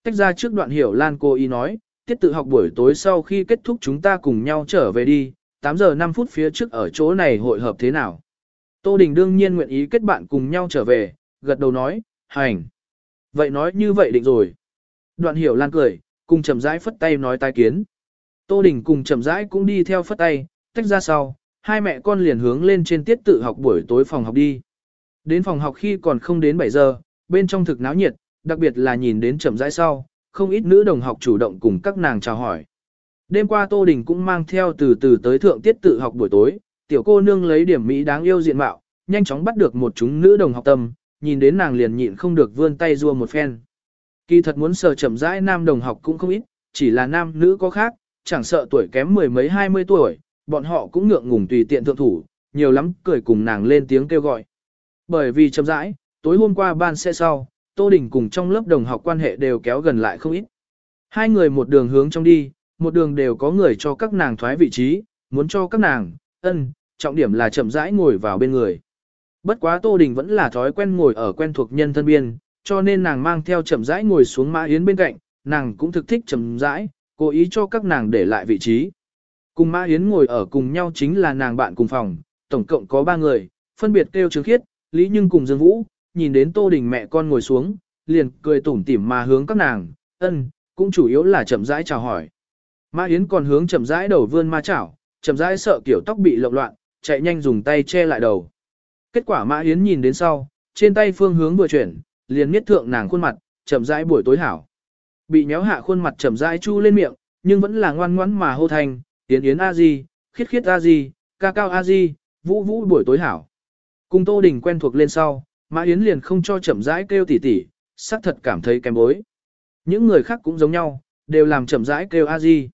Tách ra trước đoạn hiểu Lan cô ý nói, tiết tự học buổi tối sau khi kết thúc chúng ta cùng nhau trở về đi, 8 giờ 5 phút phía trước ở chỗ này hội hợp thế nào. Tô Đình đương nhiên nguyện ý kết bạn cùng nhau trở về, gật đầu nói, hành. Vậy nói như vậy định rồi. Đoạn hiểu lan cười, cùng chậm rãi phất tay nói tai kiến. Tô Đình cùng chậm rãi cũng đi theo phất tay, tách ra sau, hai mẹ con liền hướng lên trên tiết tự học buổi tối phòng học đi. Đến phòng học khi còn không đến 7 giờ, bên trong thực náo nhiệt, đặc biệt là nhìn đến chậm rãi sau, không ít nữ đồng học chủ động cùng các nàng chào hỏi. Đêm qua Tô Đình cũng mang theo từ từ tới thượng tiết tự học buổi tối, tiểu cô nương lấy điểm mỹ đáng yêu diện mạo, nhanh chóng bắt được một chúng nữ đồng học tâm, nhìn đến nàng liền nhịn không được vươn tay rua một phen. Kỳ thật muốn sờ chậm rãi nam đồng học cũng không ít, chỉ là nam nữ có khác, chẳng sợ tuổi kém mười mấy hai mươi tuổi, bọn họ cũng ngượng ngùng tùy tiện thượng thủ, nhiều lắm cười cùng nàng lên tiếng kêu gọi. Bởi vì chậm rãi, tối hôm qua ban xe sau, Tô Đình cùng trong lớp đồng học quan hệ đều kéo gần lại không ít. Hai người một đường hướng trong đi, một đường đều có người cho các nàng thoái vị trí, muốn cho các nàng, ân, trọng điểm là chậm rãi ngồi vào bên người. Bất quá Tô Đình vẫn là thói quen ngồi ở quen thuộc nhân thân biên, cho nên nàng mang theo chậm rãi ngồi xuống Mã Yến bên cạnh, nàng cũng thực thích chậm rãi, cố ý cho các nàng để lại vị trí. Cùng Mã Yến ngồi ở cùng nhau chính là nàng bạn cùng phòng, tổng cộng có ba người, phân biệt kêu Trương Khiết, Lý Nhưng cùng Dương Vũ, nhìn đến Tô Đình mẹ con ngồi xuống, liền cười tủm tỉm mà hướng các nàng, ân, cũng chủ yếu là chậm rãi chào hỏi. Mã Yến còn hướng chậm rãi đầu vươn ma chảo, chậm rãi sợ kiểu tóc bị lộn loạn, chạy nhanh dùng tay che lại đầu. Kết quả Mã Yến nhìn đến sau, trên tay phương hướng vừa chuyển, liền miết thượng nàng khuôn mặt, chậm rãi buổi tối hảo. Bị nhéo hạ khuôn mặt chậm rãi chu lên miệng, nhưng vẫn là ngoan ngoãn mà hô thành, tiến Yến a di, khiết khiết a di, ca cao a di, vũ vũ buổi tối hảo. Cùng Tô Đình quen thuộc lên sau, Mã Yến liền không cho chậm rãi kêu tỉ tỉ, xác thật cảm thấy kém bối. Những người khác cũng giống nhau, đều làm chậm rãi kêu a di.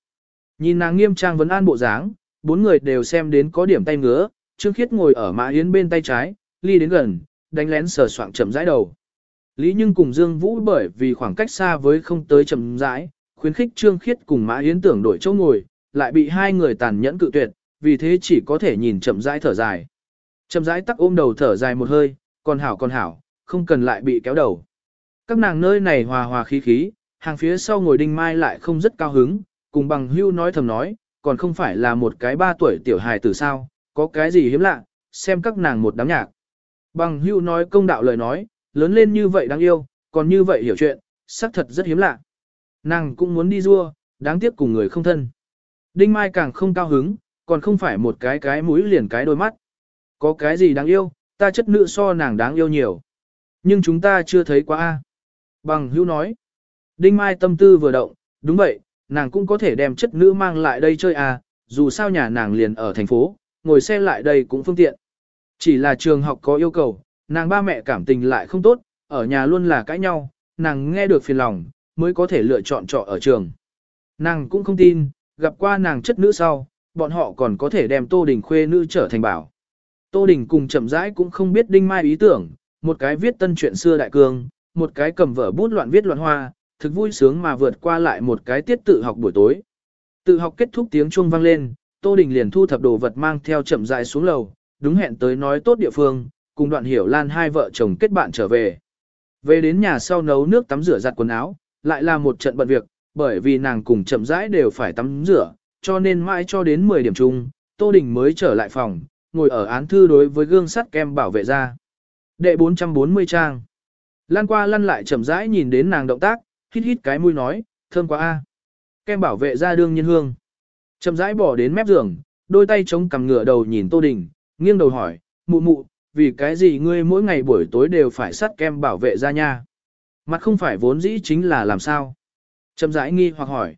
Nhìn nàng nghiêm trang vấn an bộ dáng, bốn người đều xem đến có điểm tay ngứa, Trương Khiết ngồi ở Mã Yến bên tay trái, ly đến gần, đánh lén sờ soạng chậm rãi đầu. Lý Nhưng cùng Dương Vũ bởi vì khoảng cách xa với không tới chậm rãi, khuyến khích Trương Khiết cùng Mã Yến tưởng đổi chỗ ngồi, lại bị hai người tàn nhẫn cự tuyệt, vì thế chỉ có thể nhìn chậm rãi thở dài. Chậm rãi tắc ôm đầu thở dài một hơi, còn hảo còn hảo, không cần lại bị kéo đầu. Các nàng nơi này hòa hòa khí khí, hàng phía sau ngồi đinh mai lại không rất cao hứng, cùng bằng hưu nói thầm nói, còn không phải là một cái ba tuổi tiểu hài tử sao, có cái gì hiếm lạ, xem các nàng một đám nhạc. Bằng hưu nói công đạo lời nói, lớn lên như vậy đáng yêu, còn như vậy hiểu chuyện, xác thật rất hiếm lạ. Nàng cũng muốn đi rua, đáng tiếc cùng người không thân. Đinh Mai càng không cao hứng, còn không phải một cái cái mũi liền cái đôi mắt. Có cái gì đáng yêu, ta chất nữ so nàng đáng yêu nhiều. Nhưng chúng ta chưa thấy quá a. Bằng hữu nói. Đinh Mai tâm tư vừa động, đúng vậy, nàng cũng có thể đem chất nữ mang lại đây chơi à, dù sao nhà nàng liền ở thành phố, ngồi xe lại đây cũng phương tiện. Chỉ là trường học có yêu cầu, nàng ba mẹ cảm tình lại không tốt, ở nhà luôn là cãi nhau, nàng nghe được phiền lòng, mới có thể lựa chọn trọ ở trường. Nàng cũng không tin, gặp qua nàng chất nữ sau, bọn họ còn có thể đem Tô Đình khuê nữ trở thành bảo. Tô Đình cùng chậm rãi cũng không biết Đinh Mai ý tưởng, một cái viết tân chuyện xưa đại cương, một cái cầm vở bút loạn viết loạn hoa, thực vui sướng mà vượt qua lại một cái tiết tự học buổi tối. Tự học kết thúc tiếng chuông vang lên, Tô Đình liền thu thập đồ vật mang theo chậm rãi xuống lầu, đúng hẹn tới nói tốt địa phương, cùng đoạn hiểu lan hai vợ chồng kết bạn trở về. Về đến nhà sau nấu nước tắm rửa giặt quần áo, lại là một trận bận việc, bởi vì nàng cùng chậm rãi đều phải tắm rửa, cho nên mãi cho đến 10 điểm chung, Tô Đình mới trở lại phòng, ngồi ở án thư đối với gương sắt kem bảo vệ ra. Đệ 440 trang. Lan qua lăn lại chậm rãi nhìn đến nàng động tác, hít hít cái mũi nói, thơm quá a. Kem bảo vệ ra đương nhiên hương. Chậm rãi bỏ đến mép giường, đôi tay chống cằm ngửa đầu nhìn Tô Đình, nghiêng đầu hỏi, mụ mụ, vì cái gì ngươi mỗi ngày buổi tối đều phải sắt kem bảo vệ ra nha? Mặt không phải vốn dĩ chính là làm sao? Chậm rãi nghi hoặc hỏi.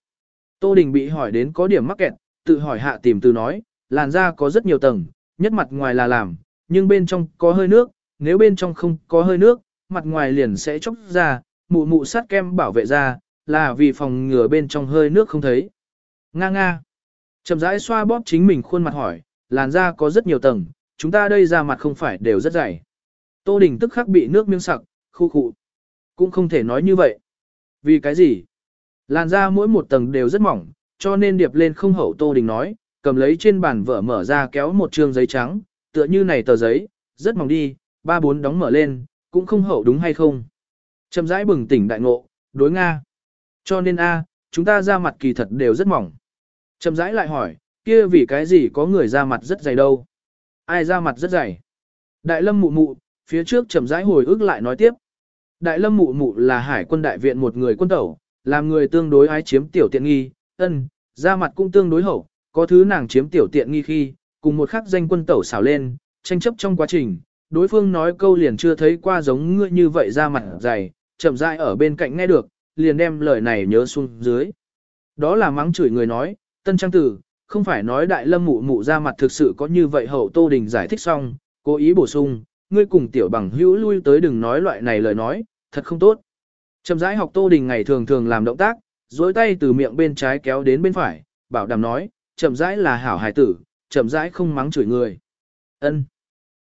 Tô Đình bị hỏi đến có điểm mắc kẹt, tự hỏi hạ tìm từ nói, làn da có rất nhiều tầng, nhất mặt ngoài là làm, nhưng bên trong có hơi nước, nếu bên trong không có hơi nước, mặt ngoài liền sẽ chóc ra, mụ mụ sát kem bảo vệ da, là vì phòng ngừa bên trong hơi nước không thấy. Nga nga. Chậm rãi xoa bóp chính mình khuôn mặt hỏi, làn da có rất nhiều tầng, chúng ta đây da mặt không phải đều rất dày. Tô Đình tức khắc bị nước miếng sặc, khu khụ. Cũng không thể nói như vậy. Vì cái gì? Làn da mỗi một tầng đều rất mỏng, cho nên điệp lên không hậu Tô Đình nói, cầm lấy trên bàn vở mở ra kéo một trương giấy trắng, tựa như này tờ giấy, rất mỏng đi, ba bốn đóng mở lên, cũng không hậu đúng hay không. Chậm rãi bừng tỉnh đại ngộ, đối Nga. Cho nên A, chúng ta ra mặt kỳ thật đều rất mỏng. Chậm rãi lại hỏi, kia vì cái gì có người ra mặt rất dày đâu? Ai ra mặt rất dày? Đại lâm mụ mụ, phía trước chậm rãi hồi ức lại nói tiếp. Đại lâm mụ mụ là hải quân đại viện một người quân tẩu, làm người tương đối ái chiếm tiểu tiện nghi, ân, ra mặt cũng tương đối hậu, có thứ nàng chiếm tiểu tiện nghi khi, cùng một khắc danh quân tẩu xảo lên, tranh chấp trong quá trình, đối phương nói câu liền chưa thấy qua giống ngươi như vậy ra mặt dày, chậm rãi ở bên cạnh nghe được, liền đem lời này nhớ xuống dưới. Đó là mắng chửi người nói, tân trang tử, không phải nói đại lâm mụ mụ ra mặt thực sự có như vậy hậu tô đình giải thích xong, cố ý bổ sung, ngươi cùng tiểu bằng hữu lui tới đừng nói loại này lời nói, thật không tốt. Chậm rãi học Tô Đình ngày thường thường làm động tác, dối tay từ miệng bên trái kéo đến bên phải, bảo đảm nói, chậm rãi là hảo hài tử, chậm rãi không mắng chửi người. Ân.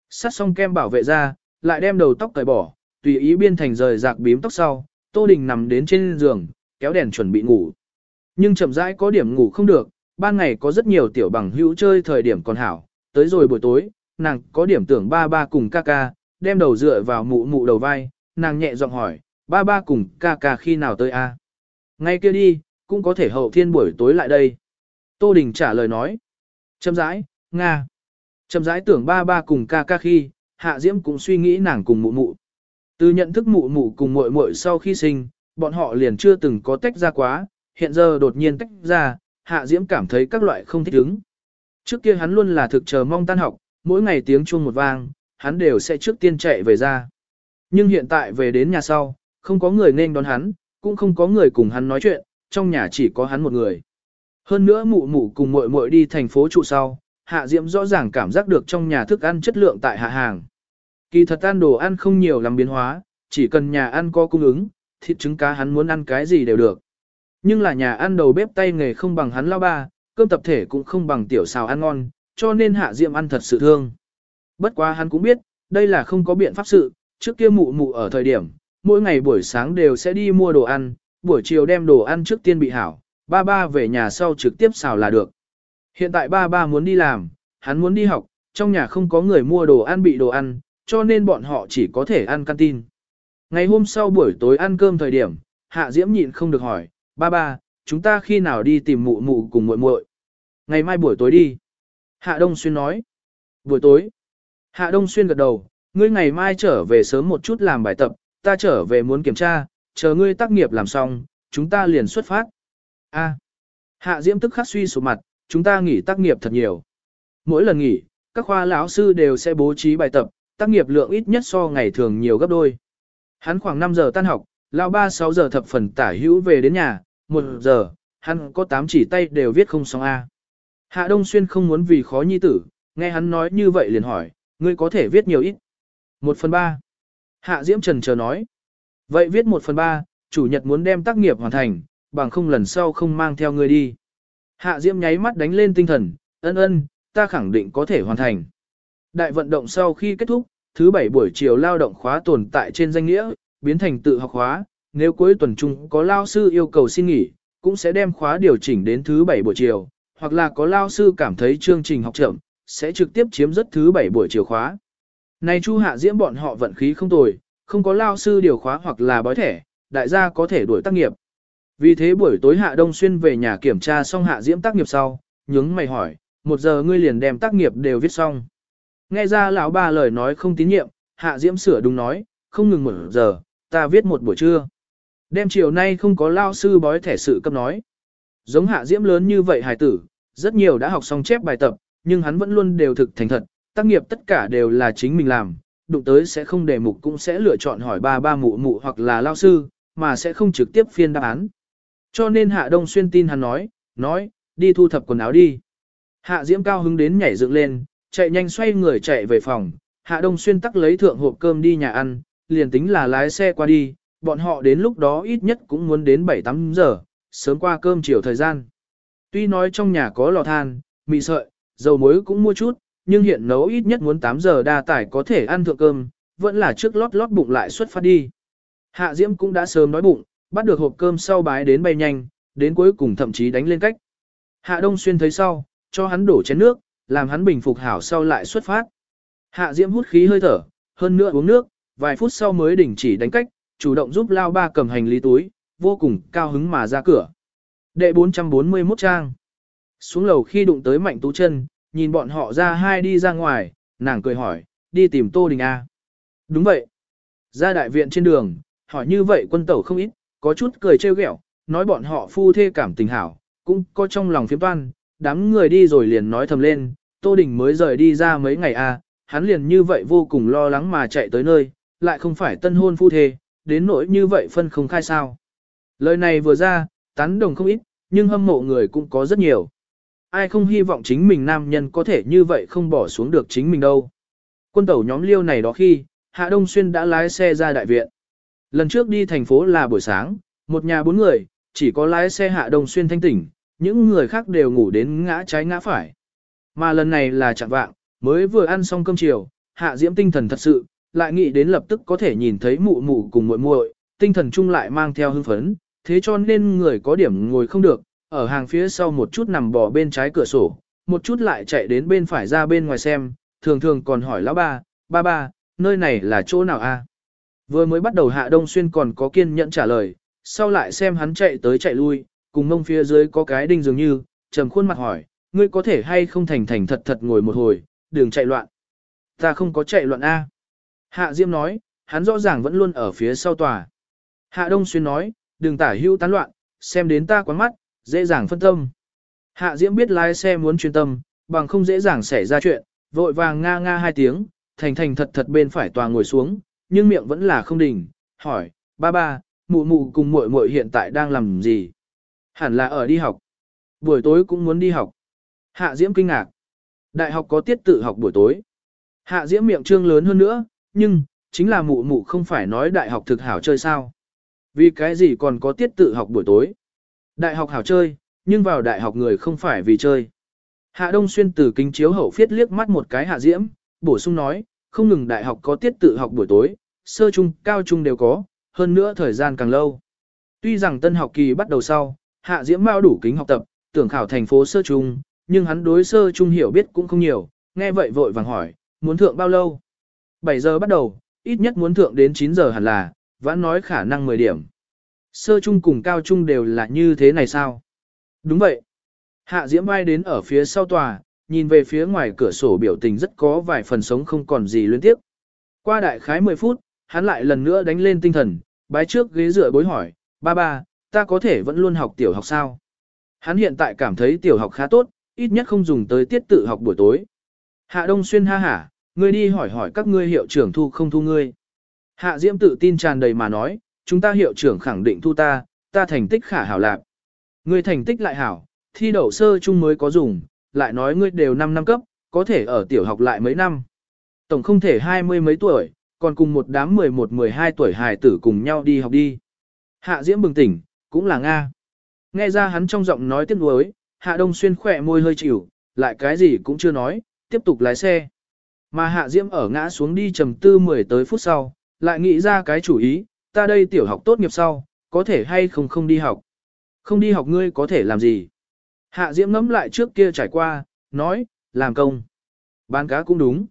Sát xong kem bảo vệ ra, lại đem đầu tóc cởi bỏ, tùy ý biên thành rời rạc bím tóc sau, Tô Đình nằm đến trên giường, kéo đèn chuẩn bị ngủ. Nhưng chậm rãi có điểm ngủ không được, ban ngày có rất nhiều tiểu bằng hữu chơi thời điểm còn hảo, tới rồi buổi tối, nàng có điểm tưởng ba ba cùng ca ca, đem đầu dựa vào mụ mụ đầu vai, nàng nhẹ giọng hỏi, ba ba cùng ca ca khi nào tới a? Ngay kia đi, cũng có thể hậu thiên buổi tối lại đây. Tô Đình trả lời nói. Châm rãi, Nga. Châm rãi tưởng ba ba cùng ca ca khi, Hạ Diễm cũng suy nghĩ nàng cùng mụ mụ. Từ nhận thức mụ mụ cùng muội muội sau khi sinh, bọn họ liền chưa từng có tách ra quá, hiện giờ đột nhiên tách ra, Hạ Diễm cảm thấy các loại không thích ứng. Trước kia hắn luôn là thực chờ mong tan học, mỗi ngày tiếng chuông một vang, hắn đều sẽ trước tiên chạy về ra. Nhưng hiện tại về đến nhà sau, không có người nên đón hắn, cũng không có người cùng hắn nói chuyện, trong nhà chỉ có hắn một người. Hơn nữa mụ mụ cùng muội muội đi thành phố trụ sau, Hạ Diễm rõ ràng cảm giác được trong nhà thức ăn chất lượng tại hạ hàng. Kỳ thật ăn đồ ăn không nhiều làm biến hóa, chỉ cần nhà ăn có cung ứng, thịt trứng cá hắn muốn ăn cái gì đều được. Nhưng là nhà ăn đầu bếp tay nghề không bằng hắn lao ba, cơm tập thể cũng không bằng tiểu xào ăn ngon, cho nên Hạ Diệm ăn thật sự thương. Bất quá hắn cũng biết, đây là không có biện pháp sự, trước kia mụ mụ ở thời điểm, mỗi ngày buổi sáng đều sẽ đi mua đồ ăn, buổi chiều đem đồ ăn trước tiên bị hảo, ba ba về nhà sau trực tiếp xào là được. Hiện tại ba ba muốn đi làm, hắn muốn đi học, trong nhà không có người mua đồ ăn bị đồ ăn, cho nên bọn họ chỉ có thể ăn canteen. Ngày hôm sau buổi tối ăn cơm thời điểm, Hạ Diễm nhịn không được hỏi, ba ba, chúng ta khi nào đi tìm mụ mụ cùng muội muội? Ngày mai buổi tối đi. Hạ Đông Xuyên nói. Buổi tối, Hạ Đông Xuyên gật đầu, ngươi ngày mai trở về sớm một chút làm bài tập, ta trở về muốn kiểm tra, chờ ngươi tác nghiệp làm xong, chúng ta liền xuất phát. A. Hạ Diễm tức khắc suy sụp mặt, chúng ta nghỉ tác nghiệp thật nhiều. Mỗi lần nghỉ, các khoa lão sư đều sẽ bố trí bài tập, tác nghiệp lượng ít nhất so ngày thường nhiều gấp đôi. Hắn khoảng 5 giờ tan học, lão ba 6 giờ thập phần tả hữu về đến nhà, 1 giờ, hắn có 8 chỉ tay đều viết không xong A. Hạ Đông Xuyên không muốn vì khó nhi tử, nghe hắn nói như vậy liền hỏi, ngươi có thể viết nhiều ít. 1 phần 3. Hạ Diễm Trần chờ nói. Vậy viết 1 phần 3, chủ nhật muốn đem tác nghiệp hoàn thành, bằng không lần sau không mang theo ngươi đi. Hạ Diễm nháy mắt đánh lên tinh thần, ân ân, ta khẳng định có thể hoàn thành. Đại vận động sau khi kết thúc, thứ bảy buổi chiều lao động khóa tồn tại trên danh nghĩa, biến thành tự học khóa, nếu cuối tuần chung có lao sư yêu cầu xin nghỉ, cũng sẽ đem khóa điều chỉnh đến thứ bảy buổi chiều, hoặc là có lao sư cảm thấy chương trình học chậm, sẽ trực tiếp chiếm rất thứ bảy buổi chiều khóa. Này Chu Hạ Diễm bọn họ vận khí không tồi, không có lao sư điều khóa hoặc là bói thẻ, đại gia có thể đuổi tác nghiệp. Vì thế buổi tối Hạ Đông Xuyên về nhà kiểm tra xong Hạ Diễm tác nghiệp sau, nhướng mày hỏi, một giờ ngươi liền đem tác nghiệp đều viết xong. Nghe ra lão ba lời nói không tín nhiệm, Hạ Diễm sửa đúng nói, không ngừng một giờ, ta viết một buổi trưa. Đem chiều nay không có lao sư bói thẻ sự cấp nói. Giống Hạ Diễm lớn như vậy hài tử, rất nhiều đã học xong chép bài tập, nhưng hắn vẫn luôn đều thực thành thật, tác nghiệp tất cả đều là chính mình làm, đụng tới sẽ không đề mục cũng sẽ lựa chọn hỏi ba ba mụ mụ hoặc là lao sư, mà sẽ không trực tiếp phiên đáp án. Cho nên Hạ Đông Xuyên tin hắn nói, nói, đi thu thập quần áo đi. Hạ Diễm cao hứng đến nhảy dựng lên, chạy nhanh xoay người chạy về phòng, Hạ Đông Xuyên tắc lấy thượng hộp cơm đi nhà ăn, liền tính là lái xe qua đi, bọn họ đến lúc đó ít nhất cũng muốn đến 7-8 giờ, sớm qua cơm chiều thời gian. Tuy nói trong nhà có lò than, mì sợi, dầu muối cũng mua chút, nhưng hiện nấu ít nhất muốn 8 giờ đa tải có thể ăn thượng cơm, vẫn là trước lót lót bụng lại xuất phát đi. Hạ Diễm cũng đã sớm đói bụng, bắt được hộp cơm sau bái đến bay nhanh, đến cuối cùng thậm chí đánh lên cách. Hạ Đông Xuyên thấy sau, cho hắn đổ chén nước, làm hắn bình phục hảo sau lại xuất phát. Hạ Diễm hút khí hơi thở, hơn nữa uống nước, vài phút sau mới đình chỉ đánh cách, chủ động giúp Lao Ba cầm hành lý túi, vô cùng cao hứng mà ra cửa. Đệ 441 trang. Xuống lầu khi đụng tới Mạnh Tú chân, nhìn bọn họ ra hai đi ra ngoài, nàng cười hỏi, đi tìm Tô Đình A. Đúng vậy. Ra đại viện trên đường, hỏi như vậy quân tẩu không ít, có chút cười trêu ghẹo, nói bọn họ phu thê cảm tình hảo, cũng có trong lòng phiếm toan, đám người đi rồi liền nói thầm lên, Tô Đình mới rời đi ra mấy ngày a, hắn liền như vậy vô cùng lo lắng mà chạy tới nơi, lại không phải tân hôn phu thê, đến nỗi như vậy phân không khai sao. Lời này vừa ra, tán đồng không ít, nhưng hâm mộ người cũng có rất nhiều. Ai không hy vọng chính mình nam nhân có thể như vậy không bỏ xuống được chính mình đâu. Quân tẩu nhóm liêu này đó khi, Hạ Đông Xuyên đã lái xe ra đại viện. Lần trước đi thành phố là buổi sáng, một nhà bốn người, chỉ có lái xe Hạ Đông Xuyên thanh tỉnh, những người khác đều ngủ đến ngã trái ngã phải. Mà lần này là chạm vạng, mới vừa ăn xong cơm chiều, Hạ Diễm tinh thần thật sự, lại nghĩ đến lập tức có thể nhìn thấy mụ mụ cùng muội muội, tinh thần chung lại mang theo hưng phấn, thế cho nên người có điểm ngồi không được, ở hàng phía sau một chút nằm bò bên trái cửa sổ, một chút lại chạy đến bên phải ra bên ngoài xem, thường thường còn hỏi lão ba, ba ba, nơi này là chỗ nào a? Vừa mới bắt đầu Hạ Đông Xuyên còn có kiên nhẫn trả lời, sau lại xem hắn chạy tới chạy lui, cùng mông phía dưới có cái đinh dường như, trầm khuôn mặt hỏi, ngươi có thể hay không thành thành thật thật ngồi một hồi, đừng chạy loạn. Ta không có chạy loạn A. Hạ Diễm nói, hắn rõ ràng vẫn luôn ở phía sau tòa. Hạ Đông Xuyên nói, đừng tả hưu tán loạn, xem đến ta quán mắt, dễ dàng phân tâm. Hạ Diễm biết lái xe muốn chuyên tâm, bằng không dễ dàng xảy ra chuyện, vội vàng nga nga hai tiếng, thành thành thật thật bên phải tòa ngồi xuống, nhưng miệng vẫn là không đỉnh, hỏi, ba ba, mụ mụ cùng muội muội hiện tại đang làm gì? Hẳn là ở đi học. Buổi tối cũng muốn đi học. Hạ Diễm kinh ngạc. Đại học có tiết tự học buổi tối. Hạ Diễm miệng trương lớn hơn nữa, nhưng, chính là mụ mụ không phải nói đại học thực hảo chơi sao. Vì cái gì còn có tiết tự học buổi tối. Đại học hảo chơi, nhưng vào đại học người không phải vì chơi. Hạ Đông Xuyên từ kính chiếu hậu phiết liếc mắt một cái Hạ Diễm, bổ sung nói, không ngừng đại học có tiết tự học buổi tối, sơ trung, cao trung đều có, hơn nữa thời gian càng lâu. Tuy rằng tân học kỳ bắt đầu sau, Hạ Diễm Mao đủ kính học tập, tưởng khảo thành phố sơ trung, nhưng hắn đối sơ trung hiểu biết cũng không nhiều, nghe vậy vội vàng hỏi, muốn thượng bao lâu? 7 giờ bắt đầu, ít nhất muốn thượng đến 9 giờ hẳn là, vẫn nói khả năng 10 điểm. Sơ trung cùng cao trung đều là như thế này sao? Đúng vậy. Hạ Diễm bay đến ở phía sau tòa, nhìn về phía ngoài cửa sổ biểu tình rất có vài phần sống không còn gì luyến tiếp. Qua đại khái 10 phút, hắn lại lần nữa đánh lên tinh thần, bái trước ghế dựa bối hỏi, ba ba, ta có thể vẫn luôn học tiểu học sao? Hắn hiện tại cảm thấy tiểu học khá tốt, ít nhất không dùng tới tiết tự học buổi tối. Hạ Đông Xuyên ha hả, ngươi đi hỏi hỏi các ngươi hiệu trưởng thu không thu ngươi. Hạ Diễm tự tin tràn đầy mà nói, chúng ta hiệu trưởng khẳng định thu ta, ta thành tích khả hảo lạc. Ngươi thành tích lại hảo, thi đậu sơ chung mới có dùng, lại nói ngươi đều 5 năm cấp, có thể ở tiểu học lại mấy năm. Tổng không thể hai mươi mấy tuổi, còn cùng một đám 11-12 tuổi hài tử cùng nhau đi học đi. Hạ Diễm bừng tỉnh, cũng là Nga. Nghe ra hắn trong giọng nói tiếc nuối, Hạ Đông Xuyên khỏe môi hơi chịu, lại cái gì cũng chưa nói, tiếp tục lái xe. Mà Hạ Diễm ở ngã xuống đi trầm tư 10 tới phút sau, lại nghĩ ra cái chủ ý, ta đây tiểu học tốt nghiệp sau, có thể hay không không đi học. Không đi học ngươi có thể làm gì? Hạ Diễm ngẫm lại trước kia trải qua, nói, làm công. Bán cá cũng đúng.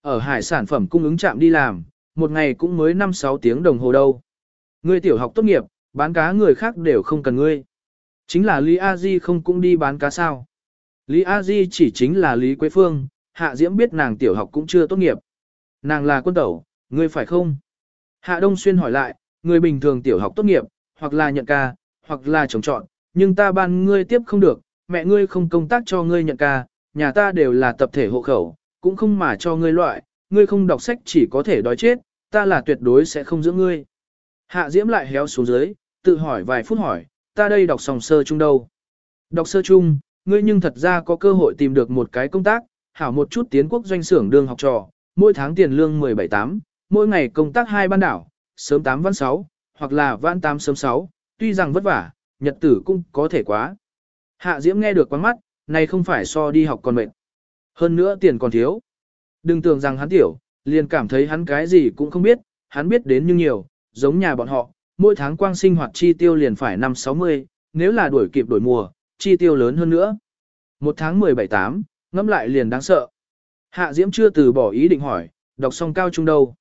Ở hải sản phẩm cung ứng trạm đi làm, một ngày cũng mới 5-6 tiếng đồng hồ đâu. Ngươi tiểu học tốt nghiệp, bán cá người khác đều không cần ngươi. Chính là Lý A Di không cũng đi bán cá sao. Lý A Di chỉ chính là Lý Quế Phương, Hạ Diễm biết nàng tiểu học cũng chưa tốt nghiệp. Nàng là quân tẩu, ngươi phải không? Hạ Đông Xuyên hỏi lại, người bình thường tiểu học tốt nghiệp, hoặc là nhận ca, hoặc là trồng trọn, nhưng ta ban ngươi tiếp không được, mẹ ngươi không công tác cho ngươi nhận ca, nhà ta đều là tập thể hộ khẩu, cũng không mà cho ngươi loại, ngươi không đọc sách chỉ có thể đói chết, ta là tuyệt đối sẽ không giữ ngươi. Hạ Diễm lại héo xuống dưới, tự hỏi vài phút hỏi, ta đây đọc sòng sơ chung đâu? Đọc sơ chung, ngươi nhưng thật ra có cơ hội tìm được một cái công tác, hảo một chút tiến quốc doanh xưởng đương học trò, mỗi tháng tiền lương 17-8, mỗi ngày công tác hai ban đảo, sớm 8 văn 6, hoặc là văn 8 sớm 6, tuy rằng vất vả, nhật tử cũng có thể quá. Hạ Diễm nghe được quán mắt, này không phải so đi học còn mệt. Hơn nữa tiền còn thiếu. Đừng tưởng rằng hắn tiểu, liền cảm thấy hắn cái gì cũng không biết, hắn biết đến nhưng nhiều, giống nhà bọn họ, mỗi tháng quang sinh hoạt chi tiêu liền phải 5-60, nếu là đuổi kịp đổi mùa, chi tiêu lớn hơn nữa. Một tháng 17-8, ngẫm lại liền đáng sợ. Hạ Diễm chưa từ bỏ ý định hỏi, đọc xong cao trung đâu.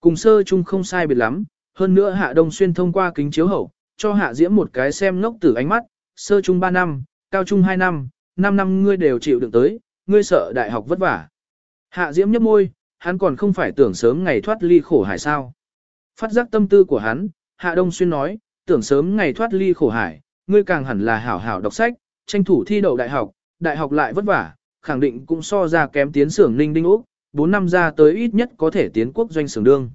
Cùng sơ trung không sai biệt lắm, hơn nữa Hạ Đông Xuyên thông qua kính chiếu hậu, cho Hạ Diễm một cái xem ngốc tử ánh mắt, sơ trung 3 năm, cao trung 2 năm, 5 năm ngươi đều chịu đựng tới, ngươi sợ đại học vất vả. Hạ Diễm nhấp môi, hắn còn không phải tưởng sớm ngày thoát ly khổ hải sao. Phát giác tâm tư của hắn, Hạ Đông Xuyên nói, tưởng sớm ngày thoát ly khổ hải, ngươi càng hẳn là hảo hảo đọc sách, tranh thủ thi đậu đại học, đại học lại vất vả, khẳng định cũng so ra kém tiến xưởng ninh đinh úc, 4 năm ra tới ít nhất có thể tiến quốc doanh xưởng đương.